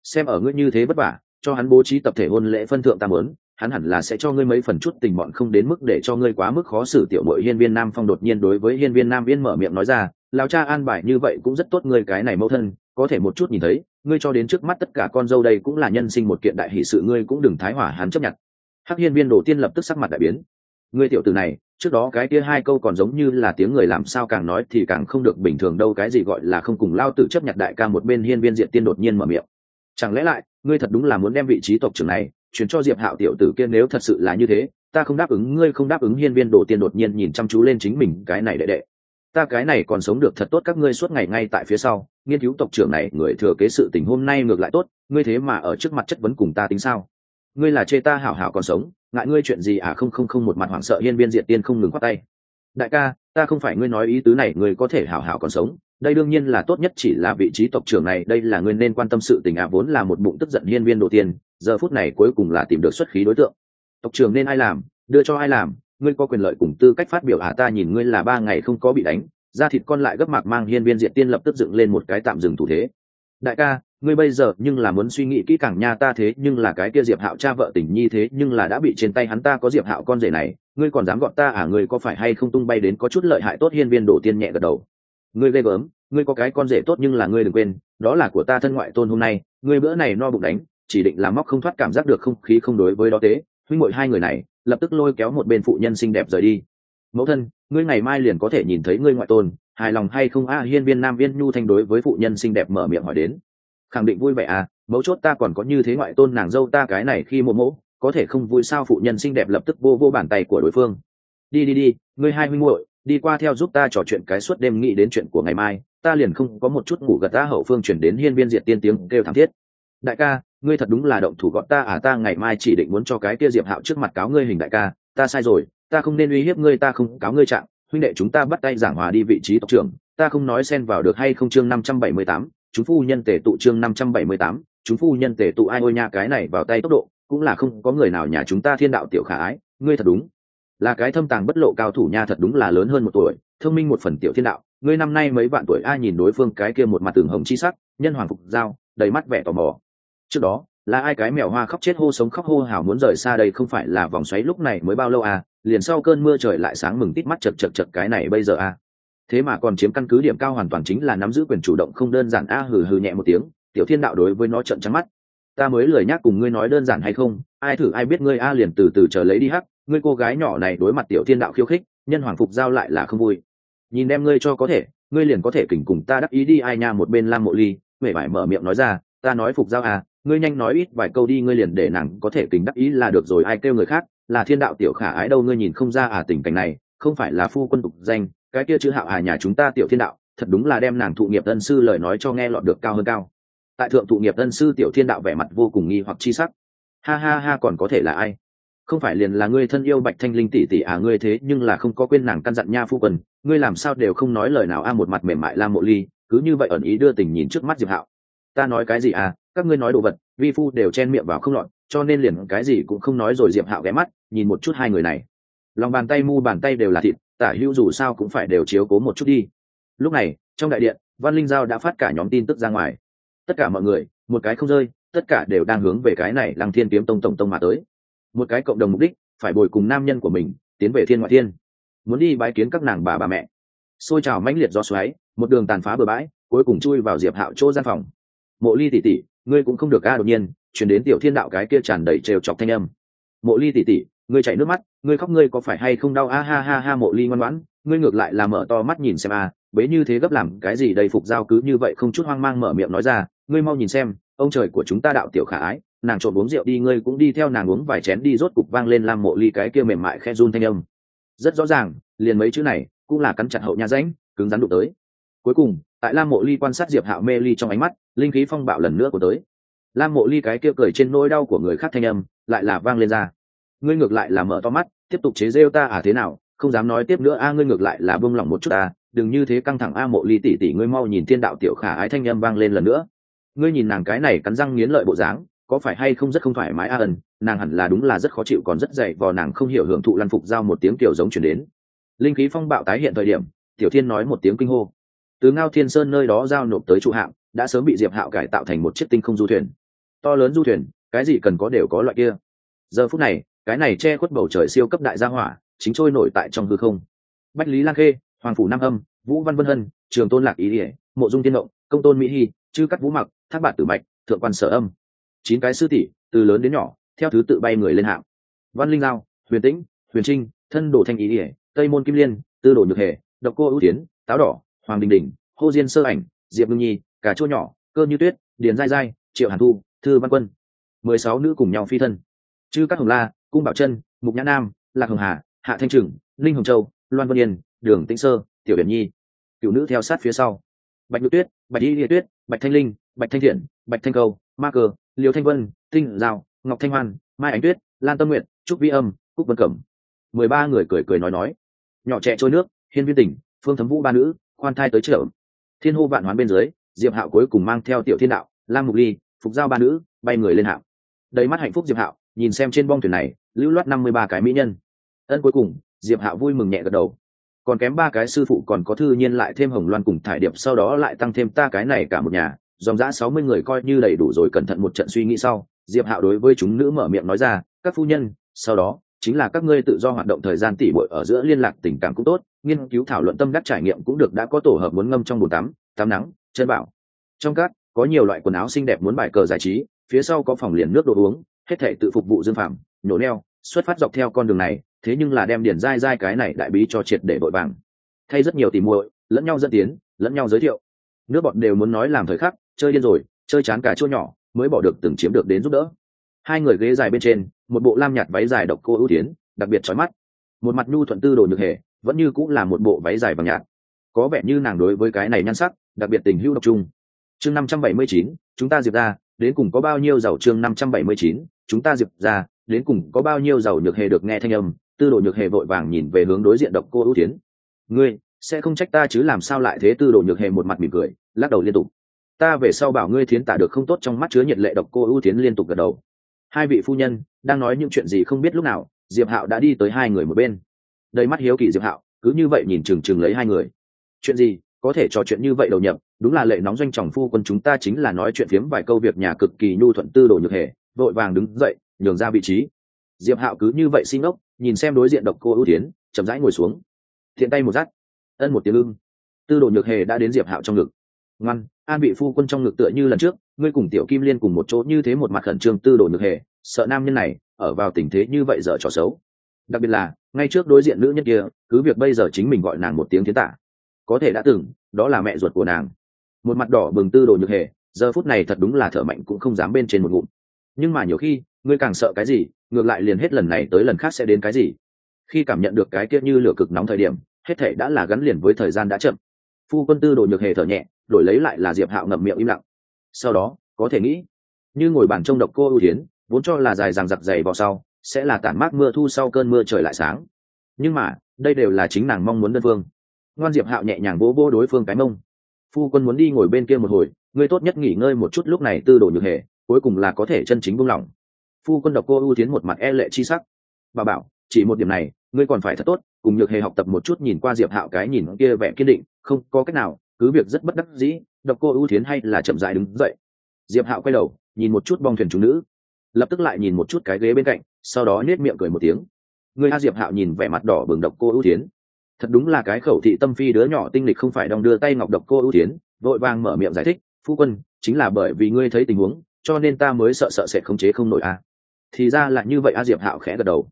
Xem ở ngươi như thế vất vả, cho hắn bố trí tập thể hôn lễ phân thượng tam lớn hắn hẳn là sẽ cho ngươi mấy phần chút tình bọn không đến mức để cho ngươi quá mức khó xử. Tiểu muội hiên viên nam phong đột nhiên đối với hiên viên nam viên mở miệng nói ra lao cha an bài như vậy cũng rất tốt ngươi cái này mẫu thân có thể một chút nhìn thấy, ngươi cho đến trước mắt tất cả con dâu đây cũng là nhân sinh một kiện đại hỷ sự, ngươi cũng đừng thái hỏa hắn chấp nhận. Hắc hiên viên Đồ tiên lập tức sắc mặt đại biến. Ngươi tiểu tử này, trước đó cái kia hai câu còn giống như là tiếng người làm sao càng nói thì càng không được bình thường đâu, cái gì gọi là không cùng lao tự chấp nhận đại ca một bên hiên viên diện tiên đột nhiên mở miệng. Chẳng lẽ lại, ngươi thật đúng là muốn đem vị trí tộc trưởng này chuyển cho diệp hạo tiểu tử kia nếu thật sự là như thế, ta không đáp ứng, ngươi không đáp ứng hiên viên đồ tiên đột nhiên nhìn chăm chú lên chính mình, cái này đệ đệ ta cái này còn sống được thật tốt, các ngươi suốt ngày ngay tại phía sau. Nghiên cứu tộc trưởng này, người thừa kế sự tình hôm nay ngược lại tốt, ngươi thế mà ở trước mặt chất vấn cùng ta tính sao? Ngươi là chê ta hảo hảo còn sống, ngại ngươi chuyện gì à? Không không không, một mặt hoảng sợ, hiên viên diệt tiên không ngừng khoát tay. Đại ca, ta không phải ngươi nói ý tứ này, ngươi có thể hảo hảo còn sống. Đây đương nhiên là tốt nhất, chỉ là vị trí tộc trưởng này, đây là ngươi nên quan tâm sự tình à? Vốn là một bụng tức giận hiên viên đầu tiên, giờ phút này cuối cùng là tìm được xuất khí đối tượng. Tộc trưởng nên ai làm? Đưa cho ai làm? Ngươi có quyền lợi cùng tư cách phát biểu à ta nhìn ngươi là ba ngày không có bị đánh, da thịt con lại gấp mạc mang hiên viên diện tiên lập tức dựng lên một cái tạm dừng thủ thế. Đại ca, ngươi bây giờ nhưng là muốn suy nghĩ kỹ càng nha, ta thế nhưng là cái kia diệp hạo cha vợ tình nhi thế nhưng là đã bị trên tay hắn ta có diệp hạo con rể này, ngươi còn dám gọn ta à ngươi có phải hay không tung bay đến có chút lợi hại tốt hiên viên đổ tiên nhẹ gật đầu. Ngươi ghê gớm, ngươi có cái con rể tốt nhưng là ngươi đừng quên, đó là của ta thân ngoại tôn hôm nay, ngươi bữa này no bụng đánh, chỉ định là móc không thoát cảm giác được không khí không đối với đó tế huynh ngội hai người này, lập tức lôi kéo một bên phụ nhân xinh đẹp rời đi. Mẫu thân, ngươi ngày mai liền có thể nhìn thấy ngươi ngoại tôn, hài lòng hay không? A, hiên viên nam viên nhu thanh đối với phụ nhân xinh đẹp mở miệng hỏi đến. Khẳng định vui vẻ à mấu chốt ta còn có như thế ngoại tôn nàng dâu ta cái này khi mộ mẫu, có thể không vui sao? Phụ nhân xinh đẹp lập tức vô vô bàn tay của đối phương. Đi đi đi, ngươi hai huynh muội, đi qua theo giúp ta trò chuyện cái suốt đêm nghĩ đến chuyện của ngày mai, ta liền không có một chút ngủ gật, ta hậu phương chuyển đến hiên viên diệt tiên tiếng kêu thảm thiết. Đại ca ngươi thật đúng là động thủ gọn ta à ta ngày mai chỉ định muốn cho cái kia diệp hạo trước mặt cáo ngươi hình đại ca, ta sai rồi, ta không nên uy hiếp ngươi, ta không cáo ngươi trạng. Huynh đệ chúng ta bắt tay giảng hòa đi vị trí tộc trưởng, ta không nói xen vào được hay không chương năm trăm bảy mươi tám, chúng phu nhân tể tụ chương năm trăm bảy mươi tám, chúng phu nhân tể tụ ai ôi nha, cái này vào tay tốc độ, cũng là không có người nào nhà chúng ta thiên đạo tiểu khả ái, ngươi thật đúng là cái thâm tàng bất lộ cao thủ nha, thật đúng là lớn hơn một tuổi, thông minh một phần tiểu thiên đạo. Ngươi năm nay mấy vạn tuổi, ai nhìn đối phương cái kia một mặt tường hồng chi sắc, nhân hoàng phục giao, đầy mắt vẻ tò mò trước đó, là ai cái mèo hoa khóc chết hô sống khóc hô hào muốn rời xa đây không phải là vòng xoáy lúc này mới bao lâu à? Liền sau cơn mưa trời lại sáng mừng tít mắt chật chật chật cái này bây giờ à? Thế mà còn chiếm căn cứ điểm cao hoàn toàn chính là nắm giữ quyền chủ động không đơn giản a hừ hừ nhẹ một tiếng, tiểu thiên đạo đối với nó trận trắng mắt. Ta mới lời nhắc cùng ngươi nói đơn giản hay không? Ai thử ai biết ngươi a liền từ từ chờ lấy đi hắc. Ngươi cô gái nhỏ này đối mặt tiểu thiên đạo khiêu khích, nhân hoàng phục giao lại là không vui. Nhìn đem ngươi cho có thể, ngươi liền có thể kỉnh cùng ta đắc ý đi. Ai nha, một bên lam mộ ly mể vải mở miệng nói ra, ta nói phục giao à? Ngươi nhanh nói ít vài câu đi, ngươi liền để nàng có thể kỉnh đắc ý là được rồi, ai kêu người khác là thiên đạo tiểu khả ái đâu, ngươi nhìn không ra à tình cảnh này, không phải là phu quân tục danh, cái kia chữ hạo hà nhà chúng ta tiểu thiên đạo, thật đúng là đem nàng thụ nghiệp tân sư lời nói cho nghe lọt được cao hơn cao. Tại thượng thụ nghiệp tân sư tiểu thiên đạo vẻ mặt vô cùng nghi hoặc chi sắc. Ha ha ha, còn có thể là ai? Không phải liền là ngươi thân yêu bạch thanh linh tỷ tỷ à ngươi thế nhưng là không có quên nàng căn dặn nha phu quần ngươi làm sao đều không nói lời nào a, một mặt mềm mại la mộ ly, cứ như vậy ẩn ý đưa tình nhìn trước mắt diệp hạo. Ta nói cái gì à các ngươi nói đồ vật, vi phu đều chen miệng vào không lọt, cho nên liền cái gì cũng không nói rồi diệp hạo ghé mắt, nhìn một chút hai người này. Lòng bàn tay mu bàn tay đều là thịt, tả hữu dù sao cũng phải đều chiếu cố một chút đi. Lúc này, trong đại điện, văn linh giao đã phát cả nhóm tin tức ra ngoài. Tất cả mọi người, một cái không rơi, tất cả đều đang hướng về cái này lăng thiên kiếm tông tổng tông mà tới. Một cái cộng đồng mục đích, phải bồi cùng nam nhân của mình, tiến về thiên ngoại thiên. Muốn đi bái kiến các nàng bà bà mẹ. Xôi trào mãnh liệt do xoáy, một đường tàn phá bừa bãi, cuối cùng chui vào diệp hạo chỗ gian phòng. Mộ ly tỉ tỉ ngươi cũng không được a đột nhiên, chuyển đến tiểu thiên đạo cái kia tràn đầy trêu chọc thanh âm. Mộ ly tỉ tỉ, ngươi chảy nước mắt, ngươi khóc ngươi có phải hay không đau? A ha ha ha, mộ ly ngoan ngoãn, ngươi ngược lại là mở to mắt nhìn xem a, bế như thế gấp làm cái gì đây phục giao cứ như vậy không chút hoang mang mở miệng nói ra, ngươi mau nhìn xem, ông trời của chúng ta đạo tiểu khả ái, nàng trộn uống rượu đi, ngươi cũng đi theo nàng uống vài chén đi, rốt cục vang lên làm mộ ly cái kia mềm mại khe run thanh âm. Rất rõ ràng, liền mấy chữ này cũng là cắn chặt hậu nha rãnh, cứng rắn đụng tới. Cuối cùng tại lam mộ ly quan sát diệp hạo mê ly trong ánh mắt, linh khí phong bạo lần nữa của tới. Lam mộ ly cái kia cười trên nỗi đau của người khác thanh âm, lại là vang lên ra. Ngươi ngược lại là mở to mắt, tiếp tục chế rêu ta à thế nào, không dám nói tiếp nữa, a, ngươi ngược lại là buông lỏng một chút ta, đừng như thế căng thẳng, a, mộ ly tỉ tỉ ngươi mau nhìn thiên đạo tiểu khả ái thanh âm vang lên lần nữa. Ngươi nhìn nàng cái này cắn răng nghiến lợi bộ dáng, có phải hay không rất không thoải mái, a ẩn nàng hẳn là đúng là rất khó chịu, còn rất dậy vò, nàng không hiểu hưởng thụ lăn phục giao một tiếng kiểu giống chuyển đến. Linh khí phong bạo tái hiện thời điểm, tiểu thiên nói một tiếng kinh hô từ ngao thiên sơn nơi đó giao nộp tới trụ hạng, đã sớm bị diệp hạo cải tạo thành một chiếc tinh không du thuyền. To lớn du thuyền, cái gì cần có đều có loại kia. Giờ phút này, cái này che khuất bầu trời siêu cấp đại gia hỏa, chính trôi nổi tại trong hư không. Bách lý lan khê, hoàng phủ nam âm, vũ văn vân hân, trường tôn lạc ý ỉa mộ dung tiên động, công tôn mỹ hy, chư cắt vũ mặc, thác bạt tử mạch, thượng quan sở âm. Chín cái sư tỷ, từ lớn đến nhỏ, theo thứ tự bay người lên hạng. Văn linh Lao huyền tĩnh, huyền trinh, thân đồ thanh ý ỉa tây môn kim liên, tư đồ nhược hề, độc cô ưu tiến, táo đỏ hoàng đình đình, hô diên sơ ảnh, diệp ngưng nhi cả chua nhỏ, cơ như tuyết, điền dai dai triệu hàn thu, thư văn quân. Mười sáu nữ cùng nhau phi thân. Chư các hồng la, cung bảo chân, mục nhã nam, lạc hồng hà, hạ thanh trừng, linh hồng châu, loan vân yên, đường tĩnh sơ, tiểu hiển nhi. Cựu nữ theo sát phía sau. Bạch nhự tuyết, bạch y liệt tuyết, bạch thanh linh, bạch thanh thiện, bạch thanh cầu ma cờ liều thanh vân, tinh giao ngọc thanh hoan, mai ánh tuyết, lan tâm nguyện trúc vi âm, cúc vân cẩm. Mười ba người cười cười nói nói. Nhỏ trẻ trôi nước, hiên viên tỉnh, phương thấm vũ ba nữ khoan thai tới trở thiên hô vạn hoán bên dưới, diệp hạo cuối cùng mang theo tiểu thiên đạo, lam mục ly, phục giao ba nữ, bay người lên hạo. Đầy mắt hạnh phúc diệp hạo, nhìn xem trên bong thuyền này, lưu loát năm mươi ba cái mỹ nhân. Ân cuối cùng, diệp hạo vui mừng nhẹ gật đầu. Còn kém ba cái sư phụ còn có thư nhiên lại thêm hồng loan cùng thải điệp sau đó lại tăng thêm ta cái này cả một nhà, dòng dã sáu mươi người coi như đầy đủ rồi cẩn thận một trận suy nghĩ sau, diệp hạo đối với chúng nữ mở miệng nói ra, các phu nhân, sau đó, chính là các ngươi tự do hoạt động thời gian tỉ bội ở giữa liên lạc tình cảm cũng tốt nghiên cứu thảo luận tâm đắc trải nghiệm cũng được đã có tổ hợp muốn ngâm trong bồn tắm tắm nắng, chân bảo. Trong các, có nhiều loại quần áo xinh đẹp muốn bài cờ giải trí, phía sau có phòng liền nước đồ uống, hết thể tự phục vụ dương phạm, nhổ neo, xuất phát dọc theo con đường này, thế nhưng là đem điển dai dai cái này đại bí cho triệt để vội vàng. Thay rất nhiều tìm muội, lẫn nhau dẫn tiến, lẫn nhau giới thiệu. Nước bọn đều muốn nói làm thời khắc, chơi điên rồi, chơi chán cả chỗ nhỏ, mới bỏ được từng chiếm được đến giúp đỡ. Hai người ghế dài bên trên, một bộ lam nhạt váy dài độc cô ưu tiến, đặc biệt trói mắt. Một mặt nhu thuận tư đồ nhược hề vẫn như cũng là một bộ váy dài bằng nhạt. Có vẻ như nàng đối với cái này nhan sắc, đặc biệt tình hữu độc trung chương năm trăm bảy mươi chín, chúng ta diệp ra đến cùng có bao nhiêu giàu chương năm trăm bảy mươi chín, chúng ta diệp ra đến cùng có bao nhiêu giàu nhược hề được nghe thanh âm, tư đồ nhược hề vội vàng nhìn về hướng đối diện độc cô ưu tiến ngươi, sẽ không trách ta chứ làm sao lại thế tư đồ nhược hề một mặt mỉm cười, lắc đầu liên tục. Ta về sau bảo ngươi thiến tả được không tốt trong mắt chứa nhiệt lệ độc cô ưu tiến liên tục gật đầu. Hai vị phu nhân, đang nói những chuyện gì không biết lúc nào, diệp hạo đã đi tới hai người một bên đầy mắt hiếu kỳ diệp hạo, cứ như vậy nhìn chừng chừng lấy hai người. Chuyện gì? Có thể trò chuyện như vậy đầu nhập, đúng là lệ nóng doanh chồng phu quân chúng ta chính là nói chuyện phiếm vài câu việc nhà cực kỳ nhu thuận tư đồ nhược hề, vội vàng đứng dậy, nhường ra vị trí. Diệp hạo cứ như vậy xin ốc nhìn xem đối diện độc cô ưu tiến, chậm rãi ngồi xuống. Thiện tay một rát ân một tiếng lưng tư đồ nhược hề đã đến diệp hạo trong ngực. Ngoan, an bị phu quân trong ngực tựa như lần trước, ngươi cùng tiểu kim liên cùng một chỗ như thế một mặt khẩn trương tư đồ nhược hề, sợ nam nhân này, ở vào tình thế như vậy dở trò xấu đặc biệt là, ngay trước đối diện nữ nhân kia, cứ việc bây giờ chính mình gọi nàng một tiếng thiên tả có thể đã từng, đó là mẹ ruột của nàng. Một mặt đỏ bừng tư đồ nhược hề, giờ phút này thật đúng là thở mạnh cũng không dám bên trên một ngụm. Nhưng mà nhiều khi, ngươi càng sợ cái gì, ngược lại liền hết lần này tới lần khác sẽ đến cái gì. Khi cảm nhận được cái kia như lửa cực nóng thời điểm, hết thể đã là gắn liền với thời gian đã chậm. Phu quân tư đồ nhược hề thở nhẹ, đổi lấy lại là diệp hạo ngậm miệng im lặng. Sau đó, có thể nghĩ, như ngồi bàn trông độc cô ưu tiến vốn cho là dài rằng giặc dày vào sau sẽ là tản mát mưa thu sau cơn mưa trời lại sáng. Nhưng mà, đây đều là chính nàng mong muốn đơn phương. Ngoan diệp hạo nhẹ nhàng vỗ vỗ đối phương cái mông. Phu quân muốn đi ngồi bên kia một hồi, ngươi tốt nhất nghỉ ngơi một chút lúc này tư đồ nhược hề, cuối cùng là có thể chân chính buông lỏng. Phu quân độc cô ưu tiến một mặt e lệ chi sắc. Bà bảo, chỉ một điểm này, ngươi còn phải thật tốt, cùng nhược hề học tập một chút nhìn qua diệp hạo cái nhìn kia vẻ kiên định, không có cách nào, cứ việc rất bất đắc dĩ, độc cô ưu tiến hay là chậm dại đứng dậy. Diệp hạo quay đầu, nhìn một chút bong thuyền chúng nữ lập tức lại nhìn một chút cái ghế bên cạnh, sau đó nết miệng cười một tiếng. Người a diệp hạo nhìn vẻ mặt đỏ bừng độc cô ưu tiến thật đúng là cái khẩu thị tâm phi đứa nhỏ tinh lịch không phải đong đưa tay ngọc độc cô ưu tiến vội vàng mở miệng giải thích, phu quân, chính là bởi vì ngươi thấy tình huống, cho nên ta mới sợ sợ sẽ khống chế không nổi a. Thì ra là như vậy a diệp hạo khẽ gật đầu.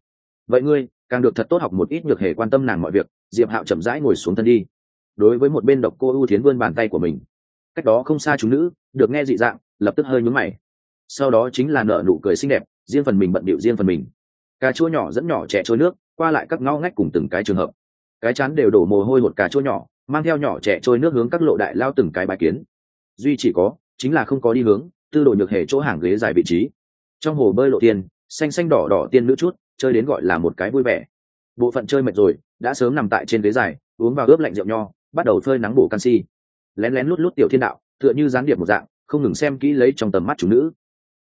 Vậy ngươi, càng được thật tốt học một ít nhược hề quan tâm nàng mọi việc. Diệp hạo chậm rãi ngồi xuống thân đi. Đối với một bên độc cô ưu tiến vươn bàn tay của mình. Cách đó không xa chúng nữ, được nghe dị dạng, lập tức hơi nhúng mày sau đó chính là nở nụ cười xinh đẹp, riêng phần mình bận bịu riêng phần mình. Cà chua nhỏ dẫn nhỏ trẻ trôi nước, qua lại các ngao ngách cùng từng cái trường hợp. Cái chán đều đổ mồ hôi một cà chua nhỏ, mang theo nhỏ trẻ trôi nước hướng các lộ đại lao từng cái bài kiến. Duy chỉ có, chính là không có đi hướng, tư đồ nhược hề chỗ hàng ghế dài vị trí. Trong hồ bơi lộ tiên, xanh xanh đỏ đỏ tiên nữ chút, chơi đến gọi là một cái vui vẻ. Bộ phận chơi mệt rồi, đã sớm nằm tại trên ghế dài, uống vào ướp lạnh rượu nho, bắt đầu phơi nắng bổ canxi. Lén lén lút lút tiểu thiên đạo, tựa như gián điệp một dạng, không ngừng xem kỹ lấy trong tầm mắt chủ nữ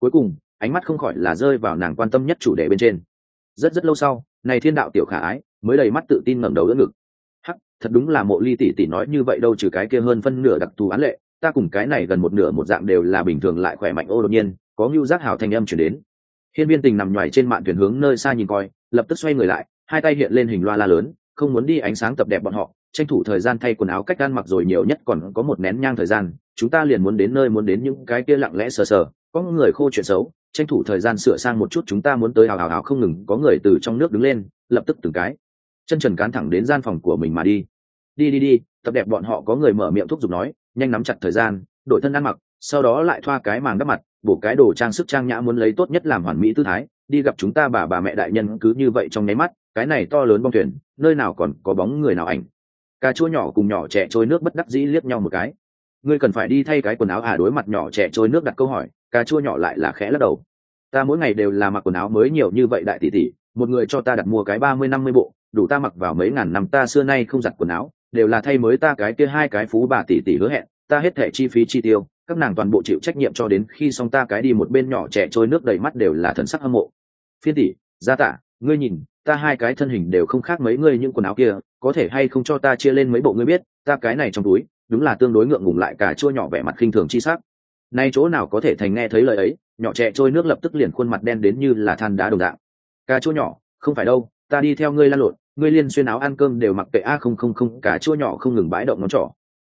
cuối cùng, ánh mắt không khỏi là rơi vào nàng quan tâm nhất chủ đề bên trên. Rất rất lâu sau, này thiên đạo tiểu khả ái mới đầy mắt tự tin ngẩng đầu đỡ ngực. Hắc, thật đúng là mộ ly tỷ tỷ nói như vậy đâu trừ cái kia hơn phân nửa đặc thù án lệ, ta cùng cái này gần một nửa một dạng đều là bình thường lại khỏe mạnh ô đột nhiên, có ngưu giác hào thanh âm chuyển đến. Hiên viên tình nằm nhoài trên mạn thuyền hướng nơi xa nhìn coi, lập tức xoay người lại, hai tay hiện lên hình loa la lớn, không muốn đi ánh sáng tập đẹp bọn họ, tranh thủ thời gian thay quần áo cách gan mặc rồi nhiều nhất còn có một nén nhang thời gian, chúng ta liền muốn đến nơi muốn đến những cái kia lặng lẽ sờ sờ có người khô chuyện xấu, tranh thủ thời gian sửa sang một chút chúng ta muốn tới hào hào hào không ngừng, có người từ trong nước đứng lên, lập tức từng cái. Chân trần cán thẳng đến gian phòng của mình mà đi. Đi đi đi, tập đẹp bọn họ có người mở miệng thúc giục nói, nhanh nắm chặt thời gian, đổi thân ăn mặc, sau đó lại thoa cái màng đắp mặt, bổ cái đồ trang sức trang nhã muốn lấy tốt nhất làm hoàn mỹ tư thái, đi gặp chúng ta bà bà mẹ đại nhân cứ như vậy trong nháy mắt, cái này to lớn bong thuyền, nơi nào còn có bóng người nào ảnh. Cà chua nhỏ cùng nhỏ trẻ trôi nước bất đắc dĩ liếc nhau một cái. Ngươi cần phải đi thay cái quần áo à đối mặt nhỏ trẻ trôi nước đặt câu hỏi cà chua nhỏ lại là khẽ lắc đầu. Ta mỗi ngày đều là mặc quần áo mới nhiều như vậy đại tỷ tỷ, một người cho ta đặt mua cái ba mươi năm mươi bộ, đủ ta mặc vào mấy ngàn năm ta xưa nay không giặt quần áo, đều là thay mới ta cái kia hai cái phú bà tỷ tỷ hứa hẹn, ta hết thẻ chi phí chi tiêu, các nàng toàn bộ chịu trách nhiệm cho đến khi xong ta cái đi một bên nhỏ trẻ trôi nước đầy mắt đều là thần sắc hâm mộ. Phiên tỷ, gia tả ngươi nhìn, ta hai cái thân hình đều không khác mấy ngươi những quần áo kia, có thể hay không cho ta chia lên mấy bộ ngươi biết, ta cái này trong túi, đúng là tương đối ngượng ngùng lại cả chua nhỏ vẻ mặt khinh thường chi sắc nay chỗ nào có thể thành nghe thấy lời ấy, nhỏ trẻ trôi nước lập tức liền khuôn mặt đen đến như là than đá đồng dạng. Cà chua nhỏ, không phải đâu, ta đi theo ngươi lan lộn, ngươi liên xuyên áo ăn cơm đều mặc kệ a, không không không cả chua nhỏ không ngừng bãi động ngón trỏ.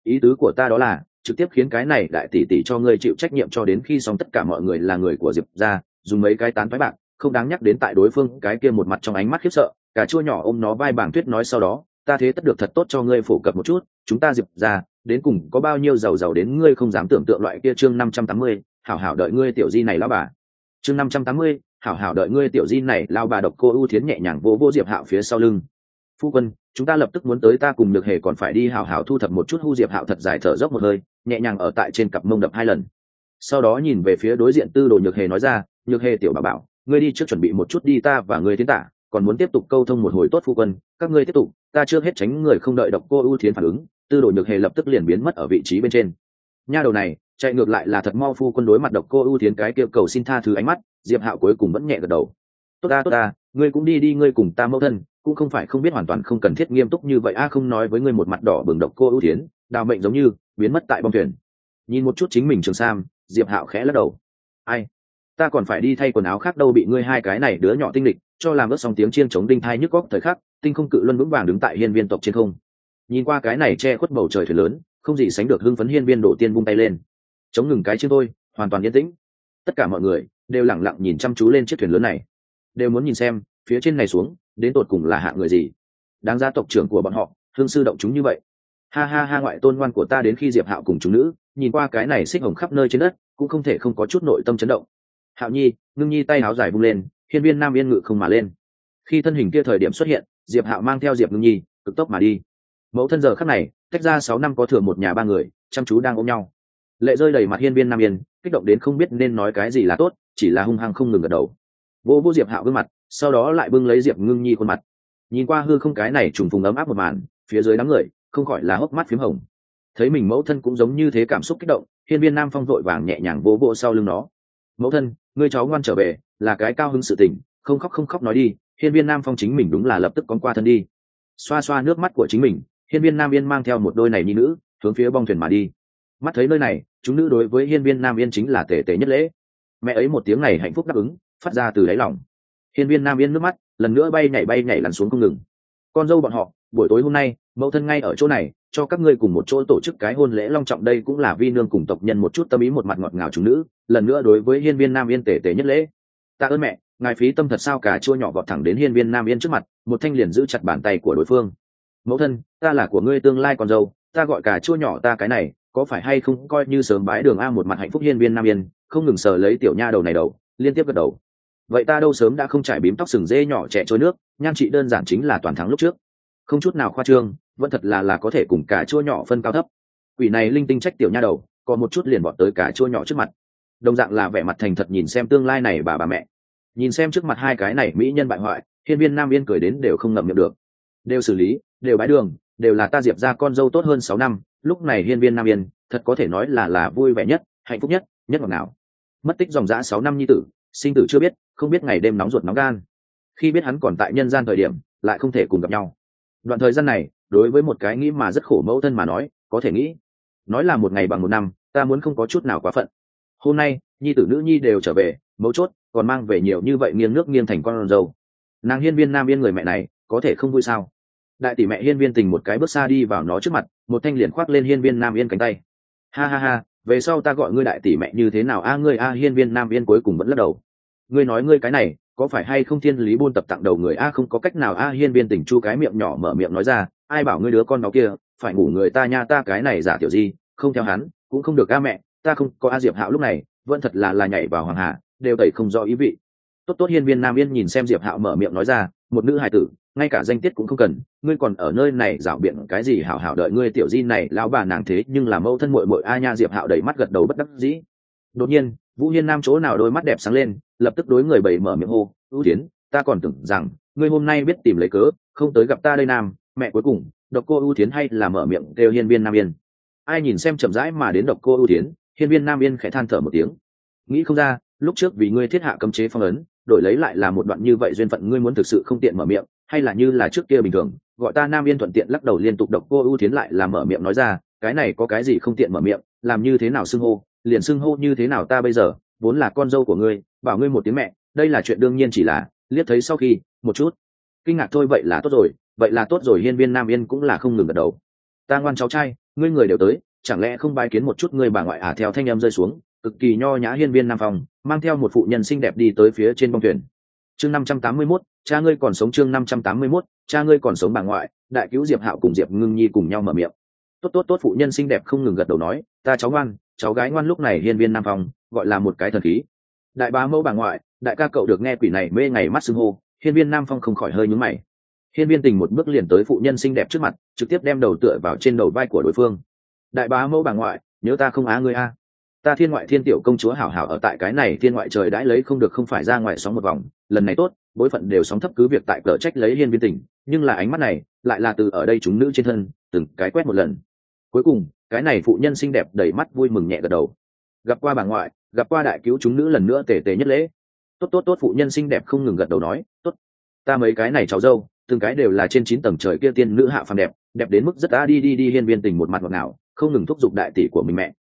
Ý tứ của ta đó là, trực tiếp khiến cái này đại tỷ tỷ cho ngươi chịu trách nhiệm cho đến khi xong tất cả mọi người là người của diệp ra dùng mấy cái tán thoái bạc, không đáng nhắc đến tại đối phương, cái kia một mặt trong ánh mắt khiếp sợ cả chua nhỏ ôm nó vai bảng tuyết nói sau đó ta thế tất được thật tốt cho ngươi phổ cập một chút, chúng ta diệp ra đến cùng có bao nhiêu giàu giàu đến ngươi không dám tưởng tượng loại kia chương năm trăm tám mươi, hảo hảo đợi ngươi tiểu di này lao bà. Chương năm trăm tám mươi, hảo hảo đợi ngươi tiểu di này lao bà độc cô ưu thiến nhẹ nhàng vỗ vỗ diệp hạo phía sau lưng. Phu quân, chúng ta lập tức muốn tới ta cùng được hề còn phải đi hảo hảo thu thập một chút hu diệp hạo thật dài thở dốc một hơi, nhẹ nhàng ở tại trên cặp mông đập hai lần. Sau đó nhìn về phía đối diện tư đồ nhược hề nói ra, nhược hề tiểu bà bảo, ngươi đi trước chuẩn bị một chút đi ta và ngươi tiến tả còn muốn tiếp tục câu thông một hồi tốt phu quân các ngươi tiếp tục ta chưa hết tránh người không đợi độc cô ưu thiến phản ứng tư đồ nhược hề lập tức liền biến mất ở vị trí bên trên. Nha đầu này chạy ngược lại là thật mau phu quân đối mặt độc cô ưu thiến cái kêu cầu xin tha thứ ánh mắt diệp hạo cuối cùng vẫn nhẹ gật đầu. Tốt ta tốt ta ngươi cũng đi đi ngươi cùng ta mẫu thân cũng không phải không biết hoàn toàn không cần thiết nghiêm túc như vậy a không nói với ngươi một mặt đỏ bừng độc cô ưu thiến, đào mệnh giống như biến mất tại bong thuyền. Nhìn một chút chính mình trường sam diệp hạo khẽ lắc đầu. Ai? Ta còn phải đi thay quần áo khác đâu bị ngươi hai cái này đứa nhỏ tinh lịch cho làm ớt xong tiếng chiên chống đinh thai nhức góc thời khắc, tinh không cự luân vững vàng đứng tại hiên viên tộc trên không. Nhìn qua cái này che khuất bầu trời thuyền lớn, không gì sánh được hưng phấn hiên viên đổ tiên bung tay lên. Chống ngừng cái chiên tôi hoàn toàn yên tĩnh. Tất cả mọi người đều lẳng lặng nhìn chăm chú lên chiếc thuyền lớn này. Đều muốn nhìn xem, phía trên này xuống, đến tột cùng là hạng người gì. Đáng ra tộc trưởng của bọn họ hương sư động chúng như vậy. Ha ha ha, ngoại tôn ngoan của ta đến khi diệp hạo cùng chúng nữ, nhìn qua cái này xích hồng khắp nơi trên đất, cũng không thể không có chút nội tâm chấn động. Hạo nhi, ngưng nhi tay áo dài vung lên hiên viên nam yên ngự không mà lên. Khi thân hình kia thời điểm xuất hiện, diệp hạo mang theo diệp ngưng nhi, cực tốc mà đi. Mẫu thân giờ khắc này tách ra sáu năm có thừa một nhà ba người, chăm chú đang ôm nhau. Lệ rơi đầy mặt hiên viên nam yên, kích động đến không biết nên nói cái gì là tốt, chỉ là hung hăng không ngừng gật đầu. Vô vô diệp hạo gương mặt, sau đó lại bưng lấy diệp ngưng nhi khuôn mặt. Nhìn qua hư không cái này trùng phùng ấm áp một màn, phía dưới đám người, không khỏi là hốc mắt p h í m hồng. Thấy mình mẫu thân cũng giống như thế cảm xúc kích động, hiên viên nam phong vội vàng nhẹ nhàng vỗ vỗ sau lưng nó mẫu thân, ngươi cháu ngoan trở về, là cái cao hứng sự tình, không khóc không khóc nói đi, hiên viên nam phong chính mình đúng là lập tức con qua thân đi. Xoa xoa nước mắt của chính mình, hiên viên nam yên mang theo một đôi này nhi nữ, hướng phía bong thuyền mà đi. Mắt thấy nơi này, chúng nữ đối với hiên viên nam yên chính là tề tề nhất lễ. Mẹ ấy một tiếng này hạnh phúc đáp ứng, phát ra từ đáy lòng. Hiên viên nam yên nước mắt, lần nữa bay nhảy bay nhảy lăn xuống không ngừng. Con dâu bọn họ, buổi tối hôm nay, mẫu thân ngay ở chỗ này cho các ngươi cùng một chỗ tổ chức cái hôn lễ long trọng đây cũng là vi nương cùng tộc nhân một chút tâm ý một mặt ngọt ngào chúng nữ, lần nữa đối với hiên viên nam yên tể tể nhất lễ. Ta ơn mẹ, ngài phí tâm thật sao cả chua nhỏ vọt thẳng đến hiên viên nam yên trước mặt, một thanh liền giữ chặt bàn tay của đối phương. Mẫu thân, ta là của ngươi tương lai con dâu, ta gọi cả chua nhỏ ta cái này, có phải hay không coi như sớm bái đường a một mặt hạnh phúc hiên viên nam yên, không ngừng sờ lấy tiểu nha đầu này đầu, liên tiếp gật đầu. Vậy ta đâu sớm đã không trải bím tóc sừng dê nhỏ trẻ trôi nước, nhan chị đơn giản chính là toàn thắng lúc trước không chút nào khoa trương, vẫn thật là là có thể cùng cả chua nhỏ phân cao thấp. Quỷ này linh tinh trách tiểu nha đầu còn một chút liền bọn tới cả chua nhỏ trước mặt. Đồng dạng là vẻ mặt thành thật nhìn xem tương lai này bà bà mẹ. Nhìn xem trước mặt hai cái này mỹ nhân bại hoại, hiên viên nam yên cười đến đều không ngậm miệng được. Đều xử lý, đều bái đường, đều là ta diệp ra con dâu tốt hơn sáu năm, lúc này hiên viên nam yên, thật có thể nói là là vui vẻ nhất, hạnh phúc nhất nhất ngọt nào mất tích dòng dã sáu năm nhi tử, sinh tử chưa biết, không biết ngày đêm nóng ruột nóng gan. Khi biết hắn còn tại nhân gian thời điểm, lại không thể cùng gặp nhau đoạn thời gian này, đối với một cái nghĩ mà rất khổ mẫu thân mà nói, có thể nghĩ, nói là một ngày bằng một năm, ta muốn không có chút nào quá phận. Hôm nay, nhi tử nữ nhi đều trở về, mấu chốt, còn mang về nhiều như vậy nghiêng nước nghiêng thành con dâu. Nàng hiên viên nam yên người mẹ này, có thể không vui sao? Đại tỷ mẹ hiên viên tình một cái bước xa đi vào nó trước mặt, một thanh liền khoác lên hiên viên nam yên cánh tay. Ha ha ha, về sau ta gọi ngươi đại tỷ mẹ như thế nào? A, ngươi a, hiên viên nam yên cuối cùng vẫn lắc đầu. Ngươi nói ngươi cái này có phải hay không thiên lý buôn tập tặng đầu người a không có cách nào a hiên viên tình chu cái miệng nhỏ mở miệng nói ra, ai bảo ngươi đứa con nó kia, phải ngủ người ta nha ta cái này giả tiểu gì, không theo hắn, cũng không được a mẹ, ta không có a diệp hạo lúc này, vẫn thật là là nhảy vào hoàng hạ đều tẩy không rõ ý vị. Tốt tốt hiên viên nam yên nhìn xem diệp hạo mở miệng nói ra, một nữ hài tử, ngay cả danh tiết cũng không cần, ngươi còn ở nơi này rảo biện cái gì hảo hảo đợi ngươi tiểu di này, lão bà nàng thế, nhưng là mẫu thân muội muội a nha diệp hạo đầy mắt gật đầu bất đắc dĩ. Đột nhiên, vũ hiên nam chỗ nào đôi mắt đẹp sáng lên lập tức đối người bảy mở miệng hô, ưu tiến ta còn tưởng rằng ngươi hôm nay biết tìm lấy cớ, không tới gặp ta đây nam, mẹ cuối cùng, độc cô ưu tiến hay là mở miệng kêu hiên viên nam yên? Ai nhìn xem chậm rãi mà đến độc cô ưu tiến hiên viên nam yên khẽ than thở một tiếng. Nghĩ không ra, lúc trước vì ngươi thiết hạ cấm chế phong ấn, đổi lấy lại là một đoạn như vậy duyên phận ngươi muốn thực sự không tiện mở miệng, hay là như là trước kia bình thường, gọi ta nam yên thuận tiện lắc đầu liên tục độc cô ưu tiến lại là mở miệng nói ra, cái này có cái gì không tiện mở miệng, làm như thế nào xưng hô, liền xưng hô như thế nào ta bây giờ, vốn là con dâu của ngươi bảo ngươi một tiếng mẹ đây là chuyện đương nhiên chỉ là liếc thấy sau khi một chút. Kinh ngạc thôi vậy là tốt rồi vậy là tốt rồi hiên viên nam yên cũng là không ngừng gật đầu. Ta ngoan cháu trai ngươi người đều tới chẳng lẽ không bái kiến một chút ngươi bà ngoại à theo thanh em rơi xuống cực kỳ nho nhã hiên viên nam phòng mang theo một phụ nhân xinh đẹp đi tới phía trên bông thuyền. Chương năm trăm tám mươi 581, cha ngươi còn sống chương năm trăm tám mươi 581, cha ngươi còn sống bà ngoại đại cứu diệp hạo cùng diệp ngưng nhi cùng nhau mở miệng. Tốt tốt tốt phụ nhân xinh đẹp không ngừng gật đầu nói ta cháu ngoan cháu gái ngoan lúc này hiên viên nam phòng gọi là một cái thần khí đại bá mẫu bà ngoại, đại ca cậu được nghe quỷ này mê ngày mắt xưng hô, hiên viên nam phong không khỏi hơi nhúng mày. Hiên viên tình một bước liền tới phụ nhân xinh đẹp trước mặt, trực tiếp đem đầu tựa vào trên đầu vai của đối phương. Đại bá mẫu bà ngoại, nhớ ta không á ngươi a. Ta thiên ngoại thiên tiểu công chúa hảo hảo ở tại cái này thiên ngoại trời đãi lấy không được không phải ra ngoài sóng một vòng, lần này tốt, bối phận đều sóng thấp cứ việc tại cờ trách lấy hiên viên tình, nhưng là ánh mắt này, lại là từ ở đây chúng nữ trên thân, từng cái quét một lần. Cuối cùng, cái này phụ nhân xinh đẹp đầy mắt vui mừng nhẹ gật đầu. Gặp qua bà ngoại gặp qua đại cứu chúng nữ lần nữa tề tề nhất lễ. Tốt tốt tốt, phụ nhân xinh đẹp không ngừng gật đầu nói, tốt, ta mấy cái này cháu dâu, từng cái đều là trên chín tầng trời kia tiên nữ hạ phàm đẹp đẹp đến mức rất ta đi đi đi hiên viên tình một mặt ngọt ngào, không ngừng thúc giục đại tỷ của mình mẹ.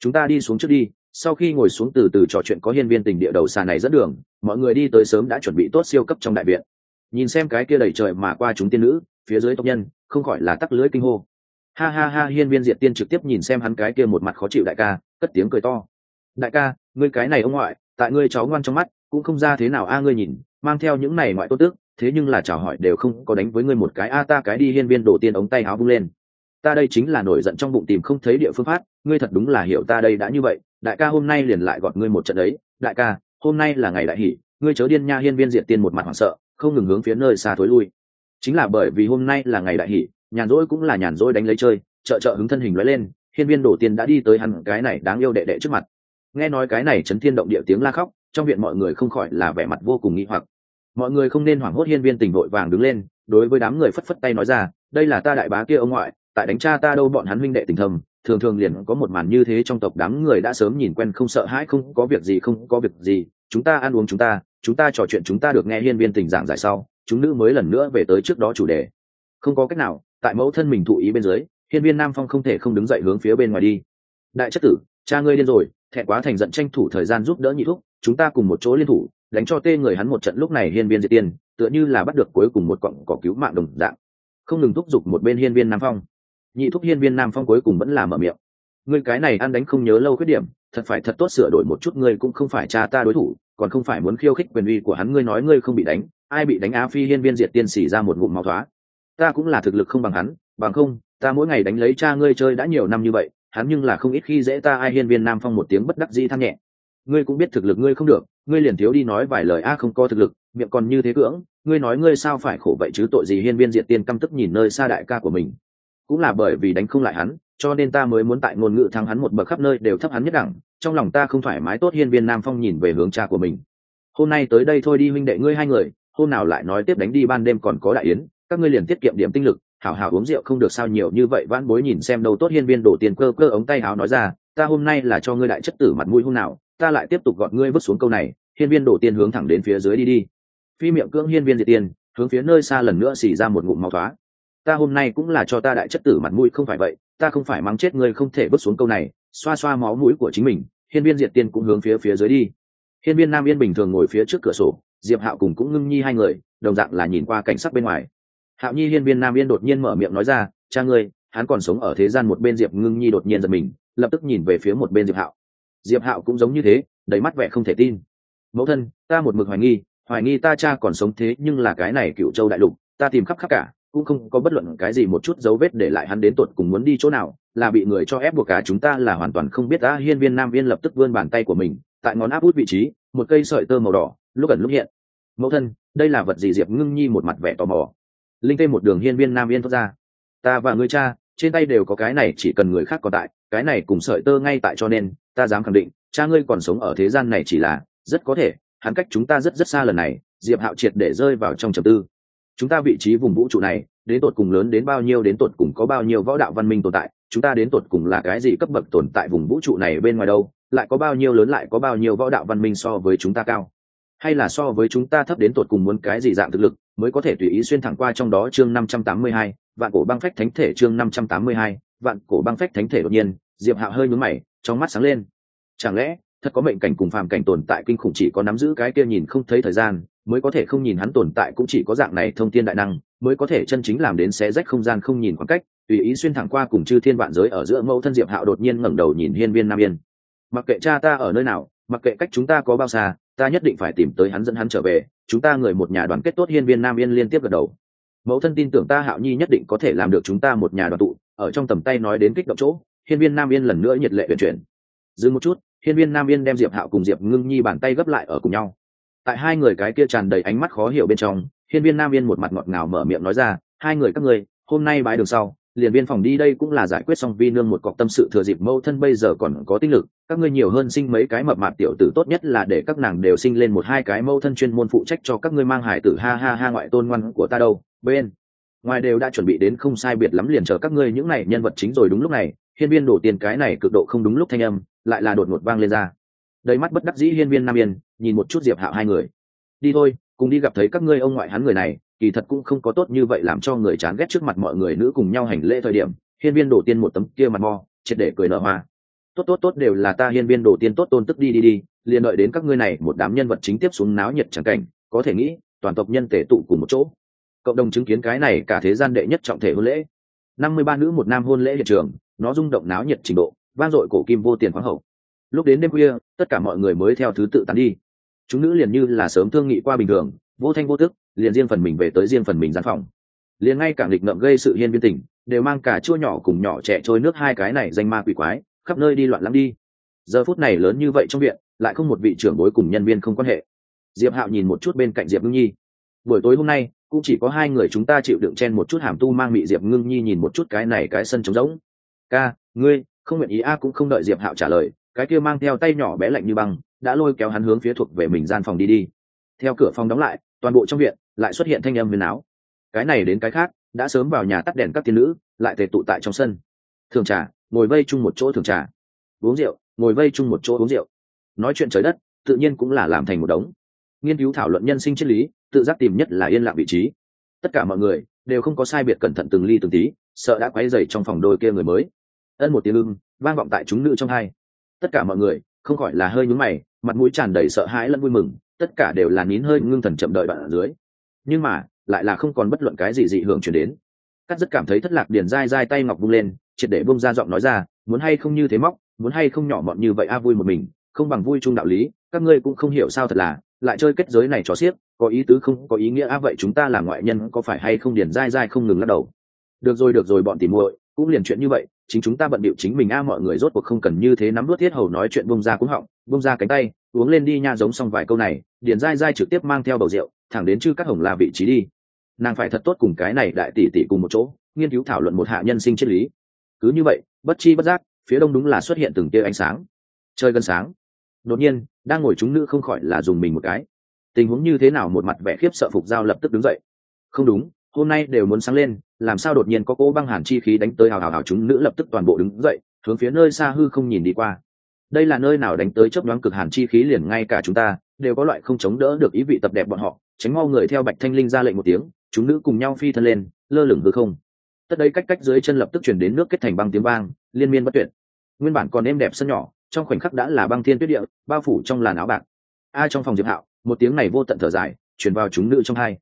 Chúng ta đi xuống trước đi, sau khi ngồi xuống từ từ trò chuyện có hiên viên tình địa đầu xà này dẫn đường, mọi người đi tới sớm đã chuẩn bị tốt siêu cấp trong đại viện. Nhìn xem cái kia đầy trời mà qua chúng tiên nữ, phía dưới tộc nhân, không khỏi là tắc lưới kinh hô. Ha ha ha, hiên viên diệt tiên trực tiếp nhìn xem hắn cái kia một mặt khó chịu đại ca, cất tiếng cười to đại ca, ngươi cái này ông ngoại, tại ngươi cháu ngoan trong mắt, cũng không ra thế nào a, ngươi nhìn, mang theo những này ngoại tốt tước, thế nhưng là chào hỏi đều không có đánh với ngươi một cái a, ta cái đi hiên viên đổ tiên ống tay áo bung lên. Ta đây chính là nổi giận trong bụng tìm không thấy địa phương phát ngươi thật đúng là hiểu ta đây đã như vậy, đại ca hôm nay liền lại gọt ngươi một trận ấy đại ca, hôm nay là ngày đại hỷ, ngươi chớ điên nha, hiên viên diệt tiên một mặt hoảng sợ, không ngừng hướng phía nơi xa thối lui. Chính là bởi vì hôm nay là ngày đại hỷ, nhàn rỗi cũng là nhàn rỗi đánh lấy chơi trợ trợ hứng thân hình lóe lên, hiên viên đổ tiên đã đi tới hẳn cái này đáng yêu đệ đệ trước mặt nghe nói cái này chấn thiên động địa tiếng la khóc, trong viện mọi người không khỏi là vẻ mặt vô cùng nghi hoặc. Mọi người không nên hoảng hốt hiên viên tình vội vàng đứng lên, đối với đám người phất phất tay nói ra, đây là ta đại bá kia ông ngoại, tại đánh cha ta đâu bọn hắn huynh đệ tình thầm, thường thường liền có một màn như thế trong tộc đám người đã sớm nhìn quen không sợ hãi, không có việc gì, không có việc gì, chúng ta ăn uống chúng ta chúng ta trò chuyện chúng ta được nghe hiên viên tình giảng giải sau, chúng nữ mới lần nữa về tới trước đó chủ đề. Không có cách nào, tại mẫu thân mình thụ ý bên dưới, hiên viên nam phong không thể không đứng dậy hướng phía bên ngoài đi. Đại chất tử, cha ngươi điên rồi thẹn quá thành giận tranh thủ thời gian giúp đỡ nhị thúc, chúng ta cùng một chỗ liên thủ, đánh cho tê người hắn một trận lúc này hiên viên diệt tiên, tựa như là bắt được cuối cùng một cọng cỏ cứu mạng đồng dạng. Không ngừng thúc giục một bên hiên viên nam phong. Nhị thúc hiên viên nam phong cuối cùng vẫn là mở miệng. Ngươi cái này ăn đánh không nhớ lâu khuyết điểm, thật phải thật tốt sửa đổi một chút, ngươi cũng không phải cha ta đối thủ, còn không phải muốn khiêu khích quyền uy của hắn, ngươi nói ngươi không bị đánh, ai bị đánh á phi hiên viên diệt tiên xỉ ra một ngụm máu thoá. Ta cũng là thực lực không bằng hắn, bằng không, ta mỗi ngày đánh lấy cha ngươi chơi đã nhiều năm như vậy hắn nhưng là không ít khi dễ ta ai hiên viên nam phong một tiếng bất đắc dĩ than nhẹ. Ngươi cũng biết thực lực ngươi không được, ngươi liền thiếu đi nói vài lời a, không có thực lực, miệng còn như thế cưỡng, ngươi nói ngươi sao phải khổ vậy chứ, tội gì hiên viên diệt tiên căm tức nhìn nơi xa đại ca của mình. Cũng là bởi vì đánh không lại hắn, cho nên ta mới muốn tại ngôn ngữ thắng hắn một bậc khắp nơi đều thấp hắn nhất đẳng, trong lòng ta không thoải mái tốt hiên viên nam phong nhìn về hướng cha của mình. Hôm nay tới đây thôi đi huynh đệ ngươi hai người, hôm nào lại nói tiếp đánh đi ban đêm còn có đại yến, các ngươi liền tiết kiệm điểm tinh lực hảo hảo uống rượu không được sao nhiều như vậy, vãn bối nhìn xem đâu tốt hiên viên đổ tiền cơ cơ ống tay áo nói ra, ta hôm nay là cho ngươi đại chất tử mặt mũi hôm nào, ta lại tiếp tục gọn ngươi vứt xuống câu này. Hiên viên đổ tiền hướng thẳng đến phía dưới đi đi. Phi miệng cưỡng hiên viên diệt tiền, hướng phía nơi xa lần nữa xì ra một ngụm máu thoá. Ta hôm nay cũng là cho ta đại chất tử mặt mũi, không phải vậy, ta không phải mắng chết ngươi không thể vứt xuống câu này, xoa xoa máu mũi của chính mình. Hiên viên diệt tiên cũng hướng phía phía dưới đi. Hiên viên nam yên bình thường ngồi phía trước cửa sổ, diệp hạo cùng cũng ngưng nhi hai người, đồng dạng là nhìn qua cảnh sắc bên ngoài hạo nhi hiên viên nam yên đột nhiên mở miệng nói ra, cha ngươi, hắn còn sống ở thế gian một bên diệp ngưng nhi đột nhiên giật mình, lập tức nhìn về phía một bên diệp hạo. Diệp hạo cũng giống như thế, đầy mắt vẻ không thể tin. Mẫu thân, ta một mực hoài nghi hoài nghi ta cha còn sống thế nhưng là cái này cựu châu đại lục, ta tìm khắp khắp cả, cũng không có bất luận cái gì một chút dấu vết để lại hắn đến tột cùng muốn đi chỗ nào, là bị người cho ép buộc cả chúng ta là hoàn toàn không biết. Ta hiên viên nam viên lập tức vươn bàn tay của mình, tại ngón áp út vị trí, một cây sợi tơ màu đỏ, lúc ẩn lúc hiện. Mẫu thân, đây là vật gì? Diệp ngưng nhi một mặt vẻ tò mò linh tê một đường hiên viên nam yên thoát ra. Ta và ngươi cha, trên tay đều có cái này, chỉ cần người khác còn tại, cái này cùng sợi tơ ngay tại cho nên, ta dám khẳng định, cha ngươi còn sống ở thế gian này chỉ là, rất có thể, hắn cách chúng ta rất rất xa lần này, diệp hạo triệt để rơi vào trong trầm tư. Chúng ta vị trí vùng vũ trụ này, đến tột cùng lớn đến bao nhiêu, đến tột cùng có bao nhiêu võ đạo văn minh tồn tại, chúng ta đến tột cùng là cái gì cấp bậc tồn tại vùng vũ trụ này bên ngoài đâu, lại có bao nhiêu lớn, lại có bao nhiêu võ đạo văn minh so với chúng ta cao? Hay là so với chúng ta thấp đến tột cùng muốn cái gì dạng thực lực? Mới có thể tùy ý xuyên thẳng qua trong đó chương năm trăm tám mươi hai, vạn cổ băng phách thánh thể chương năm trăm tám mươi hai, vạn cổ băng phách thánh thể đột nhiên, diệp hạo hơi nhướng mày, trong mắt sáng lên. Chẳng lẽ, thật có mệnh cảnh cùng phàm cảnh tồn tại kinh khủng chỉ có nắm giữ cái kia nhìn không thấy thời gian, mới có thể không nhìn hắn tồn tại cũng chỉ có dạng này thông thiên đại năng, mới có thể chân chính làm đến xé rách không gian không nhìn khoảng cách, tùy ý xuyên thẳng qua cùng chư thiên vạn giới ở giữa mẫu thân diệp hạo đột nhiên ngẩng đầu nhìn hiên viên nam yên. Mặc kệ cha ta ở nơi nào, mặc kệ cách chúng ta có bao xa ta nhất định phải tìm tới hắn dẫn hắn trở về, chúng ta người một nhà đoàn kết tốt hiên viên nam yên liên tiếp gật đầu. Mẫu thân tin tưởng ta hạo nhi nhất định có thể làm được chúng ta một nhà đoàn tụ, ở trong tầm tay nói đến kích động chỗ, hiên viên nam yên lần nữa nhiệt lệ vận chuyển. Dừng một chút, hiên viên nam yên đem diệp hạo cùng diệp ngưng nhi bàn tay gấp lại ở cùng nhau. Tại hai người cái kia tràn đầy ánh mắt khó hiểu bên trong, hiên viên nam yên một mặt ngọt ngào mở miệng nói ra, hai người các ngươi, hôm nay bái đường sau liền viên phòng đi đây cũng là giải quyết xong vi nương một cọc tâm sự thừa dịp mâu thân bây giờ còn có tinh lực, các ngươi nhiều hơn sinh mấy cái mập mạp tiểu tử tốt nhất là để các nàng đều sinh lên một hai cái mâu thân chuyên môn phụ trách cho các ngươi mang hải tử ha ha ha ngoại tôn ngoan của ta đâu, bên ngoài đều đã chuẩn bị đến không sai biệt lắm liền chờ các ngươi những này nhân vật chính rồi đúng lúc này, hiên viên đổ tiền cái này cực độ không đúng lúc thanh âm, lại là đột ngột vang lên ra. Đầy mắt bất đắc dĩ hiên viên nam yên, nhìn một chút diệp hạo hai người. Đi thôi cùng đi gặp thấy các ngươi ông ngoại hắn người này, kỳ thật cũng không có tốt như vậy làm cho người chán ghét trước mặt mọi người nữ cùng nhau hành lễ thời điểm, hiên viên đổ tiên một tấm kia mặt mò triệt để cười nở hoa. Tốt tốt tốt, đều là ta hiên viên đổ tiên tốt tôn tức đi đi đi, liền đợi đến các ngươi này một đám nhân vật chính tiếp xuống náo nhiệt chẳng cảnh, có thể nghĩ, toàn tộc nhân tể tụ cùng một chỗ. Cộng đồng chứng kiến cái này cả thế gian đệ nhất trọng thể hôn lễ. Năm mươi ba nữ một nam hôn lễ hiện trường, nó rung động náo nhiệt trình độ, vang dội cổ kim vô tiền khoáng hậu. Lúc đến đêm khuya, tất cả mọi người mới theo thứ tự tán đi chúng nữ liền như là sớm thương nghị qua bình thường, vô thanh vô tức, liền riêng phần mình về tới riêng phần mình gian phòng. Liền ngay cả nghịch ngợm gây sự hiên viên tình đều mang cả chua nhỏ cùng nhỏ trẻ trôi nước hai cái này danh ma quỷ quái, khắp nơi đi loạn lắm đi. Giờ phút này lớn như vậy trong viện, lại không một vị trưởng bối cùng nhân viên không quan hệ. Diệp hạo nhìn một chút bên cạnh diệp ngưng nhi. Buổi tối hôm nay, cũng chỉ có hai người chúng ta chịu đựng chen một chút hàm tu mang mị diệp ngưng nhi nhìn một chút cái này cái sân trống rỗng. Ca, ngươi, không nguyện ý a cũng không đợi diệp hạo trả lời, cái kia mang theo tay nhỏ bé lạnh như băng đã lôi kéo hắn hướng phía thuộc về mình gian phòng đi đi. Theo cửa phòng đóng lại, toàn bộ trong viện lại xuất hiện thanh âm huyền áo cái này đến cái khác, đã sớm vào nhà tắt đèn các tiên nữ, lại tề tụ tại trong sân. Thường trà, ngồi vây chung một chỗ thường trà. Uống rượu, ngồi vây chung một chỗ uống rượu. Nói chuyện trời đất, tự nhiên cũng là làm thành một đống. Nghiên cứu thảo luận nhân sinh triết lý, tự giác tìm nhất là yên lặng vị trí. Tất cả mọi người đều không có sai biệt cẩn thận từng ly từng tí, sợ đã quấy dày trong phòng đôi kia người mới. Ân một tiếng ưng, vang vọng tại chúng nữ trong hai. Tất cả mọi người, không khỏi là hơi nhúng mày mặt mũi tràn đầy sợ hãi lẫn vui mừng, tất cả đều là nín hơi ngưng thần chậm đợi bạn ở dưới. Nhưng mà, lại là không còn bất luận cái gì dị hưởng chuyển đến. Cắt rất cảm thấy thất lạc điền dai dai tay ngọc bung lên, triệt để bung ra giọng nói ra, muốn hay không như thế móc, muốn hay không nhỏ mọn như vậy a, vui một mình, không bằng vui chung đạo lý, các ngươi cũng không hiểu sao thật là, lại chơi kết giới này trò xiếc, có ý tứ không, có ý nghĩa a, vậy chúng ta là ngoại nhân, có phải hay không điền dai dai không ngừng lắc đầu. Được rồi được rồi, bọn tìm muội cũng liền chuyện như vậy, chính chúng ta bận bịu chính mình a, mọi người rốt cuộc không cần như thế nắm đuốt thiết hầu nói chuyện bông ra cũng họng bông ra cánh tay, uống lên đi nha giống xong vài câu này, điền dai dai trực tiếp mang theo bầu rượu, thẳng đến chư các hồng là vị trí đi. Nàng phải thật tốt cùng cái này đại tỷ tỷ cùng một chỗ, nghiên cứu thảo luận một hạ nhân sinh triết lý. Cứ như vậy, bất chi bất giác, phía đông đúng là xuất hiện từng tia ánh sáng. Chơi gần sáng. Đột nhiên, đang ngồi chúng nữ không khỏi là dùng mình một cái. Tình huống như thế nào một mặt vẻ khiếp sợ phục giao lập tức đứng dậy. Không đúng, hôm nay đều muốn sáng lên làm sao đột nhiên có cỗ băng hàn chi khí đánh tới hào hào hào chúng nữ lập tức toàn bộ đứng dậy, hướng phía nơi xa hư không nhìn đi qua. Đây là nơi nào đánh tới chớp nhoáng cực hàn chi khí liền ngay cả chúng ta đều có loại không chống đỡ được ý vị tập đẹp bọn họ, tránh mau người theo bạch thanh linh ra lệnh một tiếng, chúng nữ cùng nhau phi thân lên, lơ lửng hư không. Tất đấy cách cách dưới chân lập tức chuyển đến nước kết thành băng tiếng vang, liên miên bất tuyệt. Nguyên bản còn êm đẹp sân nhỏ, trong khoảnh khắc đã là băng thiên tuyết địa, bao phủ trong làn áo bạc. A trong phòng diệp hạo, một tiếng này vô tận thở dài chuyển vào chúng nữ trong hai.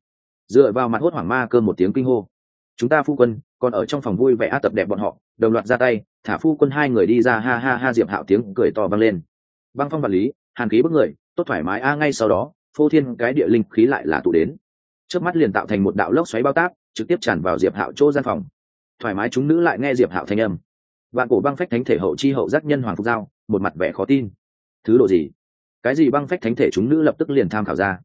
Dựa vào mặt hốt hoảng ma cơ một tiếng kinh hô chúng ta phu quân, còn ở trong phòng vui vẻ á tập đẹp bọn họ, đồng loạt ra tay, thả phu quân hai người đi ra, ha ha ha, diệp hạo tiếng cười to vang lên. Băng phong vật lý, hàn khí bức người, tốt thoải mái, a, ngay sau đó, phô thiên cái địa linh khí lại là tụ đến. Trước mắt liền tạo thành một đạo lốc xoáy bao tác, trực tiếp tràn vào diệp hạo chỗ gian phòng. Thoải mái chúng nữ lại nghe diệp hạo thanh âm. Vạn cổ băng phách thánh thể hậu chi hậu giác nhân hoàng phục giao, một mặt vẻ khó tin. Thứ độ gì? Cái gì băng phách thánh thể chúng nữ lập tức liền tham khảo ra.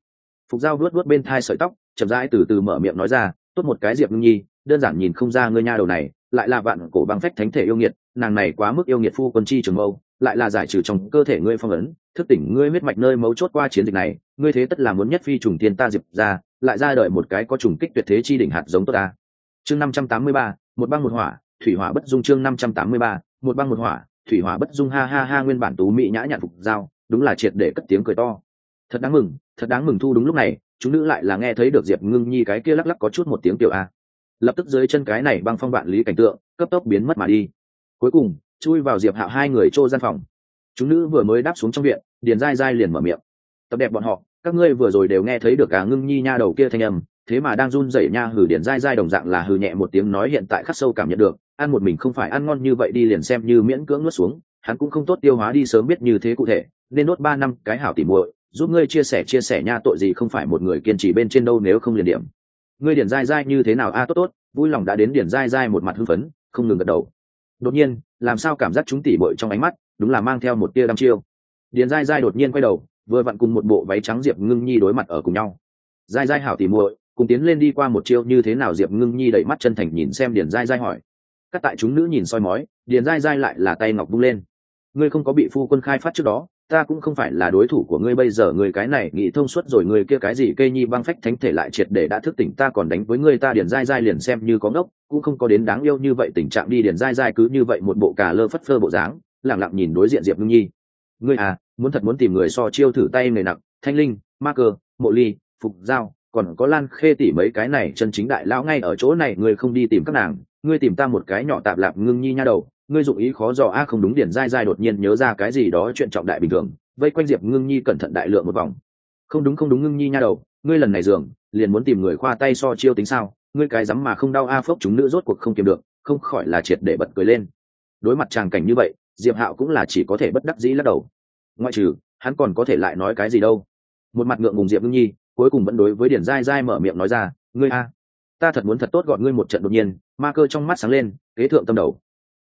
Phục giao vuốt vuốt bên thai sợi tóc, chậm rãi từ từ mở miệng nói ra, tốt một cái diệp ngưng nhi đơn giản nhìn không ra ngươi nha đầu này, lại là vạn cổ băng phách thánh thể yêu nghiệt, nàng này quá mức yêu nghiệt phu quân chi trường mâu, lại là giải trừ trong cơ thể ngươi phong ấn, thức tỉnh ngươi huyết mạch nơi mấu chốt qua chiến dịch này, ngươi thế tất là muốn nhất phi trùng tiên ta diệp ra, lại ra đợi một cái có trùng kích tuyệt thế chi đỉnh hạt giống tốt ta. Chương năm trăm tám mươi ba, một băng một hỏa, thủy hỏa bất dung chương năm trăm tám mươi ba, một băng một hỏa, thủy hỏa bất dung ha ha ha nguyên bản tú mỹ nhã nhặn phục giao đúng là triệt để cất tiếng cười to. Thật đáng mừng, thật đáng mừng thu đúng lúc này, chúng nữ lại là nghe thấy được diệp ngưng nhi cái kia lắc lắc có chút một tiếng tiểu a lập tức dưới chân cái này băng phong vạn lý cảnh tượng, cấp tốc biến mất mà đi. Cuối cùng, chui vào diệp hạo hai người trô gian phòng. Chúng nữ vừa mới đáp xuống trong viện, điền dai dai liền mở miệng. Tập đẹp bọn họ, các ngươi vừa rồi đều nghe thấy được cả ngưng nhi nha đầu kia thanh âm, thế mà đang run rẩy nha hử điền dai dai đồng dạng là hừ nhẹ một tiếng nói hiện tại khắc sâu cảm nhận được, ăn một mình không phải ăn ngon như vậy đi liền xem như miễn cưỡng nuốt xuống, hắn cũng không tốt tiêu hóa đi sớm biết như thế cụ thể, nên nuốt ba năm cái hảo tỉ muội, giúp ngươi chia sẻ chia sẻ nha, tội gì không phải một người kiên trì bên trên đâu nếu không liền điểm ngươi điển dai dai như thế nào? A tốt tốt, vui lòng đã đến điển dai dai một mặt hưng phấn, không ngừng gật đầu. Đột nhiên, làm sao cảm giác chúng tỉ bội trong ánh mắt, đúng là mang theo một tia đăm chiêu. Điển dai dai đột nhiên quay đầu, vừa vặn cùng một bộ váy trắng diệp ngưng nhi đối mặt ở cùng nhau. Dai dai hảo tỉ muội, cùng tiến lên đi qua một chiêu như thế nào? Diệp ngưng nhi đẩy mắt chân thành nhìn xem điển dai dai hỏi. Các tại chúng nữ nhìn soi mói, điển dai dai lại là tay ngọc bung lên. Ngươi không có bị phu quân khai phát trước đó ta cũng không phải là đối thủ của ngươi bây giờ, ngươi cái này nghĩ thông suốt rồi, ngươi kia cái gì cây nhi băng phách thánh thể lại triệt để đã thức tỉnh, ta còn đánh với ngươi, ta điền dai dai liền xem như có ngốc, cũng không có đến đáng yêu như vậy, tình trạng đi điền dai dai cứ như vậy một bộ cà lơ phất phơ bộ dáng lẳng lặng nhìn đối diện diệp ngưng nhi. Ngươi à muốn thật muốn tìm người so chiêu thử tay người nặng, thanh linh, ma cơ, mộ ly, phục giao, còn có lan khê tỉ mấy cái này chân chính đại lão ngay ở chỗ này, ngươi không đi tìm các nàng, ngươi tìm ta một cái nhỏ tạp lạp ngưng nhi nha đầu ngươi dụng ý khó dò, a, không đúng, điển dai dai đột nhiên nhớ ra cái gì đó chuyện trọng đại bình thường, vây quanh diệp ngưng nhi cẩn thận đại lượng một vòng. Không đúng không đúng, ngưng nhi nha đầu, ngươi lần này dường liền muốn tìm người khoa tay so chiêu tính sao? Ngươi cái rắm mà không đau, a, phốc chúng nữ rốt cuộc không kiềm được, không khỏi là triệt để bật cười lên. Đối mặt tràng cảnh như vậy, diệp hạo cũng là chỉ có thể bất đắc dĩ lắc đầu. Ngoại trừ, hắn còn có thể lại nói cái gì đâu. Một mặt ngượng ngùng diệp ngưng nhi, cuối cùng vẫn đối với điển dai dai mở miệng nói ra, ngươi a, ta thật muốn thật tốt gọn ngươi một trận đột nhiên. Ma cơ trong mắt sáng lên, kế thượng tâm đầu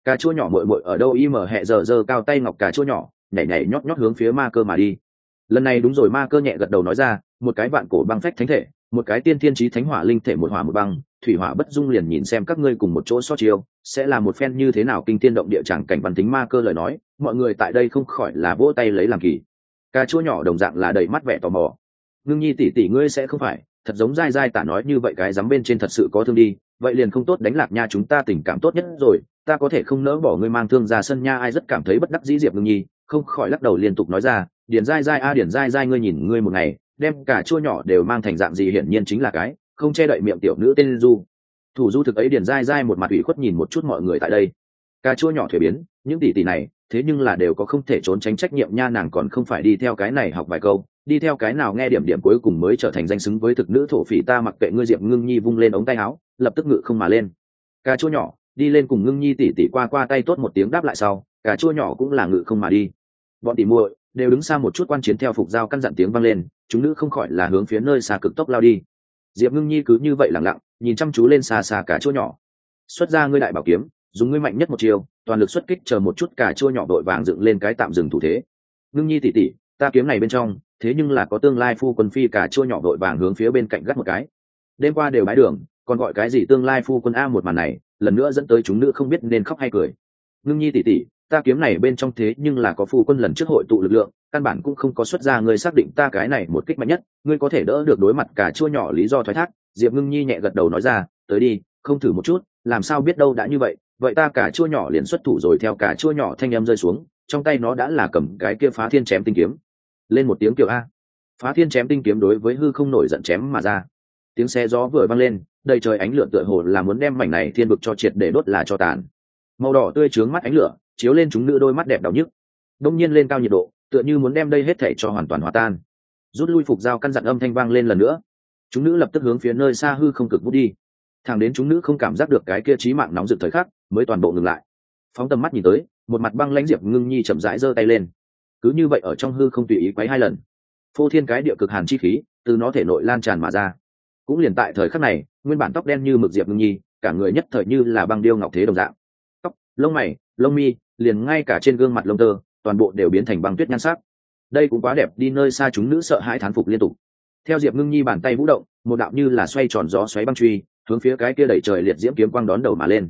cà chua nhỏ mội mội ở đâu im ở hẹ giờ giờ cao tay ngọc cà chua nhỏ, nhảy nhảy nhót nhót hướng phía ma cơ mà đi. Lần này đúng rồi, ma cơ nhẹ gật đầu nói ra, một cái vạn cổ băng phách thánh thể, một cái tiên thiên trí thánh hỏa linh thể một hỏa một băng, thủy hỏa bất dung liền nhìn xem các ngươi cùng một chỗ so chiêu, sẽ là một phen như thế nào kinh tiên động địa chẳng cảnh văn tính ma cơ lời nói, mọi người tại đây không khỏi là vỗ tay lấy làm kỳ. Cà chua nhỏ đồng dạng là đầy mắt vẻ tò mò. Ngưng nhi tỷ tỷ ngươi sẽ không phải, thật giống dai dai tả nói như vậy, cái dám bên trên thật sự có thương đi, vậy liền không tốt đánh lạc nha chúng ta tình cảm tốt nhất rồi ta có thể không nỡ bỏ ngươi mang thương ra sân nha, ai rất cảm thấy bất đắc dĩ diệp ngưng nhi, không khỏi lắc đầu liên tục nói ra điển dai dai a điển dai dai, ngươi nhìn ngươi một ngày, đem cả chua nhỏ đều mang thành dạng gì hiển nhiên chính là cái, không che đậy miệng tiểu nữ tên du. Thủ du thực ấy điển dai dai một mặt ủy khuất nhìn một chút mọi người tại đây. Cà chua nhỏ thuế biến, những tỷ tỷ này, thế nhưng là đều có không thể trốn tránh trách nhiệm nha, nàng còn không phải đi theo cái này học vài câu, đi theo cái nào nghe điểm điểm cuối cùng mới trở thành danh xứng với thực nữ thổ phỉ ta, mặc kệ ngươi diệp ngưng nhi vung lên ống tay áo, lập tức ngự không mà lên. Cà chua nhỏ đi lên cùng ngưng nhi tỉ tỉ qua qua tay tốt một tiếng đáp lại sau, cà chua nhỏ cũng là ngự không mà đi. Bọn tỉ muội đều đứng xa một chút quan chiến theo phục giao căn dặn tiếng vang lên, chúng nữ không khỏi là hướng phía nơi xa cực tốc lao đi. Diệp ngưng nhi cứ như vậy lẳng lặng, nhìn chăm chú lên xa xa cả Chua nhỏ. Xuất ra ngươi đại bảo kiếm, dùng ngươi mạnh nhất một chiều toàn lực xuất kích chờ một chút cả chua nhỏ đội vàng dựng lên cái tạm dừng thủ thế. Ngưng nhi tỉ tỉ, ta kiếm này bên trong, thế nhưng là có tương lai phu quân phi cả chua nhỏ đội vàng hướng phía bên cạnh gắt một cái. Đêm qua đều bái đường, còn gọi cái gì tương lai phu quân a một màn này lần nữa dẫn tới chúng nữ không biết nên khóc hay cười. Ngưng nhi tỉ tỉ, ta kiếm này bên trong thế nhưng là có phu quân lần trước hội tụ lực lượng, căn bản cũng không có xuất ra ngươi xác định ta cái này một kích mạnh nhất, ngươi có thể đỡ được đối mặt cả chua nhỏ lý do thoái thác, diệp ngưng nhi nhẹ gật đầu nói ra, tới đi, không thử một chút, làm sao biết đâu đã như vậy vậy ta cả chua nhỏ liền xuất thủ rồi theo cả chua nhỏ thanh em rơi xuống, trong tay nó đã là cầm cái kia phá thiên chém tinh kiếm. Lên một tiếng kiểu a. Phá thiên chém tinh kiếm đối với hư không nổi giận chém mà ra tiếng xe gió vừa vang lên, đầy trời ánh lửa tựa hồ là muốn đem mảnh này thiên vực cho triệt để đốt là cho tàn. Màu đỏ tươi trướng mắt ánh lửa, chiếu lên chúng nữ đôi mắt đẹp đau nhức. Đông nhiên lên cao nhiệt độ, tựa như muốn đem đây hết thể cho hoàn toàn hòa tan. Rút lui phục dao căn dặn âm thanh vang lên lần nữa. Chúng nữ lập tức hướng phía nơi xa hư không cực vút đi. Thẳng đến chúng nữ không cảm giác được cái kia trí mạng nóng rực thời khắc, mới toàn bộ ngừng lại. Phóng tầm mắt nhìn tới, một mặt băng lãnh diệp ngưng nhi chậm rãi giơ tay lên. Cứ như vậy ở trong hư không tùy ý quấy hai lần. Phô thiên cái địa cực hàn chi khí, từ nó thể nội lan tràn mà ra cũng liền tại thời khắc này nguyên bản tóc đen như mực diệp ngưng nhi cả người nhất thời như là băng điêu ngọc thế đồng dạng. Tóc lông mày lông mi liền ngay cả trên gương mặt lông tơ toàn bộ đều biến thành băng tuyết nhan sắc. Đây cũng quá đẹp đi nơi xa chúng nữ sợ hãi thán phục liên tục. Theo diệp ngưng nhi bàn tay vũ động một đạo như là xoay tròn gió xoáy băng truy hướng phía cái kia đẩy trời liệt diễm kiếm quang đón đầu mà lên.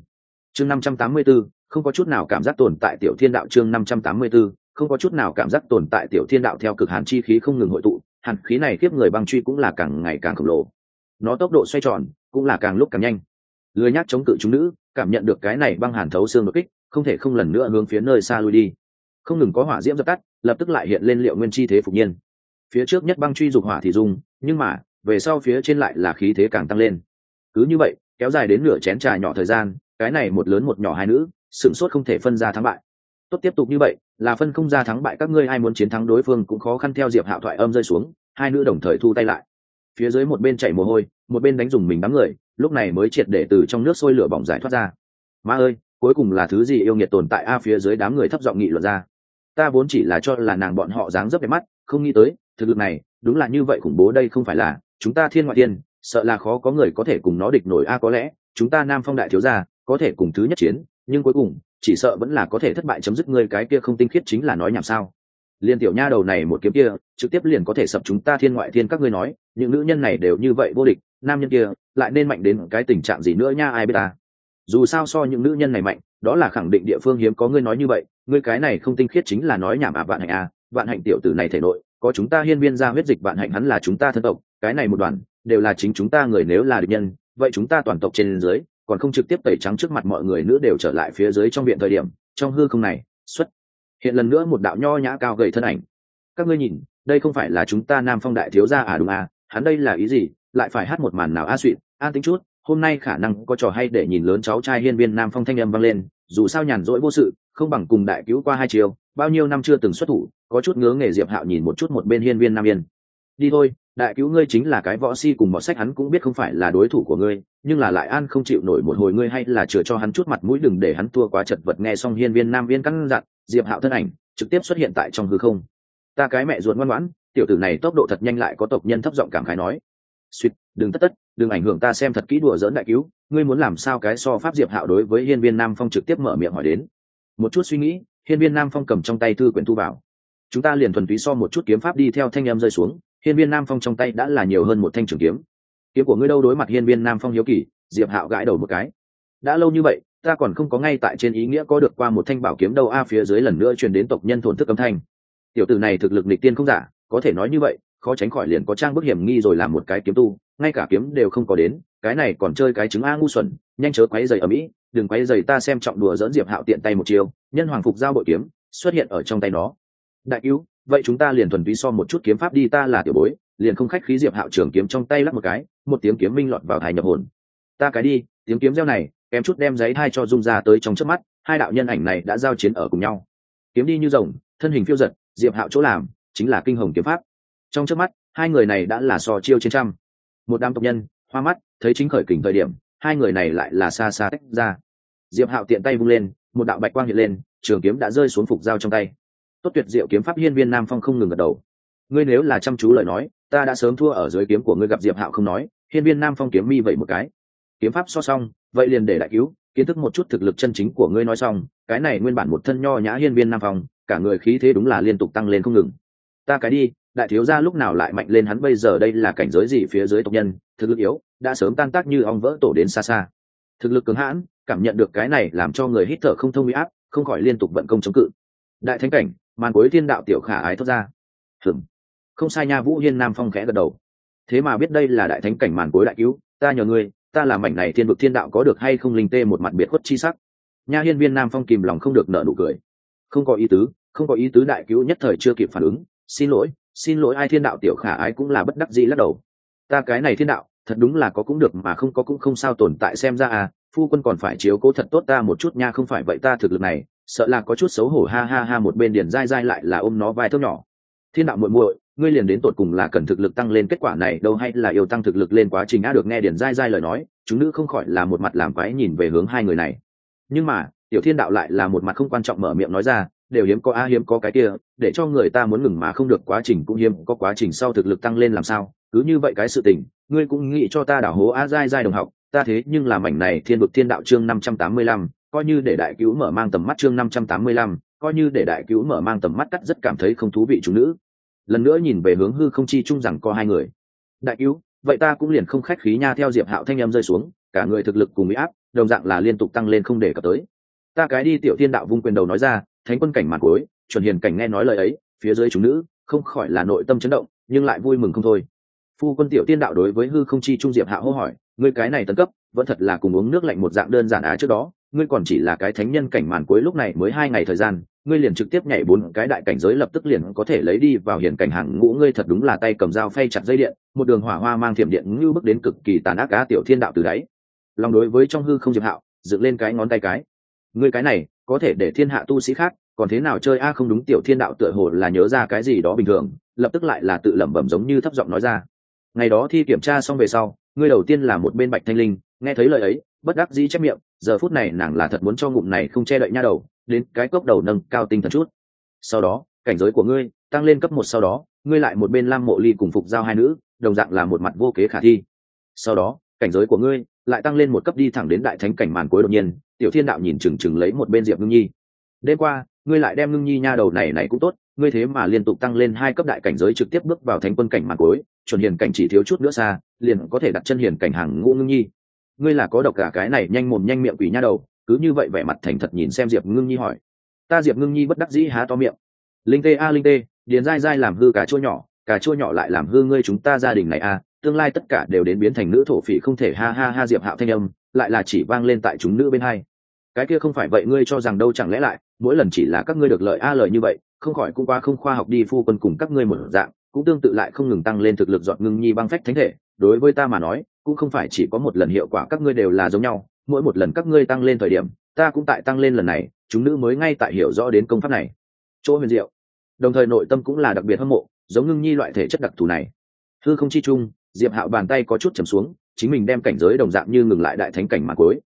Chương năm trăm tám mươi 584, không có chút nào cảm giác tồn tại tiểu thiên đạo chương năm trăm tám mươi 584, không có chút nào cảm giác tồn tại tiểu thiên đạo theo cực hàn chi khí không ngừng hội tụ hàn khí này tiếp người băng truy cũng là càng ngày càng khổng lồ nó tốc độ xoay tròn cũng là càng lúc càng nhanh. Lười nhác chống cự chúng nữ, cảm nhận được cái này băng hàn thấu xương đột kích, không thể không lần nữa hướng phía nơi xa lui đi. Không ngừng có hỏa diễm dập tắt, lập tức lại hiện lên liệu nguyên chi thế phục nhiên. Phía trước nhất băng truy dục hỏa thì dùng, nhưng mà, về sau phía trên lại là khí thế càng tăng lên. Cứ như vậy, kéo dài đến nửa chén trà nhỏ thời gian, cái này một lớn một nhỏ hai nữ, sửng sốt không thể phân ra thắng bại. Tốt tiếp tục như vậy, là phân không ra thắng bại, các ngươi ai muốn chiến thắng đối phương cũng khó khăn theo diệp hạo thoại âm rơi xuống, hai nữ đồng thời thu tay lại phía dưới một bên chảy mồ hôi một bên đánh dùng mình đám người lúc này mới triệt để từ trong nước sôi lửa bỏng giải thoát ra. Ma ơi cuối cùng là thứ gì yêu nghiệt tồn tại a phía dưới đám người thấp giọng nghị luận ra. Ta vốn chỉ là cho là nàng bọn họ dáng dấp đẹp mắt không nghĩ tới thực lực này đúng là như vậy khủng bố đây không phải là chúng ta thiên ngoại thiên, sợ là khó có người có thể cùng nó địch nổi a có lẽ chúng ta nam phong đại thiếu gia có thể cùng thứ nhất chiến nhưng cuối cùng chỉ sợ vẫn là có thể thất bại chấm dứt ngươi cái kia không tinh khiết chính là nói nhảm sao. Liên tiểu nha đầu này một kiếm kia trực tiếp liền có thể sập chúng ta thiên ngoại thiên các ngươi nói những nữ nhân này đều như vậy vô địch, nam nhân kia lại nên mạnh đến cái tình trạng gì nữa nha, ai biết ta. Dù sao so những nữ nhân này mạnh, đó là khẳng định địa phương hiếm có ngươi nói như vậy, ngươi cái này không tinh khiết chính là nói nhảm à vạn hạnh à vạn hạnh tiểu tử này thể nội, có chúng ta hiên viên ra huyết dịch, vạn hạnh hắn là chúng ta thân tộc, cái này một đoàn, đều là chính chúng ta người nếu là địch nhân, vậy chúng ta toàn tộc trên dưới, còn không trực tiếp tẩy trắng trước mặt mọi người nữa đều trở lại phía dưới trong viện thời điểm, trong hư không này, xuất hiện lần nữa một đạo nho nhã cao gầy thân ảnh. Các ngươi nhìn, đây không phải là chúng ta nam phong đại thiếu gia à đúng à hắn đây là ý gì? Lại phải hát một màn nào a à suỵt an tính chút, hôm nay khả năng có trò hay để nhìn lớn cháu trai hiên viên nam phong thanh âm vang lên, dù sao nhàn rỗi vô sự, không bằng cùng đại cứu qua hai chiều, bao nhiêu năm chưa từng xuất thủ, có chút ngớ nghề diệp hạo nhìn một chút một bên hiên viên nam yên. Đi thôi, đại cứu ngươi chính là cái võ si cùng mọt sách hắn cũng biết không phải là đối thủ của ngươi, nhưng là lại an không chịu nổi một hồi ngươi hay là chừa cho hắn chút mặt mũi đừng để hắn thua quá chật vật. Nghe xong hiên viên nam viên căn dặn diệp hạo thân ảnh trực tiếp xuất hiện tại trong hư không. Ta cái mẹ ruột ngoan ngoãn tiểu tử này tốc độ thật nhanh lại có tộc nhân thấp giọng cảm khái nói. Suýt đừng tất tất, đừng ảnh hưởng ta xem thật kỹ đùa dỡn đại cứu, ngươi muốn làm sao cái so pháp diệp hạo đối với hiên viên nam phong trực tiếp mở miệng hỏi đến. Một chút suy nghĩ, hiên viên nam phong cầm trong tay thư quyển thu vào. Chúng ta liền thuần túy so một chút kiếm pháp đi theo thanh em rơi xuống, hiên viên nam phong trong tay đã là nhiều hơn một thanh trường kiếm. Kiếm của ngươi đâu đối mặt hiên viên nam phong hiếu kỳ, diệp hạo gãi đầu một cái. Đã lâu như vậy, ta còn không có ngay tại trên ý nghĩa có được qua một thanh bảo kiếm đâu a, phía dưới lần nữa truyền đến tộc nhân thổn thức âm thanh. Tiểu tử này thực lực nịch tiên không giả có thể nói như vậy, khó tránh khỏi liền có trang bức hiểm nghi rồi làm một cái kiếm tu, ngay cả kiếm đều không có đến, cái này còn chơi cái trứng a ngu xuẩn, nhanh chớ quấy dày ở mỹ, đừng quấy dày ta xem trọng đùa dẫn diệp hạo tiện tay một chiều nhân hoàng phục giao bội kiếm, xuất hiện ở trong tay nó. Đại cứu, vậy chúng ta liền thuần túy so một chút kiếm pháp đi, ta là tiểu bối, liền không khách khí diệp hạo trường kiếm trong tay lắp một cái, một tiếng kiếm minh lọt vào thai nhập hồn. Ta cái đi, tiếng kiếm reo này, kém chút đem giấy thai cho dung ra tới trong trước mắt, hai đạo nhân ảnh này đã giao chiến ở cùng nhau. Kiếm đi như rồng, thân hình phiêu giật, diệp hạo chỗ làm chính là kinh hồng kiếm pháp. Trong trước mắt, hai người này đã là so chiêu trên trăm. Một đám tộc nhân, hoa mắt, thấy chính khởi kình thời điểm, hai người này lại là xa xa tách ra. Diệp hạo tiện tay vung lên, một đạo bạch quang hiện lên, trường kiếm đã rơi xuống phục dao trong tay. Tốt tuyệt diệu kiếm pháp hiên viên nam phong không ngừng gật đầu. Ngươi nếu là chăm chú lời nói, ta đã sớm thua ở dưới kiếm của ngươi gặp diệp hạo không nói, hiên viên nam phong kiếm mi vậy một cái. Kiếm pháp so xong, vậy liền để đại cứu, kiến thức một chút thực lực chân chính của ngươi nói xong, cái này nguyên bản một thân nho nhã hiên viên nam phong, cả người khí thế đúng là liên tục tăng lên không ngừng ta cái đi, đại thiếu gia lúc nào lại mạnh lên hắn bây giờ đây là cảnh giới gì phía dưới tộc nhân, thực lực yếu, đã sớm tan tác như ong vỡ tổ đến xa xa. Thực lực cứng hãn, cảm nhận được cái này làm cho người hít thở không thông huy áp, không khỏi liên tục vận công chống cự. Đại thánh cảnh, màn cuối thiên đạo tiểu khả ái thốt ra. Hừng không sai nha, vũ hiên nam phong khẽ gật đầu. Thế mà biết đây là đại thánh cảnh màn cuối đại cứu, ta nhờ ngươi, ta làm mảnh này thiên vực thiên đạo có được hay không linh tê một mặt biệt khuất chi sắc. Nha hiên viên nam phong kìm lòng không được nợ nụ cười. Không có ý tứ, không có ý tứ đại cứu nhất thời chưa kịp phản ứng xin lỗi xin lỗi ai thiên đạo tiểu khả ái cũng là bất đắc dĩ lắc đầu. Ta cái này thiên đạo, thật đúng là có cũng được mà không có cũng không sao tồn tại xem ra à phu quân còn phải chiếu cố thật tốt ta một chút nha, không phải vậy ta thực lực này, sợ là có chút xấu hổ, ha ha ha, một bên điền dai dai lại là ôm nó vai thơm nhỏ. Thiên đạo muội muội, ngươi liền đến tột cùng là cần thực lực tăng lên kết quả này đâu hay là yêu tăng thực lực lên quá trình á được nghe điền dai dai lời nói, chúng nữ không khỏi là một mặt làm quái nhìn về hướng hai người này. Nhưng mà, tiểu thiên đạo lại là một mặt không quan trọng mở miệng nói ra đều hiếm có a hiếm có cái kia, để cho người ta muốn ngừng mà không được quá trình cũng hiếm có quá trình sau thực lực tăng lên làm sao, cứ như vậy cái sự tình, ngươi cũng nghĩ cho ta đảo hố a dai dai đồng học, ta thế nhưng làm mảnh này thiên vực thiên đạo chương năm trăm tám mươi lăm, coi như để đại cứu mở mang tầm mắt chương năm trăm tám mươi lăm, coi như để đại cứu mở mang tầm mắt cắt rất cảm thấy không thú vị chủ nữ. Lần nữa nhìn về hướng hư không chi chung rằng có hai người. Đại cứu, vậy ta cũng liền không khách khí nha, theo diệp hạo thanh em rơi xuống, cả người thực lực cùng bị áp, đồng dạng là liên tục tăng lên không để cập tới. Ta cái đi tiểu thiên đạo vung quyền đầu nói ra thánh quân cảnh mặt cuối, chuẩn hiền cảnh nghe nói lời ấy, phía dưới chúng nữ, không khỏi là nội tâm chấn động, nhưng lại vui mừng không thôi. Phu quân tiểu tiên đạo đối với hư không chi trung diệp hạ hô hỏi, ngươi cái này tấn cấp, vẫn thật là cùng uống nước lạnh một dạng đơn giản á trước đó, ngươi còn chỉ là cái thánh nhân cảnh màn cuối lúc này mới hai ngày thời gian, ngươi liền trực tiếp nhảy bốn cái đại cảnh giới lập tức liền có thể lấy đi vào hiển cảnh hàng ngũ, ngươi thật đúng là tay cầm dao phay chặt dây điện, một đường hỏa hoa mang thiểm điện ngưu bước đến cực kỳ tàn ác cá tiểu thiên đạo từ đáy. Lòng đối với trong hư không diệp hạo dựng lên cái ngón tay cái. Ngươi cái này có thể để thiên hạ tu sĩ khác, còn thế nào chơi a, không đúng, tiểu thiên đạo tựa hồ là nhớ ra cái gì đó bình thường, lập tức lại là tự lẩm bẩm giống như thấp giọng nói ra. Ngày đó thi kiểm tra xong về sau, ngươi đầu tiên là một bên bạch thanh linh, nghe thấy lời ấy, bất đắc dĩ chép miệng, giờ phút này nàng là thật muốn cho ngụm này không che đậy nha đầu, đến cái cốc đầu nâng cao tinh thần chút. Sau đó, cảnh giới của ngươi tăng lên cấp một sau đó, ngươi lại một bên lam mộ ly cùng phục giao hai nữ, đồng dạng là một mặt vô kế khả thi. Sau đó, cảnh giới của ngươi lại tăng lên một cấp đi thẳng đến đại thánh cảnh màn cuối đột nhiên tiểu thiên đạo nhìn chừng chừng lấy một bên diệp ngưng nhi. Đêm qua, ngươi lại đem ngưng nhi nha đầu này này cũng tốt, ngươi thế mà liên tục tăng lên hai cấp đại cảnh giới trực tiếp bước vào thánh quân cảnh màn cuối, chuẩn hiền cảnh chỉ thiếu chút nữa xa, liền có thể đặt chân hiền cảnh hàng ngũ ngưng nhi. Ngươi là có độc cả cái này nhanh mồm nhanh miệng quỷ nha đầu, cứ như vậy vẻ mặt thành thật nhìn xem diệp ngưng nhi hỏi. Ta diệp ngưng nhi bất đắc dĩ há to miệng. Linh tê a, linh tê, điền dai dai làm hư cả chua nhỏ cả chua nhỏ lại làm hư ngươi chúng ta gia đình này a, tương lai tất cả đều đến biến thành nữ thổ phỉ không thể ha ha ha diệp hạo thanh âm lại là chỉ vang lên tại chúng nữ bên hai. Cái kia không phải vậy, ngươi cho rằng đâu chẳng lẽ lại, mỗi lần chỉ là các ngươi được lợi a lời như vậy, không khỏi cũng qua không khoa học đi, phu quân cùng các ngươi một dạng, cũng tương tự lại không ngừng tăng lên thực lực dọn ngưng nhi băng phách thánh thể. Đối với ta mà nói, cũng không phải chỉ có một lần hiệu quả các ngươi đều là giống nhau, mỗi một lần các ngươi tăng lên thời điểm, ta cũng tại tăng lên lần này, chúng nữ mới ngay tại hiểu rõ đến công pháp này. Chỗ huyền diệu. Đồng thời nội tâm cũng là đặc biệt hâm mộ, giống ngưng nhi loại thể chất đặc thù này. Thư không chi chung diệp hạo bàn tay có chút chầm xuống chính mình đem cảnh giới đồng dạng như ngừng lại đại thánh cảnh mà cuối.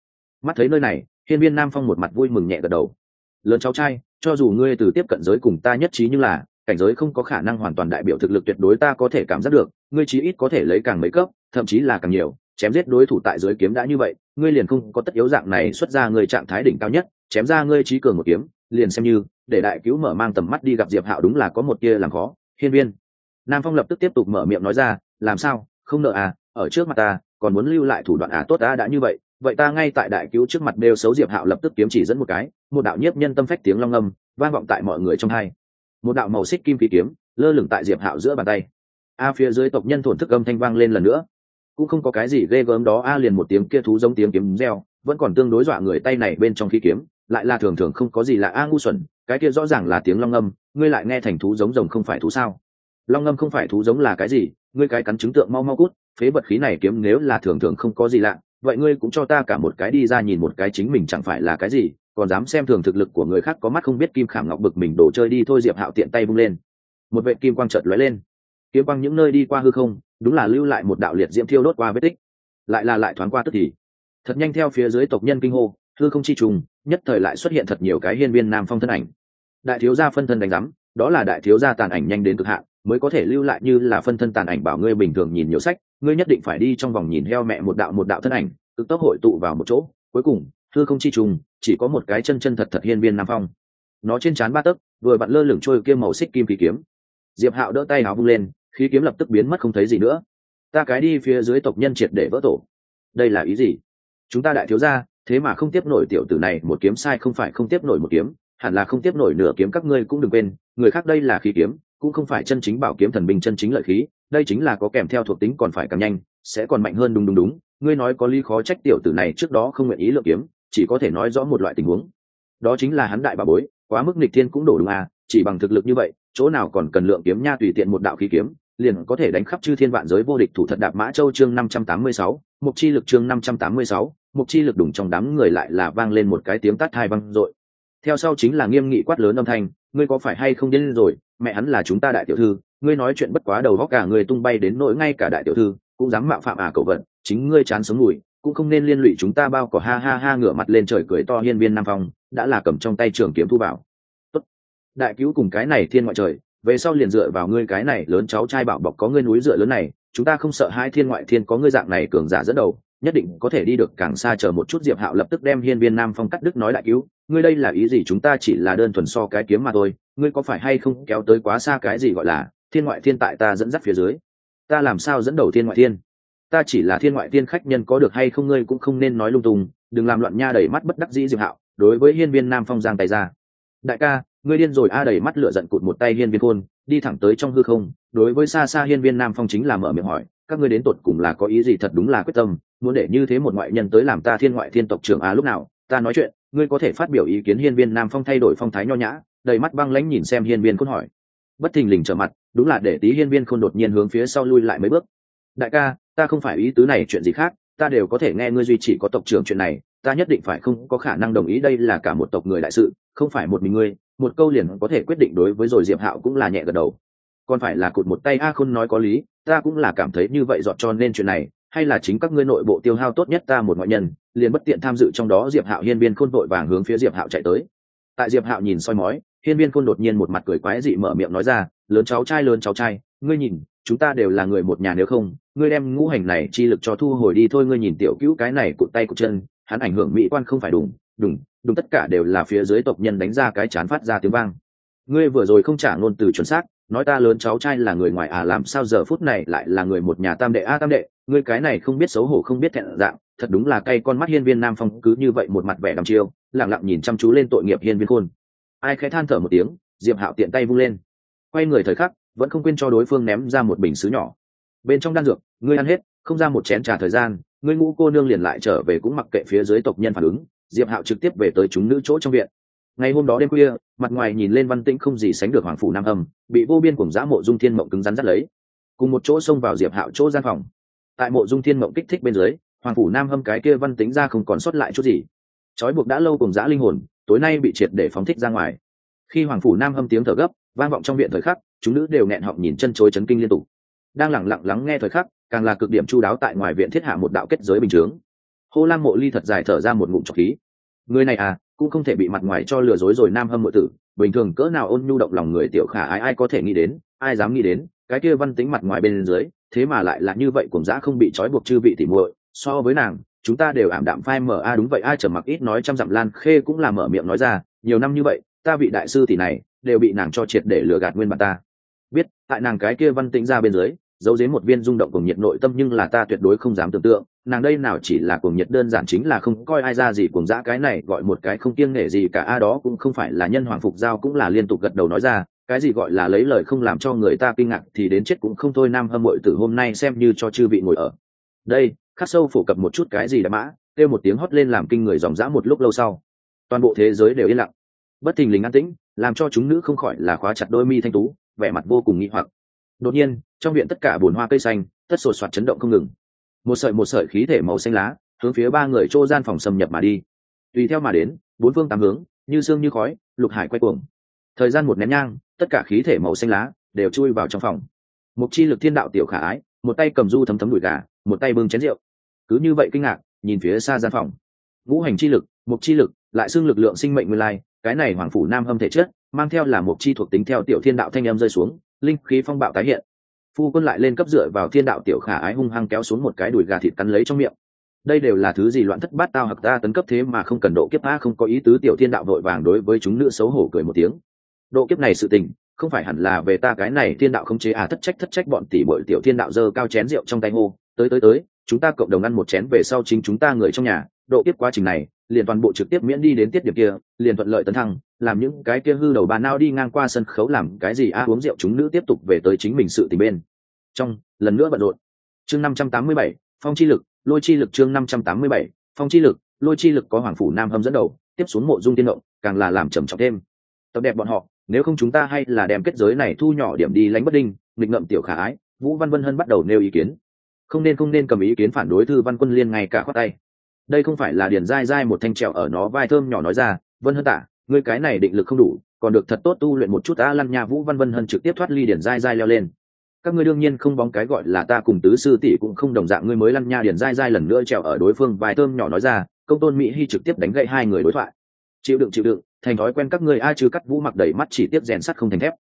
Mắt thấy nơi này, hiên viên nam phong một mặt vui mừng nhẹ gật đầu. Lớn cháu trai, cho dù ngươi từ tiếp cận giới cùng ta nhất trí nhưng là, cảnh giới không có khả năng hoàn toàn đại biểu thực lực tuyệt đối ta có thể cảm giác được, ngươi chí ít có thể lấy càng mấy cấp, thậm chí là càng nhiều, chém giết đối thủ tại giới kiếm đã như vậy, ngươi liền không có tất yếu dạng này xuất ra ngươi trạng thái đỉnh cao nhất, chém ra ngươi trí cường một kiếm, liền xem như, để đại cứu mở mang tầm mắt đi gặp diệp hạo đúng là có một kia làm khó. Hiên viên nam phong lập tức tiếp tục mở miệng nói ra, làm sao? Không nợ à? Ở trước mặt ta còn muốn lưu lại thủ đoạn à tốt ta đã như vậy vậy ta ngay tại đại cứu trước mặt đều xấu diệp hạo lập tức kiếm chỉ dẫn một cái, một đạo nhiếp nhân tâm phách tiếng long âm, vang vọng tại mọi người trong hai. Một đạo màu xích kim phi kiếm, lơ lửng tại diệp hạo giữa bàn tay. A à, phía dưới tộc nhân thổn thức âm thanh vang lên lần nữa. Cũng không có cái gì ghê gớm đó, a à, liền một tiếng kia thú giống tiếng kiếm reo, vẫn còn tương đối dọa người tay này bên trong khí kiếm, lại là thường thường không có gì là a à, ngu xuẩn, cái kia rõ ràng là tiếng long âm, ngươi lại nghe thành thú giống rồng không phải thú sao? Long âm không phải thú giống là cái gì? Ngươi cái cắn chứng tượng mau mau cút, phế vật khí này kiếm nếu là thường thường không có gì lạ, vậy ngươi cũng cho ta cả một cái đi ra nhìn một cái chính mình chẳng phải là cái gì, còn dám xem thường thực lực của người khác có mắt không biết kim khảm ngọc bực mình đổ chơi đi thôi diệp hạo tiện tay bung lên. Một vệ kim quang chợt lóe lên. Kiếm quang những nơi đi qua hư không, đúng là lưu lại một đạo liệt diễm thiêu đốt qua vết tích. Lại là lại thoáng qua tức thì. Thật nhanh theo phía dưới tộc nhân kinh hô, hư không chi trùng, nhất thời lại xuất hiện thật nhiều cái hiên viên nam phong thân ảnh. Đại thiếu gia phân thân đánh giám, đó là đại thiếu gia tàn ảnh nhanh đến cực hạn mới có thể lưu lại như là phân thân tàn ảnh bảo ngươi bình thường nhìn nhiều sách, ngươi nhất định phải đi trong vòng nhìn heo mẹ một đạo một đạo thân ảnh cực tốc hội tụ vào một chỗ, cuối cùng thư không chi trùng, chỉ có một cái chân chân thật thật hiên viên nam phong. Nó trên trán ba tấc, vừa bạn lơ lửng trôi kia màu xích kim khí kiếm. Diệp hạo đỡ tay áo vung lên, khí kiếm lập tức biến mất không thấy gì nữa. Ta cái đi phía dưới tộc nhân triệt để vỡ tổ. Đây là ý gì? Chúng ta đại thiếu gia, thế mà không tiếp nổi tiểu tử này, một kiếm sai không phải không tiếp nổi một kiếm, hẳn là không tiếp nổi nửa kiếm các ngươi cũng đừng quên, người khác đây là khí kiếm cũng không phải chân chính bảo kiếm thần binh chân chính lợi khí đây chính là có kèm theo thuộc tính còn phải càng nhanh sẽ còn mạnh hơn đúng đúng đúng ngươi nói có lý khó trách tiểu tử này trước đó không nguyện ý lượng kiếm chỉ có thể nói rõ một loại tình huống. Đó chính là hắn đại bà bối quá mức nghịch thiên cũng đổ đúng à chỉ bằng thực lực như vậy chỗ nào còn cần lượng kiếm nha tùy tiện một đạo khí kiếm liền có thể đánh khắp chư thiên vạn giới vô địch thủ thật đạp mã châu chương năm trăm tám mươi sáu mục chi lực chương năm trăm tám mươi sáu mục chi lực đủng trong đám người lại là vang lên một cái tiếng tát hai văng, rồi theo sau chính là nghiêm nghị quát lớn âm thanh ngươi có phải hay không điên rồi mẹ hắn là chúng ta đại tiểu thư, ngươi nói chuyện bất quá đầu góc cả người tung bay đến nỗi ngay cả đại tiểu thư cũng dám mạo phạm à cậu vận chính ngươi chán sống mùi, cũng không nên liên lụy chúng ta bao cỏ ha ha ha ngửa mặt lên trời cười to hiên viên nam phong, đã là cầm trong tay trường kiếm thu bảo Tốt. đại cứu cùng cái này thiên ngoại trời, về sau liền dựa vào ngươi cái này lớn cháu trai bảo bọc có ngươi núi dựa lớn này, chúng ta không sợ hai thiên ngoại thiên có ngươi dạng này cường giả dẫn đầu nhất định có thể đi được càng xa chờ một chút diệp hạo lập tức đem hiên viên nam phong cắt đức nói đại cứu, ngươi đây là ý gì? Chúng ta chỉ là đơn thuần so cái kiếm mà thôi, ngươi có phải hay không kéo tới quá xa cái gì gọi là thiên ngoại thiên tại ta dẫn dắt phía dưới? Ta làm sao dẫn đầu thiên ngoại thiên? Ta chỉ là thiên ngoại thiên khách nhân có được hay không ngươi cũng không nên nói lung tung, đừng làm loạn nha đẩy mắt bất đắc dĩ diệp hạo, đối với hiên viên nam phong giang tay ra. Đại ca, ngươi điên rồi a đẩy mắt lửa giận cụt một tay hiên viên khôn, đi thẳng tới trong hư không, đối với xa xa hiên viên nam phong chính là mở miệng hỏi các ngươi đến tột cùng là có ý gì thật đúng là quyết tâm, muốn để như thế một ngoại nhân tới làm ta thiên ngoại thiên tộc trưởng à lúc nào, ta nói chuyện, ngươi có thể phát biểu ý kiến hiên viên nam phong thay đổi phong thái nho nhã, đầy mắt băng lãnh nhìn xem hiên viên khôn hỏi. Bất thình lình trở mặt, đúng là để tí hiên viên khôn đột nhiên hướng phía sau lui lại mấy bước. Đại ca, ta không phải ý tứ này chuyện gì khác, ta đều có thể nghe ngươi duy chỉ có tộc trưởng chuyện này, ta nhất định phải không có khả năng đồng ý đây là cả một tộc người đại sự, không phải một mình ngươi, một câu liền có thể quyết định đối với rồi diệp hạo cũng là nhẹ gật đầu. Còn phải là cụt một tay a khôn nói có lý ta cũng là cảm thấy như vậy dọn cho nên chuyện này hay là chính các ngươi nội bộ tiêu hao tốt nhất ta một ngoại nhân liền bất tiện tham dự trong đó diệp hạo hiên viên khôn vội vàng hướng phía diệp hạo chạy tới. Tại diệp hạo nhìn soi mói hiên viên khôn đột nhiên một mặt cười quái dị mở miệng nói ra lớn cháu trai lớn cháu trai ngươi nhìn chúng ta đều là người một nhà nếu không ngươi đem ngũ hành này chi lực cho thu hồi đi thôi ngươi nhìn tiểu cứu cái này cụt tay cụt chân hắn ảnh hưởng mỹ quan không phải đúng, đúng, đúng tất cả đều là phía dưới tộc nhân đánh ra cái chán phát ra tiếng vang. Ngươi vừa rồi không trả ngôn từ chuẩn xác nói ta lớn cháu trai là người ngoài à làm sao giờ phút này lại là người một nhà tam đệ? A, tam đệ, ngươi cái này không biết xấu hổ, không biết thẹn dạng, thật đúng là cay con mắt hiên viên nam phong cứ như vậy một mặt vẻ đăm chiêu lẳng lặng nhìn chăm chú lên tội nghiệp hiên viên khôn. Ai khẽ than thở một tiếng, diệp hạo tiện tay vung lên. Quay người thời khắc, vẫn không quên cho đối phương ném ra một bình xứ nhỏ. Bên trong đan dược, ngươi ăn hết, không ra một chén trà thời gian, ngươi ngũ cô nương liền lại trở về cũng mặc kệ phía dưới tộc nhân phản ứng. Diệp hạo trực tiếp về tới chúng nữ chỗ trong viện ngày hôm đó đêm khuya mặt ngoài nhìn lên văn tĩnh không gì sánh được hoàng phủ nam âm, bị vô biên cùng giã mộ dung thiên mộng cứng rắn dắt lấy. Cùng một chỗ xông vào diệp hạo chỗ gian phòng. Tại mộ dung thiên mộng kích thích bên dưới hoàng phủ nam hâm cái kia văn tính ra không còn sót lại chút gì. Trói buộc đã lâu cùng giã linh hồn tối nay bị triệt để phóng thích ra ngoài. Khi hoàng phủ nam hâm tiếng thở gấp vang vọng trong viện thời khắc chúng nữ đều nghẹn họng nhìn chân chối chấn kinh liên tục. Đang lẳng lặng lắng nghe thời khắc càng là cực điểm chu đáo tại ngoài viện thiết hạ một đạo kết giới bình chướng. Hô lam mộ ly thật dài thở ra một ngụm trọc khí. Người này à cũng không thể bị mặt ngoài cho lừa dối rồi nam hâm mộ tử, bình thường cỡ nào ôn nhu động lòng người tiểu khả ai ai có thể nghĩ đến, ai dám nghĩ đến, cái kia văn tính mặt ngoài bên dưới, thế mà lại là như vậy cùng dã không bị trói buộc chư vị tỉ muội, so với nàng, chúng ta đều ảm đạm phai mở a, đúng vậy ai trở mặc ít nói trăm dặm lan khê cũng là mở miệng nói ra, nhiều năm như vậy, ta vị đại sư tỷ này, đều bị nàng cho triệt để lừa gạt nguyên bản ta. Biết, tại nàng cái kia văn tĩnh ra bên dưới, giấu dếm một viên rung động cùng nhiệt nội tâm nhưng là ta tuyệt đối không dám tưởng tượng nàng đây nào chỉ là cuồng nhiệt đơn giản chính là không coi ai ra gì, cuồng dã cái này gọi một cái không kiêng nể gì cả, a đó cũng không phải là nhân hoàng phục giao cũng là liên tục gật đầu nói ra, cái gì gọi là lấy lời không làm cho người ta kinh ngạc thì đến chết cũng không thôi, nam hâm mội từ hôm nay xem như cho chư vị ngồi ở. Đây, khắc sâu phổ cập một chút cái gì đã mã, kêu một tiếng hót lên làm kinh người dòng dã một lúc lâu sau. Toàn bộ thế giới đều yên lặng. Bất thình lình an tĩnh, làm cho chúng nữ không khỏi là khóa chặt đôi mi thanh tú, vẻ mặt vô cùng nghi hoặc. Đột nhiên, trong viện tất cả bồn hoa cây xanh, tất sột soạt chấn động không ngừng một sợi một sợi khí thể màu xanh lá, hướng phía ba người chỗ gian phòng xâm nhập mà đi. Tùy theo mà đến, bốn phương tám hướng, như sương như khói, lục hải quay cuồng. Thời gian một nén nhang, tất cả khí thể màu xanh lá đều chui vào trong phòng. Mục chi lực thiên đạo tiểu khả ái, một tay cầm du thấm thấm đùi gà, một tay bưng chén rượu. Cứ như vậy kinh ngạc, nhìn phía xa gian phòng. Ngũ hành chi lực, mục chi lực, lại xưng lực lượng sinh mệnh nguyên lai, cái này hoàng phủ nam âm thể chất, mang theo là một chi thuộc tính theo tiểu thiên đạo thanh âm rơi xuống, linh khí phong bạo tái hiện phu quân lại lên cấp dựa vào thiên đạo tiểu khả ái hung hăng kéo xuống một cái đùi gà thịt cắn lấy trong miệng. Đây đều là thứ gì loạn thất bát tao hặc ta tấn cấp thế mà không cần độ kiếp a không có ý tứ tiểu thiên đạo vội vàng đối với chúng nữ xấu hổ cười một tiếng. Độ kiếp này sự tình, không phải hẳn là về ta cái này thiên đạo không chế à thất trách thất trách bọn tỷ bội tiểu thiên đạo dơ cao chén rượu trong tay hô, tới tới tới, chúng ta cộng đồng ăn một chén về sau chính chúng ta người trong nhà độ tiếp quá trình này, liền toàn bộ trực tiếp miễn đi đến tiết điểm kia, liền thuận lợi tấn thăng, làm những cái kia hư đầu bà nao đi ngang qua sân khấu làm cái gì a uống rượu chúng nữ tiếp tục về tới chính mình sự tình bên. Trong, lần nữa bận rộn. Chương năm trăm tám mươi bảy, phong chi lực, lôi chi lực chương năm trăm tám mươi bảy, phong chi lực, lôi chi lực có hoàng phủ nam hâm dẫn đầu, tiếp xuống mộ dung tiên động, càng là làm trầm trọng thêm. Tập đẹp bọn họ, nếu không chúng ta hay là đem kết giới này thu nhỏ điểm đi lánh bất đinh, nghịch ngậm tiểu khả ái, vũ văn vân hân bắt đầu nêu ý kiến. Không nên không nên cầm ý kiến phản đối thư văn quân liên ngay cả khoát tay đây không phải là điền dai dai một thanh trèo ở nó vai thơm nhỏ nói ra, vân hân tả, ngươi cái này định lực không đủ, còn được thật tốt tu luyện một chút a lăn nha vũ văn vân hân trực tiếp thoát ly điền dai dai leo lên. Các ngươi đương nhiên không bóng cái gọi là ta cùng tứ sư tỷ cũng không đồng dạng, ngươi mới lăn nha điền dai dai lần nữa trèo ở đối phương vai thơm nhỏ nói ra, công tôn mỹ hy trực tiếp đánh gậy hai người đối thoại. Chịu đựng chịu đựng, thành thói quen các ngươi a chứ cắt vũ mặc đầy mắt chỉ tiếp rèn sắt không thành thép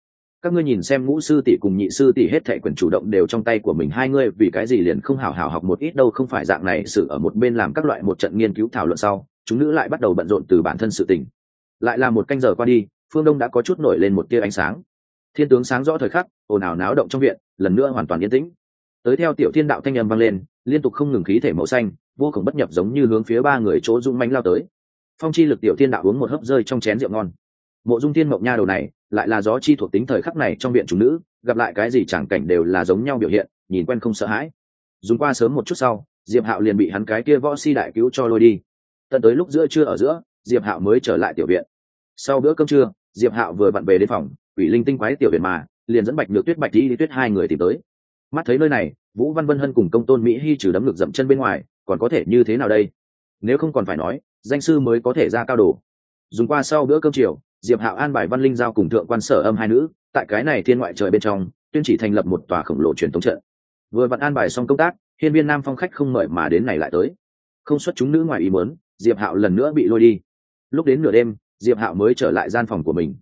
các ngươi nhìn xem ngũ sư tỷ cùng nhị sư tỷ hết thệ quyền chủ động đều trong tay của mình, hai ngươi vì cái gì liền không hào hào học một ít đâu, không phải dạng này, sự ở một bên làm các loại một trận nghiên cứu thảo luận sau, chúng nữ lại bắt đầu bận rộn từ bản thân sự tình. Lại là một canh giờ qua đi, phương đông đã có chút nổi lên một tia ánh sáng. Thiên tướng sáng rõ thời khắc, ồn ào náo động trong viện, lần nữa hoàn toàn yên tĩnh. Tới theo tiểu thiên đạo thanh âm vang lên, liên tục không ngừng khí thể màu xanh, vô cùng bất nhập giống như hướng phía ba người chỗ dung manh lao tới. Phong chi lực tiểu thiên đạo uống một hớp rơi trong chén rượu ngon mộ dung thiên mộng nha đầu này lại là gió chi thuộc tính thời khắc này trong viện chủ nữ, gặp lại cái gì chẳng cảnh đều là giống nhau biểu hiện, nhìn quen không sợ hãi. Dùng qua sớm một chút sau, diệp hạo liền bị hắn cái kia võ si đại cứu cho lôi đi. Tận tới lúc giữa trưa ở giữa, diệp hạo mới trở lại tiểu viện. Sau bữa cơm trưa, diệp hạo vừa vặn về đến phòng ủy linh tinh quái tiểu viện mà, liền dẫn bạch nhược tuyết, bạch đi đi tuyết hai người tìm tới. Mắt thấy nơi này, vũ văn vân hân cùng công tôn mỹ hy trừ đấm ngực dậm chân bên ngoài, còn có thể như thế nào đây? Nếu không còn phải nói, danh sư mới có thể ra cao đồ dùng qua sau bữa cơm chiều diệp hạo an bài văn linh giao cùng thượng quan sở âm hai nữ, tại cái này thiên ngoại trời bên trong, tuyên chỉ thành lập một tòa khổng lồ truyền thống trận. Vừa vặn an bài xong công tác, hiên viên nam phong khách không mời mà đến này lại tới. Không xuất chúng nữ ngoài ý muốn, diệp hạo lần nữa bị lôi đi. Lúc đến nửa đêm, diệp hạo mới trở lại gian phòng của mình.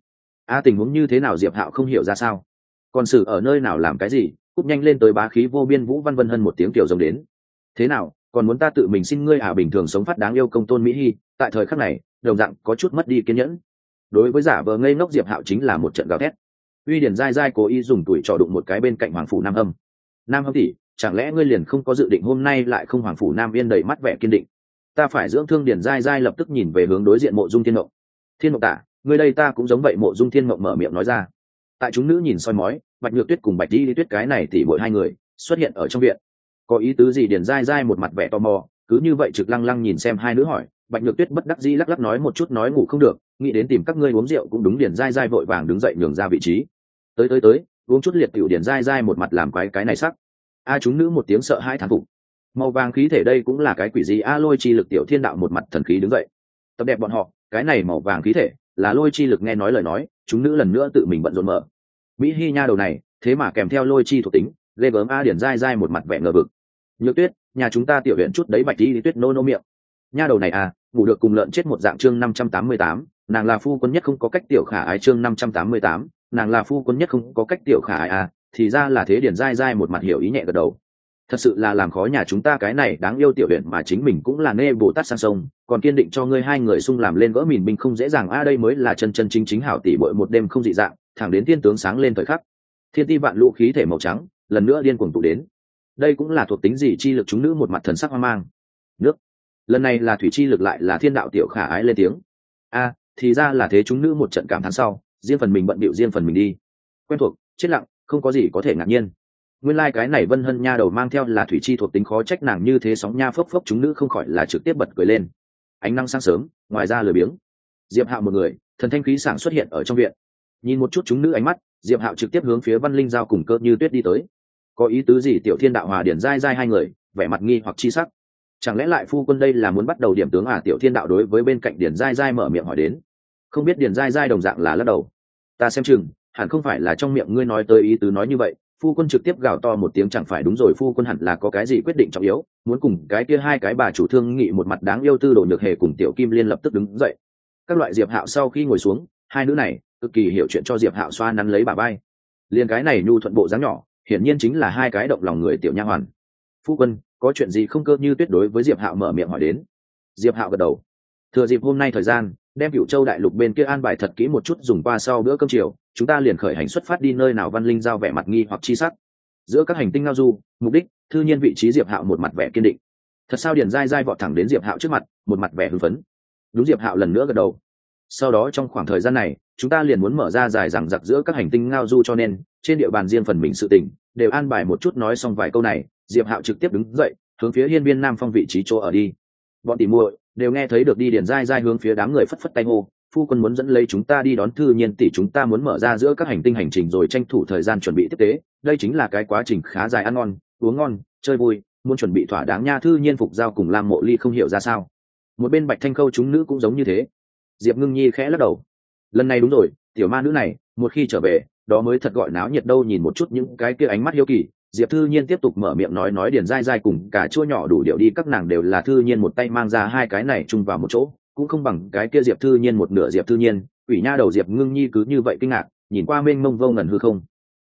A, tình huống như thế nào diệp hạo không hiểu ra sao. Còn xử ở nơi nào làm cái gì, cúp nhanh lên tới bá khí vô biên vũ văn vân hơn một tiếng kiểu rồng đến. Thế nào, còn muốn ta tự mình xin ngươi à bình thường sống phát đáng yêu công tôn mỹ hy tại thời khắc này, đồng dạng có chút mất đi kiên nhẫn đối với giả vờ ngây ngốc diệp hạo chính là một trận gào thét. Uy điển dai dai cố ý dùng tuổi trò đụng một cái bên cạnh hoàng phủ nam âm. Nam âm tỷ, chẳng lẽ ngươi liền không có dự định hôm nay lại không hoàng phủ nam yên đầy mắt vẻ kiên định? Ta phải dưỡng thương điển dai dai lập tức nhìn về hướng đối diện mộ dung thiên mộng. Thiên mộng tả, ngươi đây ta cũng giống vậy, mộ dung thiên mộng mở miệng nói ra. Tại chúng nữ nhìn soi mói, bạch nhược tuyết cùng bạch đi đi tuyết cái này thì mỗi hai người xuất hiện ở trong viện. Có ý tứ gì điển dai dai một mặt vẻ tò mò, cứ như vậy trực lăng lăng nhìn xem hai nữ hỏi, bạch nhược tuyết bất đắc dĩ lắc lắc nói một chút nói ngủ không được nghĩ đến tìm các ngươi uống rượu cũng đúng điền dai dai vội vàng đứng dậy nhường ra vị trí. Tới tới tới, uống chút liệt tiểu điền dai dai một mặt làm quái cái này sắc. A chúng nữ một tiếng sợ hai thán phục. Màu vàng khí thể đây cũng là cái quỷ gì? A lôi chi lực tiểu thiên đạo một mặt thần khí đứng dậy. Tập đẹp bọn họ, cái này màu vàng khí thể, là lôi chi lực nghe nói lời nói, chúng nữ lần nữa tự mình bận rộn mở. Mỹ hy nha đầu này, thế mà kèm theo lôi chi thuộc tính, ghê gớm a điển dai dai một mặt vẻ ngờ vực. Nhược tuyết, nhà chúng ta tiểu huyện chút đấy bạch đi tuyết nô nô miệng. Nha đầu này à ngủ được cùng lợn chết một dạng chương năm trăm tám mươi tám nàng là phu quân nhất không có cách tiểu khả ái chương năm trăm tám mươi tám, nàng là phu quân nhất không có cách tiểu khả ái à thì ra là thế điển dai dai một mặt hiểu ý nhẹ gật đầu. Thật sự là làm khó nhà chúng ta cái này đáng yêu tiểu huyện mà chính mình cũng là nê bồ tát sang sông, còn kiên định cho ngươi hai người xung làm lên gỡ mìn binh không dễ dàng. A, đây mới là chân chân chính chính hảo tỷ bội một đêm không dị dạng, thẳng đến tiên tướng sáng lên thời khắc. Thiên ti vạn lũ khí thể màu trắng, lần nữa điên cuồng tụ đến. Đây cũng là thuộc tính gì chi lực chúng nữ một mặt thần sắc hoang mang. Nước. Lần này là thủy chi lực lại là thiên đạo tiểu khả ái lên tiếng. A thì ra là thế chúng nữ một trận cảm thán sau, riêng phần mình bận bịu riêng phần mình đi. Quen thuộc, chết lặng, không có gì có thể ngạc nhiên. Nguyên lai、like、cái này vân hân nha đầu mang theo là thủy chi thuộc tính khó trách nàng như thế sóng nha phốc phốc chúng nữ không khỏi là trực tiếp bật cười lên. Ánh năng sáng sớm, ngoài ra lười biếng. Diệp hạo một người, thần thanh khí sảng xuất hiện ở trong viện. Nhìn một chút chúng nữ ánh mắt, diệp hạo trực tiếp hướng phía văn linh giao cùng cơ như tuyết đi tới. Có ý tứ gì, tiểu thiên đạo hòa điển dai dai hai người, vẻ mặt nghi hoặc chi sắc chẳng lẽ lại phu quân đây là muốn bắt đầu điểm tướng à? Tiểu thiên đạo đối với bên cạnh điền dai dai mở miệng hỏi đến. Không biết điền dai dai đồng dạng là lắc đầu. Ta xem chừng, hẳn không phải là trong miệng ngươi nói tới ý tứ nói như vậy. Phu quân trực tiếp gào to một tiếng chẳng phải đúng rồi, phu quân hẳn là có cái gì quyết định trọng yếu. Muốn cùng cái kia hai cái bà chủ thương nghị một mặt đáng yêu tư đồ nhược hề cùng tiểu kim liên lập tức đứng dậy. Các loại diệp hạo sau khi ngồi xuống, hai nữ này cực kỳ hiểu chuyện cho diệp hạo xoa nắn lấy bà bay liền cái này nhu thuận bộ dáng nhỏ, hiển nhiên chính là hai cái động lòng người tiểu nha hoàn. Phu quân có chuyện gì không cơ như tuyết đối với diệp hạo mở miệng hỏi đến. Diệp hạo gật đầu. Thừa dịp hôm nay thời gian, đem cựu châu đại lục bên kia an bài thật kỹ một chút dùng qua sau bữa cơm chiều, chúng ta liền khởi hành xuất phát đi nơi nào văn linh giao vẻ mặt nghi hoặc chi sắc. Giữa các hành tinh ngao du, mục đích, thư nhiên vị trí diệp hạo một mặt vẻ kiên định. Thật sao điền dai dai vọt thẳng đến diệp hạo trước mặt, một mặt vẻ hưng phấn. Đúng diệp hạo lần nữa gật đầu. Sau đó trong khoảng thời gian này, chúng ta liền muốn mở ra dài rằng giặc giữa các hành tinh ngao du cho nên, trên địa bàn riêng phần mình sự tình, đều an bài một chút nói xong vài câu này diệp hạo trực tiếp đứng dậy, hướng phía hiên viên nam phong vị trí chỗ ở đi. Bọn tỉ muội đều nghe thấy được đi điền dai dai hướng phía đám người phất phất tay ngô phu quân muốn dẫn lấy chúng ta đi đón thư nhiên tỷ, chúng ta muốn mở ra giữa các hành tinh hành trình rồi tranh thủ thời gian chuẩn bị tiếp tế. Đây chính là cái quá trình khá dài ăn ngon, uống ngon, chơi vui, muốn chuẩn bị thỏa đáng nha thư nhiên phục giao cùng lam mộ ly không hiểu ra sao. Một bên bạch thanh khâu chúng nữ cũng giống như thế. Diệp ngưng nhi khẽ lắc đầu. Lần này đúng rồi, tiểu ma nữ này, một khi trở về, đó mới thật gọi náo nhiệt đâu, nhìn một chút những cái kia ánh mắt hiếu kỳ diệp thư nhiên tiếp tục mở miệng nói nói điền dai dai cùng cả chua nhỏ đủ điệu đi, các nàng đều là thư nhiên một tay mang ra hai cái này chung vào một chỗ, cũng không bằng cái kia diệp thư nhiên một nửa diệp thư nhiên ủy nha đầu diệp ngưng nhi cứ như vậy kinh ngạc, nhìn qua mênh mông vô ngần hư không.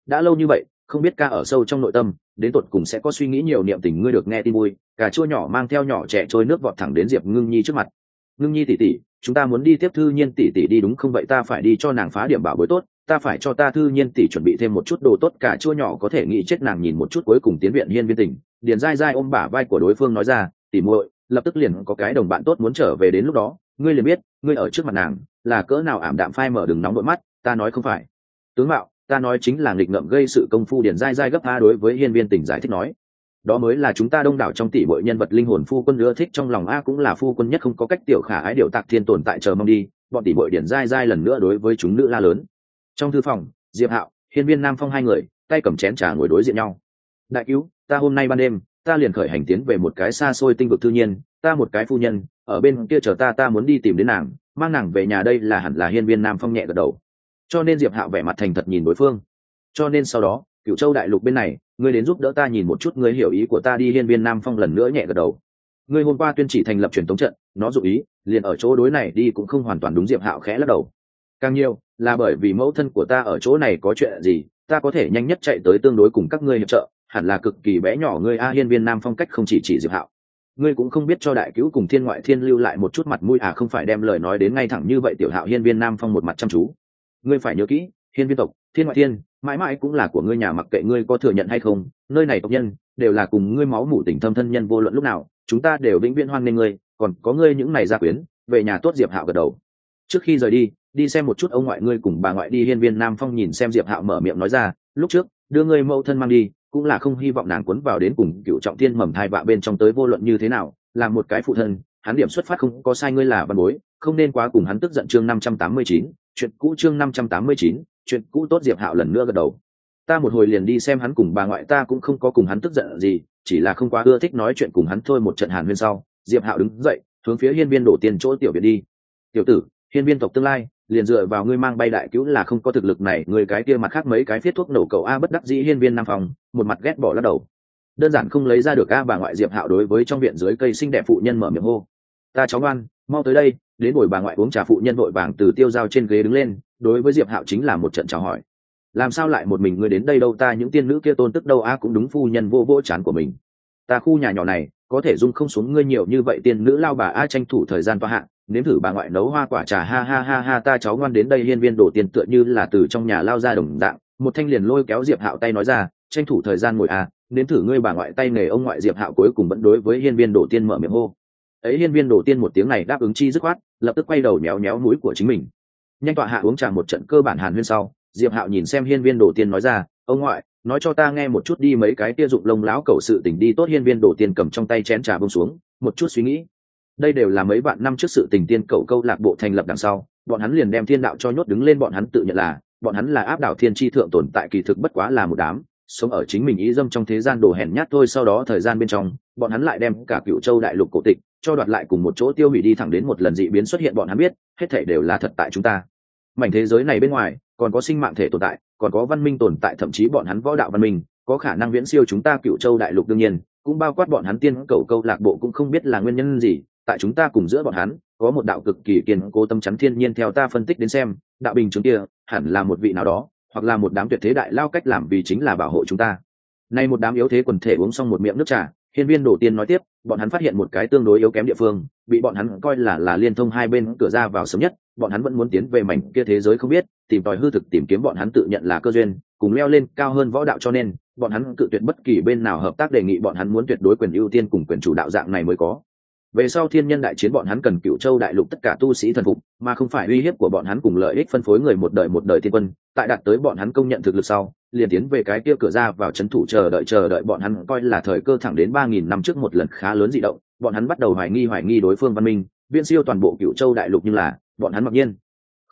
Đã lâu như vậy, không biết ca ở sâu trong nội tâm, đến tột cùng sẽ có suy nghĩ nhiều niệm tình ngươi được nghe tin vui, cả chua nhỏ mang theo nhỏ trẻ trôi nước vọt thẳng đến diệp ngưng nhi trước mặt ngưng nhi tỷ tỷ, chúng ta muốn đi tiếp thư nhiên tỷ tỷ đi đúng không? Vậy ta phải đi cho nàng phá điểm bảo bối tốt ta phải cho ta thư nhiên tỷ chuẩn bị thêm một chút đồ tốt cả chua nhỏ có thể nghĩ chết nàng nhìn một chút cuối cùng tiến viện hiên viên tình điền dai dai ôm bả vai của đối phương nói ra tỉ muội lập tức liền có cái đồng bạn tốt muốn trở về đến lúc đó ngươi liền biết ngươi ở trước mặt nàng là cỡ nào ảm đạm phai mở đừng nóng đội mắt ta nói không phải. Tướng mạo ta nói chính là nghịch ngợm gây sự công phu điền dai dai gấp a đối với hiên viên tỉnh giải thích nói đó mới là chúng ta đông đảo trong tỷ bội nhân vật linh hồn phu quân ưa thích trong lòng a cũng là phu quân nhất không có cách tiểu khả ái điều tạc thiên tồn tại chờ mong đi, bọn tỷ bội điển dai dai lần nữa đối với chúng nữ la lớn. Trong thư phòng, diệp hạo, hiên viên nam phong hai người, tay cầm chén trà ngồi đối diện nhau. Đại cứu, ta hôm nay ban đêm, ta liền khởi hành tiến về một cái xa xôi tinh vực thư nhiên, ta một cái phu nhân, ở bên kia chờ ta ta muốn đi tìm đến nàng, mang nàng về nhà đây là hẳn là hiên viên nam phong nhẹ gật đầu. Cho nên diệp hạo vẻ mặt thành thật nhìn đối phương. Cho nên sau đó cựu châu đại lục bên này ngươi đến giúp đỡ ta nhìn một chút ngươi hiểu ý của ta đi, hiên viên nam phong lần nữa nhẹ gật đầu. Ngươi hôm qua tuyên chỉ thành lập truyền thống trận, nó dụ ý, liền ở chỗ đối này đi cũng không hoàn toàn đúng diệp hạo khẽ lắc đầu. Càng nhiều, là bởi vì mẫu thân của ta ở chỗ này có chuyện gì, ta có thể nhanh nhất chạy tới tương đối cùng các ngươi hiệp trợ, hẳn là cực kỳ bé nhỏ ngươi a, hiên viên nam phong cách không chỉ chỉ diệp hạo. Ngươi cũng không biết cho đại cứu cùng thiên ngoại thiên lưu lại một chút mặt mũi à không phải đem lời nói đến ngay thẳng như vậy, tiểu hạo hiên viên nam phong một mặt chăm chú. Ngươi phải nhớ kỹ, hiên viên tộc thiên ngoại thiên, mãi mãi cũng là của ngươi nhà mặc kệ ngươi có thừa nhận hay không, nơi này tộc nhân đều là cùng ngươi máu mủ tình thâm thân nhân vô luận lúc nào, chúng ta đều vĩnh viễn hoan nghênh ngươi, còn có ngươi những này gia quyến, về nhà tốt diệp hạo gật đầu. Trước khi rời đi đi xem một chút ông ngoại ngươi cùng bà ngoại đi, hiên viên nam phong nhìn xem diệp hạo mở miệng nói ra, lúc trước, đưa ngươi mẫu thân mang đi, cũng là không hy vọng nàng cuốn vào đến cùng cựu trọng thiên mầm thai vạ bên trong tới vô luận như thế nào, là một cái phụ thân, hắn điểm xuất phát không có sai ngươi là văn bối, không nên quá cùng hắn tức giận chương năm trăm tám mươi chín, chuyện cũ chương năm trăm tám mươi chín chuyện cũ tốt diệp hạo lần nữa gật đầu. Ta một hồi liền đi xem hắn cùng bà ngoại ta cũng không có cùng hắn tức giận gì, chỉ là không quá ưa thích nói chuyện cùng hắn thôi một trận hàn huyên sau, diệp hạo đứng dậy, hướng phía hiên viên đổ tiền chỗ tiểu viện đi. Tiểu tử, hiên viên tộc tương lai, liền dựa vào ngươi mang bay đại cứu là không có thực lực này người cái kia mặt khác mấy cái viết thuốc nổ cầu a bất đắc dĩ hiên viên nam phòng, một mặt ghét bỏ lắc đầu. Đơn giản không lấy ra được a bà ngoại diệp hạo đối với trong viện dưới cây xinh đẹp phụ nhân mở miệng hô. Ta cháu ngoan mau tới đây, đến buổi bà ngoại uống trà phụ nhân vội vàng từ tiêu dao trên ghế đứng lên, đối với diệp hạo chính là một trận chào hỏi. Làm sao lại một mình ngươi đến đây đâu ta, những tiên nữ kia tôn tức đâu a, cũng đúng phu nhân vô vô chán của mình. Ta khu nhà nhỏ này, có thể dung không xuống ngươi nhiều như vậy tiên nữ lao bà a, tranh thủ thời gian toa hạng nếm thử bà ngoại nấu hoa quả trà, ha ha ha ha, ta cháu ngoan đến đây hiên viên đổ tiền tựa như là từ trong nhà lao ra đồng dạng. Một thanh liền lôi kéo diệp hạo tay nói ra, tranh thủ thời gian ngồi à nếm thử ngươi bà ngoại tay nghề, ông ngoại diệp hạo cuối cùng vẫn đối với hiên viên đổ tiên mở miệng hô ấy hiên viên đổ tiên một tiếng này đáp ứng chi dứt khoát, lập tức quay đầu méo méo núi của chính mình. Nhanh tọa hạ uống trà một trận cơ bản hàn huyên sau, diệp hạo nhìn xem hiên viên đổ tiên nói ra, ông ngoại, nói cho ta nghe một chút đi mấy cái tia dụng lông láo cầu sự tình đi tốt. Hiên viên đổ tiên cầm trong tay chén trà bông xuống, một chút suy nghĩ. Đây đều là mấy bạn năm trước sự tình tiên cầu câu lạc bộ thành lập đằng sau, bọn hắn liền đem thiên đạo cho nhốt đứng lên, bọn hắn tự nhận là, bọn hắn là áp đảo thiên tri thượng tồn tại kỳ thực bất quá là một đám sống ở chính mình ý dâm trong thế gian đồ hèn nhát thôi, sau đó thời gian bên trong, bọn hắn lại đem cả cựu châu đại lục cổ tịch cho đoạt lại cùng một chỗ tiêu hủy đi thẳng đến một lần dị biến xuất hiện bọn hắn biết, hết thể đều là thật tại chúng ta. Mảnh thế giới này bên ngoài, còn có sinh mạng thể tồn tại, còn có văn minh tồn tại, thậm chí bọn hắn võ đạo văn minh, có khả năng viễn siêu chúng ta cựu châu đại lục đương nhiên, cũng bao quát bọn hắn tiên cầu câu lạc bộ cũng không biết là nguyên nhân gì, tại chúng ta cùng giữa bọn hắn, có một đạo cực kỳ kiên cố tâm chắn thiên nhiên theo ta phân tích đến xem, đạo bình chứng kia, hẳn là một vị nào đó hoặc là một đám tuyệt thế đại lao cách làm vì chính là bảo hộ chúng ta. Nay một đám yếu thế quần thể uống xong một miệng nước trà, hiên viên đầu tiên nói tiếp, bọn hắn phát hiện một cái tương đối yếu kém địa phương, bị bọn hắn coi là là liên thông hai bên cửa ra vào sớm nhất, bọn hắn vẫn muốn tiến về mảnh kia thế giới không biết, tìm tòi hư thực tìm kiếm bọn hắn tự nhận là cơ duyên, cùng leo lên cao hơn võ đạo cho nên, bọn hắn cự tuyệt bất kỳ bên nào hợp tác đề nghị bọn hắn muốn tuyệt đối quyền ưu tiên cùng quyền chủ đạo dạng này mới có. Về sau thiên nhân đại chiến bọn hắn cần cựu châu đại lục tất cả tu sĩ thần phục, mà không phải uy hiếp của bọn hắn cùng lợi ích phân phối người một đời một đời thiên quân tại đạt tới bọn hắn công nhận thực lực sau, liền tiến về cái kia cửa ra vào c h ấ n thủ chờ đợi chờ đợi bọn hắn coi là thời cơ thẳng đến ba nghìn năm trước một lần khá lớn dị động. Bọn hắn bắt đầu hoài nghi hoài nghi đối phương văn minh viên siêu toàn bộ cựu châu đại lục như là, bọn hắn mặc nhiên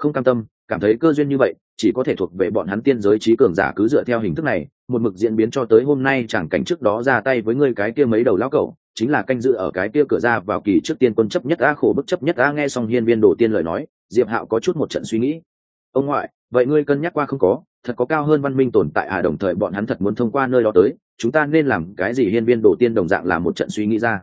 không cam tâm, cảm thấy cơ duyên như vậy, chỉ có thể thuộc về bọn hắn tiên giới trí cường giả cứ dựa theo hình thức này, một mực diễn biến cho tới hôm nay chẳng cảnh trước đó ra tay với ngươi cái kia mấy đầu lão cẩu, chính là canh giữ ở cái kia cửa ra vào kỳ trước tiên quân chấp nhất a khổ bức chấp nhất a nghe xong hiên viên đồ tiên lời nói, diệp hạo có chút một trận suy nghĩ. Ông ngoại vậy ngươi cân nhắc qua không có, thật có cao hơn văn minh tồn tại à đồng thời bọn hắn thật muốn thông qua nơi đó tới, chúng ta nên làm cái gì? Hiên viên đầu tiên đồng dạng là một trận suy nghĩ ra.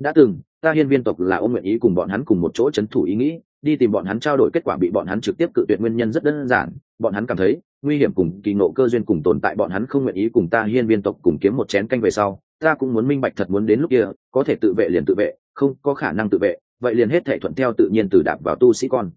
Đã từng, ta hiên viên tộc là ôm nguyện ý cùng bọn hắn cùng một chỗ c h ấ n thủ ý nghĩ, đi tìm bọn hắn trao đổi kết quả bị bọn hắn trực tiếp cự tuyệt nguyên nhân rất đơn giản. Bọn hắn cảm thấy, nguy hiểm cùng kỳ nộ cơ duyên cùng tồn tại bọn hắn không nguyện ý cùng ta hiên viên tộc cùng kiếm một chén canh về sau, ta cũng muốn minh bạch thật muốn đến lúc kia, có thể tự vệ liền tự vệ, không có khả năng tự vệ, vậy liền hết thể thuận theo tự nhiên từ đạp vào tu sĩ con.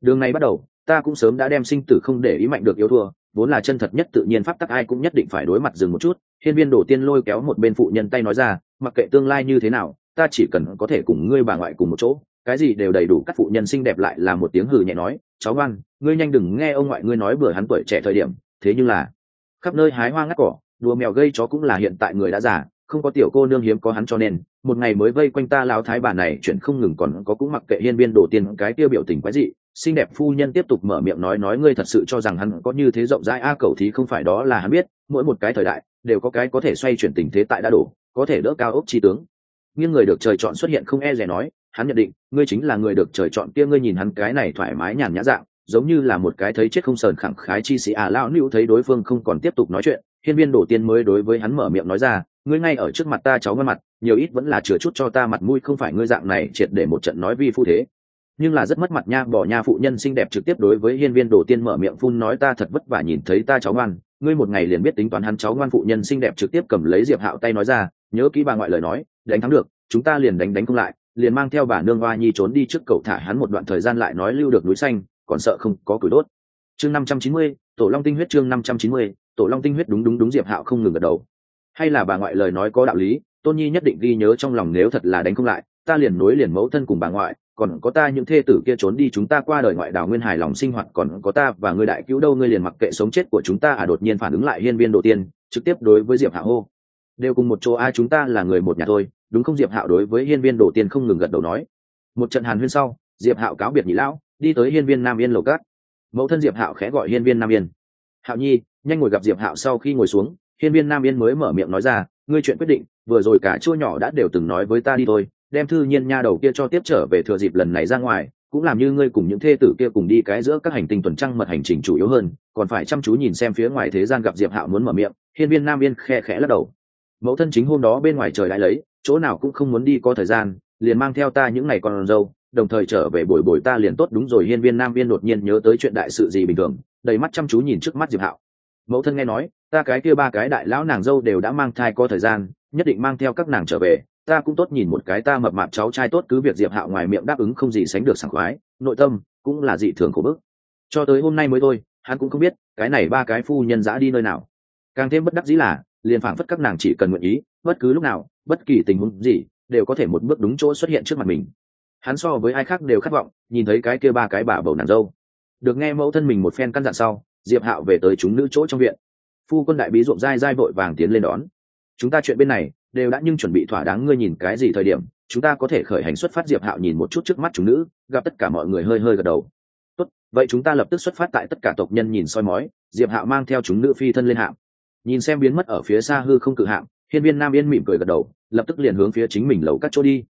Đường này bắt đầu ta cũng sớm đã đem sinh tử không để ý mạnh được yếu thua, vốn là chân thật nhất tự nhiên pháp tắc ai cũng nhất định phải đối mặt dừng một chút, hiên viên đổ tiên lôi kéo một bên phụ nhân tay nói ra, mặc kệ tương lai như thế nào, ta chỉ cần có thể cùng ngươi bà ngoại cùng một chỗ, cái gì đều đầy đủ, các phụ nhân xinh đẹp lại là một tiếng hừ nhẹ nói, cháu ngoan, ngươi nhanh đừng nghe ông ngoại ngươi nói bừa hắn tuổi trẻ thời điểm, thế nhưng là, khắp nơi hái hoa ngắt cỏ, đùa mèo gây chó cũng là hiện tại người đã già, không có tiểu cô nương hiếm có hắn cho nên, một ngày mới vây quanh ta lao thái bà này, chuyện không ngừng còn có cũng mặc kệ hiên viên đổ tiên cái tiêu biểu tình quái dị xinh đẹp phu nhân tiếp tục mở miệng nói nói ngươi thật sự cho rằng hắn có như thế rộng rãi, a cầu thí không phải đó là hắn biết, mỗi một cái thời đại đều có cái có thể xoay chuyển tình thế tại đã đổ, có thể đỡ cao ốc chi tướng. Nhưng người được trời chọn xuất hiện không e rẻ nói, hắn nhận định, ngươi chính là người được trời chọn kia, ngươi nhìn hắn cái này thoải mái nhàn nhã dạng, giống như là một cái thấy chết không sờn khẳng khái chi sĩ à lão nữu thấy đối phương không còn tiếp tục nói chuyện. Hiên viên đổ tiên mới đối với hắn mở miệng nói ra, ngươi ngay ở trước mặt ta, cháu ngăn mặt, nhiều ít vẫn là chừa chút cho ta mặt mũi, không phải ngươi dạng này triệt để một trận nói vi phu thế nhưng là rất mất mặt nha, bỏ nha phụ nhân xinh đẹp trực tiếp đối với hiên viên đồ tiên mở miệng phun nói ta thật vất vả nhìn thấy ta cháu ngoan. Ngươi một ngày liền biết tính toán hắn cháu ngoan phụ nhân xinh đẹp trực tiếp cầm lấy diệp hạo tay nói ra, nhớ kỹ bà ngoại lời nói, đánh thắng được, chúng ta liền đánh đánh không lại, liền mang theo bà nương hoa nhi trốn đi trước cầu thả hắn một đoạn thời gian lại nói lưu được núi xanh, còn sợ không có củi đốt. Chương năm trăm chín mươi, tổ long tinh huyết chương năm trăm chín mươi, tổ long tinh huyết đúng đúng đúng diệp hạo không ngừng gật đầu. Hay là bà ngoại lời nói có đạo lý, tôn nhi nhất định ghi nhớ trong lòng nếu thật là đánh không lại, ta liền nối liền mẫu thân cùng bà ngoại còn có ta những thê tử kia trốn đi chúng ta qua đời ngoại đảo nguyên hài lòng sinh hoạt, còn có ta và người đại cứu đâu, ngươi liền mặc kệ sống chết của chúng ta à đột nhiên phản ứng lại hiên viên đồ tiên, trực tiếp đối với diệp hạ hô. Đều cùng một chỗ ai chúng ta là người một nhà thôi. Đúng không? Diệp hạo đối với hiên viên đồ tiên không ngừng gật đầu nói. Một trận hàn huyên sau, diệp hạo cáo biệt nhị lão, đi tới hiên viên nam yên lầu cát. Mẫu thân diệp hạo khẽ gọi hiên viên nam yên. Hạo nhi, nhanh ngồi gặp diệp hạo sau khi ngồi xuống. Hiên viên nam yên mới mở miệng nói ra, ngươi chuyện quyết định, vừa rồi cả chua nhỏ đã đều từng nói với ta đi thôi đem thư nhiên nha đầu kia cho tiếp trở về thừa dịp lần này ra ngoài, cũng làm như ngươi cùng những thê tử kia cùng đi cái giữa các hành tinh tuần trăng mật hành trình chủ yếu hơn, còn phải chăm chú nhìn xem phía ngoài thế gian gặp diệp hạo muốn mở miệng, hiên viên nam yên khe khẽ lắc đầu. Mẫu thân chính hôm đó bên ngoài trời lại lấy, chỗ nào cũng không muốn đi có thời gian, liền mang theo ta những ngày con dâu, đồng thời trở về bồi bồi ta liền tốt đúng rồi. Hiên viên nam viên đột nhiên nhớ tới chuyện đại sự gì bình thường, đầy mắt chăm chú nhìn trước mắt diệp hạo. Mẫu thân nghe nói, ta cái kia ba cái đại lão nàng dâu đều đã mang thai có thời gian, nhất định mang theo các nàng trở về ta cũng tốt nhìn một cái ta mập mạp cháu trai tốt cứ việc diệp hạo ngoài miệng đáp ứng không gì sánh được sảng khoái, nội tâm cũng là dị thường của bức. Cho tới hôm nay mới thôi, hắn cũng không biết cái này ba cái phu nhân dã đi nơi nào. Càng thêm bất đắc dĩ là, liền phảng phất các nàng chỉ cần nguyện ý, bất cứ lúc nào, bất kỳ tình huống gì, đều có thể một bước đúng chỗ xuất hiện trước mặt mình. Hắn so với ai khác đều khát vọng nhìn thấy cái kia ba cái bà bầu nàng dâu. Được nghe mẫu thân mình một phen căn dặn sau, diệp hạo về tới chúng nữ chỗ trong viện. Phu quân đại bí ruộng dai dai vội vàng tiến lên đón. Chúng ta chuyện bên này đều đã nhưng chuẩn bị thỏa đáng ngươi nhìn cái gì thời điểm, chúng ta có thể khởi hành xuất phát diệp hạo nhìn một chút trước mắt chúng nữ, gặp tất cả mọi người hơi hơi gật đầu. Tốt, vậy chúng ta lập tức xuất phát tại tất cả tộc nhân nhìn soi mói, diệp hạo mang theo chúng nữ phi thân lên hạng nhìn xem biến mất ở phía xa hư không cự hạng hiên viên nam yên mỉm cười gật đầu, lập tức liền hướng phía chính mình lầu cắt chỗ đi.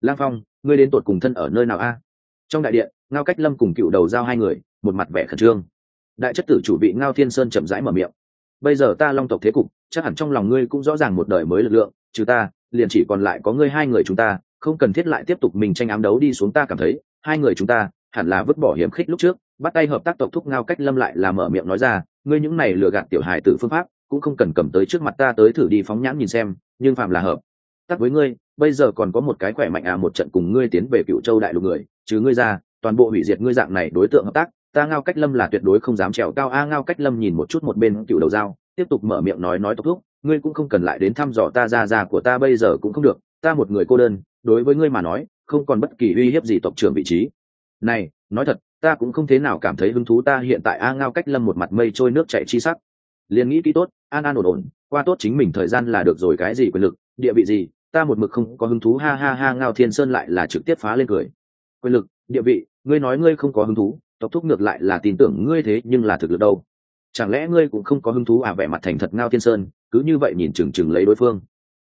Lang phong, ngươi đến tột cùng thân ở nơi nào a? Trong đại điện ngao cách lâm cùng cựu đầu giao hai người, một mặt vẻ khẩn trương. Đại chất tử chủ bị ngao thiên sơn chậm rãi mở miệng. Bây giờ ta long tộc thế cục, chắc hẳn trong lòng ngươi cũng rõ ràng một đời mới lực lượng trừ ta, liền chỉ còn lại có ngươi hai người chúng ta, không cần thiết lại tiếp tục mình tranh ám đấu đi xuống ta cảm thấy, hai người chúng ta hẳn là vứt bỏ hiểm khích lúc trước, bắt tay hợp tác tộc thúc ngao cách lâm lại là mở miệng nói ra, ngươi những này lừa gạt tiểu hài tử phương pháp, cũng không cần cầm tới trước mặt ta tới thử đi phóng nhãn nhìn xem, nhưng phạm là hợp tác với ngươi, bây giờ còn có một cái khỏe mạnh à một trận cùng ngươi tiến về cựu châu đại lục người chứ ngươi ra, toàn bộ hủy diệt ngươi dạng này đối tượng hợp tác, ta ngao cách lâm là tuyệt đối không dám trèo cao, a ngao cách lâm nhìn một chút một bên cựu đầu dao tiếp tục mở miệng nói nói tộc thúc ngươi cũng không cần lại đến thăm dò ta ra ra của ta bây giờ cũng không được. Ta một người cô đơn, đối với ngươi mà nói, không còn bất kỳ uy hiếp gì tộc trưởng vị trí. Này, nói thật, ta cũng không thế nào cảm thấy hứng thú ta hiện tại a ngao cách lâm một mặt mây trôi nước chảy chi sắc. Liền nghĩ kỹ tốt, an an ổn ổn, qua tốt chính mình thời gian là được rồi, cái gì quyền lực, địa vị gì, ta một mực không có hứng thú, ha ha ha, ngao thiên sơn lại là trực tiếp phá lên cười. Quyền lực, địa vị, ngươi nói ngươi không có hứng thú, tộc thúc ngược lại là tin tưởng ngươi thế, nhưng là thực lực đâu? Chẳng lẽ ngươi cũng không có hứng thú à vẻ mặt thành thật ngao thiên sơn cứ như vậy nhìn chừng chừng lấy đối phương.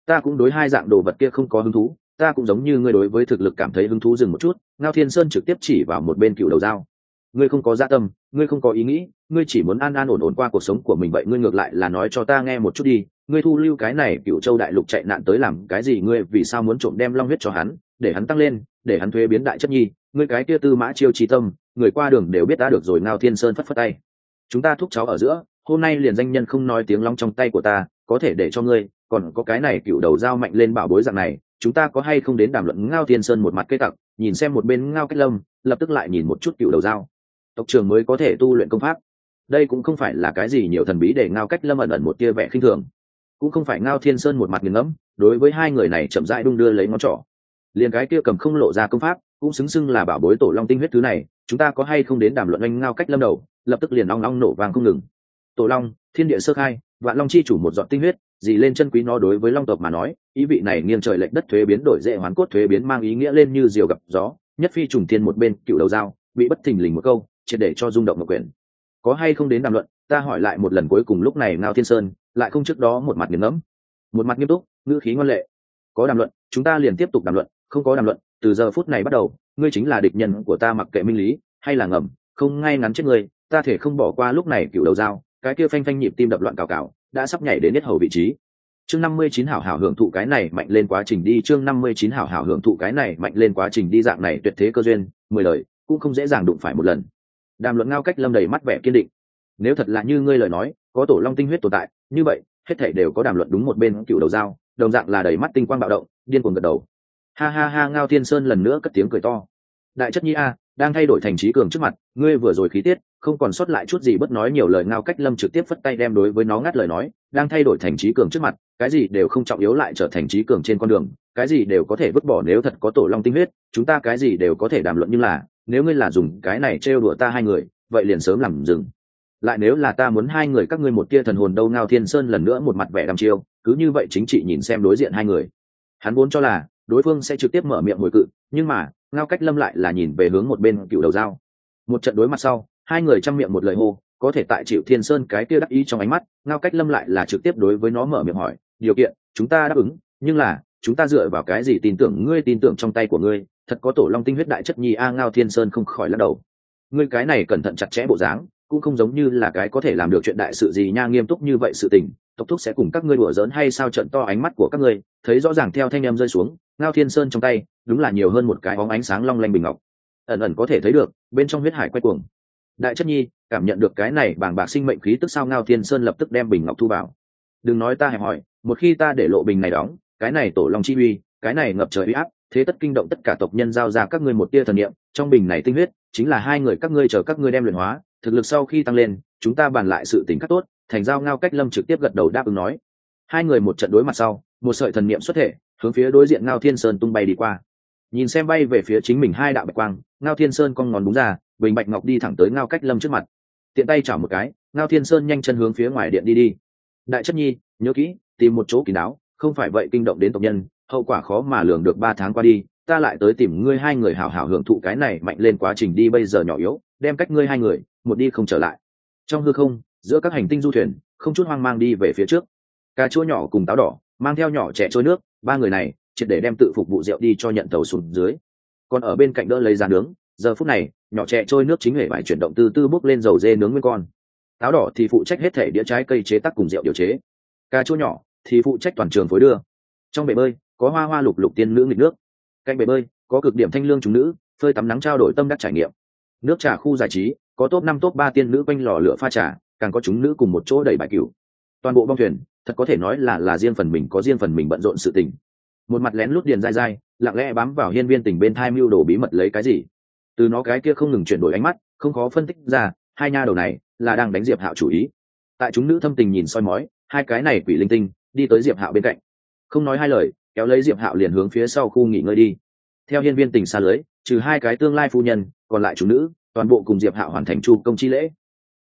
Ta cũng đối hai dạng đồ vật kia không có hứng thú, ta cũng giống như ngươi đối với thực lực cảm thấy hứng thú dừng một chút, ngao thiên sơn trực tiếp chỉ vào một bên cựu đầu dao. Ngươi không có gia dạ tâm, ngươi không có ý nghĩ, ngươi chỉ muốn an an ổn ổn qua cuộc sống của mình vậy ngươi ngược lại là nói cho ta nghe một chút đi, ngươi thu lưu cái này cựu châu đại lục chạy nạn tới làm cái gì, ngươi vì sao muốn trộm đem long huyết cho hắn, để hắn tăng lên, để hắn thuế biến đại chất nhi, ngươi cái kia tư mã chiêu trí tâm, người qua đường đều biết đã được rồi, ngao thiên sơn phất phất tay. Chúng ta thúc cháu ở giữa hôm nay liền danh nhân không nói tiếng long trong tay của ta, có thể để cho ngươi, còn có cái này cựu đầu dao mạnh lên bảo bối dạng này, chúng ta có hay không đến đàm luận ngao thiên sơn một mặt cây tặc, nhìn xem một bên ngao cách lâm, lập tức lại nhìn một chút cựu đầu dao tộc trường mới có thể tu luyện công pháp. Đây cũng không phải là cái gì nhiều thần bí để ngao cách lâm ẩn ẩn một tia vẻ khinh thường. Cũng không phải ngao thiên sơn một mặt nghiền ngẫm, đối với hai người này chậm rãi đung đưa lấy ngón trỏ. Liền cái kia cầm không lộ ra công pháp, cũng xứng xưng là bảo bối tổ long tinh huyết thứ này, chúng ta có hay không đến đàm luận anh ngao cách lâm đầu, lập tức liền long long nổ vàng không ngừng tổ long, thiên địa sơ khai, vạn long chi chủ một dọn tinh huyết gì lên chân quý nó đối với long tộc mà nói, ý vị này nghiêng trời lệch đất thuế biến đổi dễ hoán cốt thuế biến mang ý nghĩa lên như diều gặp gió, nhất phi trùng thiên một bên, cựu đầu dao bị bất thình lình một câu, triệt để cho rung động ngọc quyền có hay không đến đàm luận, ta hỏi lại một lần cuối cùng lúc này ngao thiên sơn, lại không trước đó một mặt nghiền ngẫm. Một mặt nghiêm túc, ngữ khí ngoan lệ. Có đàm luận, chúng ta liền tiếp tục đàm luận, không có đàm luận, từ giờ phút này bắt đầu, ngươi chính là địch nhân của ta mặc kệ minh lý, hay là ngầm, không ngay ngắn chết ngươi, ta thể không bỏ qua lúc này cựu đầu dao cái kia phanh phanh nhịp tim đập loạn cào cào, đã sắp nhảy đến nhất hầu vị trí. Chương năm mươi chín hảo hảo hưởng thụ cái này mạnh lên quá trình đi, chương năm mươi chín hảo hảo hưởng thụ cái này mạnh lên quá trình đi dạng này tuyệt thế cơ duyên, mười lời, cũng không dễ dàng đụng phải một lần. Đàm luận ngao cách lâm đầy mắt vẻ kiên định. Nếu thật là như ngươi lời nói, có tổ long tinh huyết tồn tại, như vậy, hết thể đều có đàm luận đúng một bên cựu đầu dao đồng dạng là đầy mắt tinh quang bạo động, điên cuồng gật đầu. Ha ha ha, ngao thiên sơn lần nữa cất tiếng cười to. Đại chất nhi a, đang thay đổi thành trí cường trước mặt, ngươi vừa rồi khí tiết không còn sót lại chút gì bất nói nhiều lời ngao cách lâm trực tiếp phất tay đem đối với nó ngắt lời nói, đang thay đổi thành trí cường trước mặt, cái gì đều không trọng yếu lại trở thành trí cường trên con đường, cái gì đều có thể vứt bỏ nếu thật có tổ long tinh huyết, chúng ta cái gì đều có thể đàm luận nhưng là, nếu ngươi là dùng cái này trêu đùa ta hai người, vậy liền sớm làm dừng. Lại nếu là ta muốn hai người các ngươi một tia thần hồn đâu ngao thiên sơn lần nữa một mặt vẻ đăm chiêu, cứ như vậy chính trị nhìn xem đối diện hai người. Hắn vốn cho là, đối phương sẽ trực tiếp mở miệng hồi cự, nhưng mà, ngao cách lâm lại là nhìn về hướng một bên cựu đầu dao một trận đối mặt sau hai người chăm miệng một lời hô, có thể tại chịu thiên sơn cái kia đắc ý trong ánh mắt, ngao cách lâm lại là trực tiếp đối với nó mở miệng hỏi, điều kiện, chúng ta đáp ứng, nhưng là, chúng ta dựa vào cái gì tin tưởng ngươi tin tưởng trong tay của ngươi? Thật có tổ long tinh huyết đại chất nhi a ngao thiên sơn không khỏi lắc đầu. Ngươi cái này cẩn thận chặt chẽ bộ dáng, cũng không giống như là cái có thể làm được chuyện đại sự gì nha, nghiêm túc như vậy sự tình, tộc thúc sẽ cùng các ngươi đùa giỡn hay sao trận to ánh mắt của các ngươi, thấy rõ ràng theo thanh em rơi xuống, ngao thiên sơn trong tay, đúng là nhiều hơn một cái bóng ánh sáng long lanh bình ngọc. Ẩn ẩn có thể thấy được, bên trong huyết hải quay cuồng đại chất nhi, cảm nhận được cái này bàng bạc sinh mệnh khí tức sao ngao thiên sơn lập tức đem bình ngọc thu vào. Đừng nói ta hẹp hỏi, một khi ta để lộ bình này đóng, cái này tổ long chi uy, cái này ngập trời uy áp, thế tất kinh động tất cả tộc nhân giao ra các ngươi một tia thần niệm, trong bình này tinh huyết, chính là hai người các ngươi chờ các ngươi đem luyện hóa, thực lực sau khi tăng lên, chúng ta bàn lại sự tính khắc tốt, thành giao ngao cách lâm trực tiếp gật đầu đáp ứng nói. Hai người một trận đối mặt sau, một sợi thần niệm xuất thể, hướng phía đối diện ngao thiên sơn tung bay đi qua. Nhìn xem bay về phía chính mình hai đạo bạch quang, ngao thiên sơn con ngón đúng ra bình bạch ngọc đi thẳng tới ngao cách lâm trước mặt. Tiện tay chảo một cái, ngao thiên sơn nhanh chân hướng phía ngoài điện đi đi. Đại chất nhi, nhớ kỹ, tìm một chỗ kín đáo, không phải vậy kinh động đến tộc nhân, hậu quả khó mà lường được ba tháng qua đi, ta lại tới tìm ngươi hai người hảo hảo hưởng thụ cái này mạnh lên quá trình đi bây giờ nhỏ yếu, đem cách ngươi hai người, một đi không trở lại. Trong hư không, giữa các hành tinh du thuyền, không chút hoang mang đi về phía trước. Cà chua nhỏ cùng táo đỏ, mang theo nhỏ trẻ trôi nước, ba người này, triệt để đem tự phục vụ rượu đi cho nhận tàu xuống dưới. Còn ở bên cạnh đỡ lấy ra nướng giờ phút này, nhỏ trẻ trôi nước chính hệ vải chuyển động từ từ bốc lên dầu dê nướng nguyên con. Táo đỏ thì phụ trách hết thể đĩa trái cây chế tác cùng rượu điều chế. Cà chua nhỏ thì phụ trách toàn trường phối đưa. Trong bể bơi, có hoa hoa lục lục tiên nữ nghịch nước. Cạnh bể bơi, có cực điểm thanh lương chúng nữ, phơi tắm nắng trao đổi tâm đắc trải nghiệm. Nước trà khu giải trí, có top năm, top ba tiên nữ quanh lò lửa pha trà, càng có chúng nữ cùng một chỗ đẩy bài cửu toàn bộ bong thuyền, thật có thể nói là là riêng phần mình có riêng phần mình bận rộn sự tình. Một mặt lén lút điền dai dai, lặng lẽ bám vào hiên viên tình bên thai mưu đồ bí mật lấy cái gì? Từ nó cái kia không ngừng chuyển đổi ánh mắt, không khó phân tích ra, hai nha đầu này là đang đánh diệp hạo chủ ý. Tại chúng nữ thâm tình nhìn soi mói, hai cái này quỷ linh tinh đi tới diệp hạo bên cạnh. Không nói hai lời, kéo lấy diệp hạo liền hướng phía sau khu nghỉ ngơi đi. Theo hiên viên tình xa lưới, trừ hai cái tương lai phu nhân, còn lại chúng nữ, toàn bộ cùng diệp hạo hoàn thành chu công chi lễ.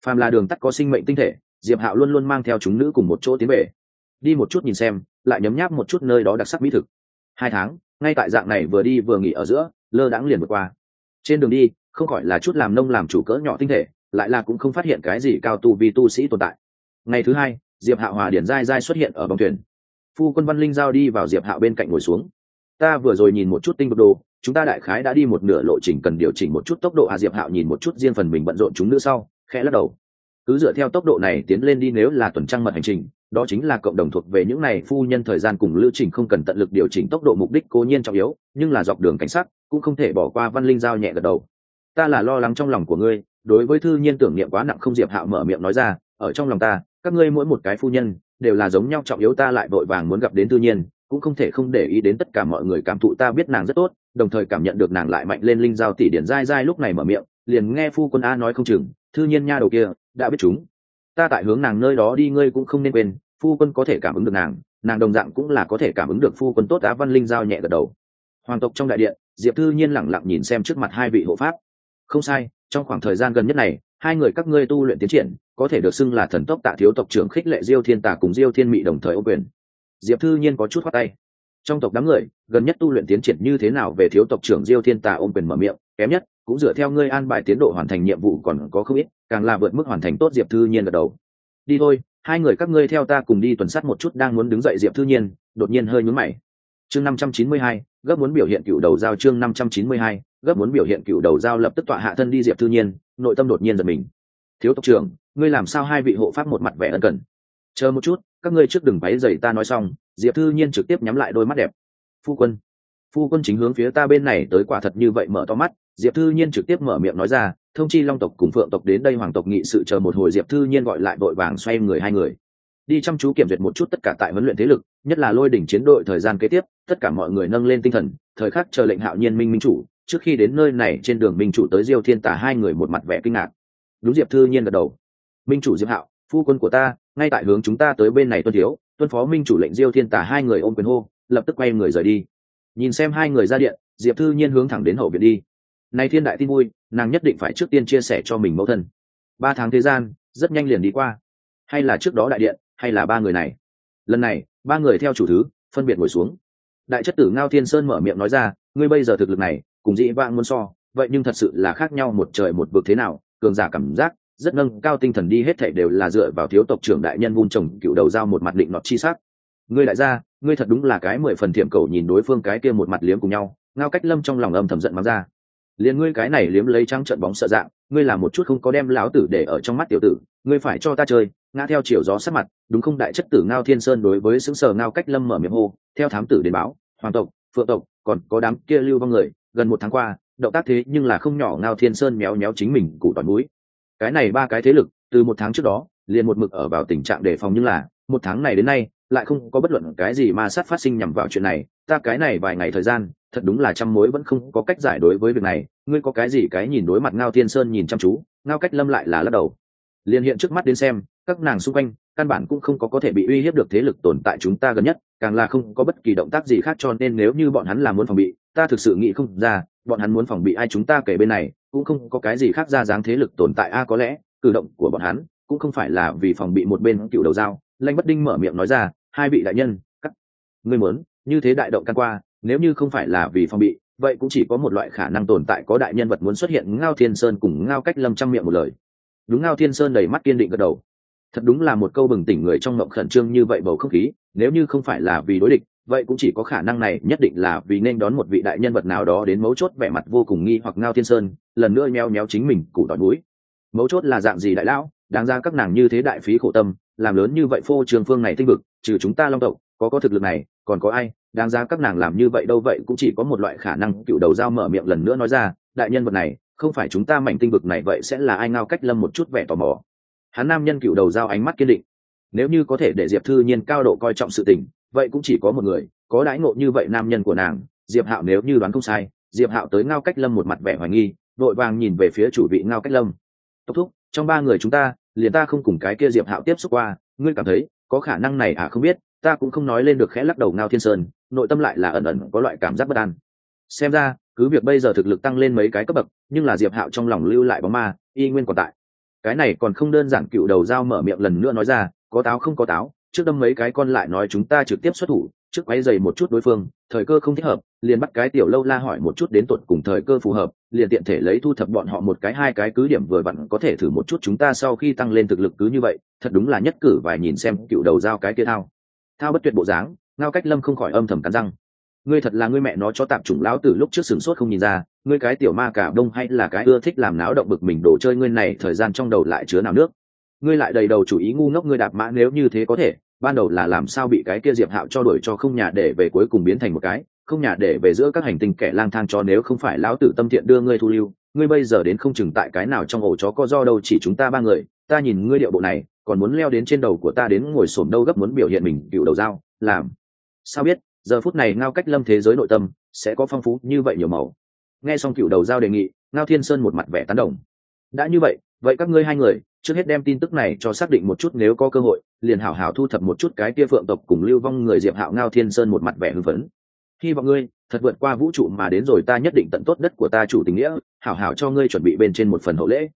Phàm là đường tắt có sinh mệnh tinh thể, diệp hạo luôn luôn mang theo chúng nữ cùng một chỗ tiến về. Đi một chút nhìn xem, lại nhấm nháp một chút nơi đó đặc sắc mỹ thực. Hai tháng, ngay tại dạng này vừa đi vừa nghỉ ở giữa, lơ đãng liền vượt qua trên đường đi, không khỏi là chút làm nông làm chủ cỡ nhỏ tinh thể, lại là cũng không phát hiện cái gì cao tu vì tu sĩ tồn tại. Ngày thứ hai, diệp Hạ hòa điển dai dai xuất hiện ở bóng thuyền. Phu quân văn linh giao đi vào diệp Hạ bên cạnh ngồi xuống. Ta vừa rồi nhìn một chút tinh bột đồ, chúng ta đại khái đã đi một nửa lộ trình cần điều chỉnh một chút tốc độ à. Diệp hạo nhìn một chút riêng phần mình bận rộn chúng nữa sau, khẽ lắc đầu. Cứ dựa theo tốc độ này tiến lên đi nếu là tuần trăng mật hành trình đó chính là cộng đồng thuộc về những này phu nhân thời gian cùng lưu trình không cần tận lực điều chỉnh tốc độ mục đích cố nhiên trọng yếu, nhưng là dọc đường cảnh sát cũng không thể bỏ qua văn linh giao nhẹ gật đầu. Ta là lo lắng trong lòng của ngươi, đối với thư nhiên tưởng niệm quá nặng không diệp hạo mở miệng nói ra, ở trong lòng ta, các ngươi mỗi một cái phu nhân đều là giống nhau trọng yếu ta lại vội vàng muốn gặp đến thư nhiên, cũng không thể không để ý đến tất cả mọi người cảm thụ ta biết nàng rất tốt, đồng thời cảm nhận được nàng lại mạnh lên linh giao tỷ điển dai dai lúc này mở miệng, liền nghe phu quân a nói không chừng, thư nhiên nha đầu kia, đã biết chúng ta tại hướng nàng nơi đó đi, ngươi cũng không nên quên, phu quân có thể cảm ứng được nàng nàng đồng dạng cũng là có thể cảm ứng được phu quân tốt á văn linh giao nhẹ gật đầu. Hoàng tộc trong đại điện, diệp thư nhiên lẳng lặng nhìn xem trước mặt hai vị hộ pháp. Không sai, trong khoảng thời gian gần nhất này, hai người các ngươi tu luyện tiến triển, có thể được xưng là thần tốc tạ thiếu tộc trưởng khích lệ diêu thiên tà cùng diêu thiên mị đồng thời ô quyền. Diệp thư nhiên có chút khoát tay. Trong tộc đám người, gần nhất tu luyện tiến triển như thế nào về thiếu tộc trưởng diêu thiên tà ôm quyền mở miệng, kém nhất cũng dựa theo ngươi an bài tiến độ hoàn thành nhiệm vụ còn có không ít, càng là vượt mức hoàn thành tốt diệp thư nhiên gật đầu. Đi thôi, hai người các ngươi theo ta cùng đi tuần sát một chút đang muốn đứng dậy diệp thư nhiên, đột nhiên hơi nhún mày. Chương năm trăm chín mươi hai, gấp muốn biểu hiện cựu đầu giao chương năm trăm chín mươi hai, gấp muốn biểu hiện cựu đầu giao lập tức tọa hạ thân đi diệp thư nhiên, nội tâm đột nhiên giật mình. Thiếu tộc trưởng, ngươi làm sao hai vị hộ pháp một mặt vẻ ân cần? Chờ một chút, các ngươi trước đừng váy dày ta nói xong, diệp thư nhiên trực tiếp nhắm lại đôi mắt đẹp. Phu quân phu quân chính hướng phía ta bên này tới quả thật như vậy mở to mắt, diệp thư nhiên trực tiếp mở miệng nói ra, thông chi long tộc cùng phượng tộc đến đây hoàng tộc nghị sự chờ một hồi diệp thư nhiên gọi lại đội vàng xoay người hai người. Đi chăm chú kiểm duyệt một chút tất cả tại huấn luyện thế lực, nhất là lôi đỉnh chiến đội thời gian kế tiếp, tất cả mọi người nâng lên tinh thần, thời khắc chờ lệnh hạo nhiên minh minh chủ, trước khi đến nơi này trên đường minh chủ tới diêu thiên tả hai người một mặt vẻ kinh ngạc. Đúng diệp thư nhiên gật đầu. Minh chủ diệp hạo, phu quân của ta, ngay tại hướng chúng ta tới bên này tuân thiếu, tuân phó minh chủ lệnh diêu thiên tả hai người ôm quyền hô, lập tức quay người rời đi nhìn xem hai người ra điện, diệp thư nhiên hướng thẳng đến hậu viện đi. Nay thiên đại tin vui, nàng nhất định phải trước tiên chia sẻ cho mình mẫu thân. Ba tháng thế gian, rất nhanh liền đi qua. Hay là trước đó đại điện, hay là ba người này. Lần này, ba người theo chủ thứ, phân biệt ngồi xuống. Đại chất tử ngao thiên sơn mở miệng nói ra, ngươi bây giờ thực lực này, cùng dị vãng muốn so, vậy nhưng thật sự là khác nhau một trời một vực thế nào, cường giả cảm giác, rất nâng cao tinh thần đi hết thảy đều là dựa vào thiếu tộc trưởng đại nhân vun trồng cựu đầu giao một mặt định nọt chi sắc. Ngươi đại gia ngươi thật đúng là cái mười phần thiệm cầu nhìn đối phương cái kia một mặt liếm cùng nhau, ngao cách lâm trong lòng âm thầm giận mắng ra. Liền ngươi cái này liếm lấy trắng trận bóng sợ dạng, ngươi làm một chút không có đem láo tử để ở trong mắt tiểu tử, ngươi phải cho ta chơi, ngã theo chiều gió sát mặt, đúng không đại chất tử ngao thiên sơn đối với xứng sờ ngao cách lâm mở miệng hô, theo thám tử đến báo, hoàng tộc, phượng tộc, còn có đám kia lưu vong người, gần một tháng qua, động tác thế nhưng là không nhỏ ngao thiên sơn méo méo chính mình cụ toàn núi cái này ba cái thế lực, từ một tháng trước đó, liền một mực ở vào tình trạng đề phòng nhưng là, một tháng này đến nay lại không có bất luận cái gì ma sát phát sinh nhằm vào chuyện này. Ta cái này vài ngày thời gian, thật đúng là trăm mối vẫn không có cách giải đối với việc này. Ngươi có cái gì cái nhìn đối mặt ngao thiên sơn nhìn chăm chú, ngao cách lâm lại là lắc đầu. Liền hiện trước mắt đến xem, các nàng xung quanh, căn bản cũng không có có thể bị uy hiếp được thế lực tồn tại chúng ta gần nhất, càng là không có bất kỳ động tác gì khác cho nên nếu như bọn hắn là muốn phòng bị, ta thực sự nghĩ không ra, bọn hắn muốn phòng bị ai chúng ta kể bên này, cũng không có cái gì khác ra dáng thế lực tồn tại. A, có lẽ, cử động của bọn hắn cũng không phải là vì phòng bị một bên cựu đầu dao lanh bất đinh mở miệng nói ra, hai vị đại nhân, các ngươi muốn như thế đại động căn qua, nếu như không phải là vì phòng bị, vậy cũng chỉ có một loại khả năng tồn tại có đại nhân vật muốn xuất hiện ngao thiên sơn cùng ngao cách lâm trăm miệng một lời. Đúng, ngao thiên sơn đầy mắt kiên định gật đầu. Thật đúng là một câu bừng tỉnh người trong mộng khẩn trương như vậy bầu không khí, nếu như không phải là vì đối địch, vậy cũng chỉ có khả năng này, nhất định là vì nên đón một vị đại nhân vật nào đó đến mấu chốt vẻ mặt vô cùng nghi hoặc ngao thiên sơn, lần nữa nheo nhéo chính mình, củ đòi núi mấu chốt là dạng gì đại lão, đáng ra các nàng như thế đại phí khổ tâm làm lớn như vậy phô trường phương này tinh vực, trừ chúng ta long tộc, có có thực lực này, còn có ai? Đáng ra các nàng làm như vậy đâu vậy? Cũng chỉ có một loại khả năng, cựu đầu dao mở miệng lần nữa nói ra, đại nhân vật này, không phải chúng ta mảnh tinh vực này vậy sẽ là ai ngao cách lâm một chút vẻ tò mò. Hắn nam nhân cựu đầu dao ánh mắt kiên định. Nếu như có thể để diệp thư nhiên cao độ coi trọng sự tình, vậy cũng chỉ có một người, có đãi ngộ như vậy nam nhân của nàng, diệp hạo nếu như đoán không sai, diệp hạo tới ngao cách lâm một mặt vẻ hoài nghi, vội vàng nhìn về phía chủ vị ngao cách lâm. Tốc thúc, trong ba người chúng ta liền ta không cùng cái kia diệp hạo tiếp xúc qua, ngươi cảm thấy, có khả năng này à không biết, ta cũng không nói lên được khẽ lắc đầu ngao thiên sơn, nội tâm lại là ẩn ẩn có loại cảm giác bất an. Xem ra, cứ việc bây giờ thực lực tăng lên mấy cái cấp bậc, nhưng là diệp hạo trong lòng lưu lại bóng ma, y nguyên còn tại. Cái này còn không đơn giản cựu đầu dao mở miệng lần nữa nói ra, có táo không có táo, trước đâm mấy cái con lại nói chúng ta trực tiếp xuất thủ trước quay dày một chút đối phương, thời cơ không thích hợp, liền bắt cái tiểu lâu la hỏi một chút đến tột cùng thời cơ phù hợp, liền tiện thể lấy thu thập bọn họ một cái hai cái cứ điểm vừa vặn có thể thử một chút chúng ta sau khi tăng lên thực lực cứ như vậy, thật đúng là nhất cử vài nhìn xem cựu đầu dao cái kia thao. Thao bất tuyệt bộ dáng, ngao cách lâm không khỏi âm thầm cắn răng. Ngươi thật là ngươi mẹ nó cho tạp chủng lão từ lúc trước sửng sốt không nhìn ra, ngươi cái tiểu ma cả đông hay là cái ưa thích làm náo động bực mình đồ chơi ngươi này thời gian trong đầu lại chứa nào nước? Ngươi lại đầy đầu chủ ý ngu ngốc ngươi đạp mã nếu như thế có thể ban đầu là làm sao bị cái kia diệp hạo cho đuổi cho không nhà để về cuối cùng biến thành một cái, không nhà để về giữa các hành tinh kẻ lang thang cho nếu không phải lão tử tâm thiện đưa ngươi thu lưu, ngươi bây giờ đến không chừng tại cái nào trong ổ chó có do đâu chỉ chúng ta ba người, ta nhìn ngươi điệu bộ này, còn muốn leo đến trên đầu của ta đến ngồi xổm đâu gấp muốn biểu hiện mình, cựu đầu dao, làm. Sao biết, giờ phút này ngao cách lâm thế giới nội tâm sẽ có phong phú như vậy nhiều màu. Nghe xong cựu đầu dao đề nghị, ngao thiên sơn một mặt vẻ tán đồng. Đã như vậy vậy các ngươi hai người trước hết đem tin tức này cho xác định một chút, nếu có cơ hội, liền hảo hảo thu thập một chút cái kia phượng tộc cùng lưu vong người diệp hạo ngao thiên sơn một mặt vẻ hưng phấn. Hy vọng ngươi, thật vượt qua vũ trụ mà đến rồi, ta nhất định tận tốt đất của ta chủ tình nghĩa, hảo hảo cho ngươi chuẩn bị bên trên một phần hậu lễ.